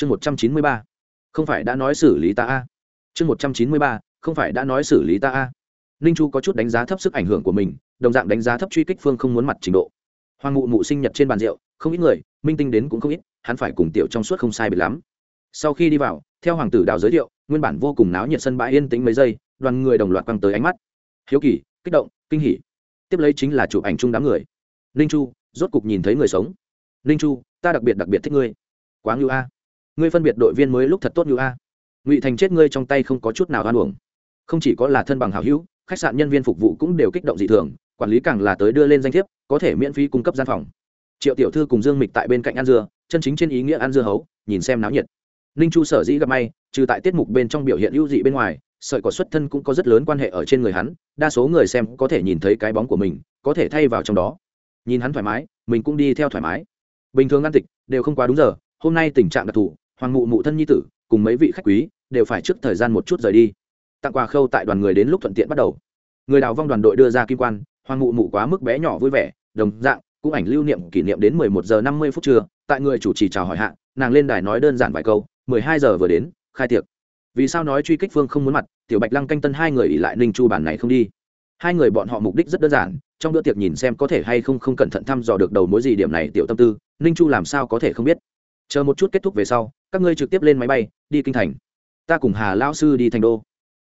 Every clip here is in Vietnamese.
chương một trăm chín mươi ba. Không phải đã nói xử lý ta a. Chương một trăm chín mươi ba, không phải đã nói xử lý ta a. Ninh chu có chút đánh giá thấp sức ảnh hưởng của mình, đồng dạng đánh giá thấp truy kích phương không muốn mặt trình độ. Hoàng Ngụ mụ sinh nhật trên bàn rượu, không ít người, minh tinh đến cũng không ít, hắn phải cùng tiểu trong suốt không sai bị lắm. Sau khi đi vào, theo hoàng tử đào giới thiệu, nguyên bản vô cùng náo nhiệt sân bãi yên tĩnh mấy giây, đoàn người đồng loạt quăng tới ánh mắt. Hiếu kỳ, kích động, kinh hỉ. Tiếp lấy chính là chụp ảnh chung đám người. Ninh chu rốt cục nhìn thấy người sống. Ninh chu, ta đặc biệt đặc biệt thích ngươi. Quá ngưu a ngươi phân biệt đội viên mới lúc thật tốt như a. Ngụy thành chết ngươi trong tay không có chút nào hoan uổng. Không chỉ có là thân bằng hào hữu, khách sạn nhân viên phục vụ cũng đều kích động dị thường, quản lý càng là tới đưa lên danh thiếp, có thể miễn phí cung cấp gian phòng. Triệu tiểu thư cùng dương mịch tại bên cạnh ăn dưa, chân chính trên ý nghĩa ăn dưa hấu, nhìn xem náo nhiệt. Ninh chu sở dĩ gặp may, trừ tại tiết mục bên trong biểu hiện ưu dị bên ngoài, sợi cỏ xuất thân cũng có rất lớn quan hệ ở trên người hắn, đa số người xem có thể nhìn thấy cái bóng của mình, có thể thay vào trong đó. Nhìn hắn thoải mái, mình cũng đi theo thoải mái. Bình thường ăn tịch đều không quá đúng giờ, hôm nay tình trạng đặc thù hoàng mụ mụ thân nhi tử, cùng mấy vị khách quý, đều phải trước thời gian một chút rời đi. Tặng quà khâu tại đoàn người đến lúc thuận tiện bắt đầu. Người đào vong đoàn đội đưa ra kim quan, hoàng mụ mụ quá mức bé nhỏ vui vẻ, đồng dạng, cũng ảnh lưu niệm kỷ niệm đến mười một giờ năm mươi phút trưa, tại người chủ trì chào hỏi hạ, nàng lên đài nói đơn giản vài câu, mười hai giờ vừa đến, khai tiệc. Vì sao nói truy kích phương không muốn mặt, tiểu bạch lăng canh tân hai người ỉ lại ninh chu bản này không đi. Hai người bọn họ mục đích rất đơn giản, trong bữa tiệc nhìn xem có thể hay không không cẩn thận thăm dò được đầu mối gì điểm này tiểu tâm tư, ninh chu làm sao có thể không biết. Chờ một chút kết thúc về sau các ngươi trực tiếp lên máy bay, đi kinh thành. Ta cùng hà lão sư đi thành đô.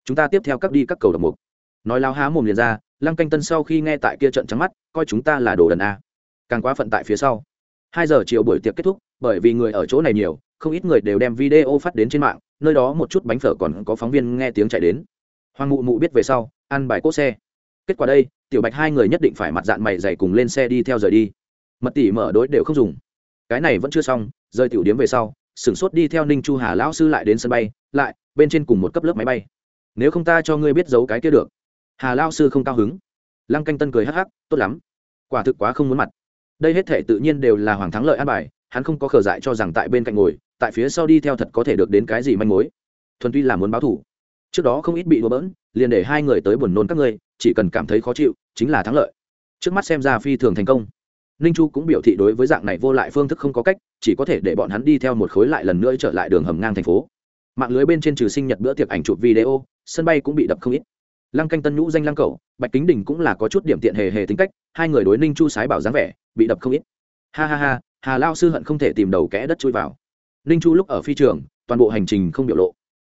Chúng ta tiếp theo các đi các cầu độc mục. Nói lao há mồm liền ra, lăng canh tân sau khi nghe tại kia trận trắng mắt, coi chúng ta là đồ đần a. Càng quá phận tại phía sau. Hai giờ chiều buổi tiệc kết thúc, bởi vì người ở chỗ này nhiều, không ít người đều đem video phát đến trên mạng, nơi đó một chút bánh phở còn có phóng viên nghe tiếng chạy đến. Hoàng mụ mụ biết về sau, ăn bài cốt xe. Kết quả đây, tiểu bạch hai người nhất định phải mặt dạng mày dày cùng lên xe đi theo rời đi. Mật tỷ mở đối đều không dùng. Cái này vẫn chưa xong, rời tiểu điếm về sau sửng sốt đi theo ninh chu hà lão sư lại đến sân bay, lại, bên trên cùng một cấp lớp máy bay. Nếu không ta cho ngươi biết giấu cái kia được. Hà lao sư không cao hứng. Lăng canh tân cười hắc hắc, tốt lắm. Quả thực quá không muốn mặt. Đây hết thể tự nhiên đều là hoàng thắng lợi an bài, hắn không có khờ dại cho rằng tại bên cạnh ngồi, tại phía sau đi theo thật có thể được đến cái gì manh mối. Thuần tuy là muốn báo thủ. Trước đó không ít bị đùa bỡn, liền để hai người tới buồn nôn các ngươi, chỉ cần cảm thấy khó chịu, chính là thắng lợi. Trước mắt xem ra phi thường thành công ninh chu cũng biểu thị đối với dạng này vô lại phương thức không có cách, chỉ có thể để bọn hắn đi theo một khối lại lần nữa trở lại đường hầm ngang thành phố. Mạng lưới bên trên trừ sinh nhật bữa tiệc ảnh chụp video, sân bay cũng bị đập không ít. Lăng canh tân nhũ danh lăng cầu bạch kính đình cũng là có chút điểm tiện hề hề tính cách, hai người đối ninh chu sái bảo dáng vẻ, bị đập không ít. Ha ha ha, hà lao sư hận không thể tìm đầu kẽ đất chui vào. Ninh chu lúc ở phi trường, toàn bộ hành trình không biểu lộ.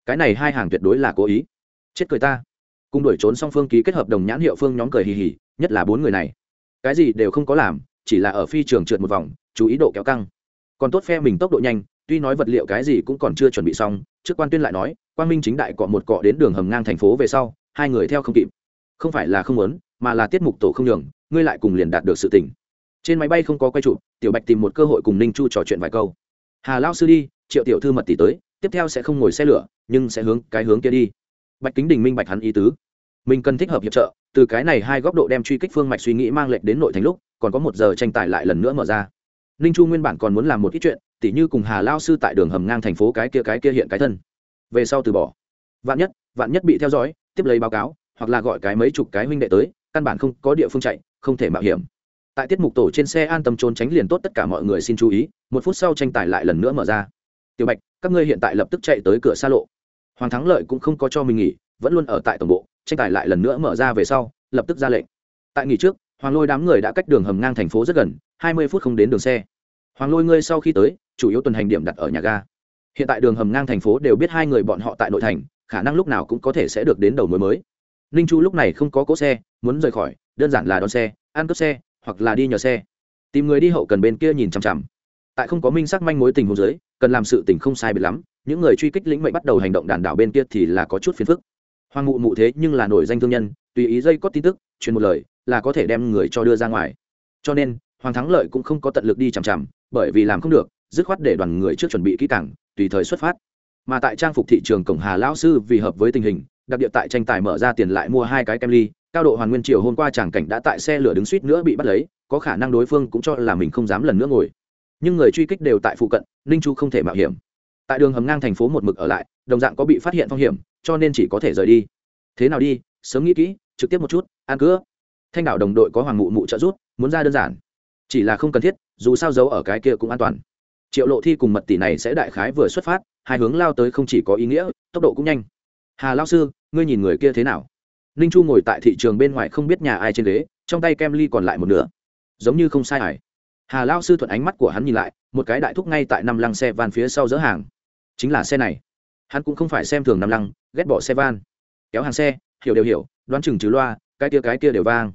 Cái này hai hàng tuyệt đối là cố ý. Chết cười ta. Cùng đuổi trốn song phương ký kết hợp đồng nhãn hiệu phương nhóm cười hì hì, nhất là bốn người này. Cái gì đều không có làm chỉ là ở phi trường trượt một vòng, chú ý độ kéo căng. Còn tốt phe mình tốc độ nhanh, tuy nói vật liệu cái gì cũng còn chưa chuẩn bị xong, trước quan tuyên lại nói, quang minh chính đại cọ một cọ đến đường hầm ngang thành phố về sau, hai người theo không kịp. Không phải là không muốn, mà là tiết mục tổ không nhường, ngươi lại cùng liền đạt được sự tỉnh trên máy bay không có quay trụ tiểu bạch tìm một cơ hội cùng ninh chu trò chuyện vài câu. Hà lao sư đi, triệu tiểu thư mật tỷ tới, tiếp theo sẽ không ngồi xe lửa, nhưng sẽ hướng cái hướng kia đi. Bạch kính đình minh bạch hắn ý tứ. Mình cần thích hợp hiệp trợ, từ cái này hai góc độ đem truy kích phương mạch suy nghĩ mang lệch đến nội thành lúc còn có một giờ tranh tài lại lần nữa mở ra. Ninh chu nguyên bản còn muốn làm một ít chuyện, tỉ như cùng hà lao sư tại đường hầm ngang thành phố cái kia cái kia hiện cái thân. Về sau từ bỏ. Vạn nhất vạn nhất bị theo dõi, tiếp lấy báo cáo, hoặc là gọi cái mấy chục cái huynh đệ tới, căn bản không có địa phương chạy, không thể mạo hiểm. Tại tiết mục tổ trên xe an tâm trốn tránh liền tốt tất cả mọi người xin chú ý, một phút sau tranh tài lại lần nữa mở ra. Tiểu bạch, các ngươi hiện tại lập tức chạy tới cửa xa lộ. Hoàng thắng lợi cũng không có cho mình nghỉ, vẫn luôn ở tại tổng bộ, tranh tài lại lần nữa mở ra về sau, lập tức ra lệnh. Tại nghỉ trước hoàng lôi đám người đã cách đường hầm ngang thành phố rất gần, hai mươi phút không đến đường xe. Hoàng lôi ngươi sau khi tới, chủ yếu tuần hành điểm đặt ở nhà ga. Hiện tại đường hầm ngang thành phố đều biết hai người bọn họ tại nội thành, khả năng lúc nào cũng có thể sẽ được đến đầu mối mới. Ninh chu lúc này không có cỗ xe, muốn rời khỏi, đơn giản là đón xe, ăn cướp xe, hoặc là đi nhờ xe. Tìm người đi hậu cần bên kia nhìn chằm chằm. Tại không có minh xác manh mối tình huống dưới, cần làm sự tình không sai biệt lắm, những người truy kích lĩnh mệnh bắt đầu hành động đàn đảo bên kia thì là có chút phiền phức. Hoàng mụ mụ thế nhưng là nổi danh thương nhân, tùy ý dây có tin tức, truyền một lời là có thể đem người cho đưa ra ngoài. Cho nên, hoàng thắng lợi cũng không có tận lực đi chằm chằm, bởi vì làm không được, dứt khoát để đoàn người trước chuẩn bị kỹ càng, tùy thời xuất phát. Mà tại trang phục thị trường cổng hà lão sư vì hợp với tình hình, đặc biệt tại tranh tài mở ra tiền lại mua hai cái kem ly, cao độ hoàn nguyên triều hôm qua chàng cảnh đã tại xe lửa đứng suýt nữa bị bắt lấy, có khả năng đối phương cũng cho là mình không dám lần nữa ngồi. Nhưng người truy kích đều tại phụ cận, ninh chu không thể mạo hiểm. Tại đường hầm ngang thành phố một mực ở lại, đồng dạng có bị phát hiện phong hiểm, cho nên chỉ có thể rời đi. Thế nào đi, sớm nghĩ kỹ, trực tiếp một chút, ăn cứa thanh đảo đồng đội có hoàng mụ mụ trợ rút muốn ra đơn giản. Chỉ là không cần thiết, dù sao giấu ở cái kia cũng an toàn. Triệu lộ thi cùng mật tỷ này sẽ đại khái vừa xuất phát, hai hướng lao tới không chỉ có ý nghĩa, tốc độ cũng nhanh. Hà lao sư, ngươi nhìn người kia thế nào? Ninh chu ngồi tại thị trường bên ngoài không biết nhà ai trên ghế, trong tay kem ly còn lại một nửa. Giống như không sai hải hà lao sư thuận ánh mắt của hắn nhìn lại, một cái đại thúc ngay tại năm lăng xe van phía sau dỡ hàng. Chính là xe này. Hắn cũng không phải xem thường năm lăng, ghét bỏ xe van. Kéo hàng xe, hiểu đều hiểu, đoán chừng trừ loa, cái kia cái kia đều vang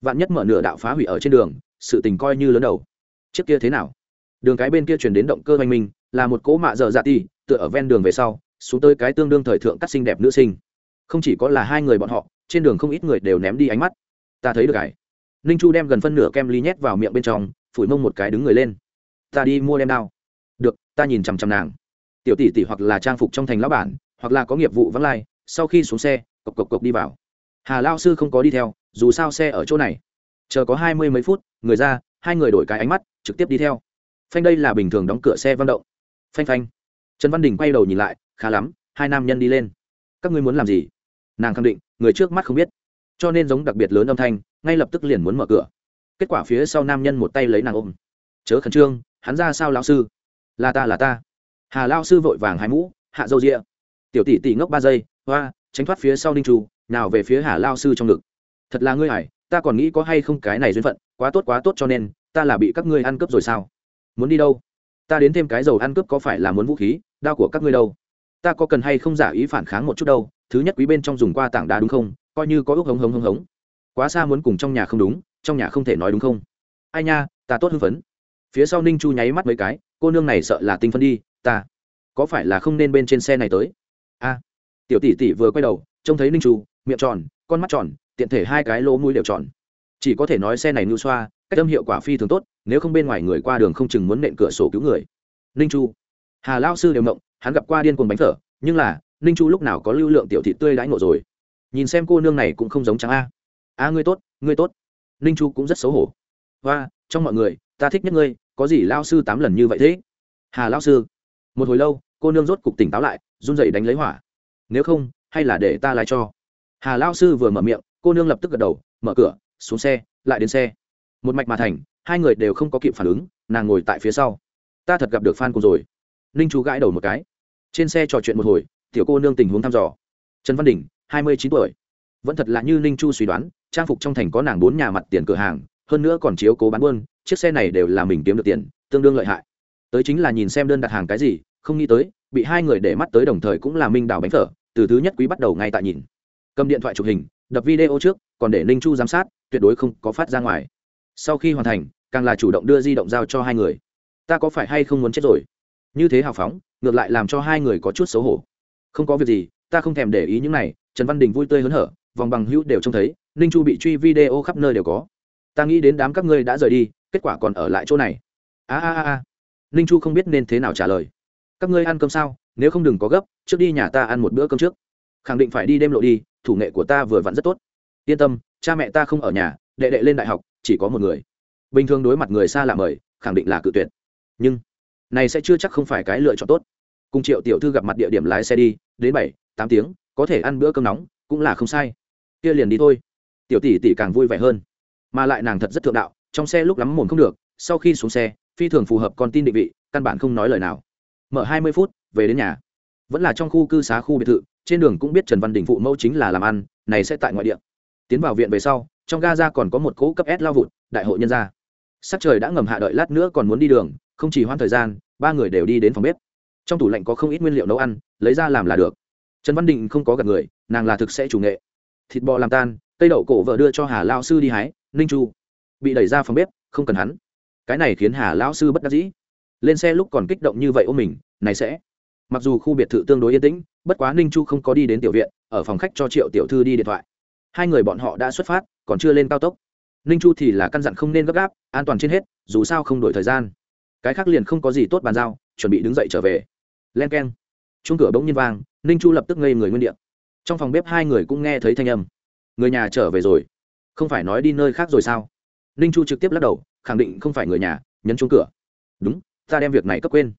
vạn nhất mở nửa đạo phá hủy ở trên đường, sự tình coi như lớn đầu. Chiếc kia thế nào? Đường cái bên kia chuyển đến động cơ oanh minh là một cỗ mạ dở dạ ti tựa ở ven đường về sau, xuống tới cái tương đương thời thượng cắt xinh đẹp nữ sinh. Không chỉ có là hai người bọn họ, trên đường không ít người đều ném đi ánh mắt. Ta thấy được cái. Ninh chu đem gần phân nửa kem ly nhét vào miệng bên trong, phủi mông một cái đứng người lên. Ta đi mua đem đao. Được, ta nhìn chằm chằm nàng. Tiểu tỷ tỷ hoặc là trang phục trong thành lão bản, hoặc là có nghiệp vụ vắng lai, sau khi xuống xe, cộc cộc cộc đi vào. Hà lao sư không có đi theo dù sao xe ở chỗ này. Chờ có hai mươi mấy phút, người ra, hai người đổi cái ánh mắt, trực tiếp đi theo. Phanh đây là bình thường đóng cửa xe văn động. Phanh phanh. Trần văn đình quay đầu nhìn lại, khá lắm, hai nam nhân đi lên. Các ngươi muốn làm gì? Nàng khẳng định, người trước mắt không biết. Cho nên giống đặc biệt lớn âm thanh, ngay lập tức liền muốn mở cửa. Kết quả phía sau nam nhân một tay lấy nàng ôm. Chớ khẩn trương, hắn ra sao lão sư? Là ta là ta. Hà lao sư vội vàng hai mũ, hạ dâu rịa tiểu tỷ tỷ ngốc ba giây, hoa, tránh thoát phía sau ninh trù, nào về phía hà lao sư trong ngực thật là ngươi hải, ta còn nghĩ có hay không cái này duyên phận, quá tốt quá tốt cho nên, ta là bị các ngươi ăn cướp rồi sao? Muốn đi đâu? Ta đến thêm cái dầu ăn cướp có phải là muốn vũ khí, đao của các ngươi đâu? Ta có cần hay không giả ý phản kháng một chút đâu? Thứ nhất quý bên trong dùng qua tảng đá đúng không? Coi như có ước hống hống hống hống. Quá xa muốn cùng trong nhà không đúng, trong nhà không thể nói đúng không? Ai nha, ta tốt hưng phấn. Phía sau ninh chu nháy mắt mấy cái, cô nương này sợ là tinh phân đi, ta có phải là không nên bên trên xe này tới? A, tiểu tỷ tỷ vừa quay đầu, trông thấy ninh chu, miệng tròn, con mắt tròn tiện thể hai cái lỗ mũi đều tròn chỉ có thể nói xe này ngưu xoa, cách âm hiệu quả phi thường tốt, nếu không bên ngoài người qua đường không chừng muốn nện cửa sổ cứu người. Ninh chu. Hà lao sư đều mộng hắn gặp qua điên cuồng bánh thở nhưng là, ninh chu lúc nào có lưu lượng tiểu thị tươi đãi ngộ rồi? Nhìn xem cô nương này cũng không giống trắng a. A, ngươi tốt ngươi tốt. Ninh chu cũng rất xấu hổ. Và trong mọi người, ta thích nhất ngươi, có gì lao sư tám lần như vậy thế? Hà lao sư. Một hồi lâu, cô nương rốt cục tỉnh táo lại, run rẩy đánh lấy hỏa. Nếu không, hay là để ta lại cho. Hà lao sư vừa mở miệng cô nương lập tức gật đầu, mở cửa, xuống xe, lại đến xe. Một mạch mà thành, hai người đều không có kịp phản ứng, nàng ngồi tại phía sau. Ta thật gặp được Phan cùng rồi. Ninh chú gãi đầu một cái. Trên xe trò chuyện một hồi, tiểu cô nương tình huống thăm dò. Trần văn đình, hai mươi chín tuổi. Vẫn thật là như ninh chu suy đoán, trang phục trong thành có nàng bốn nhà mặt tiền cửa hàng, hơn nữa còn chiếu cố bán buôn, chiếc xe này đều là mình kiếm được tiền, tương đương lợi hại. Tới chính là nhìn xem đơn đặt hàng cái gì, không nghĩ tới, bị hai người để mắt tới đồng thời cũng là minh đào bánh phở, từ thứ nhất quý bắt đầu ngay tại nhìn. Cầm điện thoại chụp hình đập video trước, còn để ninh chu giám sát, tuyệt đối không có phát ra ngoài. Sau khi hoàn thành, càng là chủ động đưa di động giao cho hai người. Ta có phải hay không muốn chết rồi? Như thế hào phóng, ngược lại làm cho hai người có chút xấu hổ. Không có việc gì, ta không thèm để ý những này, trần văn đình vui tươi hớn hở, vòng bằng hữu đều trông thấy, ninh chu bị truy video khắp nơi đều có. Ta nghĩ đến đám các ngươi đã rời đi, kết quả còn ở lại chỗ này. A a a ninh chu không biết nên thế nào trả lời. Các ngươi ăn cơm sao? Nếu không đừng có gấp, trước đi nhà ta ăn một bữa cơm trước khẳng định phải đi đêm lộ đi, thủ nghệ của ta vừa vặn rất tốt. Yên tâm, cha mẹ ta không ở nhà, đệ đệ lên đại học, chỉ có một người. Bình thường đối mặt người xa lạ mời, khẳng định là cự tuyệt. Nhưng, này sẽ chưa chắc không phải cái lựa chọn tốt. Cùng triệu tiểu thư gặp mặt địa điểm lái xe đi, đến bảy, tám tiếng, có thể ăn bữa cơm nóng, cũng là không sai. Kia liền đi thôi. Tiểu tỷ tỷ càng vui vẻ hơn. Mà lại nàng thật rất thượng đạo, trong xe lúc lắm mồm không được, sau khi xuống xe, phi thường phù hợp con tin định vị, căn bản không nói lời nào. Mở hai mươi phút, về đến nhà. Vẫn là trong khu cư xá khu biệt thự trên đường cũng biết trần văn đình phụ mẫu chính là làm ăn, này sẽ tại ngoại địa. Tiến vào viện về sau, trong Gaza còn có một cỗ cấp s lao vụt, đại hội nhân gia. Sắc trời đã ngầm hạ đợi lát nữa còn muốn đi đường, không chỉ hoãn thời gian, ba người đều đi đến phòng bếp. Trong tủ lạnh có không ít nguyên liệu nấu ăn, lấy ra làm là được. Trần văn định không có gặp người, nàng là thực sẽ chủ nghệ. Thịt bò làm tan, cây đậu cổ vợ đưa cho hà lao sư đi hái, ninh chu. Bị đẩy ra phòng bếp, không cần hắn. Cái này khiến hà lão sư bất đắc dĩ. Lên xe lúc còn kích động như vậy ôm mình, này sẽ mặc dù khu biệt thự tương đối yên tĩnh, bất quá ninh chu không có đi đến tiểu viện, ở phòng khách cho triệu tiểu thư đi điện thoại. Hai người bọn họ đã xuất phát, còn chưa lên cao tốc. Ninh chu thì là căn dặn không nên gấp gáp, an toàn trên hết, dù sao không đổi thời gian. Cái khác liền không có gì tốt bàn giao, chuẩn bị đứng dậy trở về. Len k e n chung cửa bỗng nhiên vang, ninh chu lập tức ngây người nguyên đ ị a trong phòng bếp hai người cũng nghe thấy thanh âm. Người nhà trở về rồi. Không phải nói đi nơi khác rồi sao? Ninh chu trực tiếp lắc đầu, khẳng định không phải người nhà, nhấn chung cửa. Đúng, ta đem việc này cấp quên.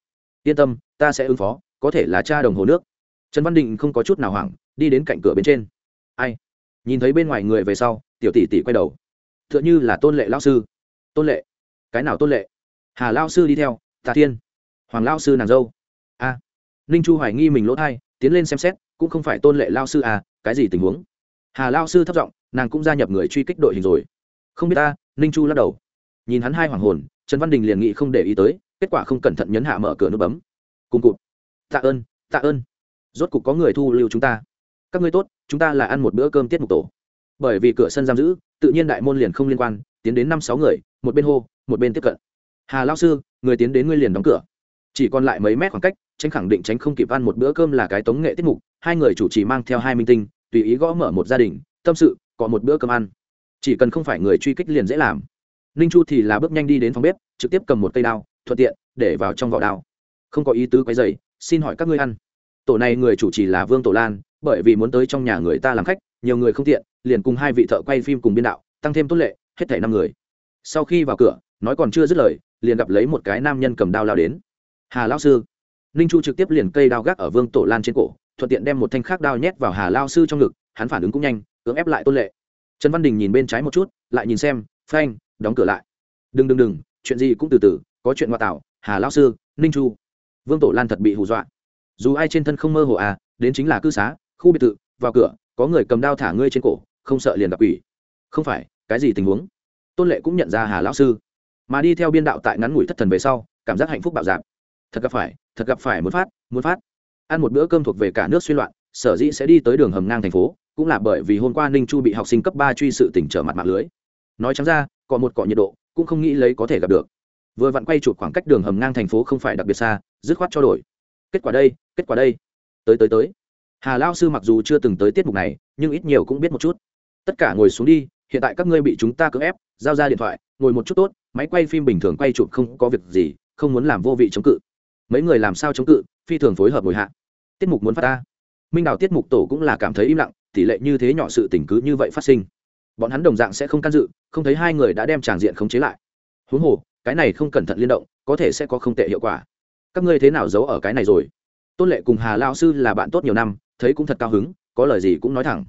Yên tâm, ta sẽ ứng phó có thể là cha đồng hồ nước. Trần văn định không có chút nào hoảng, đi đến cạnh cửa bên trên. Ai? Nhìn thấy bên ngoài người về sau, tiểu tỷ tỷ quay đầu. T h ư ợ n h ư là tôn lệ lao sư. Tôn lệ? Cái nào tôn lệ? Hà lao sư đi theo tà thiên. Hoàng lao sư nàng dâu. A. Ninh chu hoài nghi mình lỗ thai, tiến lên xem xét, cũng không phải tôn lệ lao sư à cái gì tình huống? Hà lao sư thất giọng, nàng cũng gia nhập người truy kích đội hình rồi. Không biết ta, ninh chu lắc đầu. Nhìn hắn hai hoàng hồn, trần văn đình liền nghị không để ý tới, kết quả không cẩn thận nhấn hạ mở cửa nút bấm. Cùng cụt tạ ơn tạ ơn. Rốt cục có người thu lưu chúng ta. Các ngươi tốt, chúng ta là ăn một bữa cơm tiết mục tổ. Bởi vì cửa sân giam giữ, tự nhiên đại môn liền không liên quan, tiến đến năm sáu người, một bên hô, một bên tiếp cận. Hà lao sư, người tiến đến ngươi liền đóng cửa. Chỉ còn lại mấy mét khoảng cách, tránh khẳng định tránh không kịp ăn một bữa cơm là cái tống nghệ tiết mục, hai người chủ trì mang theo hai minh tinh, tùy ý gõ mở một gia đình, tâm sự, có một bữa cơm ăn. Chỉ cần không phải người truy kích liền dễ làm. Ninh chu thì là bước nhanh đi đến phòng bếp, trực tiếp cầm một cây đao, thuận tiện, để vào trong vỏ đao. Không có ý tứ quấy dày xin hỏi các ngươi ăn. Tổ này người chủ trì là vương tổ lan, bởi vì muốn tới trong nhà người ta làm khách, nhiều người không tiện, liền cùng hai vị thợ quay phim cùng biên đạo, tăng thêm tốt lệ, hết thảy năm người. Sau khi vào cửa, nói còn chưa dứt lời, liền gặp lấy một cái nam nhân cầm đao lao đến. Hà lao sư. Ninh chu trực tiếp liền cây đao gác ở vương tổ lan trên cổ, thuận tiện đem một thanh khác đao nhét vào hà lao sư trong ngực, hắn phản ứng cũng nhanh, cưỡng ép lại tôn lệ. Trần văn đình nhìn bên trái một chút, lại nhìn xem, phanh, đóng cửa lại. Đừng đừng đừng, chuyện gì cũng từ từ, có chuyện ngoại tạo, hà lao sư, ninh chu vương tổ lan thật bị hù dọa. Dù ai trên thân không mơ hồ à đến chính là cư xá, khu biệt thự, vào cửa, có người cầm đao thả ngươi trên cổ, không sợ liền gặp ủy không phải, cái gì tình huống? Tôn lệ cũng nhận ra hà lão sư. Mà đi theo biên đạo tại ngắn ngủi thất thần về sau, cảm giác hạnh phúc bạo dạp thật gặp phải, thật gặp phải muốn phát muốn phát. Ăn một bữa cơm thuộc về cả nước suy loạn, sở dĩ sẽ đi tới đường hầm ngang thành phố, cũng là bởi vì hôm qua ninh chu bị học sinh cấp ba truy sự tỉnh trở mặt mạng lưới. Nói chẳng ra, cọ một cọ nhiệt độ, cũng không nghĩ lấy có thể gặp được vừa vặn quay chụp khoảng cách đường hầm ngang thành phố không phải đặc biệt xa, dứt khoát cho đổi. Kết quả đây, kết quả đây. Tới tới tới. Hà lao sư mặc dù chưa từng tới tiết mục này, nhưng ít nhiều cũng biết một chút. Tất cả ngồi xuống đi, hiện tại các ngươi bị chúng ta cưỡng ép, giao ra điện thoại, ngồi một chút tốt, máy quay phim bình thường quay chụp không có việc gì, không muốn làm vô vị chống cự. Mấy người làm sao chống cự, phi thường phối hợp ngồi hạ. Tiết mục muốn phát ta. Minh đào tiết mục tổ cũng là cảm thấy im lặng, tỷ lệ như thế nhỏ sự tình cứ như vậy phát sinh. Bọn hắn đồng dạng sẽ không can dự, không thấy hai người đã đem tràng diện khống chế lại. Huống hồ cái này không cẩn thận liên động, có thể sẽ có không tệ hiệu quả. Các ngươi thế nào giấu ở cái này rồi? Tôn lệ cùng hà lao sư là bạn tốt nhiều năm, thấy cũng thật cao hứng, có lời gì cũng nói thẳng.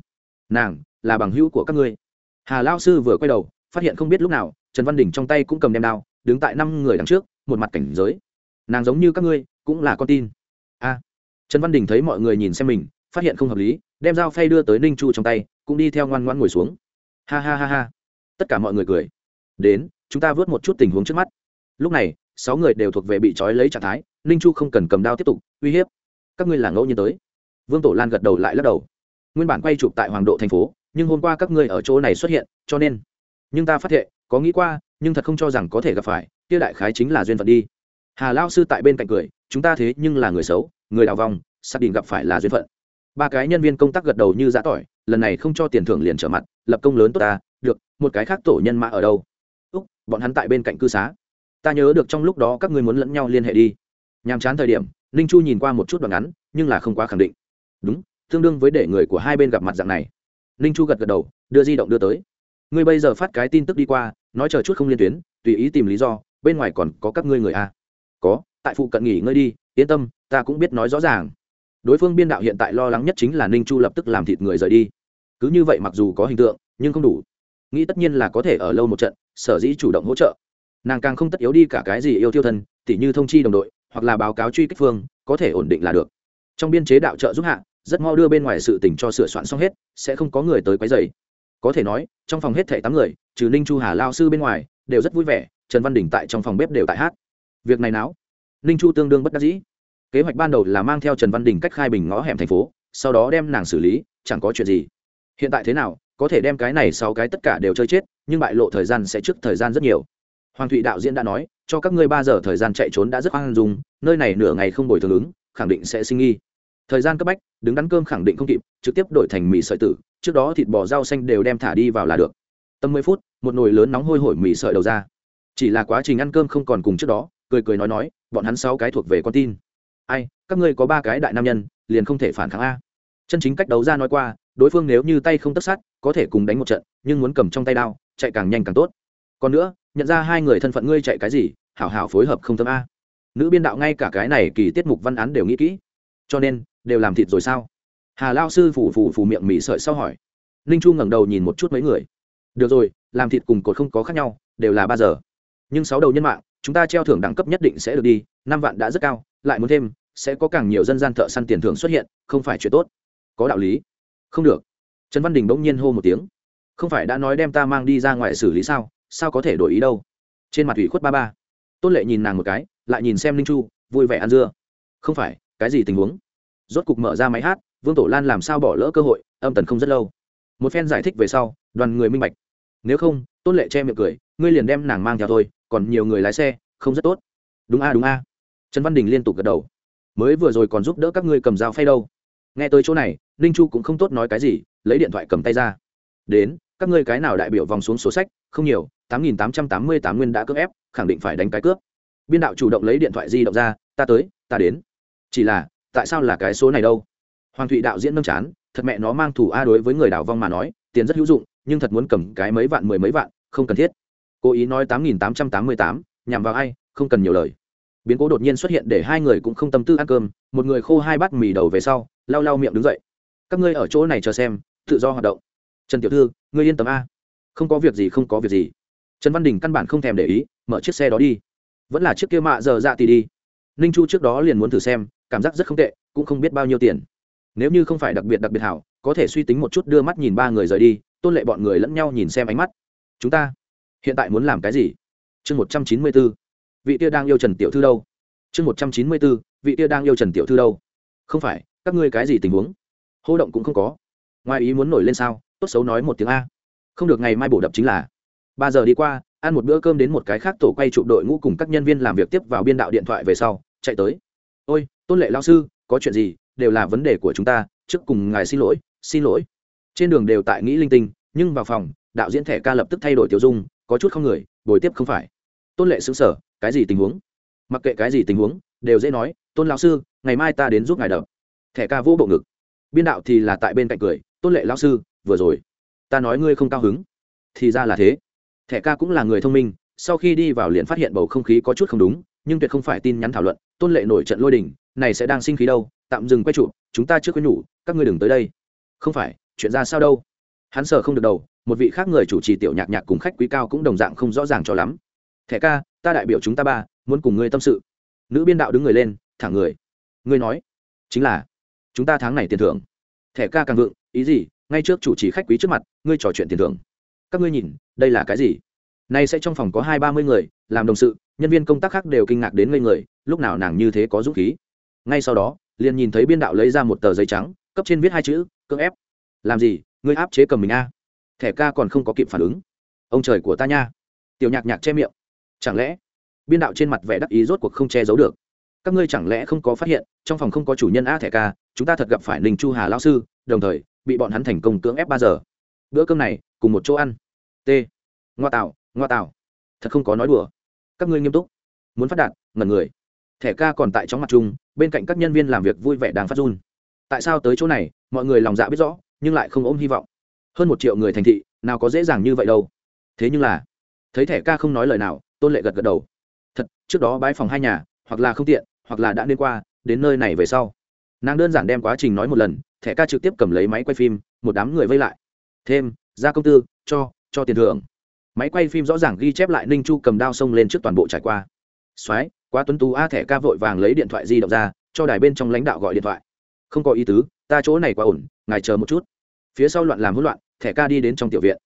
Nàng là bằng hữu của các ngươi. Hà lao sư vừa quay đầu, phát hiện không biết lúc nào, trần văn đình trong tay cũng cầm đem đao, đứng tại năm người đằng trước, một mặt cảnh giới. Nàng giống như các ngươi, cũng là con tin. A. À, trần văn đình thấy mọi người nhìn xem mình, phát hiện không hợp lý, đem dao phay đưa tới ninh chu trong tay, cũng đi theo ngoan ngoan ngồi xuống. Ha ha ha ha. Tất cả mọi người cười. Đến chúng ta vớt một chút tình huống trước mắt. Lúc này, sáu người đều thuộc về bị trói lấy trạng thái, ninh chu không cần cầm đao tiếp tục, uy hiếp, các ngươi là ngẫu nhiên tới. Vương tổ lan gật đầu lại lắc đầu. Nguyên bản quay chụp tại hoàng độ thành phố, nhưng hôm qua các ngươi ở chỗ này xuất hiện, cho nên nhưng ta phát hiện, có nghĩ qua, nhưng thật không cho rằng có thể gặp phải, kia đại khái chính là duyên phận đi. Hà lao sư tại bên cạnh cười, chúng ta thế nhưng là người xấu, người đào vòng xác định gặp phải là duyên phận. Ba cái nhân viên công tác gật đầu như giã tỏi, lần này không cho tiền thưởng liền trở mặt, lập công lớn tốt ta, được, một cái khác tổ nhân mã ở đâu? Bọn hắn tại bên cạnh cư xá. Ta nhớ được trong lúc đó các ngươi muốn lẫn nhau liên hệ đi. Nhàm chán thời điểm, ninh chu nhìn qua một chút đoạn ngắn, nhưng là không quá khẳng định. Đúng, tương đương với để người của hai bên gặp mặt dạng này. Ninh chu gật gật đầu, đưa di động đưa tới. Ngươi bây giờ phát cái tin tức đi qua, nói chờ chút không liên tuyến, tùy ý tìm lý do, bên ngoài còn có các ngươi người a có, tại phụ cận nghỉ ngơi đi, yên tâm, ta cũng biết nói rõ ràng. Đối phương biên đạo hiện tại lo lắng nhất chính là ninh chu lập tức làm thịt người rời đi. Cứ như vậy mặc dù có hình tượng, nhưng không đủ. Nghĩ tất nhiên là có thể ở lâu một trận sở dĩ chủ động hỗ trợ. Nàng càng không tất yếu đi cả cái gì yêu tiêu thân, tỉ như thông chi đồng đội, hoặc là báo cáo truy kích phương, có thể ổn định là được. Trong biên chế đạo trợ giúp hạ, rất mau đưa bên ngoài sự tình cho sửa soạn xong hết, sẽ không có người tới quấy dày có thể nói, trong phòng hết thảy tám người, trừ ninh chu hà lao sư bên ngoài, đều rất vui vẻ, trần văn đình tại trong phòng bếp đều tại hát. Việc này náo. Ninh chu tương đương bất đắc dĩ. Kế hoạch ban đầu là mang theo trần văn đình cách khai bình ngõ hẻm thành phố, sau đó đem nàng xử lý, chẳng có chuyện gì. Hiện tại thế nào có thể đem cái này sau cái tất cả đều chơi chết, nhưng bại lộ thời gian sẽ trước thời gian rất nhiều. Hoàng thụy đạo diễn đã nói, cho các ngươi ba giờ thời gian chạy trốn đã rất hoang dung, nơi này nửa ngày không bồi thường ứng, khẳng định sẽ sinh nghi. Thời gian cấp bách, đứng đắn cơm khẳng định không kịp, trực tiếp đổi thành mì sợi tử, trước đó thịt bò rau xanh đều đem thả đi vào là được. Tầm mười phút, một nồi lớn nóng hôi hổi mì sợi đầu ra. Chỉ là quá trình ăn cơm không còn cùng trước đó, cười cười nói nói, bọn hắn sáu cái thuộc về con tin. Ai, các ngươi có ba cái đại nam nhân, liền không thể phản kháng a. Chân chính cách đấu ra nói qua đối phương nếu như tay không tất sát, có thể cùng đánh một trận, nhưng muốn cầm trong tay đao, chạy càng nhanh càng tốt. Còn nữa, nhận ra hai người thân phận ngươi chạy cái gì, hảo hảo phối hợp không tâm a. Nữ biên đạo ngay cả cái này kỳ tiết mục văn án đều nghĩ kỹ. Cho nên, đều làm thịt rồi sao? Hà lao sư phủ phủ phủ miệng mị sợi sau hỏi. Ninh chu ngẩng đầu nhìn một chút mấy người. Được rồi, làm thịt cùng cột không có khác nhau, đều là ba giờ. Nhưng sáu đầu nhân mạng, chúng ta treo thưởng đẳng cấp nhất định sẽ được đi, năm vạn đã rất cao, lại muốn thêm, sẽ có càng nhiều dân gian thợ săn tiền thưởng xuất hiện, không phải chuyện tốt. Có đạo lý không được. Trần văn đình bỗng nhiên hô một tiếng. Không phải đã nói đem ta mang đi ra ngoài xử lý sao? Sao có thể đổi ý đâu? Trên mặt ủy khuất ba ba. Tôn lệ nhìn nàng một cái, lại nhìn xem linh chu, vui vẻ ăn dưa. Không phải, cái gì tình huống? Rốt cục mở ra máy hát, vương tổ lan làm sao bỏ lỡ cơ hội, âm tần không rất lâu. Một phen giải thích về sau, đoàn người minh bạch. Nếu không, tôn lệ che miệng cười, ngươi liền đem nàng mang theo thôi, còn nhiều người lái xe, không rất tốt. Đúng a đúng a. Trần văn đình liên tục gật đầu. Mới vừa rồi còn giúp đỡ các ngươi cầm dao phay đâu nghe tới chỗ này, ninh chu cũng không tốt nói cái gì, lấy điện thoại cầm tay ra. Đến, các ngươi cái nào đại biểu vòng xuống số sách? Không nhiều, tám nghìn tám trăm tám mươi tám nguyên đã cướp ép, khẳng định phải đánh cái cướp. Biên đạo chủ động lấy điện thoại di động ra, ta tới, ta đến. Chỉ là, tại sao là cái số này đâu? Hoàng thụy đạo diễn nâng chán, thật mẹ nó mang thủ a đối với người đảo vong mà nói, tiền rất hữu dụng, nhưng thật muốn cầm cái mấy vạn mười mấy vạn, không cần thiết. Cố ý nói tám nghìn tám trăm tám mươi tám, nhằm vào ai, không cần nhiều lời. Biến cố đột nhiên xuất hiện để hai người cũng không tâm tư ăn cơm, một người khô hai bát mì đầu về sau lau lau miệng đứng dậy. Các ngươi ở chỗ này chờ xem, tự do hoạt động. Trần tiểu thư, ngươi yên tâm a. Không có việc gì, không có việc gì. Trần văn đình căn bản không thèm để ý, mở chiếc xe đó đi. Vẫn là chiếc kia mạ giờ dạ thì đi. Ninh chu trước đó liền muốn thử xem, cảm giác rất không tệ, cũng không biết bao nhiêu tiền. Nếu như không phải đặc biệt đặc biệt hảo, có thể suy tính một chút đưa mắt nhìn ba người rời đi, tôn lệ bọn người lẫn nhau nhìn xem ánh mắt. Chúng ta hiện tại muốn làm cái gì? Chương một trăm chín mươi b ố vị tia đang yêu trần tiểu thư đâu? Chương một trăm chín mươi b ố vị tia đang yêu trần tiểu thư đâu? Không phải các ngươi cái gì tình huống? Hô động cũng không có. Ngoài ý muốn nổi lên sao? Tốt xấu nói một tiếng a. Không được, ngày mai bổ đập chính là. Ba giờ đi qua, ăn một bữa cơm đến một cái khác tổ quay trụ đội ngũ cùng các nhân viên làm việc tiếp vào biên đạo điện thoại về sau, chạy tới. Ôi, tôn lệ lao sư, có chuyện gì? Đều là vấn đề của chúng ta, trước cùng ngài xin lỗi xin lỗi. Trên đường đều tại nghĩ linh tinh, nhưng vào phòng, đạo diễn thẻ ca lập tức thay đổi tiểu dung, có chút không người, bồi tiếp không phải. Tôn lệ xứng sở cái gì tình huống? Mặc kệ cái gì tình huống, đều dễ nói, tôn lão sư, ngày mai ta đến giúp ngài đập thẻ ca vô bộ ngực. Biên đạo thì là tại bên cạnh cười, tôn lệ lão sư, vừa rồi, ta nói ngươi không cao hứng. Thì ra là thế. Thẻ ca cũng là người thông minh, sau khi đi vào liền phát hiện bầu không khí có chút không đúng, nhưng tuyệt không phải tin nhắn thảo luận, tôn lệ nổi trận lôi đình, này sẽ đang sinh khí đâu, tạm dừng quay trụ chúng ta chưa quên nhủ, các ngươi đừng tới đây. Không phải, chuyện ra sao đâu. Hắn sợ không được đầu, một vị khác người chủ trì tiểu nhạc nhạc cùng khách quý cao cũng đồng dạng không rõ ràng cho lắm. Thẻ ca, ta đại biểu chúng ta ba, muốn cùng ngươi tâm sự. Nữ biên đạo đứng người lên thẳng người. Ngươi nói, chính là chúng ta tháng này tiền thưởng. Thẻ ca càng vượng, ý gì, ngay trước chủ trì khách quý trước mặt, ngươi trò chuyện tiền thưởng. Các ngươi nhìn, đây là cái gì? Nay sẽ trong phòng có hai ba mươi người, làm đồng sự, nhân viên công tác khác đều kinh ngạc đến ngây người, lúc nào nàng như thế có dũng khí. Ngay sau đó, liền nhìn thấy biên đạo lấy ra một tờ giấy trắng, cấp trên viết hai chữ, cưỡng ép. Làm gì, ngươi áp chế cầm mình a? Thẻ ca còn không có kịp phản ứng. Ông trời của ta nha. Tiểu nhạc nhạc che miệng. Chẳng lẽ, biên đạo trên mặt vẻ đắc ý rốt cuộc không che giấu được? Các ngươi chẳng lẽ không có phát hiện, trong phòng không có chủ nhân a thẻ ca chúng ta thật gặp phải ninh chu hà lao sư, đồng thời, bị bọn hắn thành công cưỡng ép ba giờ. Bữa cơm này, cùng một chỗ ăn. T. Ngoa tạo ngoa tạo. Thật không có nói đùa. Các ngươi nghiêm túc. Muốn phát đạt, ngẩn người. Thẻ ca còn tại trong mặt chung, bên cạnh các nhân viên làm việc vui vẻ đang phát run. Tại sao tới chỗ này, mọi người lòng dạ biết rõ, nhưng lại không ôm hy vọng. Hơn một triệu người thành thị, nào có dễ dàng như vậy đâu. Thế nhưng là, thấy thẻ ca không nói lời nào, tôn lệ gật gật đầu. Thật, trước đó bãi phòng hai nhà, hoặc là không tiện, hoặc là đã nên qua, đến nơi này về sau nàng đơn giản đem quá trình nói một lần, thẻ ca trực tiếp cầm lấy máy quay phim, một đám người vây lại. Thêm, ra công tư, cho cho tiền thưởng. Máy quay phim rõ ràng ghi chép lại ninh chu cầm đao xông lên trước toàn bộ trải qua. Soái quá tuấn tú a, thẻ ca vội vàng lấy điện thoại di động ra, cho đài bên trong lãnh đạo gọi điện thoại. Không có ý tứ, ta chỗ này quá ổn, ngài chờ một chút. Phía sau loạn làm hỗn loạn, thẻ ca đi đến trong tiểu viện.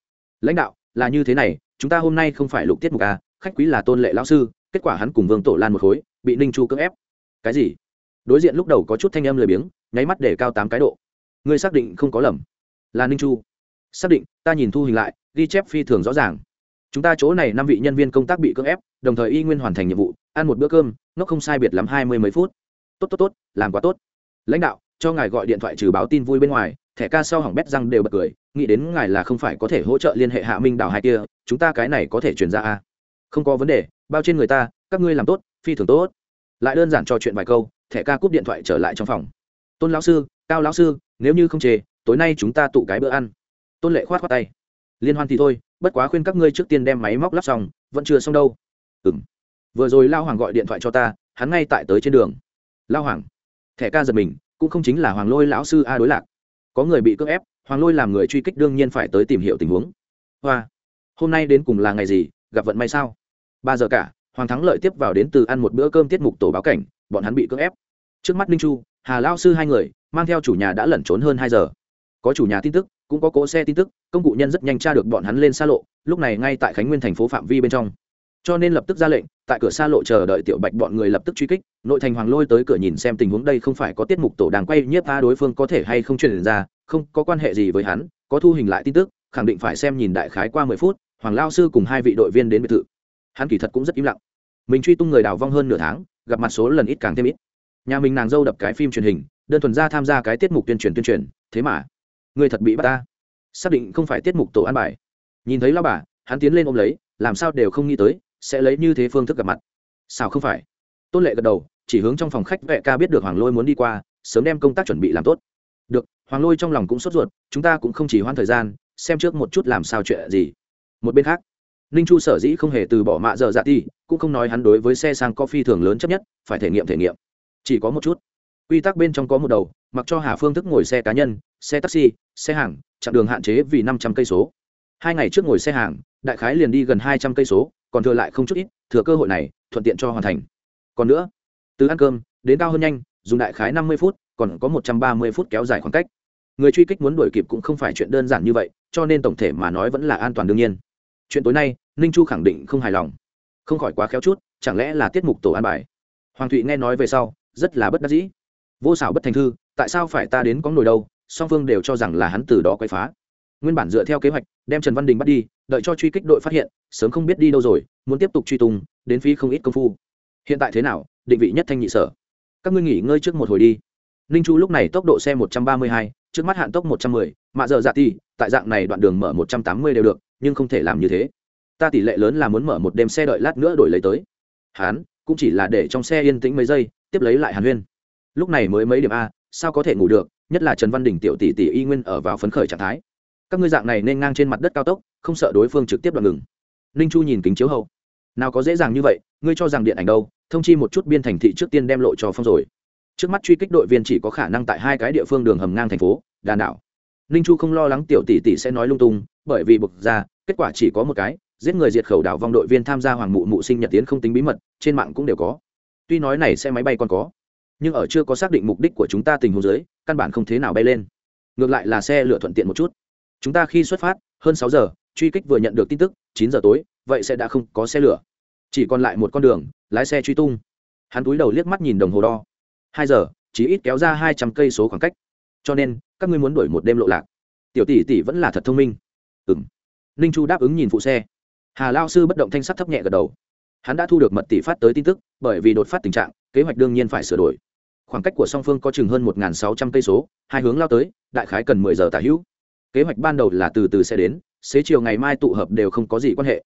Lãnh đạo, là như thế này, chúng ta hôm nay không phải lục tiết mục a, khách quý là tôn lệ lão sư, kết quả hắn cùng vương tổ lan một khối, bị ninh chu cưỡng ép. Cái gì? Đối diện lúc đầu có chút thanh âm lười biếng, nháy mắt để cao tám cái độ. Ngươi xác định không có lầm. Là ninh chu. Xác định, ta nhìn thu hình lại, ghi chép phi thường rõ ràng. Chúng ta chỗ này năm vị nhân viên công tác bị cưỡng ép, đồng thời y nguyên hoàn thành nhiệm vụ, ăn một bữa cơm nó không sai biệt lắm hai mươi mấy phút. Tốt tốt tốt, làm quá tốt. Lãnh đạo, cho ngài gọi điện thoại trừ báo tin vui bên ngoài, thẻ ca sau hỏng bét răng đều bật cười, nghĩ đến ngài là không phải có thể hỗ trợ liên hệ hạ minh đảo hai kia, chúng ta cái này có thể chuyển ra a. Không có vấn đề, bao trên người ta, các ngươi làm tốt, phi thường tốt. Lại đơn giản trò chuyện vài câu thẻ ca cúp điện thoại trở lại trong phòng. Tôn lão sư, cao lão sư, nếu như không chê, tối nay chúng ta tụ cái bữa ăn. Tôn lệ khoát khoát tay. Liên hoan thì thôi, bất quá khuyên các ngươi trước tiên đem máy móc lắp xong, vẫn chưa xong đâu. Ừ m vừa rồi lao hoàng gọi điện thoại cho ta, hắn ngay tại tới trên đường. Lao hoàng. Thẻ ca giật mình, cũng không chính là hoàng lôi lão sư a đối lạc. Có người bị cưỡng ép, hoàng lôi làm người truy kích đương nhiên phải tới tìm hiểu tình huống. Hoa. Hôm nay đến cùng là ngày gì, gặp vận may sao? Ba giờ cả, hoàng thắng lợi tiếp vào đến từ ăn một bữa cơm tiết mục tổ báo cảnh, bọn hắn bị cưỡng ép trước mắt ninh chu, hà lao sư hai người, mang theo chủ nhà đã lẩn trốn hơn hai giờ. Có chủ nhà tin tức, cũng có cỗ xe tin tức, công cụ nhân rất nhanh tra được bọn hắn lên xa lộ, lúc này ngay tại khánh nguyên thành phố phạm vi bên trong. Cho nên lập tức ra lệnh, tại cửa xa lộ chờ đợi tiểu bạch bọn người lập tức truy kích, nội thành hoàng lôi tới cửa nhìn xem tình huống đây không phải có tiết mục tổ đang quay nhiếp ta đối phương có thể hay không truyền ra, không có quan hệ gì với hắn, có thu hình lại tin tức, khẳng định phải xem nhìn đại khái qua mười phút, hoàng lao sư cùng hai vị đội viên đến biệt thự. Hắn kỳ thật cũng rất im lặng. Mình truy tung người đào vong hơn nửa tháng, gặp mặt số lần ít càng thêm ít nhà mình nàng dâu đập cái phim truyền hình, đơn thuần ra tham gia cái tiết mục tuyên truyền tuyên truyền, thế mà, người thật bị bắt ta. Xác định không phải tiết mục tổ an bài. Nhìn thấy lao bà, hắn tiến lên ôm lấy, làm sao đều không nghĩ tới, sẽ lấy như thế phương thức gặp mặt. Sao không phải? Tôn lệ gật đầu, chỉ hướng trong phòng khách vệ ca biết được hoàng lôi muốn đi qua, sớm đem công tác chuẩn bị làm tốt. Được, hoàng lôi trong lòng cũng sốt ruột, chúng ta cũng không chỉ hoãn thời gian, xem trước một chút làm sao chuyện gì. Một bên khác, ninh chu sở dĩ không hề từ bỏ mạ giờ dạ ti cũng không nói hắn đối với xe sang có phi thường lớn chấp nhất, phải thể nghiệm thể nghiệm chỉ có một chút. Quy tắc bên trong có một đầu, mặc cho hà phương thức ngồi xe cá nhân, xe taxi, xe hàng, chặng đường hạn chế vì năm trăm cây số. Hai ngày trước ngồi xe hàng, đại khái liền đi gần hai trăm cây số, còn thừa lại không chút ít, thừa cơ hội này, thuận tiện cho hoàn thành. Còn nữa, từ ăn cơm, đến cao hơn nhanh, dùng đại khái năm mươi phút, còn có một trăm ba mươi phút kéo dài khoảng cách. Người truy kích muốn đuổi kịp cũng không phải chuyện đơn giản như vậy, cho nên tổng thể mà nói vẫn là an toàn đương nhiên. Chuyện tối nay, ninh chu khẳng định không hài lòng. Không khỏi quá khéo chút, chẳng lẽ là tiết mục tổ an bài? Hoàng thụy nghe nói về sau rất là bất đắc dĩ. Vô xảo bất thành thư, tại sao phải ta đến có nổi đâu, song phương đều cho rằng là hắn từ đó quay phá. Nguyên bản dựa theo kế hoạch, đem trần văn đình bắt đi, đợi cho truy kích đội phát hiện, sớm không biết đi đâu rồi, muốn tiếp tục truy tung, đến phí không ít công phu. Hiện tại thế nào, định vị nhất thanh nhị sở? Các ngươi nghỉ ngơi trước một hồi đi. Ninh chu lúc này tốc độ xe một trăm ba mươi hai, trước mắt hạn tốc một trăm mười mạ giờ dạ ti tại dạng này đoạn đường mở một trăm tám mươi đều được, nhưng không thể làm như thế. Ta tỷ lệ lớn là muốn mở một đêm xe đợi lát nữa đổi lấy tới. Hán, cũng chỉ là để trong xe yên tĩnh mấy giây tiếp lấy lại hàn huyên. Lúc này mới mấy điểm a, sao có thể ngủ được, nhất là trần văn đình tiểu tỷ tỷ y nguyên ở vào phấn khởi trạng thái. Các ngươi dạng này nên ngang trên mặt đất cao tốc, không sợ đối phương trực tiếp đoạn ngừng. Ninh chu nhìn kính chiếu hậu. Nào có dễ dàng như vậy, ngươi cho rằng điện ảnh đâu, thông chi một chút biên thành thị trước tiên đem lộ cho phong rồi. Trước mắt truy kích đội viên chỉ có khả năng tại hai cái địa phương đường hầm ngang thành phố, đà đảo ninh chu không lo lắng tiểu tỷ tỷ sẽ nói lung tung, bởi vì bực ra, kết quả chỉ có một cái, giết người diệt khẩu đảo vòng đội viên tham gia hoàng mụ mụ sinh nhật tiến không tính bí mật, trên mạng cũng đều có tuy nói này xe máy bay còn có, nhưng ở chưa có xác định mục đích của chúng ta tình huống dưới, căn bản không thế nào bay lên. Ngược lại là xe lửa thuận tiện một chút. Chúng ta khi xuất phát, hơn sáu giờ, truy kích vừa nhận được tin tức, chín giờ tối, vậy sẽ đã không có xe lửa. Chỉ còn lại một con đường, lái xe truy tung. Hắn túi đầu liếc mắt nhìn đồng hồ đo. Hai giờ chỉ ít kéo ra hai trăm cây số khoảng cách. Cho nên, các ngươi muốn đuổi một đêm lộ lạc. Tiểu tỷ tỷ vẫn là thật thông minh. Ừ m ninh chu đáp ứng nhìn phụ xe. Hà lao sư bất động thanh sắt thấp nhẹ gật đầu hắn đã thu được mật tỷ phát tới tin tức, bởi vì đột phát tình trạng, kế hoạch đương nhiên phải sửa đổi. Khoảng cách của song phương có chừng hơn một sáu trăm cây số, hai hướng lao tới, đại khái cần mười giờ tả hữu. Kế hoạch ban đầu là từ từ sẽ đến, xế chiều ngày mai tụ hợp đều không có gì quan hệ.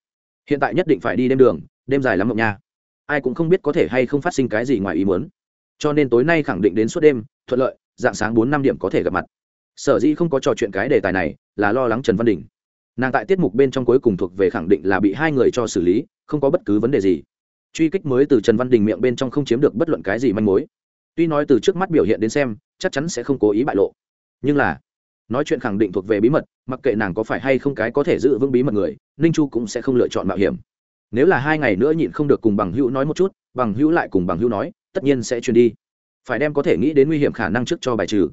Hiện tại nhất định phải đi đêm đường, đêm dài lắm mộng nha. Ai cũng không biết có thể hay không phát sinh cái gì ngoài ý muốn. Cho nên tối nay khẳng định đến suốt đêm, thuận lợi, dạng sáng bốn năm điểm có thể gặp mặt. Sở dĩ không có trò chuyện cái đề tài này, là lo lắng trần văn đình nàng tại tiết mục bên trong cuối cùng thuộc về khẳng định là bị hai người cho xử lý, không có bất cứ vấn đề gì. Truy kích mới từ trần văn đình miệng bên trong không chiếm được bất luận cái gì manh mối. Tuy nói từ trước mắt biểu hiện đến xem, chắc chắn sẽ không cố ý bại lộ. Nhưng là, nói chuyện khẳng định thuộc về bí mật, mặc kệ nàng có phải hay không cái có thể giữ vững bí mật người, ninh chu cũng sẽ không lựa chọn mạo hiểm. Nếu là hai ngày nữa nhịn không được cùng bằng hữu nói một chút, bằng hữu lại cùng bằng hữu nói, tất nhiên sẽ truyền đi. Phải đem có thể nghĩ đến nguy hiểm khả năng trước cho bài trừ.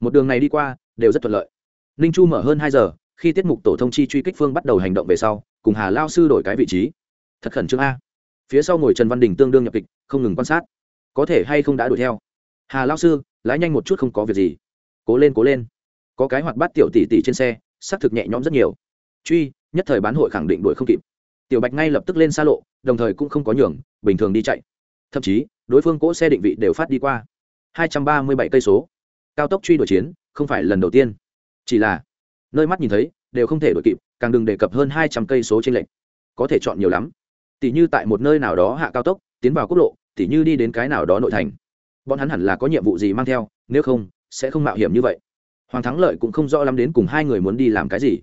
Một đường này đi qua, đều rất thuận lợi. Ninh chu mở hơn hai giờ khi tiết mục tổ thông chi truy kích phương bắt đầu hành động về sau, cùng hà lao sư đổi cái vị trí. Thật khẩn trương a. Phía sau ngồi trần văn đình tương đương nhập kịch, không ngừng quan sát. Có thể hay không đã đuổi theo? Hà lao sư, lái nhanh một chút không có việc gì. Cố lên cố lên. Có cái hoạt bát tiểu tỷ tỷ trên xe, xác thực nhẹ nhõm rất nhiều. Truy, nhất thời bán hội khẳng định đuổi không kịp. Tiểu bạch ngay lập tức lên xa lộ, đồng thời cũng không có nhường, bình thường đi chạy. Thậm chí, đối phương cỗ xe định vị đều phát đi qua. Hai trăm ba mươi bảy cây số. Cao tốc truy đuổi chiến, không phải lần đầu tiên. Chỉ là nơi mắt nhìn thấy, đều không thể đuổi kịp, càng đừng đề cập hơn hai trăm cây số trên lệnh có thể chọn nhiều lắm. Tỷ như tại một nơi nào đó hạ cao tốc, tiến vào quốc lộ, tỷ như đi đến cái nào đó nội thành. Bọn hắn hẳn là có nhiệm vụ gì mang theo, nếu không, sẽ không mạo hiểm như vậy. Hoàng thắng lợi cũng không rõ lắm đến cùng hai người muốn đi làm cái gì.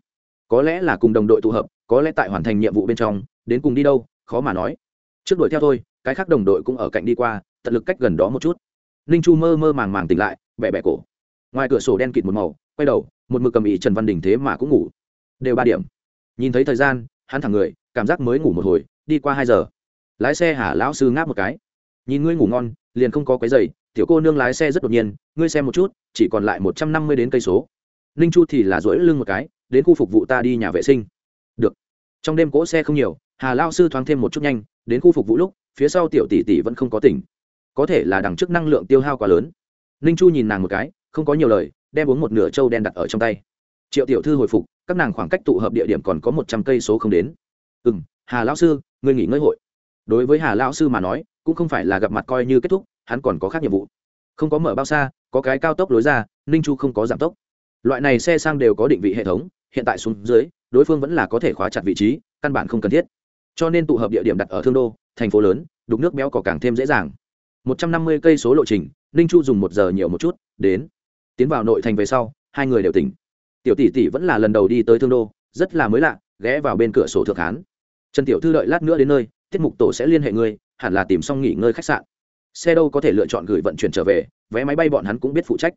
Có lẽ là cùng đồng đội tụ hợp, có lẽ tại hoàn thành nhiệm vụ bên trong, đến cùng đi đâu, khó mà nói. Trước đuổi theo thôi, cái khác đồng đội cũng ở cạnh đi qua, tận lực cách gần đó một chút. Ninh chu mơ mơ màng màng tỉnh lại bẹ bẹ cổ. Ngoài cửa sổ đen kịt một màu, quay đầu một mực cầm ý trần văn đình thế mà cũng ngủ. Đều ba điểm. Nhìn thấy thời gian, hắn thẳng người, cảm giác mới ngủ một hồi, đi qua hai giờ. Lái xe hà lão sư ngáp một cái. Nhìn ngươi ngủ ngon, liền không có cái giày tiểu cô nương lái xe rất đột nhiên, ngươi xem một chút, chỉ còn lại một trăm năm mươi đến cây số. Ninh chu thì là rỗi lưng một cái, đến khu phục vụ ta đi nhà vệ sinh. Được. Trong đêm cỗ xe không nhiều, hà lao sư thoáng thêm một chút nhanh, đến khu phục vụ lúc, phía sau tiểu tỷ tỷ vẫn không có tỉnh. Có thể là đằng trước năng lượng tiêu hao quá lớn. Ninh chu nhìn nàng một cái, không có nhiều lời đem uống một nửa trâu đen đặt ở trong tay. Triệu tiểu thư hồi phục, các nàng khoảng cách tụ hợp địa điểm còn có một trăm cây số không đến. Ừ m hà lão sư, ngươi nghỉ ngơi hội. Đối với hà lão sư mà nói, cũng không phải là gặp mặt coi như kết thúc, hắn còn có khác nhiệm vụ. Không có mở bao xa, có cái cao tốc lối ra, ninh chu không có giảm tốc. Loại này xe sang đều có định vị hệ thống, hiện tại xuống dưới, đối phương vẫn là có thể khóa chặt vị trí, căn bản không cần thiết. Cho nên tụ hợp địa điểm đặt ở thương đô, thành phố lớn, đục nước béo cỏ càng thêm dễ dàng. Một trăm năm mươi cây số lộ trình, ninh chu dùng một giờ nhiều một chút, đến tiến vào nội thành về sau, hai người đều tỉnh. Tiểu tỷ tỷ vẫn là lần đầu đi tới thương đô, rất là mới lạ, ghé vào bên cửa sổ thượng hán. Trần tiểu thư đợi lát nữa đến nơi, tiết mục tổ sẽ liên hệ ngươi, hẳn là tìm xong nghỉ ngơi khách sạn. Xe đâu có thể lựa chọn gửi vận chuyển trở về, vé máy bay bọn hắn cũng biết phụ trách.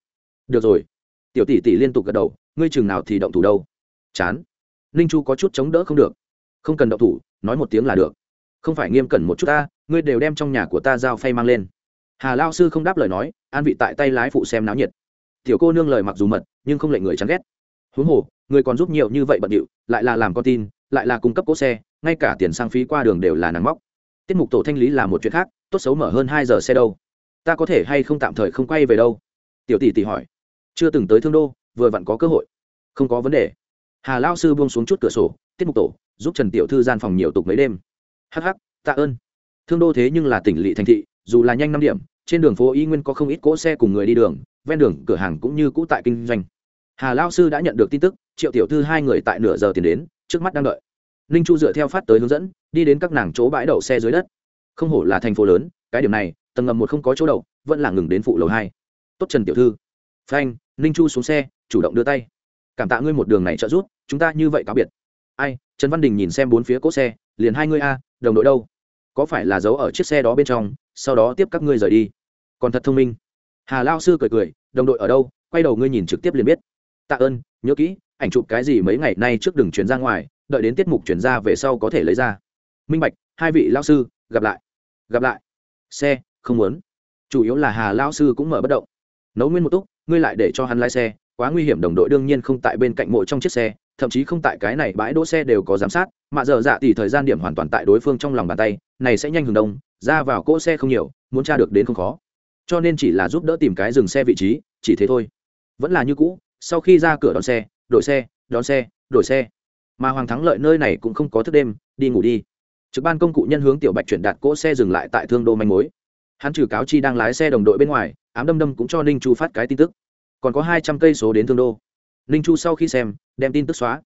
Được rồi. Tiểu tỷ tỷ liên tục gật đầu, ngươi chừng nào thì động thủ đâu. Chán. Ninh chu có chút chống đỡ không được. Không cần động thủ, nói một tiếng là được. Không phải nghiêm cẩn một chút ta, ngươi đều đem trong nhà của ta giao phay mang lên. Hà lao sư không đáp lời nói, an vị tại tay lái phụ xem náo nhiệt tiểu cô nương lời mặc dù mật, nhưng không lệnh người chán ghét. Huống hồ, người còn giúp nhiều như vậy bận điệu, lại là làm con tin, lại là cung cấp cỗ xe, ngay cả tiền sang phí qua đường đều là nắng móc. Tiết mục tổ thanh lý là một chuyện khác, tốt xấu mở hơn hai giờ xe đâu. Ta có thể hay không tạm thời không quay về đâu? Tiểu tỷ tỷ hỏi. Chưa từng tới thương đô, vừa vặn có cơ hội. Không có vấn đề. Hà lao sư buông xuống chút cửa sổ, tiết mục tổ, giúp trần tiểu thư gian phòng nhiều tục mấy đêm. Hh tạ ơn. Thương đô thế nhưng là tỉnh lỵ thành thị, dù là nhanh năm điểm trên đường phố y nguyên có không ít cỗ xe cùng người đi đường, ven đường, cửa hàng cũng như cũ tại kinh doanh. Hà lao sư đã nhận được tin tức, triệu tiểu thư hai người tại nửa giờ tiền đến, trước mắt đang đợi. Ninh chu dựa theo phát tới hướng dẫn, đi đến các nàng chỗ bãi đậu xe dưới đất. Không hổ là thành phố lớn, cái điểm này, tầng ngầm một không có chỗ đậu, vẫn là ngừng đến phụ lầu hai. Tốt trần tiểu thư. Phanh, ninh chu xuống xe, chủ động đưa tay. Cảm tạ ngươi một đường này trợ giúp, chúng ta như vậy cáo biệt. Ai, trần văn đình nhìn xem bốn phía cỗ xe, liền hai ngươi a, đồng đội đâu? Có phải là giấu ở chiếc xe đó bên trong, sau đó tiếp các ngươi rời đi? Còn thật thông minh. Hà lao sư cười cười, đồng đội ở đâu? Quay đầu ngươi nhìn trực tiếp liền biết. Tạ ơn, nhớ kỹ, ảnh chụp cái gì mấy ngày nay trước đừng chuyển ra ngoài, đợi đến tiết mục chuyển ra về sau có thể lấy ra. Minh bạch, hai vị lao sư, gặp lại. Gặp lại. Xe, không muốn. Chủ yếu là hà lao sư cũng mở bất động. Nấu nguyên một túc, ngươi lại để cho hắn lái xe, quá nguy hiểm, đồng đội đương nhiên không tại bên cạnh mộ trong chiếc xe, thậm chí không tại cái này bãi đỗ xe đều có giám sát, mà giờ dạ thì thời gian điểm hoàn toàn tại đối phương trong lòng bàn tay, này sẽ nhanh hừng đông, ra vào cỗ xe không nhiều, muốn tra được đến không khó cho nên chỉ là giúp đỡ tìm cái dừng xe vị trí, chỉ thế thôi. Vẫn là như cũ, sau khi ra cửa đón xe, đổi xe, đón xe, đổi xe. Mà hoàng thắng lợi nơi này cũng không có thức đêm, đi ngủ đi. Trực ban công cụ nhân hướng tiểu bạch chuyển đạt cỗ xe dừng lại tại thương đô manh mối. Hắn trừ cáo chi đang lái xe đồng đội bên ngoài, ám đâm đâm cũng cho ninh chu phát cái tin tức. Còn có hai trăm cây số đến thương đô. Ninh chu sau khi xem, đem tin tức xóa.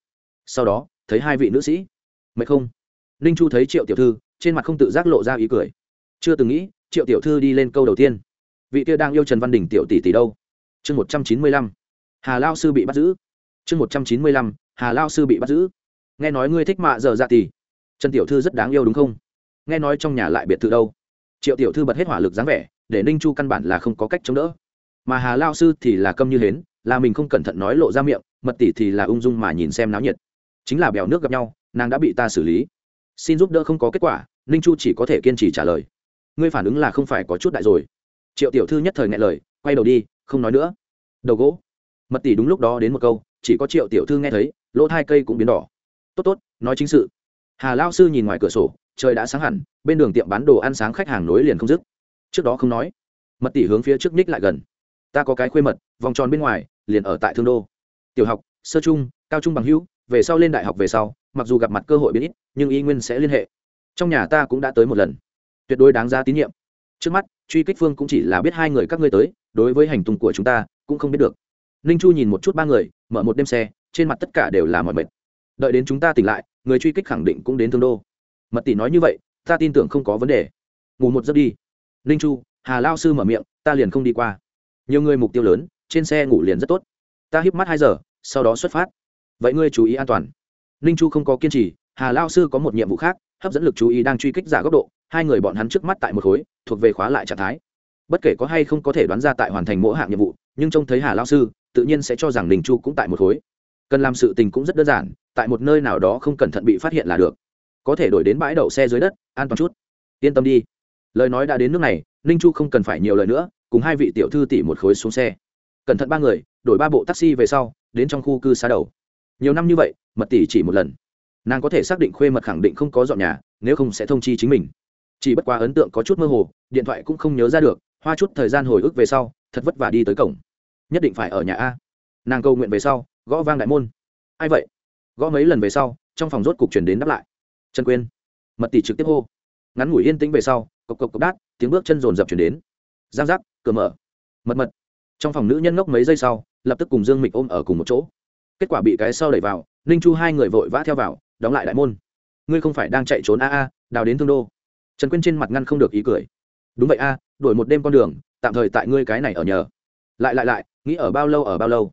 Sau đó, thấy hai vị nữ sĩ. Mệt không? Ninh chu thấy triệu tiểu thư, trên mặt không tự giác lộ ra ý cười. Chưa từng nghĩ, triệu tiểu thư đi lên câu đầu tiên vị kia đang yêu trần văn đình tiểu tỷ tỷ đâu? Chương một trăm chín mươi lăm. Hà lao sư bị bắt giữ. Chương một trăm chín mươi lăm. Hà lao sư bị bắt giữ. Nghe nói ngươi thích mạ giờ dạ tỷ trần tiểu thư rất đáng yêu đúng không? Nghe nói trong nhà lại biệt thự đâu? Triệu tiểu thư bật hết hỏa lực dáng vẻ, để ninh chu căn bản là không có cách chống đỡ. Mà hà lao sư thì là câm như hến, là mình không cẩn thận nói lộ ra miệng, mật tỷ thì là ung dung mà nhìn xem náo nhiệt. Chính là bèo nước gặp nhau, nàng đã bị ta xử lý. Xin giúp đỡ không có kết quả, ninh chu chỉ có thể kiên trì trả lời. Ngươi phản ứng là không phải có chút đại rồi triệu tiểu thư nhất thời ngại lời, quay đầu đi, không nói nữa. Đầu gỗ. Mật tỷ đúng lúc đó đến một câu, chỉ có triệu tiểu thư nghe thấy, lỗ hai cây cũng biến đỏ. Tốt tốt, nói chính sự. Hà lao sư nhìn ngoài cửa sổ, trời đã sáng hẳn, bên đường tiệm bán đồ ăn sáng khách hàng nối liền không dứt. Trước đó không nói. Mật tỷ hướng phía trước ních lại gần. Ta có cái khuê mật, vòng tròn bên ngoài, liền ở tại thương đô. Tiểu học, sơ trung, cao trung bằng hữu, về sau lên đại học về sau, mặc dù gặp mặt cơ hội biến ít, nhưng y nguyên sẽ liên hệ. Trong nhà ta cũng đã tới một lần. Tuyệt đối đáng ra tín nhiệm. Trước mắt truy kích phương cũng chỉ là biết hai người các ngươi tới, đối với hành tung của chúng ta, cũng không biết được. Ninh chu nhìn một chút ba người, mở một đêm xe, trên mặt tất cả đều là mọi mệt. Đợi đến chúng ta tỉnh lại, người truy kích khẳng định cũng đến thương đô. Mật tỷ nói như vậy, ta tin tưởng không có vấn đề. Ngủ một giấc đi. Ninh chu, hà lao sư mở miệng, ta liền không đi qua. Nhiều người mục tiêu lớn, trên xe ngủ liền rất tốt. Ta híp mắt hai giờ, sau đó xuất phát. Vậy ngươi chú ý an toàn. Ninh chu không có kiên trì, hà lao sư có một nhiệm vụ khác, hấp dẫn lực chú ý đang truy kích giả góc độ hai người bọn hắn trước mắt tại một khối, thuộc về khóa lại trạng thái. Bất kể có hay không có thể đoán ra tại hoàn thành mỗi hạng nhiệm vụ, nhưng trông thấy hà lao sư, tự nhiên sẽ cho rằng ninh chu cũng tại một khối. Cần làm sự tình cũng rất đơn giản, tại một nơi nào đó không cẩn thận bị phát hiện là được. Có thể đổi đến bãi đậu xe dưới đất, an toàn chút. Yên tâm đi. Lời nói đã đến nước này, ninh chu không cần phải nhiều lời nữa, cùng hai vị tiểu thư tỷ một khối xuống xe. Cẩn thận ba người, đổi ba bộ taxi về sau, đến trong khu cư xá đầu. Nhiều năm như vậy, mật tỷ chỉ một lần. Nàng có thể xác định khuê mật khẳng định không có dọn nhà, nếu không sẽ thông chi chính mình chỉ bất quá ấn tượng có chút mơ hồ, điện thoại cũng không nhớ ra được, hoa chút thời gian hồi ức về sau, thật vất vả đi tới cổng. Nhất định phải ở nhà a. Nàng cầu nguyện về sau, gõ vang đại môn. Ai vậy? Gõ mấy lần về sau, trong phòng rốt cục chuyển đến đáp lại. Trần quyên. Mật tỷ trực tiếp hô. Ngắn ngủi yên tĩnh về sau, cộc cộc cộc đát, tiếng bước chân rồn rập chuyển đến. Giang giác, cửa mở. Mật mật. Trong phòng nữ nhân ngốc mấy giây sau, lập tức cùng dương mịch ôm ở cùng một chỗ. Kết quả bị cái sau đẩy vào, ninh chu hai người vội vã theo vào, đóng lại đại môn. Ngươi không phải đang chạy trốn a a, đào đến thương đô trần quyên trên mặt ngăn không được ý cười. Đúng vậy a đổi một đêm con đường, tạm thời tại ngươi cái này ở nhờ. Lại lại lại, nghĩ ở bao lâu ở bao lâu.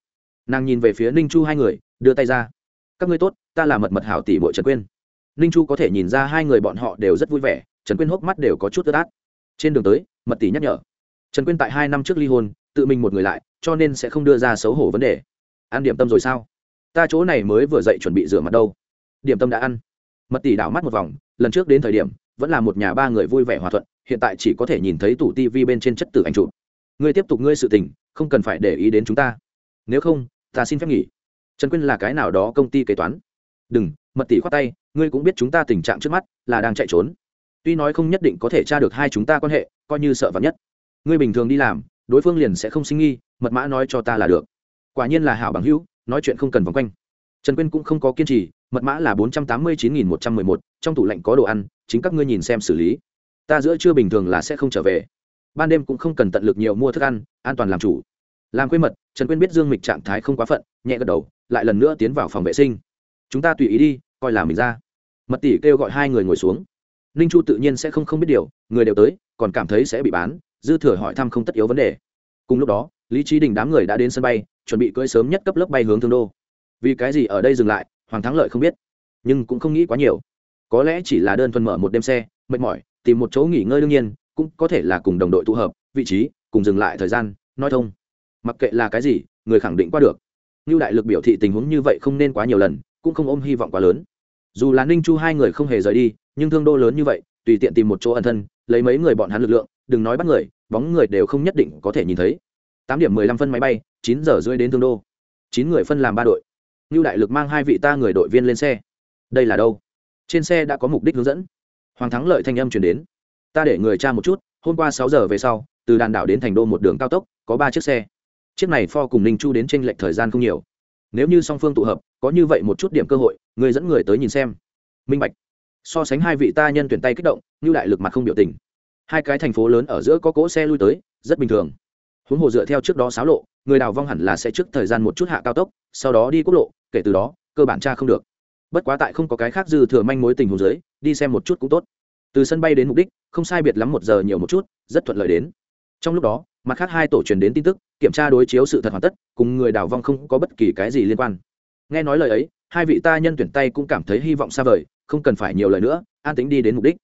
Nàng nhìn về phía ninh chu hai người, đưa tay ra. Các ngươi tốt, ta là mật mật hảo tỷ bội trần quyên. Ninh chu có thể nhìn ra hai người bọn họ đều rất vui vẻ, trần quyên hốc mắt đều có chút tơ tát trên đường tới, mật tỷ nhắc nhở. Trần quyên tại hai năm trước ly hôn, tự mình một người lại, cho nên sẽ không đưa ra xấu hổ vấn đề. Ăn điểm tâm rồi sao? Ta chỗ này mới vừa dậy chuẩn bị rửa mặt đâu. Điểm tâm đã ăn mật tỷ đảo mắt một vòng, lần trước đến thời điểm, vẫn là một nhà ba người vui vẻ hòa thuận, hiện tại chỉ có thể nhìn thấy tủ tivi bên trên chất tử ảnh chụp. Ngươi tiếp tục ngươi sự tình, không cần phải để ý đến chúng ta. Nếu không, ta xin phép nghỉ. Trần quyên là cái nào đó công ty kế toán. Đừng, mật tỷ khoát tay, ngươi cũng biết chúng ta tình trạng trước mắt là đang chạy trốn. Tuy nói không nhất định có thể tra được hai chúng ta quan hệ, coi như sợ vắn nhất. Ngươi bình thường đi làm, đối phương liền sẽ không sinh nghi, mật mã nói cho ta là được. Quả nhiên là hảo bằng hữu, nói chuyện không cần vòng quanh trần quyên cũng không có kiên trì, mật mã là bốn trăm tám mươi chín nghìn một trăm mười một, trong tủ lạnh có đồ ăn, chính các ngươi nhìn xem xử lý. Ta giữa trưa bình thường là sẽ không trở về. Ban đêm cũng không cần tận lực nhiều mua thức ăn, an toàn làm chủ. Làm quê mật, trần quyên biết dương mịch trạng thái không quá phận, nhẹ gật đầu, lại lần nữa tiến vào phòng vệ sinh. Chúng ta tùy ý đi, coi là mình ra. Mật tỷ kêu gọi hai người ngồi xuống. Ninh chu tự nhiên sẽ không không biết điều, người đều tới, còn cảm thấy sẽ bị bán, dư thừa hỏi thăm không tất yếu vấn đề. Cùng lúc đó, lý trí đình đám người đã đến sân bay, chuẩn bị cưỡi sớm nhất cấp lớp bay hướng thương đô vì cái gì ở đây dừng lại, hoàng thắng lợi không biết, nhưng cũng không nghĩ quá nhiều. Có lẽ chỉ là đơn thuần mở một đêm xe, mệt mỏi, tìm một chỗ nghỉ ngơi đương nhiên, cũng có thể là cùng đồng đội tụ hợp, vị trí, cùng dừng lại thời gian, nói thông. Mặc kệ là cái gì, người khẳng định qua được. Như đại lực biểu thị tình huống như vậy không nên quá nhiều lần, cũng không ôm hy vọng quá lớn. Dù là ninh chu hai người không hề rời đi, nhưng thương đô lớn như vậy, tùy tiện tìm một chỗ ẩn thân, lấy mấy người bọn hắn lực lượng, đừng nói bắt người, bóng người đều không nhất định có thể nhìn thấy. Tám điểm mười lăm phân máy bay, chín giờ rưỡi đến thương đô. Chín người phân làm ba đội như đại lực mang hai vị ta người đội viên lên xe. Đây là đâu? Trên xe đã có mục đích hướng dẫn. Hoàng thắng lợi thanh âm chuyển đến. Ta để người cha một chút, hôm qua sáu giờ về sau, từ đàn đảo đến thành đô một đường cao tốc, có ba chiếc xe. Chiếc này pho cùng ninh chu đến tranh lệch thời gian không nhiều. Nếu như song phương tụ hợp, có như vậy một chút điểm cơ hội, người dẫn người tới nhìn xem. Minh bạch. So sánh hai vị ta nhân tuyển tay kích động như đại lực mặt không biểu tình. Hai cái thành phố lớn ở giữa có cỗ xe lui tới, rất bình thường. Huống hồ dựa theo trước đó xáo lộ, người đào vong hẳn là sẽ trước thời gian một chút hạ cao tốc, sau đó đi quốc lộ kể từ đó, cơ bản tra không được. Bất quá tại không có cái khác dư thừa manh mối tình hồ dưới, đi xem một chút cũng tốt. Từ sân bay đến mục đích, không sai biệt lắm một giờ nhiều một chút, rất thuận lợi đến. Trong lúc đó, mặt khác hai tổ truyền đến tin tức, kiểm tra đối chiếu sự thật hoàn tất, cùng người đào vong không có bất kỳ cái gì liên quan. Nghe nói lời ấy, hai vị ta nhân tuyển tay cũng cảm thấy hy vọng xa vời, không cần phải nhiều lời nữa, an tính đi đến mục đích.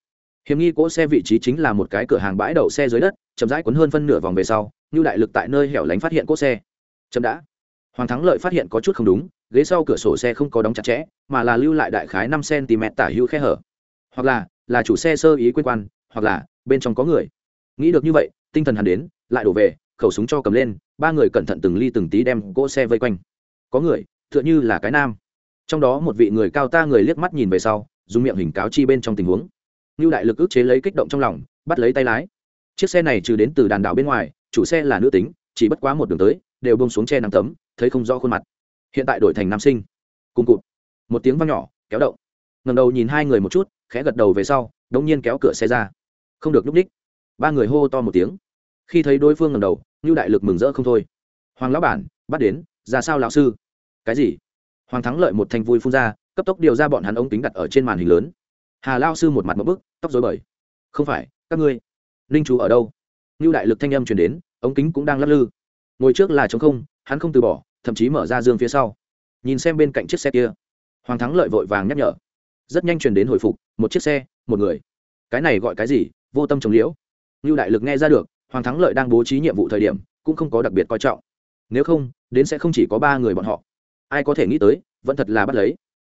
Hiểm nghi cỗ xe vị trí chính là một cái cửa hàng bãi đậu xe dưới đất, chậm rãi cuốn hơn phân nửa vòng về sau như đại lực tại nơi hẻo lánh phát hiện cỗ xe. Chậm đã. Hoàng thắng lợi phát hiện có chút không đúng ghế sau cửa sổ xe không có đóng chặt chẽ, mà là lưu lại đại khái năm cm tả hữu khe hở. Hoặc là là chủ xe sơ ý quên quan, hoặc là, bên trong có người. Nghĩ được như vậy, tinh thần hắn đến, lại đổ về, khẩu súng cho cầm lên, ba người cẩn thận từng ly từng tí đem cỗ xe vây quanh. Có người, tựa như là cái nam. Trong đó một vị người cao ta người liếc mắt nhìn về sau, dùng miệng hình cáo chi bên trong tình huống. Như đại lực ức chế lấy kích động trong lòng, bắt lấy tay lái. Chiếc xe này trừ đến từ đàn đảo bên ngoài, chủ xe là nữ tính, chỉ bất quá một đường tới, đều bông xuống che nắng tấm, thấy không rõ khuôn mặt hiện tại đổi thành nam sinh. Cùng cụt. Một tiếng văng nhỏ, kéo động. Ngầm đầu nhìn hai người một chút, khẽ gật đầu về sau đống nhiên kéo cửa xe ra. Không được núp ních ba người hô to một tiếng. Khi thấy đối phương ngầm đầu như đại lực mừng rỡ không thôi. Hoàng lão bản, bắt đến, ra sao lão sư? Cái gì? Hoàng thắng lợi một thanh vui phun ra, cấp tốc điều ra bọn hắn ống kính đặt ở trên màn hình lớn. Hà lao sư một mặt một bức, tóc dối bời. Không phải, các ngươi. Ninh chú ở đâu? Như đại lực thanh âm chuyển đến, ống kính cũng đang lắc lư. Ngồi trước là chống không, hắn không từ bỏ thậm chí mở ra dương phía sau. Nhìn xem bên cạnh chiếc xe kia, hoàng thắng lợi vội vàng nhắc nhở. Rất nhanh chuyển đến hồi phục, một chiếc xe, một người. Cái này gọi cái gì? Vô tâm trồng liễu. Như đại lực nghe ra được, hoàng thắng lợi đang bố trí nhiệm vụ thời điểm, cũng không có đặc biệt coi trọng. Nếu không, đến sẽ không chỉ có ba người bọn họ. Ai có thể nghĩ tới, vẫn thật là bắt lấy.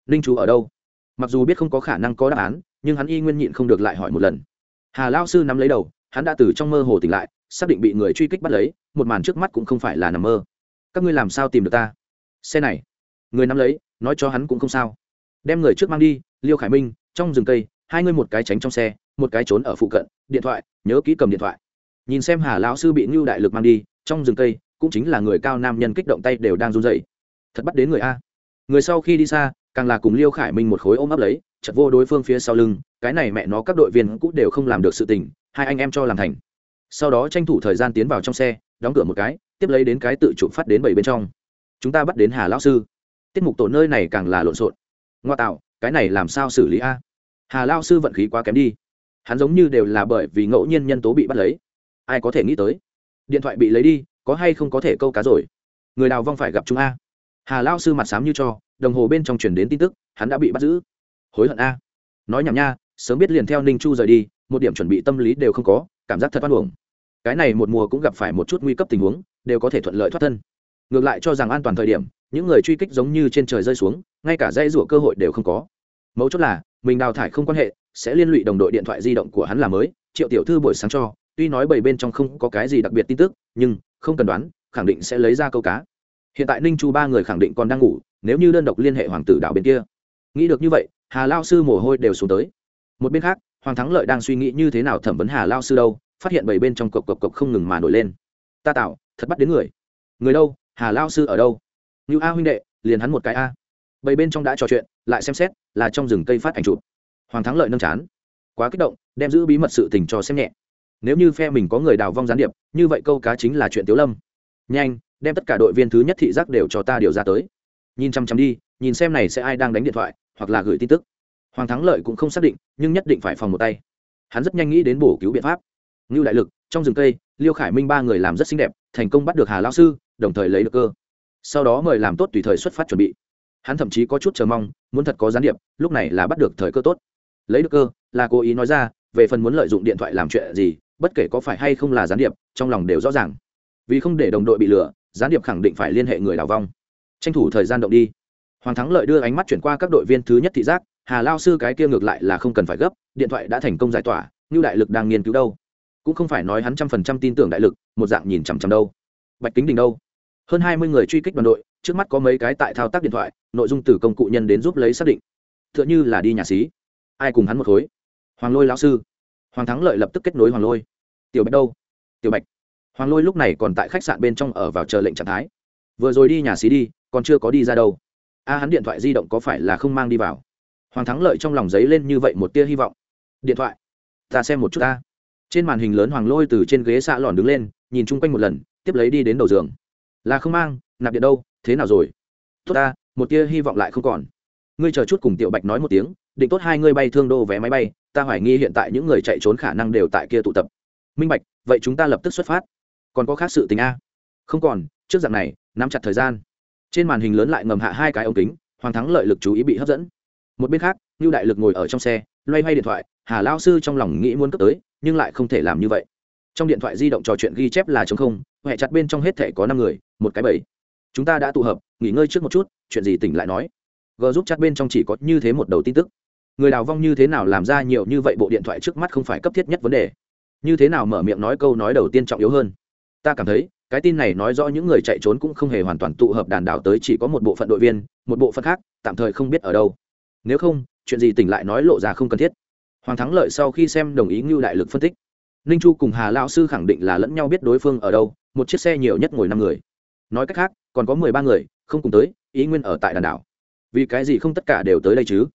Ninh chú ở đâu? Mặc dù biết không có khả năng có đáp án, nhưng hắn y nguyên nhịn không được lại hỏi một lần. Hà lao sư nắm lấy đầu, hắn đã từ trong mơ hồ tỉnh lại, xác định bị người truy kích bắt lấy, một màn trước mắt cũng không phải là nằm mơ các ngươi làm sao tìm được ta? Xe này. Người nắm lấy, nói cho hắn cũng không sao. Đem người trước mang đi, liêu khải minh, trong rừng cây, hai ngươi một cái tránh trong xe, một cái trốn ở phụ cận, điện thoại, nhớ kỹ cầm điện thoại. Nhìn xem hà lão sư bị ngưu đại lực mang đi, trong rừng cây, cũng chính là người cao nam nhân kích động tay đều đang run dậy thật bắt đến người a. Người sau khi đi xa, càng là cùng liêu khải minh một khối ôm ấp lấy chật vô đối phương phía sau lưng, cái này mẹ nó các đội viên cũng đều không làm được sự tình, hai anh em cho làm thành. Sau đó tranh thủ thời gian tiến vào trong xe, đóng cửa một cái tiếp lấy đến cái tự chụp phát đến bảy bên trong. Chúng ta bắt đến hà lão sư. Tiết mục tổ nơi này càng là lộn xộn. Ngoa tạo, cái này làm sao xử lý a? Hà lao sư vận khí quá kém đi. Hắn giống như đều là bởi vì ngẫu nhiên nhân tố bị bắt lấy. Ai có thể nghĩ tới? Điện thoại bị lấy đi, có hay không có thể câu cá rồi? Người đào vong phải gặp chúng a? Hà lao sư mặt sám như cho, đồng hồ bên trong chuyển đến tin tức, hắn đã bị bắt giữ. Hối hận a. Nói nhảm nha, sớm biết liền theo ninh chu rời đi, một điểm chuẩn bị tâm lý đều không có, cảm giác thật oan uổng cái này một mùa cũng gặp phải một chút nguy cấp tình huống, đều có thể thuận lợi thoát thân. Ngược lại cho rằng an toàn thời điểm, những người truy kích giống như trên trời rơi xuống, ngay cả dây rủa cơ hội đều không có. Mấu chốt là, mình đào thải không quan hệ, sẽ liên lụy đồng đội điện thoại di động của hắn là mới, triệu tiểu thư buổi sáng cho, tuy nói bảy bên trong không có cái gì đặc biệt tin tức, nhưng, không cần đoán, khẳng định sẽ lấy ra câu cá. Hiện tại ninh chu ba người khẳng định còn đang ngủ, nếu như đơn độc liên hệ hoàng tử đạo bên kia. Nghĩ được như vậy, hà lao sư mồ hôi đều xuống tới. Một bên khác, hoàng thắng lợi đang suy nghĩ như thế nào thẩm vấn hà lao sư đâu phát hiện bảy bên trong cộc cộc cộc không ngừng mà nổi lên. Ta tạo, thật bắt đến người. Người đâu? Hà lao sư ở đâu? Như a huynh đệ, liền hắn một cái a. Bảy bên trong đã trò chuyện, lại xem xét, là trong rừng cây phát ảnh chụp. Hoàng thắng lợi nâng chán. Quá kích động, đem giữ bí mật sự tình cho xem nhẹ. Nếu như phe mình có người đào vong gián điệp, như vậy câu cá chính là chuyện tiếu lâm. Nhanh, đem tất cả đội viên thứ nhất thị giác đều cho ta điều ra tới. Nhìn chăm chăm đi, nhìn xem này sẽ ai đang đánh điện thoại, hoặc là gửi tin tức. Hoàng thắng lợi cũng không xác định, nhưng nhất định phải phòng một tay. Hắn rất nhanh nghĩ đến bổ cứu biện pháp ngưu đại lực, trong rừng cây, liêu khải minh ba người làm rất xinh đẹp, thành công bắt được hà lao sư, đồng thời lấy được cơ. Sau đó mời làm tốt tùy thời xuất phát chuẩn bị. Hắn thậm chí có chút chờ mong, muốn thật có gián điệp, lúc này là bắt được thời cơ tốt. Lấy được cơ, là cố ý nói ra, về phần muốn lợi dụng điện thoại làm chuyện gì, bất kể có phải hay không là gián điệp, trong lòng đều rõ ràng. Vì không để đồng đội bị lừa, gián điệp khẳng định phải liên hệ người đào vong. Tranh thủ thời gian động đi. Hoàng thắng lợi đưa ánh mắt chuyển qua các đội viên thứ nhất thị giác, hà lao sư cái kia ngược lại là không cần phải gấp, điện thoại đã thành công giải tỏa như đại lực đang nghiên cứu đâu cũng không phải nói hắn trăm phần trăm tin tưởng đại lực, một dạng nhìn chằm chằm đâu. Bạch kính đình đâu? Hơn hai mươi người truy kích đoàn đội, trước mắt có mấy cái tại thao tác điện thoại, nội dung từ công cụ nhân đến giúp lấy xác định. T h ư ợ n h ư là đi nhà xí. Ai cùng hắn một khối? Hoàng lôi lão sư. Hoàng thắng lợi lập tức kết nối hoàng lôi. Tiểu bạch đâu? Tiểu bạch. Hoàng lôi lúc này còn tại khách sạn bên trong ở vào chờ lệnh trạng thái. Vừa rồi đi nhà xí đi, còn chưa có đi ra đâu. A, hắn điện thoại di động có phải là không mang đi vào? Hoàng thắng lợi trong lòng giấy lên như vậy một tia hy vọng. Điện thoại. Ta xem một chút ta trên màn hình lớn hoàng lôi từ trên ghế xạ lòn đứng lên, nhìn chung quanh một lần, tiếp lấy đi đến đầu giường. Là không mang, nạp điện đâu, thế nào rồi? Tốt ta, một tia hy vọng lại không còn. Ngươi chờ chút cùng tiểu bạch nói một tiếng, định tốt hai ngươi bay thương đô vé máy bay, ta hoài nghi hiện tại những người chạy trốn khả năng đều tại kia tụ tập. Minh bạch, vậy chúng ta lập tức xuất phát. Còn có khác sự tình a? Không còn, trước dạng này, nắm chặt thời gian. Trên màn hình lớn lại ngầm hạ hai cái ống kính, hoàng thắng lợi lực chú ý bị hấp dẫn. Một bên khác như đại lực ngồi ở trong xe, loay hoay điện thoại hà lao sư trong lòng nghĩ muốn cấp tới, nhưng lại không thể làm như vậy. Trong điện thoại di động trò chuyện ghi chép là chống không huệ chặt bên trong hết thể có năm người, một cái bảy. Chúng ta đã tụ hợp, nghỉ ngơi trước một chút, chuyện gì tỉnh lại nói. G giúp chặt bên trong chỉ có như thế một đầu tin tức. Người đào vong như thế nào làm ra nhiều như vậy bộ điện thoại trước mắt không phải cấp thiết nhất vấn đề. Như thế nào mở miệng nói câu nói đầu tiên trọng yếu hơn. Ta cảm thấy, cái tin này nói rõ những người chạy trốn cũng không hề hoàn toàn tụ hợp đàn đảo tới chỉ có một bộ phận đội viên, một bộ phận khác, tạm thời không biết ở đâu. Nếu không, chuyện gì tỉnh lại nói lộ ra không cần thiết hoàng thắng lợi sau khi xem đồng ý ngưu đại lực phân tích, ninh chu cùng hà lao sư khẳng định là lẫn nhau biết đối phương ở đâu, một chiếc xe nhiều nhất ngồi năm người. Nói cách khác, còn có mười ba người, không cùng tới, ý nguyên ở tại đàn đảo. Vì cái gì không tất cả đều tới đây chứ?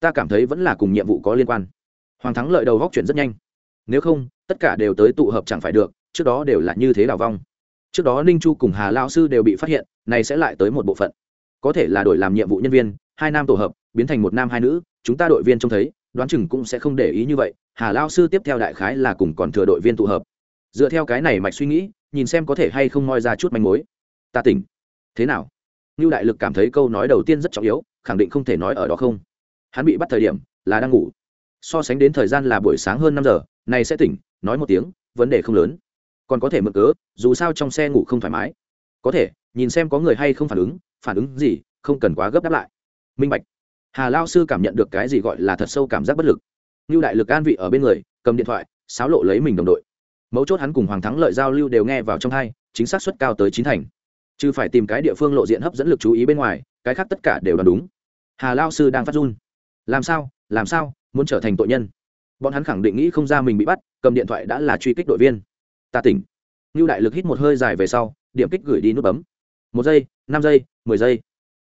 Ta cảm thấy vẫn là cùng nhiệm vụ có liên quan. Hoàng thắng lợi đầu góc chuyển rất nhanh. Nếu không, tất cả đều tới tụ hợp chẳng phải được, trước đó đều là như thế đào vong. Trước đó ninh chu cùng hà lao sư đều bị phát hiện, này sẽ lại tới một bộ phận. Có thể là đổi làm nhiệm vụ nhân viên, hai nam tổ hợp, biến thành một nam hai nữ, chúng ta đội viên trông thấy đoán chừng cũng sẽ không để ý như vậy, hà lao sư tiếp theo đại khái là cùng còn thừa đội viên tụ hợp. Dựa theo cái này mạch suy nghĩ, nhìn xem có thể hay không moi ra chút manh mối. Ta tỉnh. Thế nào? Như đại lực cảm thấy câu nói đầu tiên rất trọng yếu, khẳng định không thể nói ở đó không. Hắn bị bắt thời điểm, là đang ngủ. So sánh đến thời gian là buổi sáng hơn năm giờ này sẽ tỉnh, nói một tiếng, vấn đề không lớn. Còn có thể mượn cớ, dù sao trong xe ngủ không thoải mái. Có thể, nhìn xem có người hay không phản ứng phản ứng gì, không cần quá gấp đáp lại. Minh bạch hà lao sư cảm nhận được cái gì gọi là thật sâu cảm giác bất lực. Như đại lực an vị ở bên người, cầm điện thoại, xáo lộ lấy mình đồng đội. Mấu chốt hắn cùng hoàng thắng lợi giao lưu đều nghe vào trong hai, chính xác suất cao tới chín thành. Chứ phải tìm cái địa phương lộ diện hấp dẫn lực chú ý bên ngoài, cái khác tất cả đều đoán đúng. Hà lao sư đang phát run. Làm sao làm sao, muốn trở thành tội nhân? Bọn hắn khẳng định nghĩ không ra mình bị bắt, cầm điện thoại đã là truy kích đội viên. Ta tỉnh. Như đại lực hít một hơi dài về sau, điểm kích gửi đi nút bấm. Một giây, năm giây, mười giây.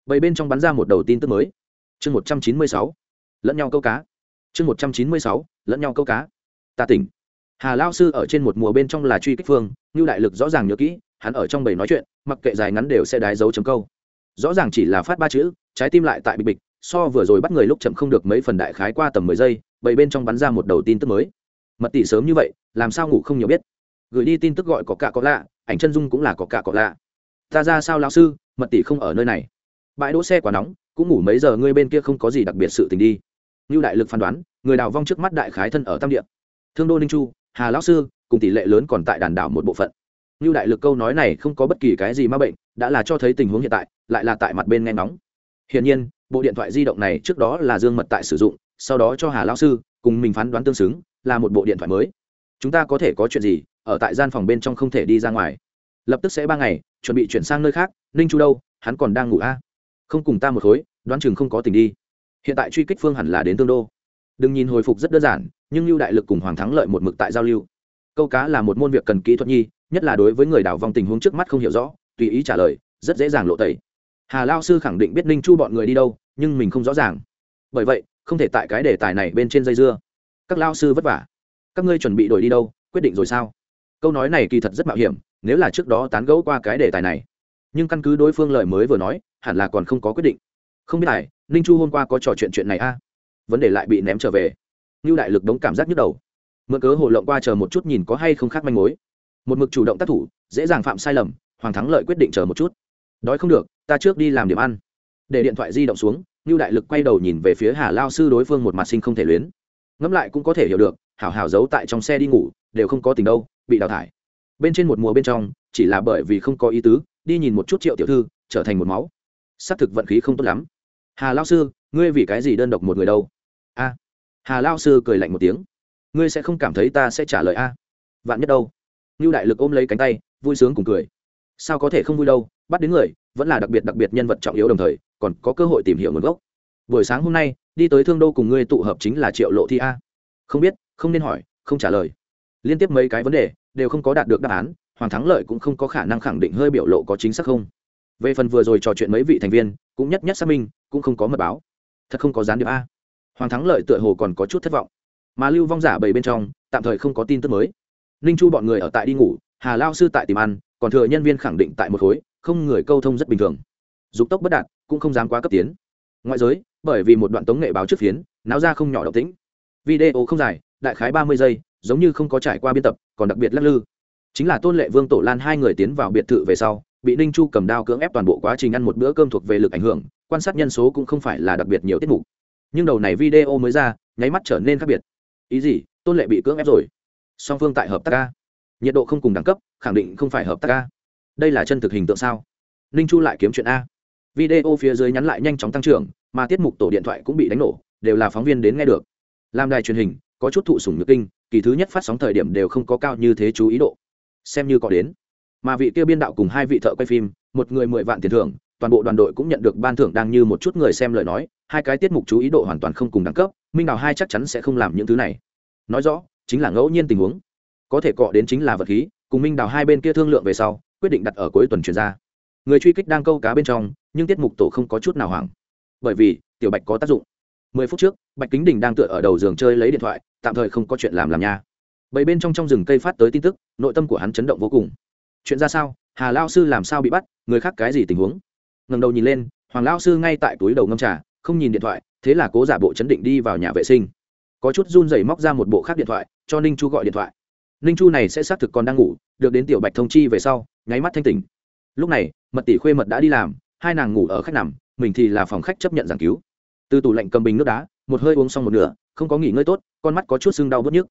Bảy bên trong bắn ra một đầu tin tức mới chương một trăm chín mươi sáu, lẫn nhau câu cá. chương một trăm chín mươi sáu, lẫn nhau câu cá. Ta tỉnh. Hà lao sư ở trên một mùa bên trong là truy kích phương như đại lực rõ ràng nhớ kỹ, hắn ở trong bầy nói chuyện, mặc kệ dài ngắn đều sẽ đái dấu chấm câu. Rõ ràng chỉ là phát ba chữ, trái tim lại tại bịch bịch, so vừa rồi bắt người lúc chậm không được mấy phần đại khái qua tầm mười giây, bầy bên trong bắn ra một đầu tin tức mới. Mật tỷ sớm như vậy, làm sao ngủ không nhiều biết. Gửi đi tin tức gọi có cả có lạ, ảnh chân dung cũng là có cả có lạ. Ta ra sao lao sư, mật tỷ không ở nơi này bãi đỗ xe quá nóng, cũng ngủ mấy giờ ngươi bên kia không có gì đặc biệt sự tình đi. Như đại lực phán đoán, người đào vong trước mắt đại khái thân ở tam địa. Thương đô ninh chu, hà lão sư, cùng tỷ lệ lớn còn tại đàn đảo một bộ phận. Như đại lực câu nói này không có bất kỳ cái gì ma bệnh, đã là cho thấy tình huống hiện tại, lại là tại mặt bên nghe nóng hiển nhiên, bộ điện thoại di động này trước đó là dương mật tại sử dụng, sau đó cho hà lão sư, cùng mình phán đoán tương xứng, là một bộ điện thoại mới. Chúng ta có thể có chuyện gì, ở tại gian phòng bên trong không thể đi ra ngoài. Lập tức sẽ ba ngày, chuẩn bị chuyển sang nơi khác, ninh chu đâu, hắn còn đang ngủ a. à? Không cùng ta một khối, đoán chừng không có tình đi. Hiện tại truy kích phương hẳn là đến tương đô. Đừng nhìn hồi phục rất đơn giản, nhưng lưu đại lực cùng hoàng thắng lợi một mực tại giao lưu. Câu cá là một môn việc cần kỹ thuật nhi, nhất là đối với người đảo vòng tình huống trước mắt không hiểu rõ, tùy ý trả lời, rất dễ dàng lộ tẩy. Hà lao sư khẳng định biết ninh chu bọn người đi đâu, nhưng mình không rõ ràng. Bởi vậy, không thể tại cái đề tài này bên trên dây dưa. Các lao sư vất vả. Các ngươi chuẩn bị đổi đi đâu, quyết định rồi sao? Câu nói này kỳ thật rất mạo hiểm, nếu là trước đó tán gẫu qua cái đề tài này. Nhưng căn cứ đối phương lời mới vừa nói hẳn là còn không có quyết định. Không biết này ninh chu hôm qua có trò chuyện chuyện này a? À? vấn đề lại bị ném trở về. Như đại lực đống cảm giác nhức đầu. Mượn cớ hồ lộng qua chờ một chút nhìn có hay không khác manh mối. Một mực chủ động tác thủ, dễ dàng phạm sai lầm, hoàng thắng lợi quyết định chờ một chút. Đói không được, ta trước đi làm điểm ăn. Để điện thoại di động xuống như đại lực quay đầu nhìn về phía hà lao sư đối phương một mặt sinh không thể luyến. Ngẫm lại cũng có thể hiểu được, hảo hảo giấu tại trong xe đi ngủ, đều không có tình đâu, bị đào thải. Bên trên một mùa bên trong, chỉ là bởi vì không có ý tứ, đi nhìn một chút triệu tiểu thư, trở thành một máu xác thực vận khí không tốt lắm. Hà lao sư, ngươi vì cái gì đơn độc một người đâu? A. Hà lao sư cười lạnh một tiếng. Ngươi sẽ không cảm thấy ta sẽ trả lời a. Vạn nhất đâu? Như đại lực ôm lấy cánh tay, vui sướng cùng cười. Sao có thể không vui đâu? Bắt đến người, vẫn là đặc biệt đặc biệt nhân vật trọng yếu đồng thời, còn có cơ hội tìm hiểu nguồn gốc. Buổi sáng hôm nay, đi tới thương đô cùng ngươi tụ hợp chính là triệu lộ thi a. Không biết, không nên hỏi, không trả lời. Liên tiếp mấy cái vấn đề, đều không có đạt được đáp án, hoàng thắng lợi cũng không có khả năng khẳng định hơi biểu lộ có chính xác không về phần vừa rồi trò chuyện mấy vị thành viên, cũng nhất nhất xác minh, cũng không có mật báo. Thật không có gián điệp a. Hoàng thắng lợi tựa hồ còn có chút thất vọng. Mà lưu vong giả bảy bên trong, tạm thời không có tin tức mới. Ninh chu bọn người ở tại đi ngủ, hà lao sư tại tìm ăn, còn thừa nhân viên khẳng định tại một khối, không người câu thông rất bình thường. Dục tốc bất đạt, cũng không dám quá cấp tiến. Ngoại giới, bởi vì một đoạn tống nghệ báo trước phiến, náo ra không nhỏ động tĩnh. Video không dài, đại khái ba mươi giây, giống như không có trải qua biên tập, còn đặc biệt lắc lư. Chính là tôn lệ vương tổ lan hai người tiến vào biệt thự về sau bị ninh chu cầm đao cưỡng ép toàn bộ quá trình ăn một bữa cơm thuộc về lực ảnh hưởng, quan sát nhân số cũng không phải là đặc biệt nhiều tiết mục. Nhưng đầu này video mới ra, nháy mắt trở nên khác biệt. Ý gì? Tôn lệ bị cưỡng ép rồi. Song phương tại hợp tác ca nhiệt độ không cùng đẳng cấp, khẳng định không phải hợp tác ca đây là chân thực hình tượng sao? Ninh chu lại kiếm chuyện a. Video phía dưới nhắn lại nhanh chóng tăng trưởng, mà tiết mục tổ điện thoại cũng bị đánh nổ, đều là phóng viên đến nghe được. Làm đài truyền hình, có chút thụ sủng nhược kinh, kỳ thứ nhất phát sóng thời điểm đều không có cao như thế chú ý độ. Xem như có đến mà vị kia biên đạo cùng hai vị thợ quay phim, một người mười vạn tiền thưởng, toàn bộ đoàn đội cũng nhận được ban thưởng đang như một chút người xem lời nói, hai cái tiết mục chú ý độ hoàn toàn không cùng đẳng cấp, minh đào hai chắc chắn sẽ không làm những thứ này. Nói rõ, chính là ngẫu nhiên tình huống. Có thể cọ đến chính là vật khí, cùng minh đào hai bên kia thương lượng về sau, quyết định đặt ở cuối tuần chuyển ra. Người truy kích đang câu cá bên trong, nhưng tiết mục tổ không có chút nào hoảng. Bởi vì, tiểu bạch có tác dụng. Mười phút trước, bạch kính đình đang tựa ở đầu giường chơi lấy điện thoại, tạm thời không có chuyện làm làm nha. Bầy bên trong trong rừng cây phát tới tin tức, nội tâm của hắn chấn động vô cùng chuyện ra sao? Hà lao sư làm sao bị bắt? Người khác cái gì tình huống? Ngầm đầu nhìn lên, hoàng lao sư ngay tại túi đầu ngâm trà, không nhìn điện thoại, thế là cố giả bộ chấn định đi vào nhà vệ sinh. Có chút run rẩy móc ra một bộ khác điện thoại, cho ninh chu gọi điện thoại. Ninh chu này sẽ xác thực còn đang ngủ, được đến tiểu bạch thông chi về sau, nháy mắt thanh tỉnh. Lúc này, mật tỷ khuê mật đã đi làm, hai nàng ngủ ở khách nằm, mình thì là phòng khách chấp nhận giảng cứu. Từ tủ lạnh cầm bình nước đá, một hơi uống xong một nửa, không có nghỉ ngơi tốt, con mắt có chút sưng đau bớt nhức.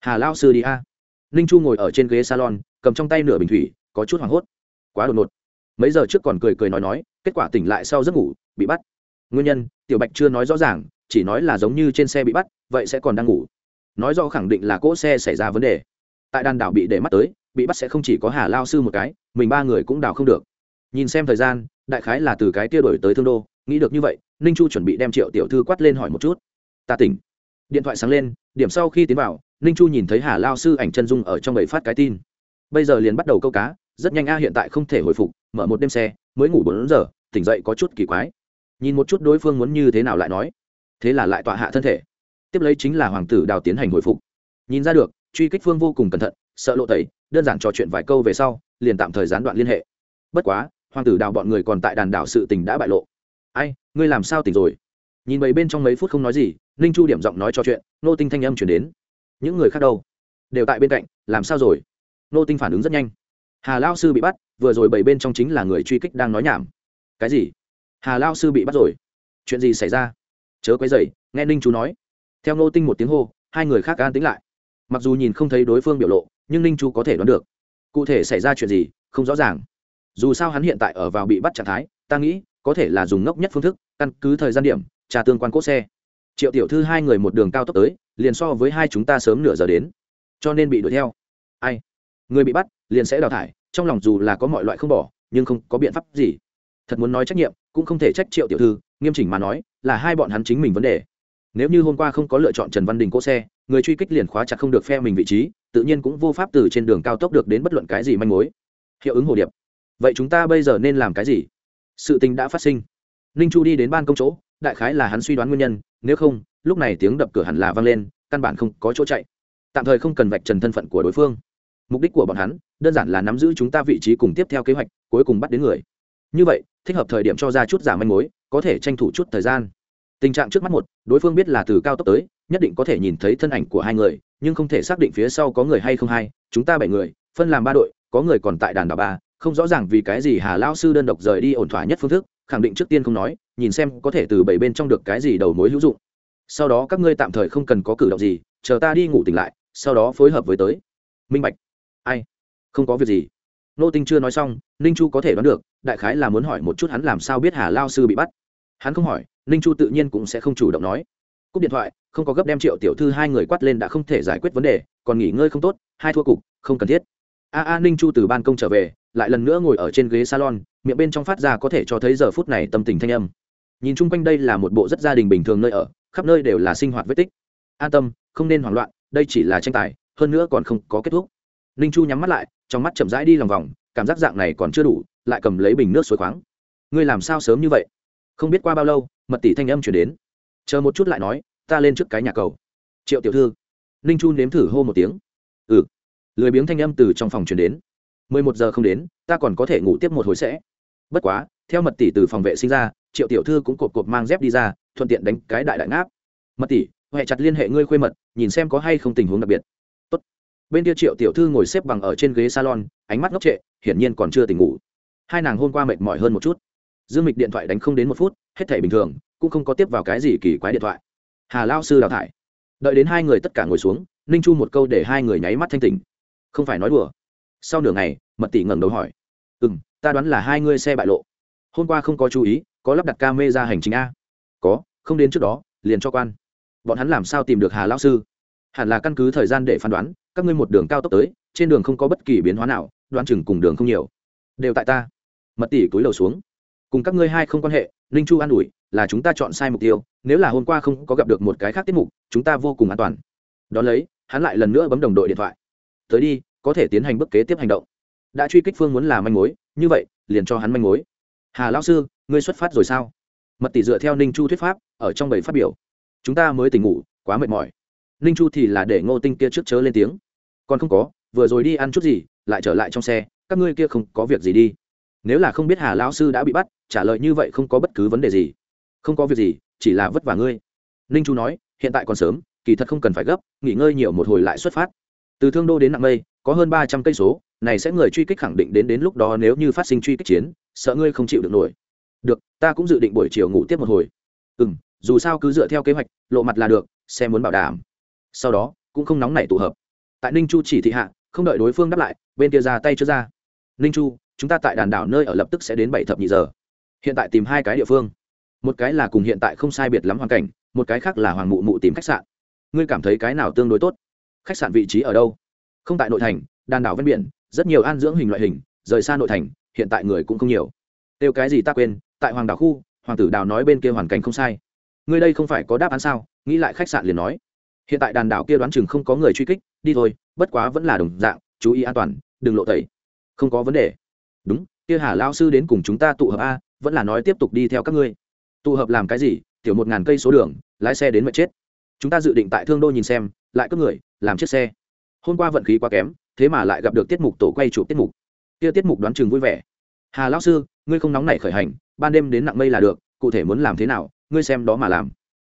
Hà lao sư đi a. Ninh chu ngồi ở trên ghế salon, cầm trong tay nửa bình thủy có chút hoảng hốt. Quá đột ngột. Mấy giờ trước còn cười cười nói nói, kết quả tỉnh lại sau giấc ngủ, bị bắt. Nguyên nhân, tiểu bạch chưa nói rõ ràng, chỉ nói là giống như trên xe bị bắt, vậy sẽ còn đang ngủ. Nói rõ khẳng định là cỗ xe xảy ra vấn đề. Tại đàn đảo bị để mắt tới, bị bắt sẽ không chỉ có hà lao sư một cái, mình ba người cũng đào không được. Nhìn xem thời gian, đại khái là từ cái tia đổi tới thương đô, nghĩ được như vậy, ninh chu chuẩn bị đem triệu tiểu thư quát lên hỏi một chút. Ta tỉnh. Điện thoại sáng lên, điểm sau khi tiến vào, ninh chu nhìn thấy hà lao sư ảnh chân dung ở trong bầy phát cái tin bây giờ liền bắt đầu câu cá, rất nhanh a hiện tại không thể hồi phục, mở một đêm xe, mới ngủ bốn giờ, tỉnh dậy có chút kỳ quái. Nhìn một chút đối phương muốn như thế nào lại nói. Thế là lại tọa hạ thân thể. Tiếp lấy chính là hoàng tử đào tiến hành hồi phục. Nhìn ra được, truy kích phương vô cùng cẩn thận, sợ lộ tẩy, đơn giản trò chuyện vài câu về sau, liền tạm thời gián đoạn liên hệ. Bất quá, hoàng tử đào bọn người còn tại đàn đảo sự tình đã bại lộ. Ai, ngươi làm sao tỉnh rồi? Nhìn bầy bên trong mấy phút không nói gì, ninh chu điểm giọng nói trò chuyện, nô tinh thanh âm chuyển đến. Những người khác đâu? Đều tại bên cạnh, làm sao rồi? Nô tinh phản ứng rất nhanh. Hà lao sư bị bắt, vừa rồi bảy bên trong chính là người truy kích đang nói nhảm. Cái gì? Hà lao sư bị bắt rồi? Chuyện gì xảy ra? Chớ quấy dày nghe ninh chú nói. Theo nô tinh một tiếng hô, hai người khác an tính lại. Mặc dù nhìn không thấy đối phương biểu lộ, nhưng ninh chú có thể đoán được. Cụ thể xảy ra chuyện gì, không rõ ràng. Dù sao hắn hiện tại ở vào bị bắt trạng thái, ta nghĩ, có thể là dùng ngốc nhất phương thức, căn cứ thời gian điểm trả tương quan cốt xe. Triệu tiểu thư hai người một đường cao tốc tới, liền so với hai chúng ta sớm nửa giờ đến. Cho nên bị đuổi theo. Ai? Người bị bắt, liền sẽ đào thải, trong lòng dù là có mọi loại không bỏ, nhưng không có biện pháp gì. Thật muốn nói trách nhiệm, cũng không thể trách triệu tiểu thư, nghiêm chỉnh mà nói, là hai bọn hắn chính mình vấn đề. Nếu như hôm qua không có lựa chọn trần văn đình cỗ xe, người truy kích liền khóa chặt không được phe mình vị trí, tự nhiên cũng vô pháp từ trên đường cao tốc được đến bất luận cái gì manh mối. Hiệu ứng hồ điệp. Vậy chúng ta bây giờ nên làm cái gì? Sự tình đã phát sinh. Ninh chu đi đến ban công chỗ, đại khái là hắn suy đoán nguyên nhân, nếu không, lúc này tiếng đập cửa hẳn là vang lên, căn bản không có chỗ chạy. Tạm thời không cần vạch trần thân phận của đối phương mục đích của bọn hắn đơn giản là nắm giữ chúng ta vị trí cùng tiếp theo kế hoạch, cuối cùng bắt đến người. Như vậy, thích hợp thời điểm cho ra chút giả manh mối, có thể tranh thủ chút thời gian. Tình trạng trước mắt một, đối phương biết là từ cao tốc tới, nhất định có thể nhìn thấy thân ảnh của hai người, nhưng không thể xác định phía sau có người hay không hay chúng ta bảy người, phân làm ba đội, có người còn tại đàn đảo ba, không rõ ràng vì cái gì hà lao sư đơn độc rời đi ổn thỏa nhất phương thức, khẳng định trước tiên không nói, nhìn xem có thể từ bảy bên trong được cái gì đầu mối hữu dụng. Sau đó các ngươi tạm thời không cần có cử động gì, chờ ta đi ngủ tỉnh lại, sau đó phối hợp với tới. Minh bạch ai? Không có việc gì. Nô tinh chưa nói xong, ninh chu có thể đoán được, đại khái là muốn hỏi một chút hắn làm sao biết hà lao sư bị bắt. Hắn không hỏi, ninh chu tự nhiên cũng sẽ không chủ động nói. Cúp điện thoại, không có gấp đem triệu tiểu thư hai người quát lên đã không thể giải quyết vấn đề, còn nghỉ ngơi không tốt, hai thua cục, không cần thiết. A a, ninh chu từ ban công trở về, lại lần nữa ngồi ở trên ghế salon, miệng bên trong phát ra có thể cho thấy giờ phút này tâm tình thanh âm. Nhìn chung quanh đây là một bộ rất gia đình bình thường nơi ở, khắp nơi đều là sinh hoạt vết tích. An tâm, không nên hoảng loạn, đây chỉ là tranh tài, hơn nữa còn không có kết thúc ninh chu nhắm mắt lại, trong mắt chậm rãi đi lòng vòng, cảm giác dạng này còn chưa đủ, lại cầm lấy bình nước suối khoáng. Ngươi làm sao sớm như vậy? Không biết qua bao lâu, mật tỷ thanh âm chuyển đến. Chờ một chút lại nói, ta lên trước cái nhà cầu. Triệu tiểu thư. Ninh chu nếm thử hô một tiếng. Ừ. Lười biếng thanh âm từ trong phòng chuyển đến. Mười một giờ không đến, ta còn có thể ngủ tiếp một hồi sẽ. Bất quá, theo mật tỷ từ phòng vệ sinh ra, triệu tiểu thư cũng cột cột mang dép đi ra, thuận tiện đánh cái đại đại ngáp. Mật tỷ huệ chặt liên hệ ngươi khuê mật, nhìn xem có hay không tình huống đặc biệt bên kia triệu tiểu thư ngồi xếp bằng ở trên ghế salon, ánh mắt ngốc trệ, hiển nhiên còn chưa tỉnh ngủ. Hai nàng hôm qua mệt mỏi hơn một chút. Dương mịch điện thoại đánh không đến một phút, hết thể bình thường, cũng không có tiếp vào cái gì kỳ quái điện thoại. Hà lao sư đào thải. Đợi đến hai người tất cả ngồi xuống, ninh chu một câu để hai người nháy mắt thanh tỉnh. Không phải nói đùa. Sau nửa ngày, mật tỷ ngẩng đầu hỏi. Ừ m ta đoán là hai ngươi xe bại lộ. Hôm qua không có chú ý, có lắp đặt ca mê ra hành chính a? Có, không đến trước đó, liền cho quan. Bọn hắn làm sao tìm được hà lao sư? Hẳn là căn cứ thời gian để phán đoán các ngươi một đường cao tốc tới, trên đường không có bất kỳ biến hóa nào đoan chừng cùng đường không nhiều. Đều tại ta. Mật tỷ túi lầu xuống. Cùng các ngươi hai không quan hệ, ninh chu an ủi, là chúng ta chọn sai mục tiêu, nếu là hôm qua không có gặp được một cái khác tiết mục, chúng ta vô cùng an toàn. Đón lấy, hắn lại lần nữa bấm đồng đội điện thoại. Tới đi, có thể tiến hành bước kế tiếp hành động. Đã truy kích phương muốn làm manh mối, như vậy, liền cho hắn manh mối. Hà lão sư, ngươi xuất phát rồi sao? Mật tỷ dựa theo ninh chu thuyết pháp, ở trong bảy phát biểu. Chúng ta mới tỉnh ngủ, quá mệt mỏi. Ninh chu thì là để ngô tinh kia trước chớ lên tiếng còn không có, vừa rồi đi ăn chút gì, lại trở lại trong xe, các ngươi kia không có việc gì đi. Nếu là không biết hà lão sư đã bị bắt, trả lời như vậy không có bất cứ vấn đề gì. Không có việc gì, chỉ là vất vả ngươi. Ninh chu nói, hiện tại còn sớm, kỳ thật không cần phải gấp, nghỉ ngơi nhiều một hồi lại xuất phát. Từ thương đô đến nặng mây, có hơn ba trăm cây số, này sẽ người truy kích khẳng định đến đến lúc đó nếu như phát sinh truy kích chiến, sợ ngươi không chịu được nổi. Được, ta cũng dự định buổi chiều ngủ tiếp một hồi. Ừ m dù sao cứ dựa theo kế hoạch, lộ mặt là được, xe muốn bảo đảm. Sau đó, cũng không nóng nảy tụ hợp tại ninh chu chỉ thị hạ, không đợi đối phương đáp lại, bên kia ra tay chưa ra. Ninh chu, chúng ta tại đàn đảo nơi ở lập tức sẽ đến bảy thập nhị giờ. Hiện tại tìm hai cái địa phương. Một cái là cùng hiện tại không sai biệt lắm hoàn cảnh, một cái khác là hoàng mụ mụ tìm khách sạn. Ngươi cảm thấy cái nào tương đối tốt? Khách sạn vị trí ở đâu? Không tại nội thành, đàn đảo ven biển, rất nhiều an dưỡng hình loại hình, rời xa nội thành, hiện tại người cũng không nhiều. Tiêu cái gì ta quên, tại hoàng đảo khu, hoàng tử đào nói bên kia hoàn cảnh không sai. Ngươi đây không phải có đáp án sao? Nghĩ lại khách sạn liền nói. Hiện tại đàn đảo kia đoán chừng không có người truy kích đi thôi, bất quá vẫn là đồng dạng, chú ý an toàn, đừng lộ tẩy. Không có vấn đề. Đúng, kia hà lao sư đến cùng chúng ta tụ hợp a, vẫn là nói tiếp tục đi theo các ngươi. Tụ hợp làm cái gì? Tiểu một ngàn cây số đường, lái xe đến mệt chết. Chúng ta dự định tại thương đô nhìn xem, lại cướp người, làm chiếc xe. Hôm qua vận khí quá kém, thế mà lại gặp được tiết mục tổ quay chụp tiết mục. Kia tiết mục đoán chừng vui vẻ. Hà lão sư, ngươi không nóng nảy khởi hành, ban đêm đến nặng mây là được, cụ thể muốn làm thế nào, ngươi xem đó mà làm.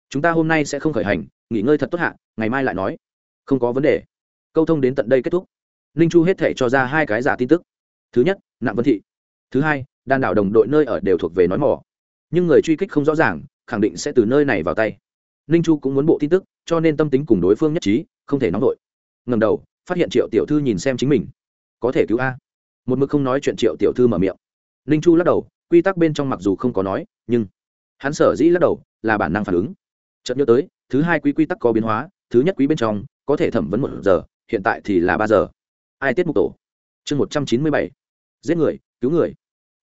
Chúng ta hôm nay sẽ không khởi hành, nghỉ ngơi thật tốt hạ, ngày mai lại nói. Không có vấn đề câu thông đến tận đây kết thúc. Ninh chu hết thể cho ra hai cái giả tin tức. Thứ nhất nặng vân thị. Thứ hai, đan đảo đồng đội nơi ở đều thuộc về nói mỏ. Nhưng người truy kích không rõ ràng, khẳng định sẽ từ nơi này vào tay. Ninh chu cũng muốn bộ tin tức, cho nên tâm tính cùng đối phương nhất trí, không thể nóng vội. Ngầm đầu, phát hiện triệu tiểu thư nhìn xem chính mình. Có thể cứu a. Một mực không nói chuyện triệu tiểu thư mở miệng. Ninh chu lắc đầu, quy tắc bên trong mặc dù không có nói, nhưng hắn sở dĩ lắc đầu là bản năng phản ứng. Chợt nhớ tới, thứ hai quý quy tắc có biến hóa, thứ nhất quý bên trong, có thể thẩm vấn một giờ hiện tại thì là ba giờ. Ai tiết mục tổ? Chương một trăm chín mươi bảy. Giết người, cứu người.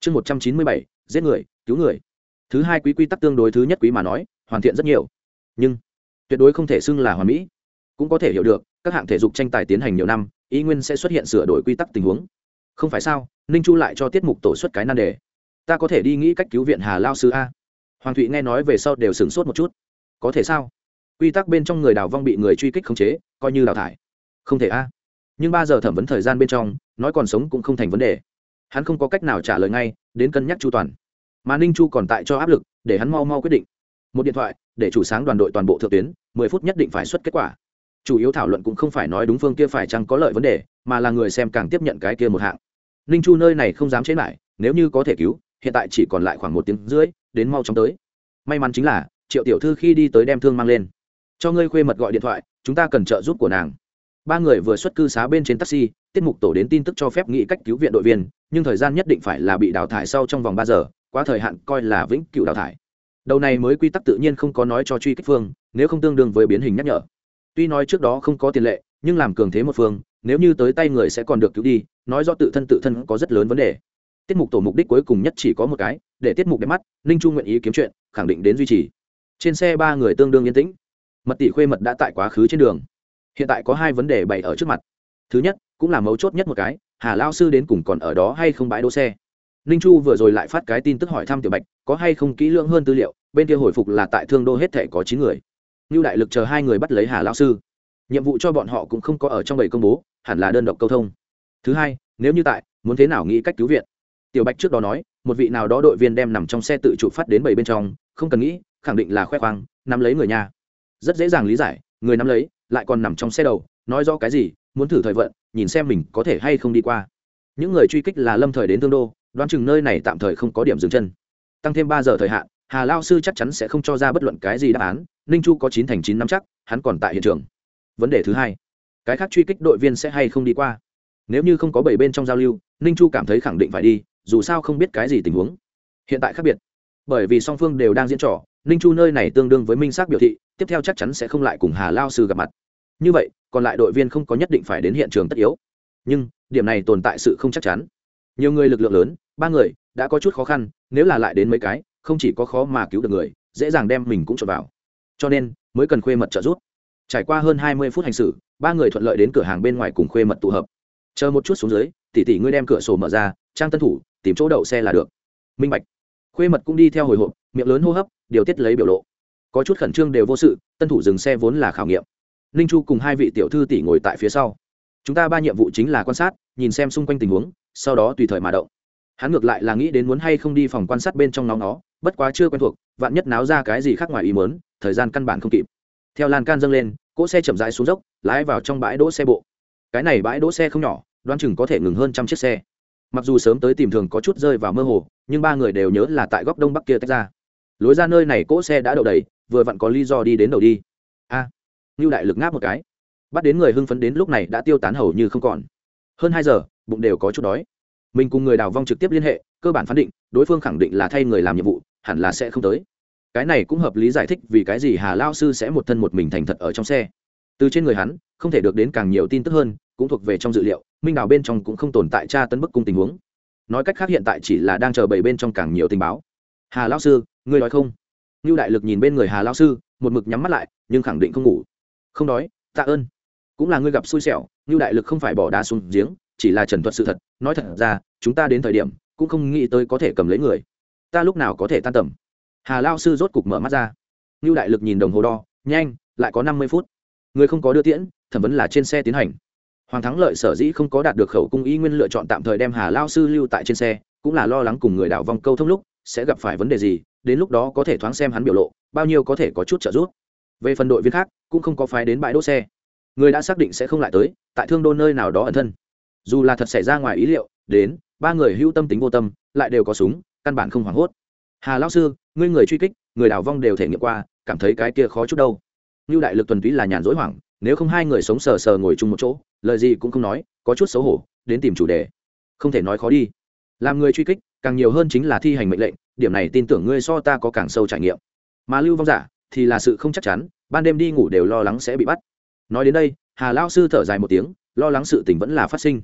Chương một trăm chín mươi bảy. Giết người, cứu người. Thứ hai quý quy tắc tương đối thứ nhất quý mà nói, hoàn thiện rất nhiều. Nhưng, tuyệt đối không thể xưng là hoàn mỹ. Cũng có thể hiểu được, các hạng thể dục tranh tài tiến hành nhiều năm ý nguyên sẽ xuất hiện sửa đổi quy tắc tình huống. Không phải sao, ninh chu lại cho tiết mục tổ xuất cái nan đề. Ta có thể đi nghĩ cách cứu viện hà lao sư a. Hoàng thụy nghe nói về sau đều sửng sốt một chút. Có thể sao? Quy tắc bên trong người đào vong bị người truy kích khống chế, coi như đào thải không thể a. Nhưng ba giờ thẩm vấn thời gian bên trong, nói còn sống cũng không thành vấn đề. Hắn không có cách nào trả lời ngay, đến cân nhắc chu toàn. Mà ninh chu còn tại cho áp lực, để hắn mau mau quyết định. Một điện thoại, để chủ sáng đoàn đội toàn bộ thượng tuyến, mười phút nhất định phải xuất kết quả. Chủ yếu thảo luận cũng không phải nói đúng phương kia phải chăng có lợi vấn đề, mà là người xem càng tiếp nhận cái kia một hạng. Ninh chu nơi này không dám chế lại, nếu như có thể cứu, hiện tại chỉ còn lại khoảng một tiếng rưỡi, đến mau chóng tới. May mắn chính là, triệu tiểu thư khi đi tới đem thương mang lên. Cho ngươi khuê mật gọi điện thoại, chúng ta cần trợ giúp của nàng ba người vừa xuất cư xá bên trên taxi, tiết mục tổ đến tin tức cho phép nghĩ cách cứu viện đội viên, nhưng thời gian nhất định phải là bị đào thải sau trong vòng ba giờ, quá thời hạn coi là vĩnh cựu đào thải. Đầu này mới quy tắc tự nhiên không có nói cho truy kích phương, nếu không tương đương với biến hình nhắc nhở. Tuy nói trước đó không có tiền lệ, nhưng làm cường thế một phương, nếu như tới tay người sẽ còn được cứu đi, nói do tự thân tự thân có rất lớn vấn đề. Tiết mục tổ mục đích cuối cùng nhất chỉ có một cái, để tiết mục đẹp mắt, ninh chu nguyện ý kiếm chuyện, khẳng định đến duy trì. Trên xe ba người tương đương yên tĩnh. Mật tỷ khuê mật đã tại quá khứ trên đường hiện tại có hai vấn đề bày ở trước mặt. Thứ nhất, cũng là mấu chốt nhất một cái, hà lao sư đến cùng còn ở đó hay không bãi đỗ xe? Ninh chu vừa rồi lại phát cái tin tức hỏi thăm tiểu bạch, có hay không kỹ lưỡng hơn tư liệu, bên kia hồi phục là tại thương đô hết thể có chín người. Như đại lực chờ hai người bắt lấy hà lao sư. Nhiệm vụ cho bọn họ cũng không có ở trong bảy công bố, hẳn là đơn độc câu thông. Thứ hai, nếu như tại, muốn thế nào nghĩ cách cứu viện? Tiểu bạch trước đó nói, một vị nào đó đội viên đem nằm trong xe tự chủ phát đến bảy bên trong, không cần nghĩ, khẳng định là khoe khoang, nắm lấy người nhà. Rất dễ dàng lý giải, người nắm lấy lại còn nằm trong xe đầu, nói rõ cái gì, muốn thử thời vận, nhìn xem mình có thể hay không đi qua. Những người truy kích là lâm thời đến tương đô, đoán chừng nơi này tạm thời không có điểm dừng chân. Tăng thêm ba giờ thời hạn, hà lao sư chắc chắn sẽ không cho ra bất luận cái gì đáp án, ninh chu có chín thành chín năm chắc, hắn còn tại hiện trường. Vấn đề thứ hai, cái khác truy kích đội viên sẽ hay không đi qua? Nếu như không có bảy bên trong giao lưu, ninh chu cảm thấy khẳng định phải đi, dù sao không biết cái gì tình huống. Hiện tại khác biệt, bởi vì song phương đều đang diễn trò, ninh chu nơi này tương đương với minh xác biểu thị, tiếp theo chắc chắn sẽ không lại cùng hà lao sư gặp mặt như vậy, còn lại đội viên không có nhất định phải đến hiện trường tất yếu. Nhưng, điểm này tồn tại sự không chắc chắn. Nhiều người lực lượng lớn, ba người, đã có chút khó khăn, nếu là lại đến mấy cái, không chỉ có khó mà cứu được người, dễ dàng đem mình cũng trộn vào. Cho nên, mới cần khuê mật trợ giúp. Trải qua hơn hai mươi phút hành xử, ba người thuận lợi đến cửa hàng bên ngoài cùng khuê mật tụ hợp. Chờ một chút xuống dưới tỉ tỉ ngươi đem cửa sổ mở ra, trang tân thủ, tìm chỗ đậu xe là được. Minh bạch. Khuê mật cũng đi theo hồi hộp, miệng lớn hô hấp, điều tiết lấy biểu lộ. Có chút khẩn trương đều vô sự, tân thủ dừng xe vốn là khảo nghiệm ninh chu cùng hai vị tiểu thư tỷ ngồi tại phía sau. Chúng ta ba nhiệm vụ chính là quan sát, nhìn xem xung quanh tình huống, sau đó tùy thời mà động. Hắn ngược lại là nghĩ đến muốn hay không đi phòng quan sát bên trong nóng nó, bất quá chưa quen thuộc, vạn nhất náo ra cái gì khác ngoài ý mớn thời gian căn bản không kịp. Theo lan can dâng lên, cỗ xe chậm rãi xuống dốc, lái vào trong bãi đỗ xe bộ. Cái này bãi đỗ xe không nhỏ, đoán chừng có thể ngừng hơn trăm chiếc xe. Mặc dù sớm tới tìm thường có chút rơi vào mơ hồ, nhưng ba người đều nhớ là tại góc đông bắc kia tách ra. Lối ra nơi này cỗ xe đã đậu đầy, vừa vặn có lý do đi đến đầu đi ngưu đại lực ngáp một cái. Bắt đến người hưng phấn đến lúc này đã tiêu tán hầu như không còn. Hơn hai giờ, bụng đều có chút đói. Mình cùng người đào vong trực tiếp liên hệ, cơ bản phán định, đối phương khẳng định là thay người làm nhiệm vụ, hẳn là sẽ không tới. Cái này cũng hợp lý giải thích vì cái gì hà lao sư sẽ một thân một mình thành thật ở trong xe. Từ trên người hắn, không thể được đến càng nhiều tin tức hơn, cũng thuộc về trong dự liệu, minh đào bên trong cũng không tồn tại tra tấn bức cung tình huống. Nói cách khác hiện tại chỉ là đang chờ bảy bên trong càng nhiều tình báo. Hà lão sư, ngươi nói không? Như đại lực nhìn bên người hà lão sư, một mực nhắm mắt lại, nhưng khẳng định không ngủ không đói, tạ ơn. Cũng là ngươi gặp xui xẻo, như đại lực không phải bỏ đá xuống giếng, chỉ là trần thuật sự thật. Nói thật ra, chúng ta đến thời điểm, cũng không nghĩ tới có thể cầm lấy người. Ta lúc nào có thể tan tầm? Hà lao sư rốt cục mở mắt ra. Như đại lực nhìn đồng hồ đo, nhanh, lại có năm mươi phút. Người không có đưa tiễn, thẩm vấn là trên xe tiến hành. Hoàng thắng lợi sở dĩ không có đạt được khẩu cung y nguyên lựa chọn tạm thời đem hà lao sư lưu tại trên xe, cũng là lo lắng cùng người đảo vòng câu thông lúc sẽ gặp phải vấn đề gì, đến lúc đó có thể thoáng xem hắn biểu lộ, bao nhiêu có thể có chút trợ giúp về phần đội viên khác, cũng không có phái đến bãi đỗ xe. Người đã xác định sẽ không lại tới, tại thương đô nơi nào đó ẩn thân. Dù là thật xảy ra ngoài ý liệu, đến, ba người hữu tâm tính vô tâm, lại đều có súng, căn bản không hoảng hốt. Hà lao sư, ngươi người truy kích, người đào vong đều thể nghiệm qua, cảm thấy cái kia khó chút đâu. Như đại lực tuần túy là nhàn rỗi hoảng, nếu không hai người sống sờ sờ ngồi chung một chỗ, lời gì cũng không nói, có chút xấu hổ, đến tìm chủ đề. Không thể nói khó đi. Làm người truy kích, càng nhiều hơn chính là thi hành mệnh lệnh, điểm này tin tưởng ngươi so ta có càng sâu trải nghiệm. Mà lưu vong giả thì là sự không chắc chắn, ban đêm đi ngủ đều lo lắng sẽ bị bắt. Nói đến đây, hà lao sư thở dài một tiếng, lo lắng sự tình vẫn là phát sinh.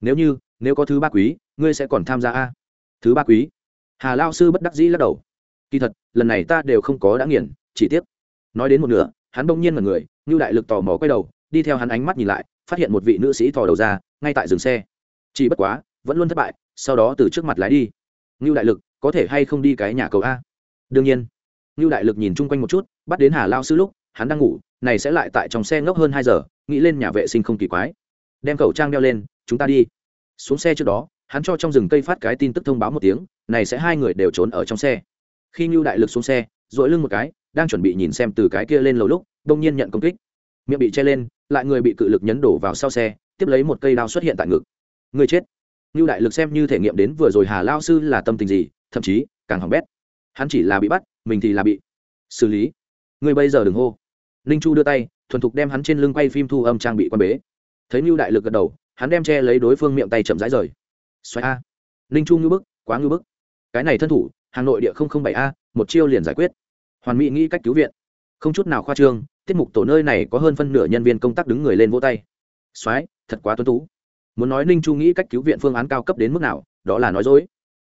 Nếu như, nếu có thứ ba quý, ngươi sẽ còn tham gia a? Thứ ba quý? Hà lao sư bất đắc dĩ lắc đầu. Kỳ thật, lần này ta đều không có đã nghiền, chỉ tiếc. Nói đến một nửa, hắn bỗng nhiên là người, như đại lực tò mò quay đầu, đi theo hắn ánh mắt nhìn lại, phát hiện một vị nữ sĩ thò đầu ra, ngay tại dừng xe. Chỉ bất quá, vẫn luôn thất bại, sau đó từ trước mặt lái đi. Như đại lực, có thể hay không đi cái nhà cầu a? Đương nhiên. Nưu đại lực nhìn chung quanh một chút, bắt đến hà lão sư lúc, hắn đang ngủ, này sẽ lại tại trong xe ngốc hơn hai giờ, nghĩ lên nhà vệ sinh không kỳ quái. Đem khẩu trang đeo lên, chúng ta đi. Xuống xe trước đó, hắn cho trong rừng cây phát cái tin tức thông báo một tiếng, này sẽ hai người đều trốn ở trong xe. Khi Nưu đại lực xuống xe, duỗi lưng một cái, đang chuẩn bị nhìn xem từ cái kia lên lầu lúc đông nhiên nhận công kích. Miệng bị che lên, lại người bị cự lực nhấn đổ vào sau xe, tiếp lấy một cây đao xuất hiện tại ngực. Người chết. Nưu đại lực xem như thể nghiệm đến vừa rồi hà lão sư là tâm tình gì, thậm chí càng hỏng bét hắn chỉ là bị bắt, mình thì là bị xử lý. Người bây giờ đừng hô. Ninh chu đưa tay, thuần thục đem hắn trên lưng quay phim thu âm trang bị quan bế. Thấy Mưu đại lực gật đầu, hắn đem che lấy đối phương miệng tay chậm rãi rời. Xoay a. Ninh chu ngưu bức, quá ngưu bức. Cái này thân thủ, hà nội địa bảy a, một chiêu liền giải quyết. Hoàn mỹ nghĩ cách cứu viện. Không chút nào khoa trương, tiết mục tổ nơi này có hơn phân nửa nhân viên công tác đứng người lên vỗ tay. Soái thật quá tuân tú. Muốn nói ninh chu nghĩ cách cứu viện phương án cao cấp đến mức nào, đó là nói dối.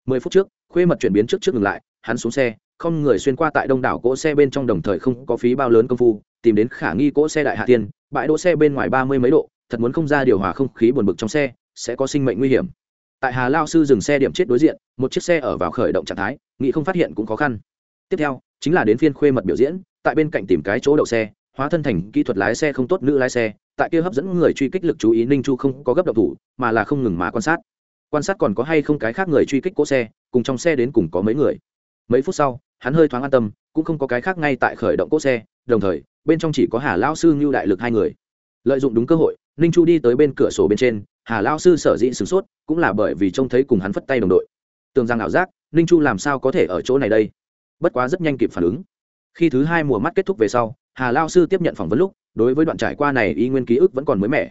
Mười phút trước, khuê mật chuyển biến trước trước ngừng lại hắn xuống xe, không người xuyên qua tại đông đảo cỗ xe bên trong đồng thời không có phí bao lớn công phu, tìm đến khả nghi cỗ xe đại hạ tiên, bãi đỗ xe bên ngoài ba mươi mấy độ, thật muốn không ra điều hòa không khí buồn bực trong xe, sẽ có sinh mệnh nguy hiểm. Tại hà lao sư dừng xe điểm chết đối diện, một chiếc xe ở vào khởi động trạng thái nghị không phát hiện cũng khó khăn. Tiếp theo, chính là đến phiên khuê mật biểu diễn, tại bên cạnh tìm cái chỗ đậu xe, hóa thân thành kỹ thuật lái xe không tốt nữ lái xe, tại kia hấp dẫn người truy kích lực chú ý ninh chu không có gấp đậu thủ, mà là không ngừng mà quan sát. Quan sát còn có hay không cái khác người truy kích cỗ xe, cùng trong xe đến cùng có mấy người mấy phút sau, hắn hơi thoáng an tâm, cũng không có cái khác ngay tại khởi động cỗ xe, đồng thời, bên trong chỉ có hà lao sư ngưu đại lực hai người. Lợi dụng đúng cơ hội, ninh chu đi tới bên cửa sổ bên trên, hà lao sư sở dĩ sửng sốt, cũng là bởi vì trông thấy cùng hắn phất tay đồng đội. Tưởng rằng ảo giác, ninh chu làm sao có thể ở chỗ này đây? Bất quá rất nhanh kịp phản ứng. Khi thứ hai mùa mắt kết thúc về sau, hà lao sư tiếp nhận phỏng vấn lúc, đối với đoạn trải qua này y nguyên ký ức vẫn còn mới mẻ.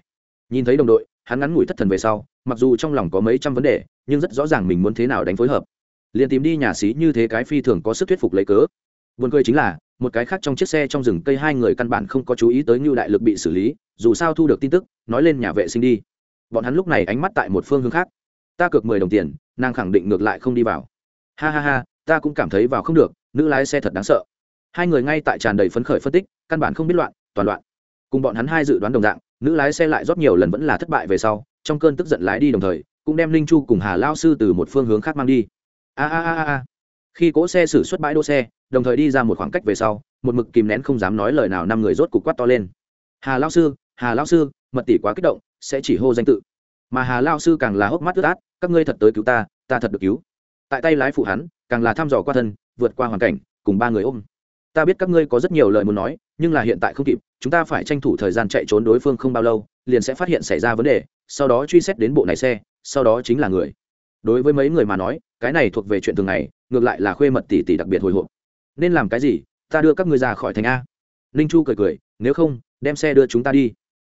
Nhìn thấy đồng đội, hắn ngắn ngủi thất thần về sau, mặc dù trong lòng có mấy trăm vấn đề, nhưng rất rõ ràng mình muốn thế nào đánh phối hợp liền tìm đi nhà xí như thế cái phi thường có sức thuyết phục lấy cớ. Vườn cười chính là, một cái khác trong chiếc xe trong rừng cây hai người căn bản không có chú ý tới ngưu đại lực bị xử lý, dù sao thu được tin tức, nói lên nhà vệ sinh đi. Bọn hắn lúc này ánh mắt tại một phương hướng khác. Ta cược mười đồng tiền, nàng khẳng định ngược lại không đi vào. Ha ha ha, ta cũng cảm thấy vào không được, nữ lái xe thật đáng sợ. Hai người ngay tại tràn đầy phấn khởi phân tích, căn bản không biết loạn, toàn loạn. Cùng bọn hắn hai dự đoán đồng dạng, nữ lái xe lại rót nhiều lần vẫn là thất bại về sau, trong cơn tức giận lái đi đồng thời, cũng đem linh chu cùng hà lao sư từ một phương hướng khác mang đi a a a a khi cỗ xe xử xuất bãi đỗ xe, đồng thời đi ra một khoảng cách về sau, một mực kìm nén không dám nói lời nào, năm người rốt cục quát to lên. Hà lao sư, hà lao sư, mật tỷ quá kích động, sẽ chỉ hô danh tự. Mà hà lao sư càng là hốc mắt ướt át, các ngươi thật tới cứu ta ta thật được cứu. Tại tay lái phụ hắn, càng là thăm dò qua thân, vượt qua hoàn cảnh, cùng ba người ôm. Ta biết các ngươi có rất nhiều lời muốn nói, nhưng là hiện tại không kịp, chúng ta phải tranh thủ thời gian chạy trốn đối phương không bao lâu, liền sẽ phát hiện xảy ra vấn đề, sau đó truy xét đến bộ này xe, sau đó chính là người. Đối với mấy người mà nói cái này thuộc về chuyện thường ngày, ngược lại là khuê mật tỷ tỷ đặc biệt hồi hộp. Nên làm cái gì, ta đưa các ngươi ra khỏi thành a. Ninh chu cười cười, nếu không, đem xe đưa chúng ta đi.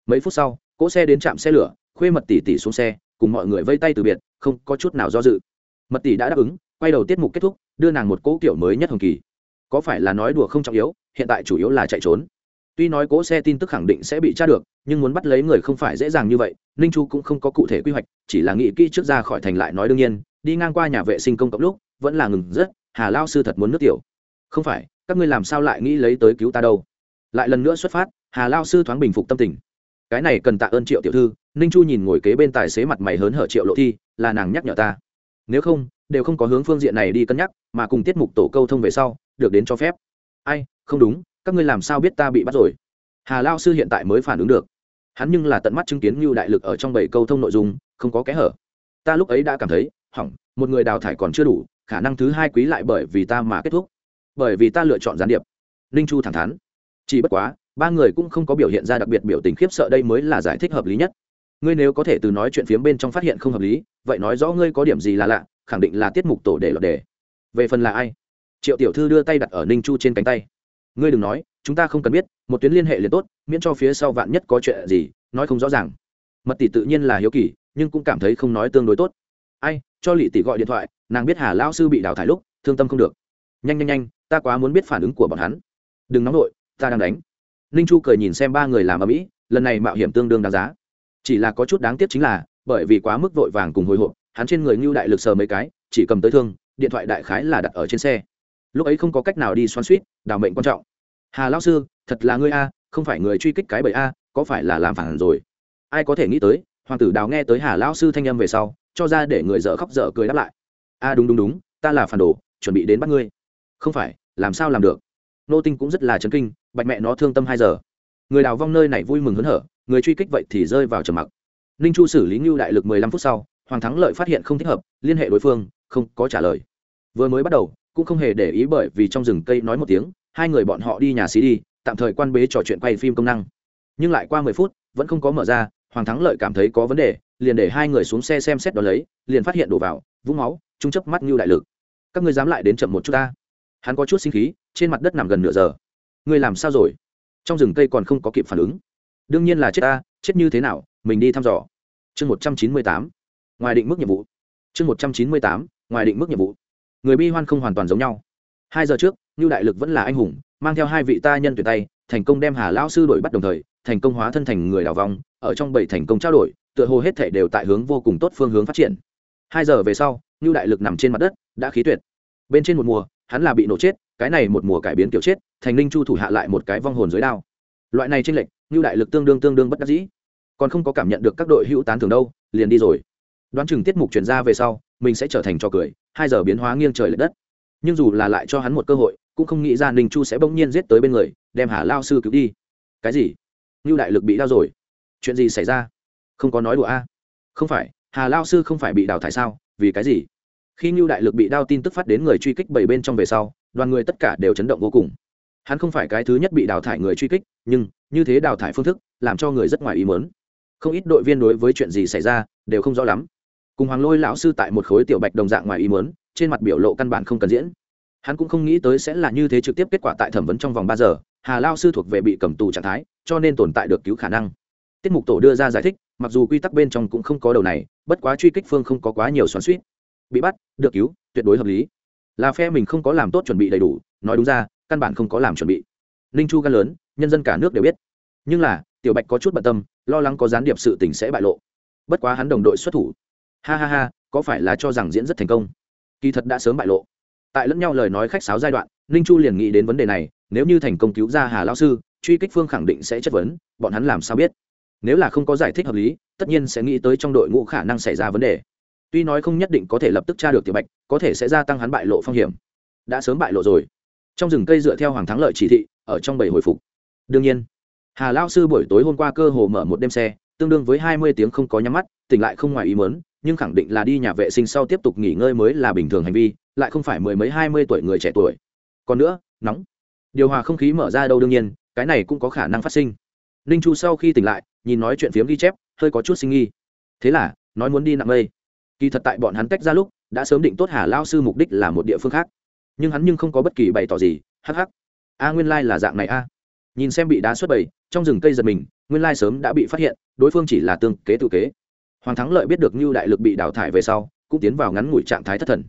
Mấy phút sau, cỗ xe đến trạm xe lửa, khuê mật tỷ tỷ xuống xe, cùng mọi người vây tay từ biệt, không có chút nào do dự. Mật tỷ đã đáp ứng, quay đầu tiết mục kết thúc, đưa nàng một cỗ kiểu mới nhất hồng kỳ. Có phải là nói đùa không trọng yếu, hiện tại chủ yếu là chạy trốn. Tuy nói cỗ xe tin tức khẳng định sẽ bị tra được, nhưng muốn bắt lấy người không phải dễ dàng như vậy, ninh chu cũng không có cụ thể quy hoạch, chỉ là nghĩ kỹ trước ra khỏi thành lại nói đương nhiên đi ngang qua nhà vệ sinh công cộng lúc, vẫn là ngừng rất, hà lao sư thật muốn nước tiểu. Không phải, các ngươi làm sao lại nghĩ lấy tới cứu ta đâu? Lại lần nữa xuất phát, hà lao sư thoáng bình phục tâm tình. Cái này cần tạ ơn triệu tiểu thư, ninh chu nhìn ngồi kế bên tài xế mặt mày hớn hở triệu lộ thi, là nàng nhắc nhở ta. Nếu không, đều không có hướng phương diện này đi cân nhắc, mà cùng tiết mục tổ câu thông về sau, được đến cho phép. Ai, không đúng, các ngươi làm sao biết ta bị bắt rồi? Hà lao sư hiện tại mới phản ứng được. Hắn nhưng là tận mắt chứng kiến như đại lực ở trong bảy câu thông nội dung, không có kẽ hở. Ta lúc ấy đã cảm thấy hỏng, một người đào thải còn chưa đủ, khả năng thứ hai quý lại bởi vì ta mà kết thúc. Bởi vì ta lựa chọn gián điệp. Ninh chu thẳng thắn. Chỉ bất quá, ba người cũng không có biểu hiện ra đặc biệt biểu tình khiếp sợ đây mới là giải thích hợp lý nhất. Ngươi nếu có thể từ nói chuyện phiếm bên trong phát hiện không hợp lý, vậy nói rõ ngươi có điểm gì là lạ, khẳng định là tiết mục tổ để lọt đề. Về phần là ai? Triệu tiểu thư đưa tay đặt ở ninh chu trên cánh tay. Ngươi đừng nói, chúng ta không cần biết, một tuyến liên hệ liền tốt, miễn cho phía sau vạn nhất có chuyện gì, nói không rõ ràng. Mật tỷ tự nhiên là hiếu kỳ, nhưng cũng cảm thấy không nói tương đối tốt. Ai cho lị tỷ gọi điện thoại, nàng biết hà lao sư bị đào thải lúc, thương tâm không được. Nhanh nhanh nhanh, ta quá muốn biết phản ứng của bọn hắn. Đừng nóng nổi ta đang đánh. Ninh chu cười nhìn xem ba người làm ở mỹ, lần này mạo hiểm tương đương đáng giá. Chỉ là có chút đáng tiếc chính là, bởi vì quá mức vội vàng cùng hồi hộp, hắn trên người ngưu đại lực sờ mấy cái, chỉ cầm tới thương, điện thoại đại khái là đặt ở trên xe. Lúc ấy không có cách nào đi xoan suýt, đào mệnh quan trọng. Hà lão sư, thật là ngươi a, không phải người truy kích cái bẫy a, có phải là làm phản rồi? Ai có thể nghĩ tới, hoàng tử đào nghe tới hà lão sư thanh âm về sau cho ra để người dở khóc dở cười đáp lại. A, đúng đúng đúng, ta là phản đồ, chuẩn bị đến bắt ngươi. Không phải, làm sao làm được? Nô tinh cũng rất là chấn kinh, bạch mẹ nó thương tâm hai giờ. Người đào vong nơi này vui mừng hớn hở, người truy kích vậy thì rơi vào trầm mặc. Ninh chu xử lý ngưu đại lực mười lăm phút sau, hoàng thắng lợi phát hiện không thích hợp, liên hệ đối phương, không có trả lời. Vừa mới bắt đầu, cũng không hề để ý bởi vì trong rừng cây nói một tiếng, hai người bọn họ đi nhà xí đi, tạm thời quan bế trò chuyện quay phim công năng. Nhưng lại qua mười phút, vẫn không có mở ra, hoàng thắng lợi cảm thấy có vấn đề liền để hai người xuống xe xem xét đó lấy, liền phát hiện đổ vào, vũng máu trung chấp mắt như đại lực. Các ngươi dám lại đến chậm một chút ta. Hắn có chút sinh khí, trên mặt đất nằm gần nửa giờ. Ngươi làm sao rồi? Trong rừng cây còn không có kịp phản ứng. Đương nhiên là chết ta, chết như thế nào, mình đi thăm dò. Chương một trăm chín mươi tám. Ngoài định mức nhiệm vụ. Chương một trăm chín mươi tám, ngoài định mức nhiệm vụ. Người bi hoan không hoàn toàn giống nhau. Hai giờ trước như đại lực vẫn là anh hùng, mang theo hai vị ta nhân tuyệt tay, thành công đem hà lão sư đổi bắt đồng thời, thành công hóa thân thành người đào vong, ở trong bảy thành công trao đổi tựa hồ hết thể đều tại hướng vô cùng tốt phương hướng phát triển. Hai giờ về sau như đại lực nằm trên mặt đất, đã khí tuyệt. Bên trên một mùa, hắn là bị nổ chết, cái này một mùa cải biến kiểu chết, thành ninh chu thủ hạ lại một cái vong hồn dưới đao. Loại này trên lệch như đại lực tương đương tương đương bất đắc dĩ. Còn không có cảm nhận được các đội hữu tán thường đâu, liền đi rồi. Đoán chừng tiết mục chuyển ra về sau, mình sẽ trở thành trò cười, hai giờ biến hóa nghiêng trời l ệ đất. Nhưng dù là lại cho hắn một cơ hội, cũng không nghĩ ra ninh chu sẽ bỗng nhiên giết tới bên người, đem hà lao sư cứu đi. Cái gì? Như đại lực bị đau rồi. Chuyện gì xảy ra? Không có nói đùa a. Không phải, hà lao sư không phải bị đào thải sao? Vì cái gì? Khi ngưu đại lực bị đao tin tức phát đến người truy kích bảy bên trong về sau, đoàn người tất cả đều chấn động vô cùng. Hắn không phải cái thứ nhất bị đào thải người truy kích, nhưng, như thế đào thải phương thức, làm cho người rất ngoài ý mớn không ít đội viên đối với chuyện gì xảy ra, đều không rõ lắm. Cùng hoàng lôi lão sư tại một khối tiểu bạch đồng dạng ngoài ý mớn trên mặt biểu lộ căn bản không cần diễn. Hắn cũng không nghĩ tới sẽ là như thế trực tiếp kết quả tại thẩm vấn trong vòng ba giờ, hà lao sư thuộc về bị cầm tù trạng thái, cho nên tồn tại được cứu khả năng. Tiết mục tổ đưa ra giải thích mặc dù quy tắc bên trong cũng không có đầu này, bất quá truy kích phương không có quá nhiều xoắn suýt. Bị bắt, được cứu, tuyệt đối hợp lý. Là phe mình không có làm tốt chuẩn bị đầy đủ, nói đúng ra, căn bản không có làm chuẩn bị. Ninh chu gan lớn, nhân dân cả nước đều biết. Nhưng là, tiểu bạch có chút bận tâm, lo lắng có gián điệp sự tình sẽ bại lộ. Bất quá hắn đồng đội xuất thủ. Ha ha ha, có phải là cho rằng diễn rất thành công? Kỳ thật đã sớm bại lộ. Tại lẫn nhau lời nói khách sáo giai đoạn, ninh chu liền nghĩ đến vấn đề này, nếu như thành công cứu ra hà lao sư, truy kích phương khẳng định sẽ chất vấn, bọn hắn làm sao biết? Nếu là không có giải thích hợp lý, tất nhiên sẽ nghĩ tới trong đội ngũ khả năng xảy ra vấn đề. Tuy nói không nhất định có thể lập tức tra được tiểu bạch, có thể sẽ gia tăng hắn bại lộ phong hiểm. Đã sớm bại lộ rồi. Trong rừng cây dựa theo hoàng thắng lợi chỉ thị, ở trong bảy hồi phục. Đương nhiên, hà lao sư buổi tối hôm qua cơ hồ mở một đêm xe, tương đương với hai mươi tiếng không có nhắm mắt, tỉnh lại không ngoài ý mớn nhưng khẳng định là đi nhà vệ sinh sau tiếp tục nghỉ ngơi mới là bình thường hành vi, lại không phải mười mấy hai mươi tuổi người trẻ tuổi. Còn nữa, nóng. Điều hòa không khí mở ra đâu đương nhiên, cái này cũng có khả năng phát sinh ninh chu sau khi tỉnh lại, nhìn nói chuyện phiếm ghi chép, hơi có chút sinh nghi. Thế là, nói muốn đi nặng mây. Kỳ thật tại bọn hắn tách ra lúc, đã sớm định tốt hà lao sư mục đích là một địa phương khác. Nhưng hắn nhưng không có bất kỳ bày tỏ gì, hắc hắc. A nguyên lai là dạng này a. Nhìn xem bị đá xuất bầy, trong rừng cây giật mình, nguyên lai sớm đã bị phát hiện, đối phương chỉ là tương kế tự kế. Hoàng thắng lợi biết được như đại lực bị đào thải về sau, cũng tiến vào ngắn ngủi trạng thái thất thần.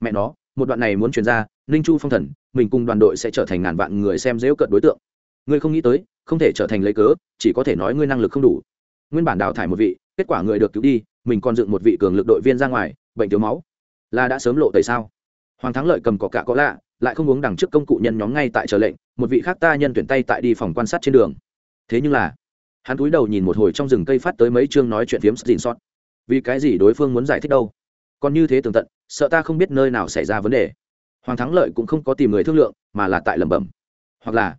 Mẹ nó, một đoạn này muốn chuyển ra, ninh chu phong thần, mình cùng đoàn đội sẽ trở thành ngàn vạn người xem dễu cận đối tượng. Ngươi không nghĩ tới không thể trở thành lấy cớ, chỉ có thể nói ngươi năng lực không đủ. Nguyên bản đào thải một vị, kết quả người được cứu đi, mình còn dựng một vị cường lực đội viên ra ngoài, bệnh thiếu máu. Là đã sớm lộ tẩy sao? Hoàng thắng lợi cầm cỏ cả có lạ, lại không uống đằng trước công cụ nhân nhóm ngay tại chờ lệnh, một vị khác ta nhân tuyển tay tại đi phòng quan sát trên đường. Thế nhưng là, hắn cúi đầu nhìn một hồi trong rừng cây phát tới mấy chương nói chuyện phiếm xin sót vì cái gì đối phương muốn giải thích đâu? Còn như thế tường tận, sợ ta không biết nơi nào xảy ra vấn đề. Hoàng thắng lợi cũng không có tìm người thương lượng, mà là tại lẩm bẩm. Hoặc là,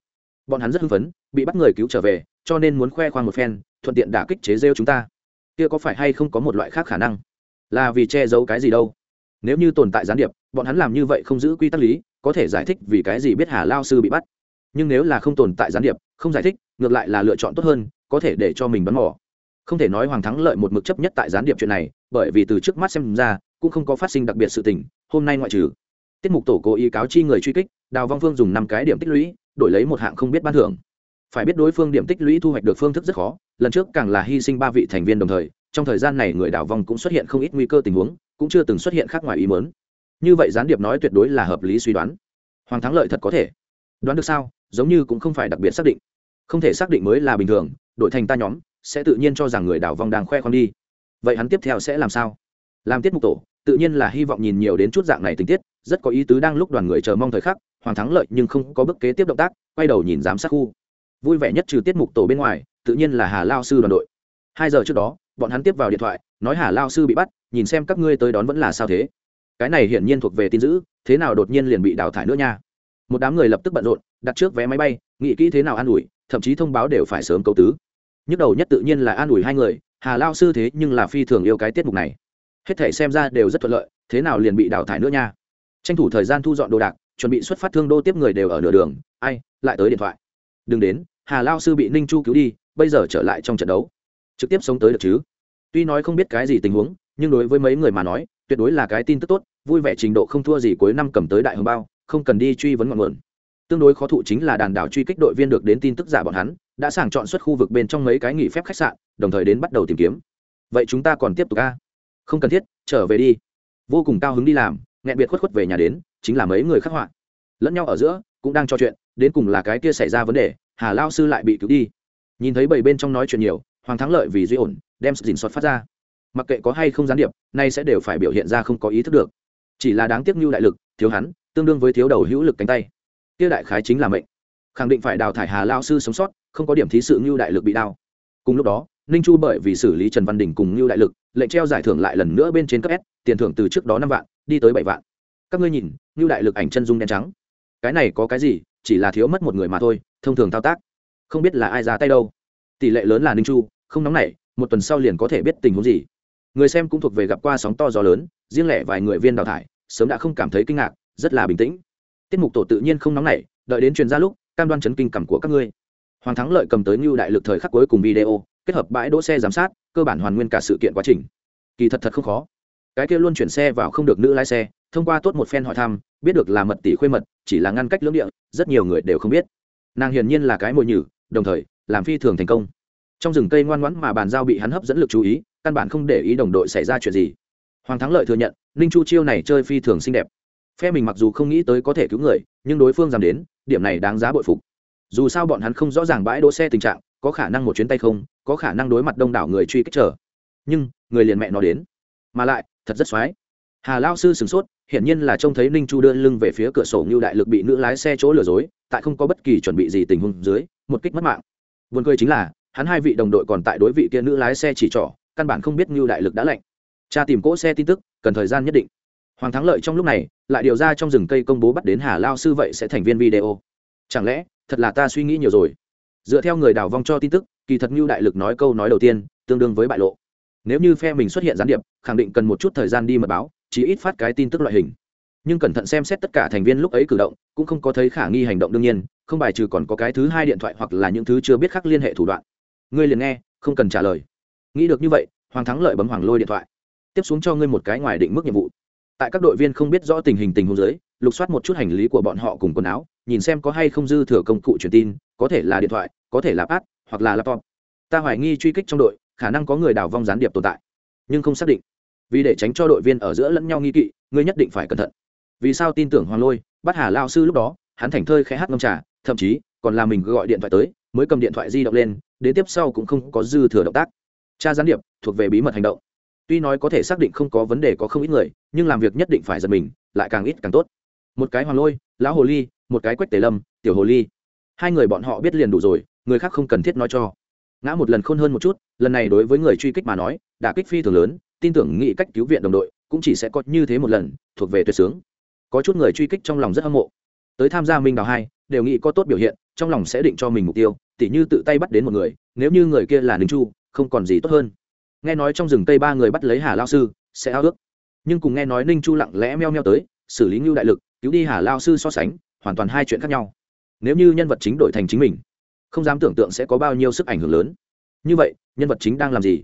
bọn hắn rất hưng phấn bị bắt người cứu trở về, cho nên muốn khoe khoang một phen, thuận tiện đả kích chế rêu chúng ta. Kia có phải hay không có một loại khác khả năng? Là vì che giấu cái gì đâu? Nếu như tồn tại gián điệp, bọn hắn làm như vậy không giữ quy tắc lý, có thể giải thích vì cái gì biết hà lao sư bị bắt. Nhưng nếu là không tồn tại gián điệp, không giải thích, ngược lại là lựa chọn tốt hơn, có thể để cho mình bắn mỏ. Không thể nói hoàng thắng lợi một mực chấp nhất tại gián điệp chuyện này, bởi vì từ trước mắt xem ra, cũng không có phát sinh đặc biệt sự tình, hôm nay ngoại trừ. Tiết mục tổ cố ý cáo chi người truy kích, đào vong phương dùng năm cái điểm tích lũy, đổi lấy một hạng không biết ban thưởng phải biết đối phương điểm tích lũy thu hoạch được phương thức rất khó, lần trước càng là hy sinh ba vị thành viên đồng thời, trong thời gian này người đảo vong cũng xuất hiện không ít nguy cơ tình huống, cũng chưa từng xuất hiện khác ngoài ý mớn như vậy gián điệp nói tuyệt đối là hợp lý suy đoán. Hoàng thắng lợi thật có thể. Đoán được sao? Giống như cũng không phải đặc biệt xác định. Không thể xác định mới là bình thường, đội thành ta nhóm sẽ tự nhiên cho rằng người đảo vong đang khoe khoang đi. Vậy hắn tiếp theo sẽ làm sao? Làm tiết mục tổ, tự nhiên là hy vọng nhìn nhiều đến chút dạng này tình tiết, rất có ý tứ đang lúc đoàn người chờ mong thời khắc, hoàng thắng lợi nhưng không có bước kế tiếp động tác, quay đầu nhìn giám sát khu vui vẻ nhất trừ tiết mục tổ bên ngoài, tự nhiên là hà lao sư đoàn đội. Hai giờ trước đó, bọn hắn tiếp vào điện thoại, nói hà lao sư bị bắt, nhìn xem các ngươi tới đón vẫn là sao thế. Cái này hiển nhiên thuộc về tin dữ, thế nào đột nhiên liền bị đào thải nữa nha. Một đám người lập tức bận rộn, đặt trước vé máy bay, nghĩ kỹ thế nào an ủi, thậm chí thông báo đều phải sớm câu tứ. Nhức đầu nhất tự nhiên là an ủi hai người, hà lao sư thế nhưng là phi thường yêu cái tiết mục này. Hết thể xem ra đều rất thuận lợi, thế nào liền bị đào thải nữa nha. Tranh thủ thời gian thu dọn đồ đạc, chuẩn bị xuất phát thương đô tiếp người đều ở nửa đường, ai, lại tới điện thoại đừng đến, hà lao sư bị ninh chu cứu đi, bây giờ trở lại trong trận đấu. Trực tiếp sống tới được chứ? Tuy nói không biết cái gì tình huống, nhưng đối với mấy người mà nói, tuyệt đối là cái tin tức tốt, vui vẻ trình độ không thua gì cuối năm cầm tới đại hồng bao, không cần đi truy vấn ngọn nguồn. Tương đối khó thụ chính là đàn đảo truy kích đội viên được đến tin tức giả bọn hắn, đã sàng chọn xuất khu vực bên trong mấy cái nghỉ phép khách sạn, đồng thời đến bắt đầu tìm kiếm. Vậy chúng ta còn tiếp tục a? Không cần thiết, trở về đi. Vô cùng cao hứng đi làm, nghẹn biệt khuất khuất về nhà đến, chính là mấy người khắc họa. Lẫn nhau ở giữa, cũng đang trò chuyện đến cùng là cái kia xảy ra vấn đề, hà lao sư lại bị cứu đi. Nhìn thấy bảy bên trong nói chuyện nhiều, hoàng thắng lợi vì duy ổn, đem dình xót phát ra. Mặc kệ có hay không gián điệp, nay sẽ đều phải biểu hiện ra không có ý thức được. Chỉ là đáng tiếc như đại lực, thiếu hắn, tương đương với thiếu đầu hữu lực cánh tay. Kia đại khái chính là mệnh. Khẳng định phải đào thải hà lao sư sống sót, không có điểm thí sự như đại lực bị đao cùng lúc đó, ninh chu bởi vì xử lý trần văn đình cùng như đại lực, lệnh treo giải thưởng lại lần nữa bên trên cấp s, tiền thưởng từ trước đó năm vạn, đi tới bảy vạn. Các ngươi nhìn, như đại lực ảnh chân dung đen trắng. Cái này có cái gì chỉ là thiếu mất một người mà thôi, thông thường thao tác. Không biết là ai ra tay đâu. Tỷ lệ lớn là ninh chu, không nóng nảy, một tuần sau liền có thể biết tình huống gì. Người xem cũng thuộc về gặp qua sóng to gió lớn, riêng lẻ vài người viên đào thải, sớm đã không cảm thấy kinh ngạc, rất là bình tĩnh. Tiết mục tổ tự nhiên không nóng nảy, đợi đến truyền ra lúc, cam đoan chấn kinh cảm của các ngươi. Hoàng thắng lợi cầm tới ngưu đại lực thời khắc cuối cùng video, kết hợp bãi đỗ xe giám sát, cơ bản hoàn nguyên cả sự kiện quá trình. Kỳ thật thật không khó. Cái kia luôn chuyển xe vào không được nữ lái xe, thông qua tốt một phen hỏi thăm, biết được là mật tỷ khuê mật chỉ là ngăn cách lưỡng địa, rất nhiều người đều không biết. Nàng hiển nhiên là cái mồi nhử, đồng thời, làm phi thường thành công. Trong rừng cây ngoan ngoãn mà bàn giao bị hắn hấp dẫn lực chú ý, căn bản không để ý đồng đội xảy ra chuyện gì. Hoàng thắng lợi thừa nhận, ninh chu chiêu này chơi phi thường xinh đẹp. Phe mình mặc dù không nghĩ tới có thể cứu người, nhưng đối phương dám đến, điểm này đáng giá bội phục. Dù sao bọn hắn không rõ ràng bãi đỗ xe tình trạng, có khả năng một chuyến tay không, có khả năng đối mặt đông đảo người truy kích trở nhưng, người liền mẹ nó đến. Mà lại, thật rất xoái. Hà lao sư sửng sốt hiển nhiên là trông thấy ninh chu đưa lưng về phía cửa sổ ngưu đại lực bị nữ lái xe chỗ lừa dối, tại không có bất kỳ chuẩn bị gì tình huống dưới, một kích mất mạng. Buồn cười chính là, hắn hai vị đồng đội còn tại đối vị kia nữ lái xe chỉ trỏ, căn bản không biết ngưu đại lực đã lệnh. Cha tìm cỗ xe tin tức, cần thời gian nhất định. Hoàng thắng lợi trong lúc này, lại điều ra trong rừng cây công bố bắt đến hà lao sư vậy sẽ thành viên video. Chẳng lẽ, thật là ta suy nghĩ nhiều rồi? Dựa theo người đào vong cho tin tức, kỳ thật ngưu đại lực nói câu nói đầu tiên, tương đương với bại lộ. Nếu như phe mình xuất hiện gián điệp, khẳng định cần một chút thời gian đi mật báo chỉ ít phát cái tin tức loại hình. Nhưng cẩn thận xem xét tất cả thành viên lúc ấy cử động, cũng không có thấy khả nghi hành động đương nhiên, không bài trừ còn có cái thứ hai điện thoại hoặc là những thứ chưa biết khác liên hệ thủ đoạn. Ngươi liền nghe, không cần trả lời. Nghĩ được như vậy, hoàng thắng lợi bấm hoàng lôi điện thoại. Tiếp xuống cho ngươi một cái ngoài định mức nhiệm vụ. Tại các đội viên không biết rõ tình hình tình huống dưới, lục soát một chút hành lý của bọn họ cùng quần áo, nhìn xem có hay không dư thừa công cụ truyền tin, có thể là điện thoại, có thể là pad hoặc là laptop. Ta hoài nghi truy kích trong đội, khả năng có người đào vong gián điệp tồn tại. Nhưng không xác định vì để tránh cho đội viên ở giữa lẫn nhau nghi kỵ, ngươi nhất định phải cẩn thận. Vì sao tin tưởng hoàng lôi, bắt hà lao sư lúc đó, hắn thành thơi khẽ hát ngâm trà, thậm chí còn là mình gọi điện thoại tới, mới cầm điện thoại di động lên, đến tiếp sau cũng không có dư thừa động tác. Cha gián điệp, thuộc về bí mật hành động. Tuy nói có thể xác định không có vấn đề có không ít người, nhưng làm việc nhất định phải giật mình, lại càng ít càng tốt. Một cái hoàng lôi, lão hồ ly, một cái quách tề lâm, tiểu hồ ly. Hai người bọn họ biết liền đủ rồi, người khác không cần thiết nói cho. Ngã một lần khôn hơn một chút, lần này đối với người truy kích mà nói đã kích phi thường lớn tin tưởng nghĩ cách cứu viện đồng đội cũng chỉ sẽ có như thế một lần, thuộc về tuyệt sướng. Có chút người truy kích trong lòng rất hâm mộ. Tới tham gia minh đào hai, đều nghĩ có tốt biểu hiện, trong lòng sẽ định cho mình mục tiêu, tỉ như tự tay bắt đến một người, nếu như người kia là ninh chu, không còn gì tốt hơn. Nghe nói trong rừng tây ba người bắt lấy hà lao sư, sẽ ao ước. Nhưng cùng nghe nói ninh chu lặng lẽ meo meo tới, xử lý ngưu đại lực, cứu đi hà lao sư so sánh, hoàn toàn hai chuyện khác nhau. Nếu như nhân vật chính đổi thành chính mình, không dám tưởng tượng sẽ có bao nhiêu sức ảnh hưởng lớn. Như vậy, nhân vật chính đang làm gì?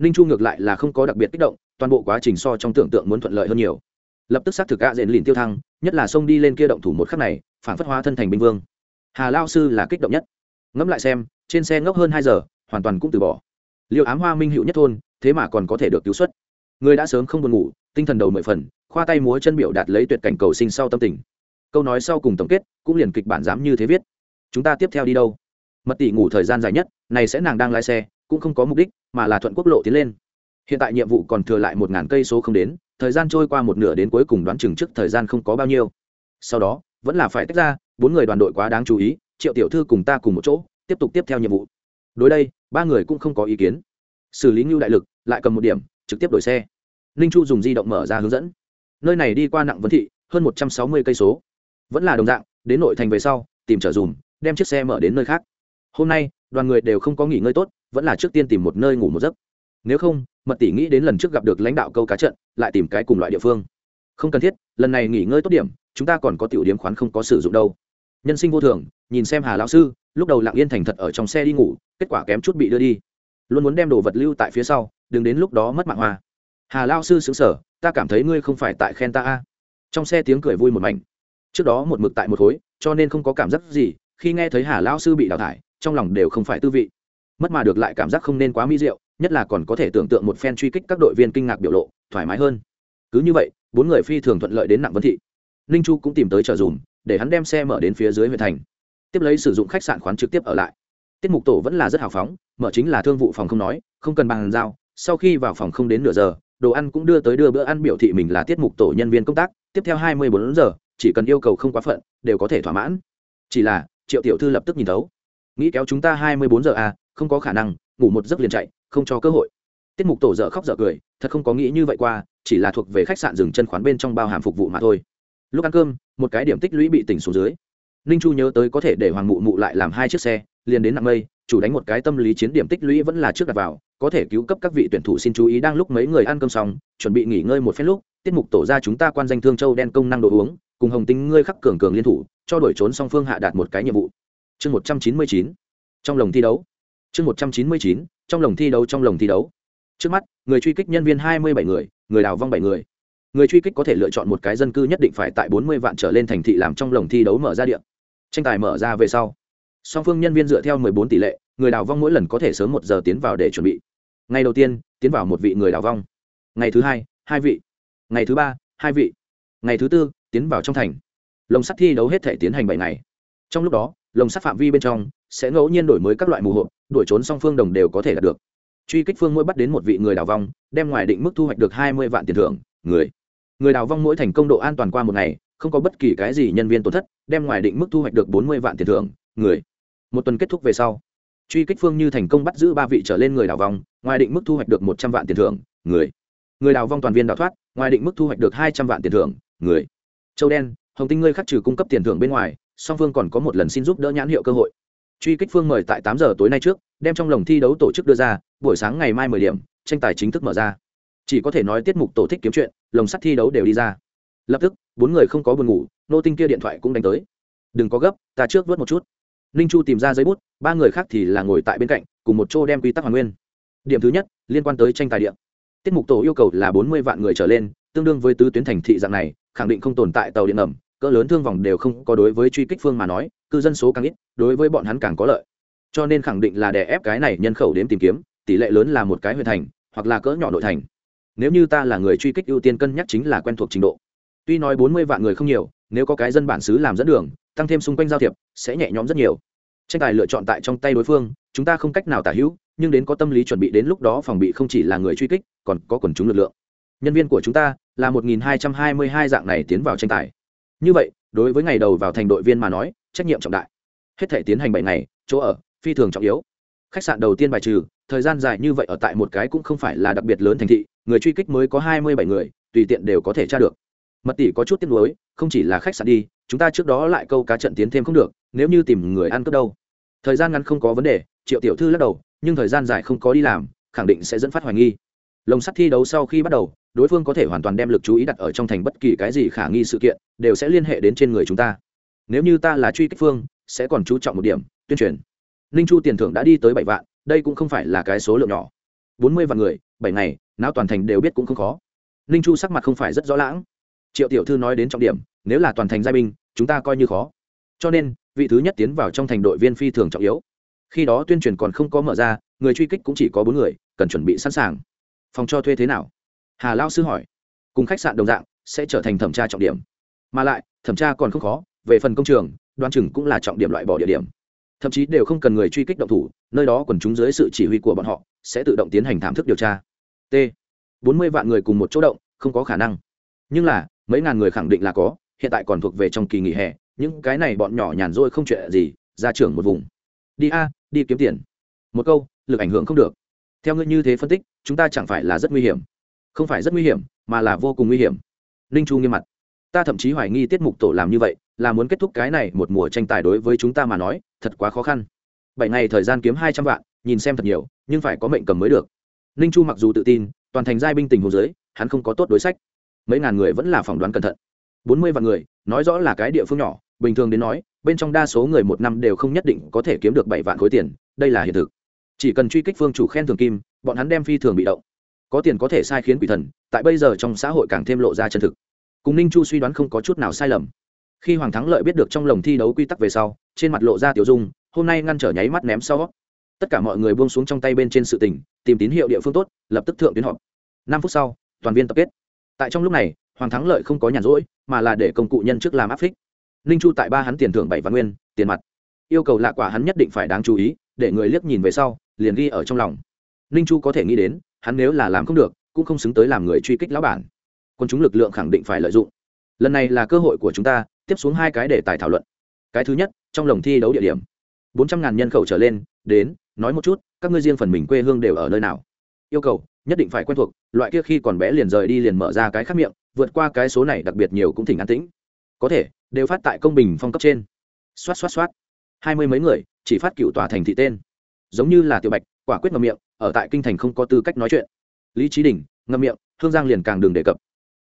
Ninh chu ngược lại là không có đặc biệt kích động, toàn bộ quá trình so trong tưởng tượng muốn thuận lợi hơn nhiều. Lập tức xác thực gạ dện lìn tiêu thăng, nhất là xông đi lên kia động thủ một khắc này, phản phất hóa thân thành binh vương. Hà lao sư là kích động nhất. Ngẫm lại xem, trên xe ngốc hơn hai giờ, hoàn toàn cũng từ bỏ. Liệu ám hoa minh hữu nhất thôn, thế mà còn có thể được cứu xuất. Người đã sớm không buồn ngủ, tinh thần đầu mười phần, khoa tay múa chân biểu đạt lấy tuyệt cảnh cầu sinh sau tâm tình. Câu nói sau cùng tổng kết, cũng liền kịch bản dám như thế viết. Chúng ta tiếp theo đi đâu? Mật tỷ ngủ thời gian dài nhất, này sẽ nàng đang lái xe cũng không có mục đích, mà là thuận quốc lộ tiến lên. Hiện tại nhiệm vụ còn thừa lại một ngàn cây số không đến, thời gian trôi qua một nửa đến cuối cùng đoán chừng trước thời gian không có bao nhiêu. Sau đó, vẫn là phải tách ra, bốn người đoàn đội quá đáng chú ý, triệu tiểu thư cùng ta cùng một chỗ, tiếp tục tiếp theo nhiệm vụ. Đối đây, ba người cũng không có ý kiến. Xử lý ngưu đại lực, lại cầm một điểm, trực tiếp đổi xe. Ninh chu dùng di động mở ra hướng dẫn. Nơi này đi qua nặng vấn thị, hơn một trăm sáu mươi cây số. Vẫn là đồng dạng, đến nội thành về sau, tìm trở dùm, đem chiếc xe mở đến nơi khác. Hôm nay, đoàn người đều không có nghỉ ngơi tốt vẫn là trước tiên tìm một nơi ngủ một giấc. Nếu không, mật tỷ nghĩ đến lần trước gặp được lãnh đạo câu cá trận, lại tìm cái cùng loại địa phương. Không cần thiết, lần này nghỉ ngơi tốt điểm, chúng ta còn có tiểu điểm khoán không có sử dụng đâu. Nhân sinh vô thường, nhìn xem hà lão sư, lúc đầu lặng yên thành thật ở trong xe đi ngủ, kết quả kém chút bị đưa đi. Luôn muốn đem đồ vật lưu tại phía sau, đừng đến lúc đó mất mạng hoa. Hà lao sư xứng sở ta cảm thấy ngươi không phải tại khen ta a. Trong xe tiếng cười vui một mảnh. Trước đó một mực tại một khối, cho nên không có cảm giác gì, khi nghe thấy hà lao sư bị đào thải, trong lòng đều không phải tư vị mất mà được lại cảm giác không nên quá mỹ diệu, nhất là còn có thể tưởng tượng một phen truy kích các đội viên kinh ngạc biểu lộ, thoải mái hơn. Cứ như vậy, bốn người phi thường thuận lợi đến nặng vân thị. Ninh chu cũng tìm tới chợ dùm, để hắn đem xe mở đến phía dưới huyện thành. Tiếp lấy sử dụng khách sạn khoán trực tiếp ở lại. Tiết mục tổ vẫn là rất hào phóng, mở chính là thương vụ phòng không nói, không cần bàn giao, sau khi vào phòng không đến nửa giờ, đồ ăn cũng đưa tới đưa bữa ăn biểu thị mình là tiết mục tổ nhân viên công tác, tiếp theo hai mươi bốn giờ, chỉ cần yêu cầu không quá phận, đều có thể thỏa mãn. Chỉ là, triệu tiểu thư lập tức nhìn thấu. Nghĩ kéo chúng ta hai mươi bốn giờ à không có khả năng, ngủ một giấc liền chạy, không cho cơ hội. Tiết mục tổ dở khóc dở cười, thật không có nghĩ như vậy qua, chỉ là thuộc về khách sạn dừng chân khoán bên trong bao hàm phục vụ mà thôi. Lúc ăn cơm, một cái điểm tích lũy bị tỉnh xuống dưới. Ninh chu nhớ tới có thể để hoàng mụ mụ lại làm hai chiếc xe, liền đến nặng mây, chủ đánh một cái tâm lý chiến điểm tích lũy vẫn là trước đặt vào, có thể cứu cấp các vị tuyển thủ xin chú ý đang lúc mấy người ăn cơm xong, chuẩn bị nghỉ ngơi một phép lúc, tiết mục tổ ra chúng ta quan danh thương châu đen công năng đồ uống, cùng hồng tinh ngươi khắc cường cường liên thủ, cho đổi trốn song phương hạ đạt một cái nhiệm vụ. Chương một trăm chín mươi chín, trong lồng thi đấu chương một trăm chín mươi chín, trong lồng thi đấu, trong lồng thi đấu. Trước mắt, người truy kích nhân viên hai mươi bảy người người đào vong bảy người. Người truy kích có thể lựa chọn một cái dân cư nhất định phải tại bốn mươi vạn trở lên thành thị làm trong lồng thi đấu mở ra điện tranh tài mở ra về sau, song phương nhân viên dựa theo mười bốn tỷ lệ, người đào vong mỗi lần có thể sớm một giờ tiến vào để chuẩn bị. Ngày đầu tiên, tiến vào một vị người đào vong. Ngày thứ hai hai vị. Ngày thứ ba, hai vị. Ngày thứ tư, tiến vào trong thành. Lồng sắt thi đấu hết thể tiến hành bảy ngày. Trong lúc đó, lồng sắt phạm vi bên trong sẽ ngẫu nhiên đổi mới các loại mù hộp đuổi trốn song phương đồng đều có thể đạt được. Truy kích phương mỗi bắt đến một vị người đào vong, đem ngoài định mức thu hoạch được hai mươi vạn tiền thưởng, người. Người đào vong mỗi thành công độ an toàn qua một ngày, không có bất kỳ cái gì nhân viên tổn thất, đem ngoài định mức thu hoạch được bốn mươi vạn tiền thưởng, người. Một tuần kết thúc về sau, truy kích phương như thành công bắt giữ ba vị trở lên người đào vong, ngoài định mức thu hoạch được một trăm vạn tiền thưởng, người. Người đào vong toàn viên đào thoát, ngoài định mức thu hoạch được hai trăm vạn tiền thưởng, người. Châu đen, hồng tinh ngươi khắc trừ cung cấp tiền thưởng bên ngoài, song phương còn có một lần xin giúp đỡ nhãn hiệu cơ hội truy kích phương mời tại tám giờ tối nay trước đem trong lồng thi đấu tổ chức đưa ra buổi sáng ngày mai mười điểm tranh tài chính thức mở ra. Chỉ có thể nói tiết mục tổ thích kiếm chuyện lồng sắt thi đấu đều đi ra. Lập tức bốn người không có buồn ngủ nô tinh kia điện thoại cũng đánh tới. Đừng có gấp ta trước vớt một chút. Ninh chu tìm ra giấy bút ba người khác thì là ngồi tại bên cạnh cùng một chỗ đem quy tắc hoàn nguyên. Điểm thứ nhất liên quan tới tranh tài điện tiết mục tổ yêu cầu là bốn mươi vạn người trở lên tương đương với tứ tuyến thành thị dạng này khẳng định không tồn tại tàu điện ẩm, cỡ lớn thương vòng đều không có đối với truy kích phương mà nói cư dân số càng ít, đối với bọn hắn càng có lợi. Cho nên khẳng định là đè ép cái này nhân khẩu đếm tìm kiếm, tỷ lệ lớn là một cái huyện thành, hoặc là cỡ nhỏ nội thành. Nếu như ta là người truy kích ưu tiên cân nhắc chính là quen thuộc trình độ. Tuy nói bốn mươi vạn người không nhiều, nếu có cái dân bản xứ làm dẫn đường, tăng thêm xung quanh giao thiệp, sẽ nhẹ nhõm rất nhiều. Tranh tài lựa chọn tại trong tay đối phương, chúng ta không cách nào tả hữu, nhưng đến có tâm lý chuẩn bị đến lúc đó phòng bị không chỉ là người truy kích, còn có quần chúng lực lượng. Nhân viên của chúng ta là 1.222 dạng này tiến vào tranh tài. Như vậy, đối với ngày đầu vào thành đội viên mà nói trách nhiệm trọng đại. Hết thể tiến hành bảy ngày, chỗ ở, phi thường trọng yếu. Khách sạn đầu tiên bài trừ, thời gian dài như vậy ở tại một cái cũng không phải là đặc biệt lớn thành thị, người truy kích mới có hai mươi bảy người, tùy tiện đều có thể tra được. Mật tỷ có chút tiếc nuối, không chỉ là khách sạn đi, chúng ta trước đó lại câu cá trận tiến thêm không được, nếu như tìm người ăn cướp đâu. Thời gian ngắn không có vấn đề, triệu tiểu thư lắc đầu, nhưng thời gian dài không có đi làm, khẳng định sẽ dẫn phát hoài nghi. Lồng sắt thi đấu sau khi bắt đầu, đối phương có thể hoàn toàn đem lực chú ý đặt ở trong thành bất kỳ cái gì khả nghi sự kiện, đều sẽ liên hệ đến trên người chúng ta nếu như ta là truy kích phương, sẽ còn chú trọng một điểm, tuyên truyền. Ninh chu tiền thưởng đã đi tới bảy vạn, đây cũng không phải là cái số lượng nhỏ. Bốn mươi vạn người, bảy ngày não toàn thành đều biết cũng không khó. Ninh chu sắc mặt không phải rất rõ lãng. Triệu tiểu thư nói đến trọng điểm, nếu là toàn thành giai binh, chúng ta coi như khó. Cho nên, vị thứ nhất tiến vào trong thành đội viên phi thường trọng yếu. Khi đó tuyên truyền còn không có mở ra, người truy kích cũng chỉ có bốn người, cần chuẩn bị sẵn sàng. Phòng cho thuê thế nào? Hà lao sư hỏi. Cùng khách sạn đồng dạng, sẽ trở thành thẩm tra trọng điểm. Mà lại, thẩm tra còn không khó về phần công trường đoan chừng cũng là trọng điểm loại bỏ địa điểm. Thậm chí đều không cần người truy kích động thủ, nơi đó quần chúng dưới sự chỉ huy của bọn họ sẽ tự động tiến hành thảm thức điều tra. T. Bốn mươi vạn người cùng một chỗ động, không có khả năng. Nhưng là, mấy ngàn người khẳng định là có, hiện tại còn thuộc về trong kỳ nghỉ hè, những cái này bọn nhỏ nhàn rỗi không chuyện gì, ra trưởng một vùng. Đi a, đi kiếm tiền. Một câu, lực ảnh hưởng không được. Theo ngươi như thế phân tích, chúng ta chẳng phải là rất nguy hiểm. Không phải rất nguy hiểm, mà là vô cùng nguy hiểm. Ninh chu nghiêm mặt. Ta thậm chí hoài nghi tiết mục tổ làm như vậy là muốn kết thúc cái này một mùa tranh tài đối với chúng ta mà nói, thật quá khó khăn. Bảy ngày thời gian kiếm hai trăm vạn, nhìn xem thật nhiều, nhưng phải có mệnh cầm mới được. Ninh chu mặc dù tự tin, toàn thành giai binh tình hồ dưới, hắn không có tốt đối sách. Mấy ngàn người vẫn là phỏng đoán cẩn thận. Bốn mươi vạn người, nói rõ là cái địa phương nhỏ, bình thường đến nói, bên trong đa số người một năm đều không nhất định có thể kiếm được bảy vạn khối tiền, đây là hiện thực. Chỉ cần truy kích phương chủ khen thường kim, bọn hắn đem phi thường bị động. Có tiền có thể sai khiến quỷ thần, tại bây giờ trong xã hội càng thêm lộ ra chân thực. Cùng ninh chu suy đoán không có chút nào sai lầm khi hoàng thắng lợi biết được trong lồng thi đấu quy tắc về sau, trên mặt lộ ra tiểu dung, hôm nay ngăn trở nháy mắt ném sau. Tất cả mọi người buông xuống trong tay bên trên sự tình, tìm tín hiệu địa phương tốt, lập tức thượng tuyến họp. Năm phút sau, toàn viên tập kết. Tại trong lúc này, hoàng thắng lợi không có nhàn rỗi, mà là để công cụ nhân chức làm áp phích. Ninh chu tại ba hắn tiền thưởng bảy văn nguyên, tiền mặt. Yêu cầu lạ quả hắn nhất định phải đáng chú ý, để người liếc nhìn về sau, liền ghi ở trong lòng. Ninh chu có thể nghĩ đến, hắn nếu là làm không được, cũng không xứng tới làm người truy kích lão bản. Quân chúng lực lượng khẳng định phải lợi dụng. Lần này là cơ hội của chúng ta tiếp xuống hai cái để tài thảo luận. Cái thứ nhất, trong lồng thi đấu địa điểm. Bốn trăm ngàn nhân khẩu trở lên, đến, nói một chút, các ngươi riêng phần mình quê hương đều ở nơi nào? Yêu cầu, nhất định phải quen thuộc, loại kia khi còn bé liền rời đi liền mở ra cái khác miệng, vượt qua cái số này đặc biệt nhiều cũng thỉnh an tĩnh. Có thể, đều phát tại công bình phong cấp trên. Xoát xoát xoát. Hai mươi mấy người, chỉ phát cựu tòa thành thị tên. Giống như là tiểu bạch, quả quyết ngậm miệng, ở tại kinh thành không có tư cách nói chuyện. Lý trí đình, ngậm miệng, hương giang liền càng đường đề cập.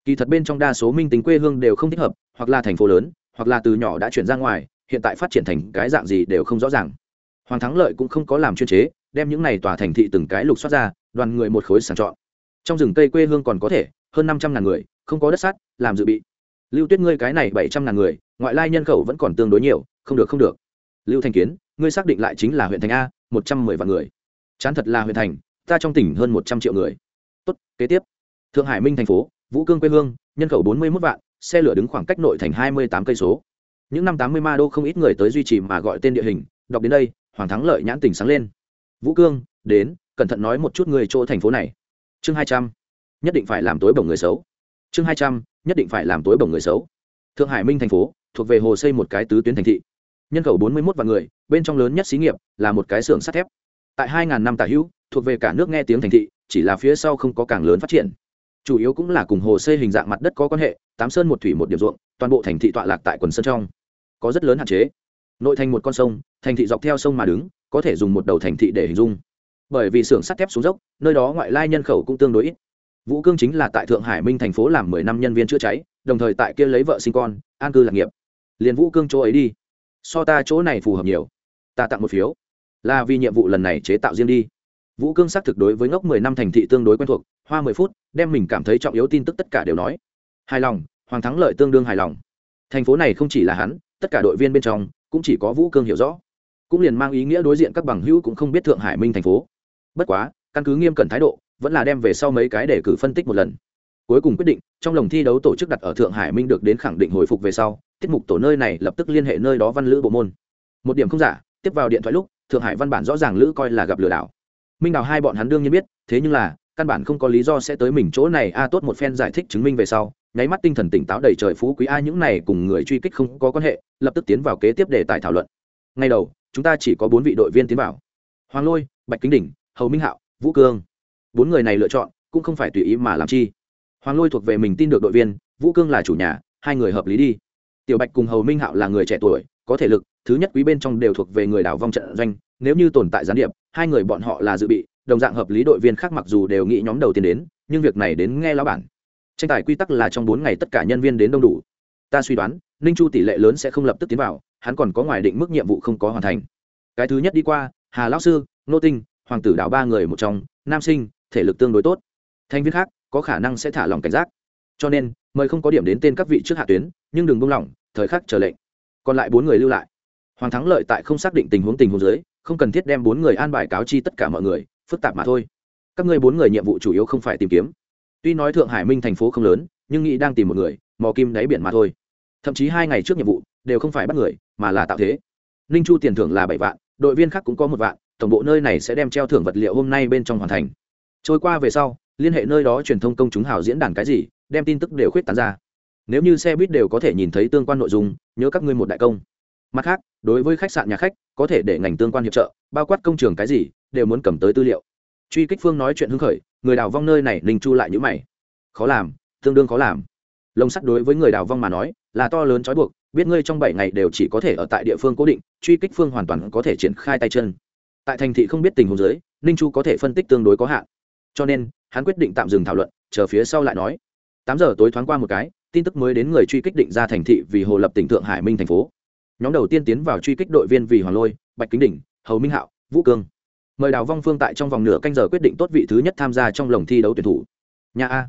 Kỳ thật bên trong đa số minh tính quê hương đều không thích hợp, hoặc là thành phố lớn hoặc là từ nhỏ đã chuyển ra ngoài, hiện tại phát triển thành cái dạng gì đều không rõ ràng. Hoàng thắng lợi cũng không có làm chuyên chế, đem những này tòa thành thị từng cái lục xoát ra, đoàn người một khối sàng chọn. Trong rừng cây quê hương còn có thể, hơn năm trăm ngàn người, không có đất sắt, làm dự bị. Lưu tuyết ngươi cái này bảy trăm ngàn người, ngoại lai nhân khẩu vẫn còn tương đối nhiều, không được không được. Lưu thành kiến, ngươi xác định lại chính là huyện thành a, một trăm mười vạn người. Chán thật là huyện thành, ta trong tỉnh hơn một trăm triệu người. Tốt, kế tiếp. Thượng hải minh thành phố vũ cương quê hương, nhân khẩu bốn mươi mốt vạn, xe lửa đứng khoảng cách nội thành hai mươi tám cây số. Những năm tám mươi ma đô không ít người tới duy trì mà gọi tên địa hình. Đọc đến đây, hoàng thắng lợi nhãn tỉnh sáng lên. Vũ cương, đến, cẩn thận nói một chút người chỗ thành phố này. Chương hai trăm, nhất định phải làm tối bổng người xấu. Chương hai trăm, nhất định phải làm tối bổng người xấu. Thượng hải minh thành phố, thuộc về hồ xây một cái tứ tuyến thành thị. Nhân khẩu bốn mươi một vạn người, bên trong lớn nhất xí nghiệp là một cái xưởng sắt thép. Tại hai ngàn năm tả hữu, thuộc về cả nước nghe tiếng thành thị, chỉ là phía sau không có càng lớn phát triển chủ yếu cũng là cùng hồ xây hình dạng mặt đất có quan hệ, tám sơn một thủy một điểm ruộng, toàn bộ thành thị tọa lạc tại quần sơn trong. Có rất lớn hạn chế. Nội thành một con sông, thành thị dọc theo sông mà đứng, có thể dùng một đầu thành thị để hình dung. Bởi vì xưởng sắt thép xuống dốc, nơi đó ngoại lai nhân khẩu cũng tương đối ít. Vũ cương chính là tại thượng hải minh thành phố làm mười năm nhân viên chữa cháy, đồng thời tại kia lấy vợ sinh con, an cư lạc nghiệp. Liền vũ cương chỗ ấy đi. So ta chỗ này phù hợp nhiều. Ta tặng một phiếu. Là vì nhiệm vụ lần này chế tạo riêng đi vũ cương xác thực đối với ngốc mười năm thành thị tương đối quen thuộc, hoa mười phút, đem mình cảm thấy trọng yếu tin tức tất cả đều nói. Hài lòng, hoàng thắng lợi tương đương hài lòng. Thành phố này không chỉ là hắn, tất cả đội viên bên trong, cũng chỉ có vũ cương hiểu rõ. Cũng liền mang ý nghĩa đối diện các bằng hữu cũng không biết thượng hải minh thành phố. Bất quá, căn cứ nghiêm cẩn thái độ, vẫn là đem về sau mấy cái để cử phân tích một lần. Cuối cùng quyết định, trong lồng thi đấu tổ chức đặt ở thượng hải minh được đến khẳng định hồi phục về sau, tiết mục tổ nơi này lập tức liên hệ nơi đó văn lữ bộ môn. Một điểm không giả, tiếp vào điện thoại lúc, thượng hải văn bản rõ ràng lữ coi là gặp lừa đảo minh đào hai bọn hắn đương nhiên biết, thế nhưng là, căn bản không có lý do sẽ tới mình chỗ này. A tốt một phen giải thích chứng minh về sau, nháy mắt tinh thần tỉnh táo đầy trời phú quý a những này cùng người truy kích không có quan hệ, lập tức tiến vào kế tiếp đề tài thảo luận. Ngay đầu, chúng ta chỉ có bốn vị đội viên tiến vào. Hoàng lôi, bạch kính đỉnh, hầu minh hạo, vũ cương. Bốn người này lựa chọn, cũng không phải tùy ý mà làm chi. Hoàng lôi thuộc về mình tin được đội viên, vũ cương là chủ nhà, hai người hợp lý đi. Tiểu bạch cùng hầu minh hạo là người trẻ tuổi, có thể lực, thứ nhất quý bên trong đều thuộc về người đảo vong trận doanh, nếu như tồn tại gián điệp hai người bọn họ là dự bị, đồng dạng hợp lý đội viên khác mặc dù đều nghĩ nhóm đầu tiên đến, nhưng việc này đến nghe lão bản. Tranh tài quy tắc là trong bốn ngày tất cả nhân viên đến đông đủ. Ta suy đoán, ninh chu tỷ lệ lớn sẽ không lập tức tiến vào, hắn còn có ngoài định mức nhiệm vụ không có hoàn thành. Cái thứ nhất đi qua, hà lão sư, nô tinh, hoàng tử đảo ba người một trong, nam sinh, thể lực tương đối tốt. Thành viên khác, có khả năng sẽ thả lòng cảnh giác. Cho nên, mời không có điểm đến tên các vị trước hạ tuyến, nhưng đừng buông lỏng, thời khắc chờ lệnh. Còn lại bốn người lưu lại. Hoàng thắng lợi tại không xác định tình huống tình huống dưới không cần thiết đem bốn người an bài cáo chi tất cả mọi người, phức tạp mà thôi. Các ngươi bốn người nhiệm vụ chủ yếu không phải tìm kiếm. Tuy nói thượng hải minh thành phố không lớn, nhưng nghĩ đang tìm một người, mò kim đáy biển mà thôi. Thậm chí hai ngày trước nhiệm vụ, đều không phải bắt người, mà là tạo thế. Ninh chu tiền thưởng là bảy vạn, đội viên khác cũng có một vạn, tổng bộ nơi này sẽ đem treo thưởng vật liệu hôm nay bên trong hoàn thành. Trôi qua về sau, liên hệ nơi đó truyền thông công chúng hào diễn đàn cái gì, đem tin tức đều khuyết tán ra. Nếu như xe buýt đều có thể nhìn thấy tương quan nội dung, nhớ các ngươi một đại công mặt khác, đối với khách sạn nhà khách, có thể để ngành tương quan hiệp trợ, bao quát công trường cái gì, đều muốn cầm tới tư liệu. Truy kích phương nói chuyện hưng khởi, người đào vong nơi này ninh chu lại nhữ mày. Khó làm, tương đương khó làm. Lồng sắt đối với người đào vong mà nói, là to lớn trói buộc, biết ngươi trong bảy ngày đều chỉ có thể ở tại địa phương cố định, truy kích phương hoàn toàn có thể triển khai tay chân. Tại thành thị không biết tình huống giới ninh chu có thể phân tích tương đối có hạn. Cho nên, hắn quyết định tạm dừng thảo luận, chờ phía sau lại nói. Tám giờ tối thoáng qua một cái, tin tức mới đến người truy kích định ra thành thị vì hồ lập tỉnh thượng hải minh thành phố nhóm đầu tiên tiến vào truy kích đội viên vì hoàng lôi, bạch kính đỉnh, hầu minh hạo, vũ cương. Mời đào vong phương tại trong vòng nửa canh giờ quyết định tốt vị thứ nhất tham gia trong lồng thi đấu tuyển thủ. Nhà a.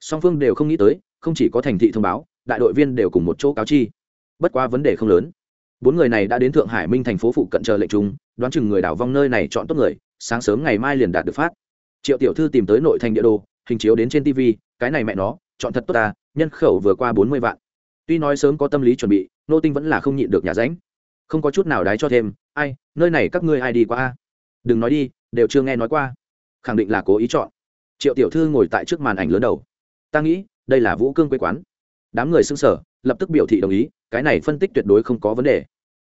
Song phương đều không nghĩ tới, không chỉ có thành thị thông báo, đại đội viên đều cùng một chỗ cáo chi. Bất quá vấn đề không lớn. Bốn người này đã đến thượng hải minh thành phố phụ cận chờ lệnh chúng đoán chừng người đào vong nơi này chọn tốt người, sáng sớm ngày mai liền đạt được phát. Triệu tiểu thư tìm tới nội thành địa đồ, hình chiếu đến trên tv cái này mẹ nó, chọn thật tốt ta, nhân khẩu vừa qua bốn mươi vạn tuy nói sớm có tâm lý chuẩn bị, nô tinh vẫn là không nhịn được nhà ránh. Không có chút nào đái cho thêm, ai, nơi này các ngươi ai đi qua a? Đừng nói đi, đều chưa nghe nói qua. Khẳng định là cố ý chọn. Triệu tiểu thư ngồi tại trước màn ảnh lớn đầu. Ta nghĩ, đây là vũ cương quê quán. Đám người xưng sở lập tức biểu thị đồng ý, cái này phân tích tuyệt đối không có vấn đề.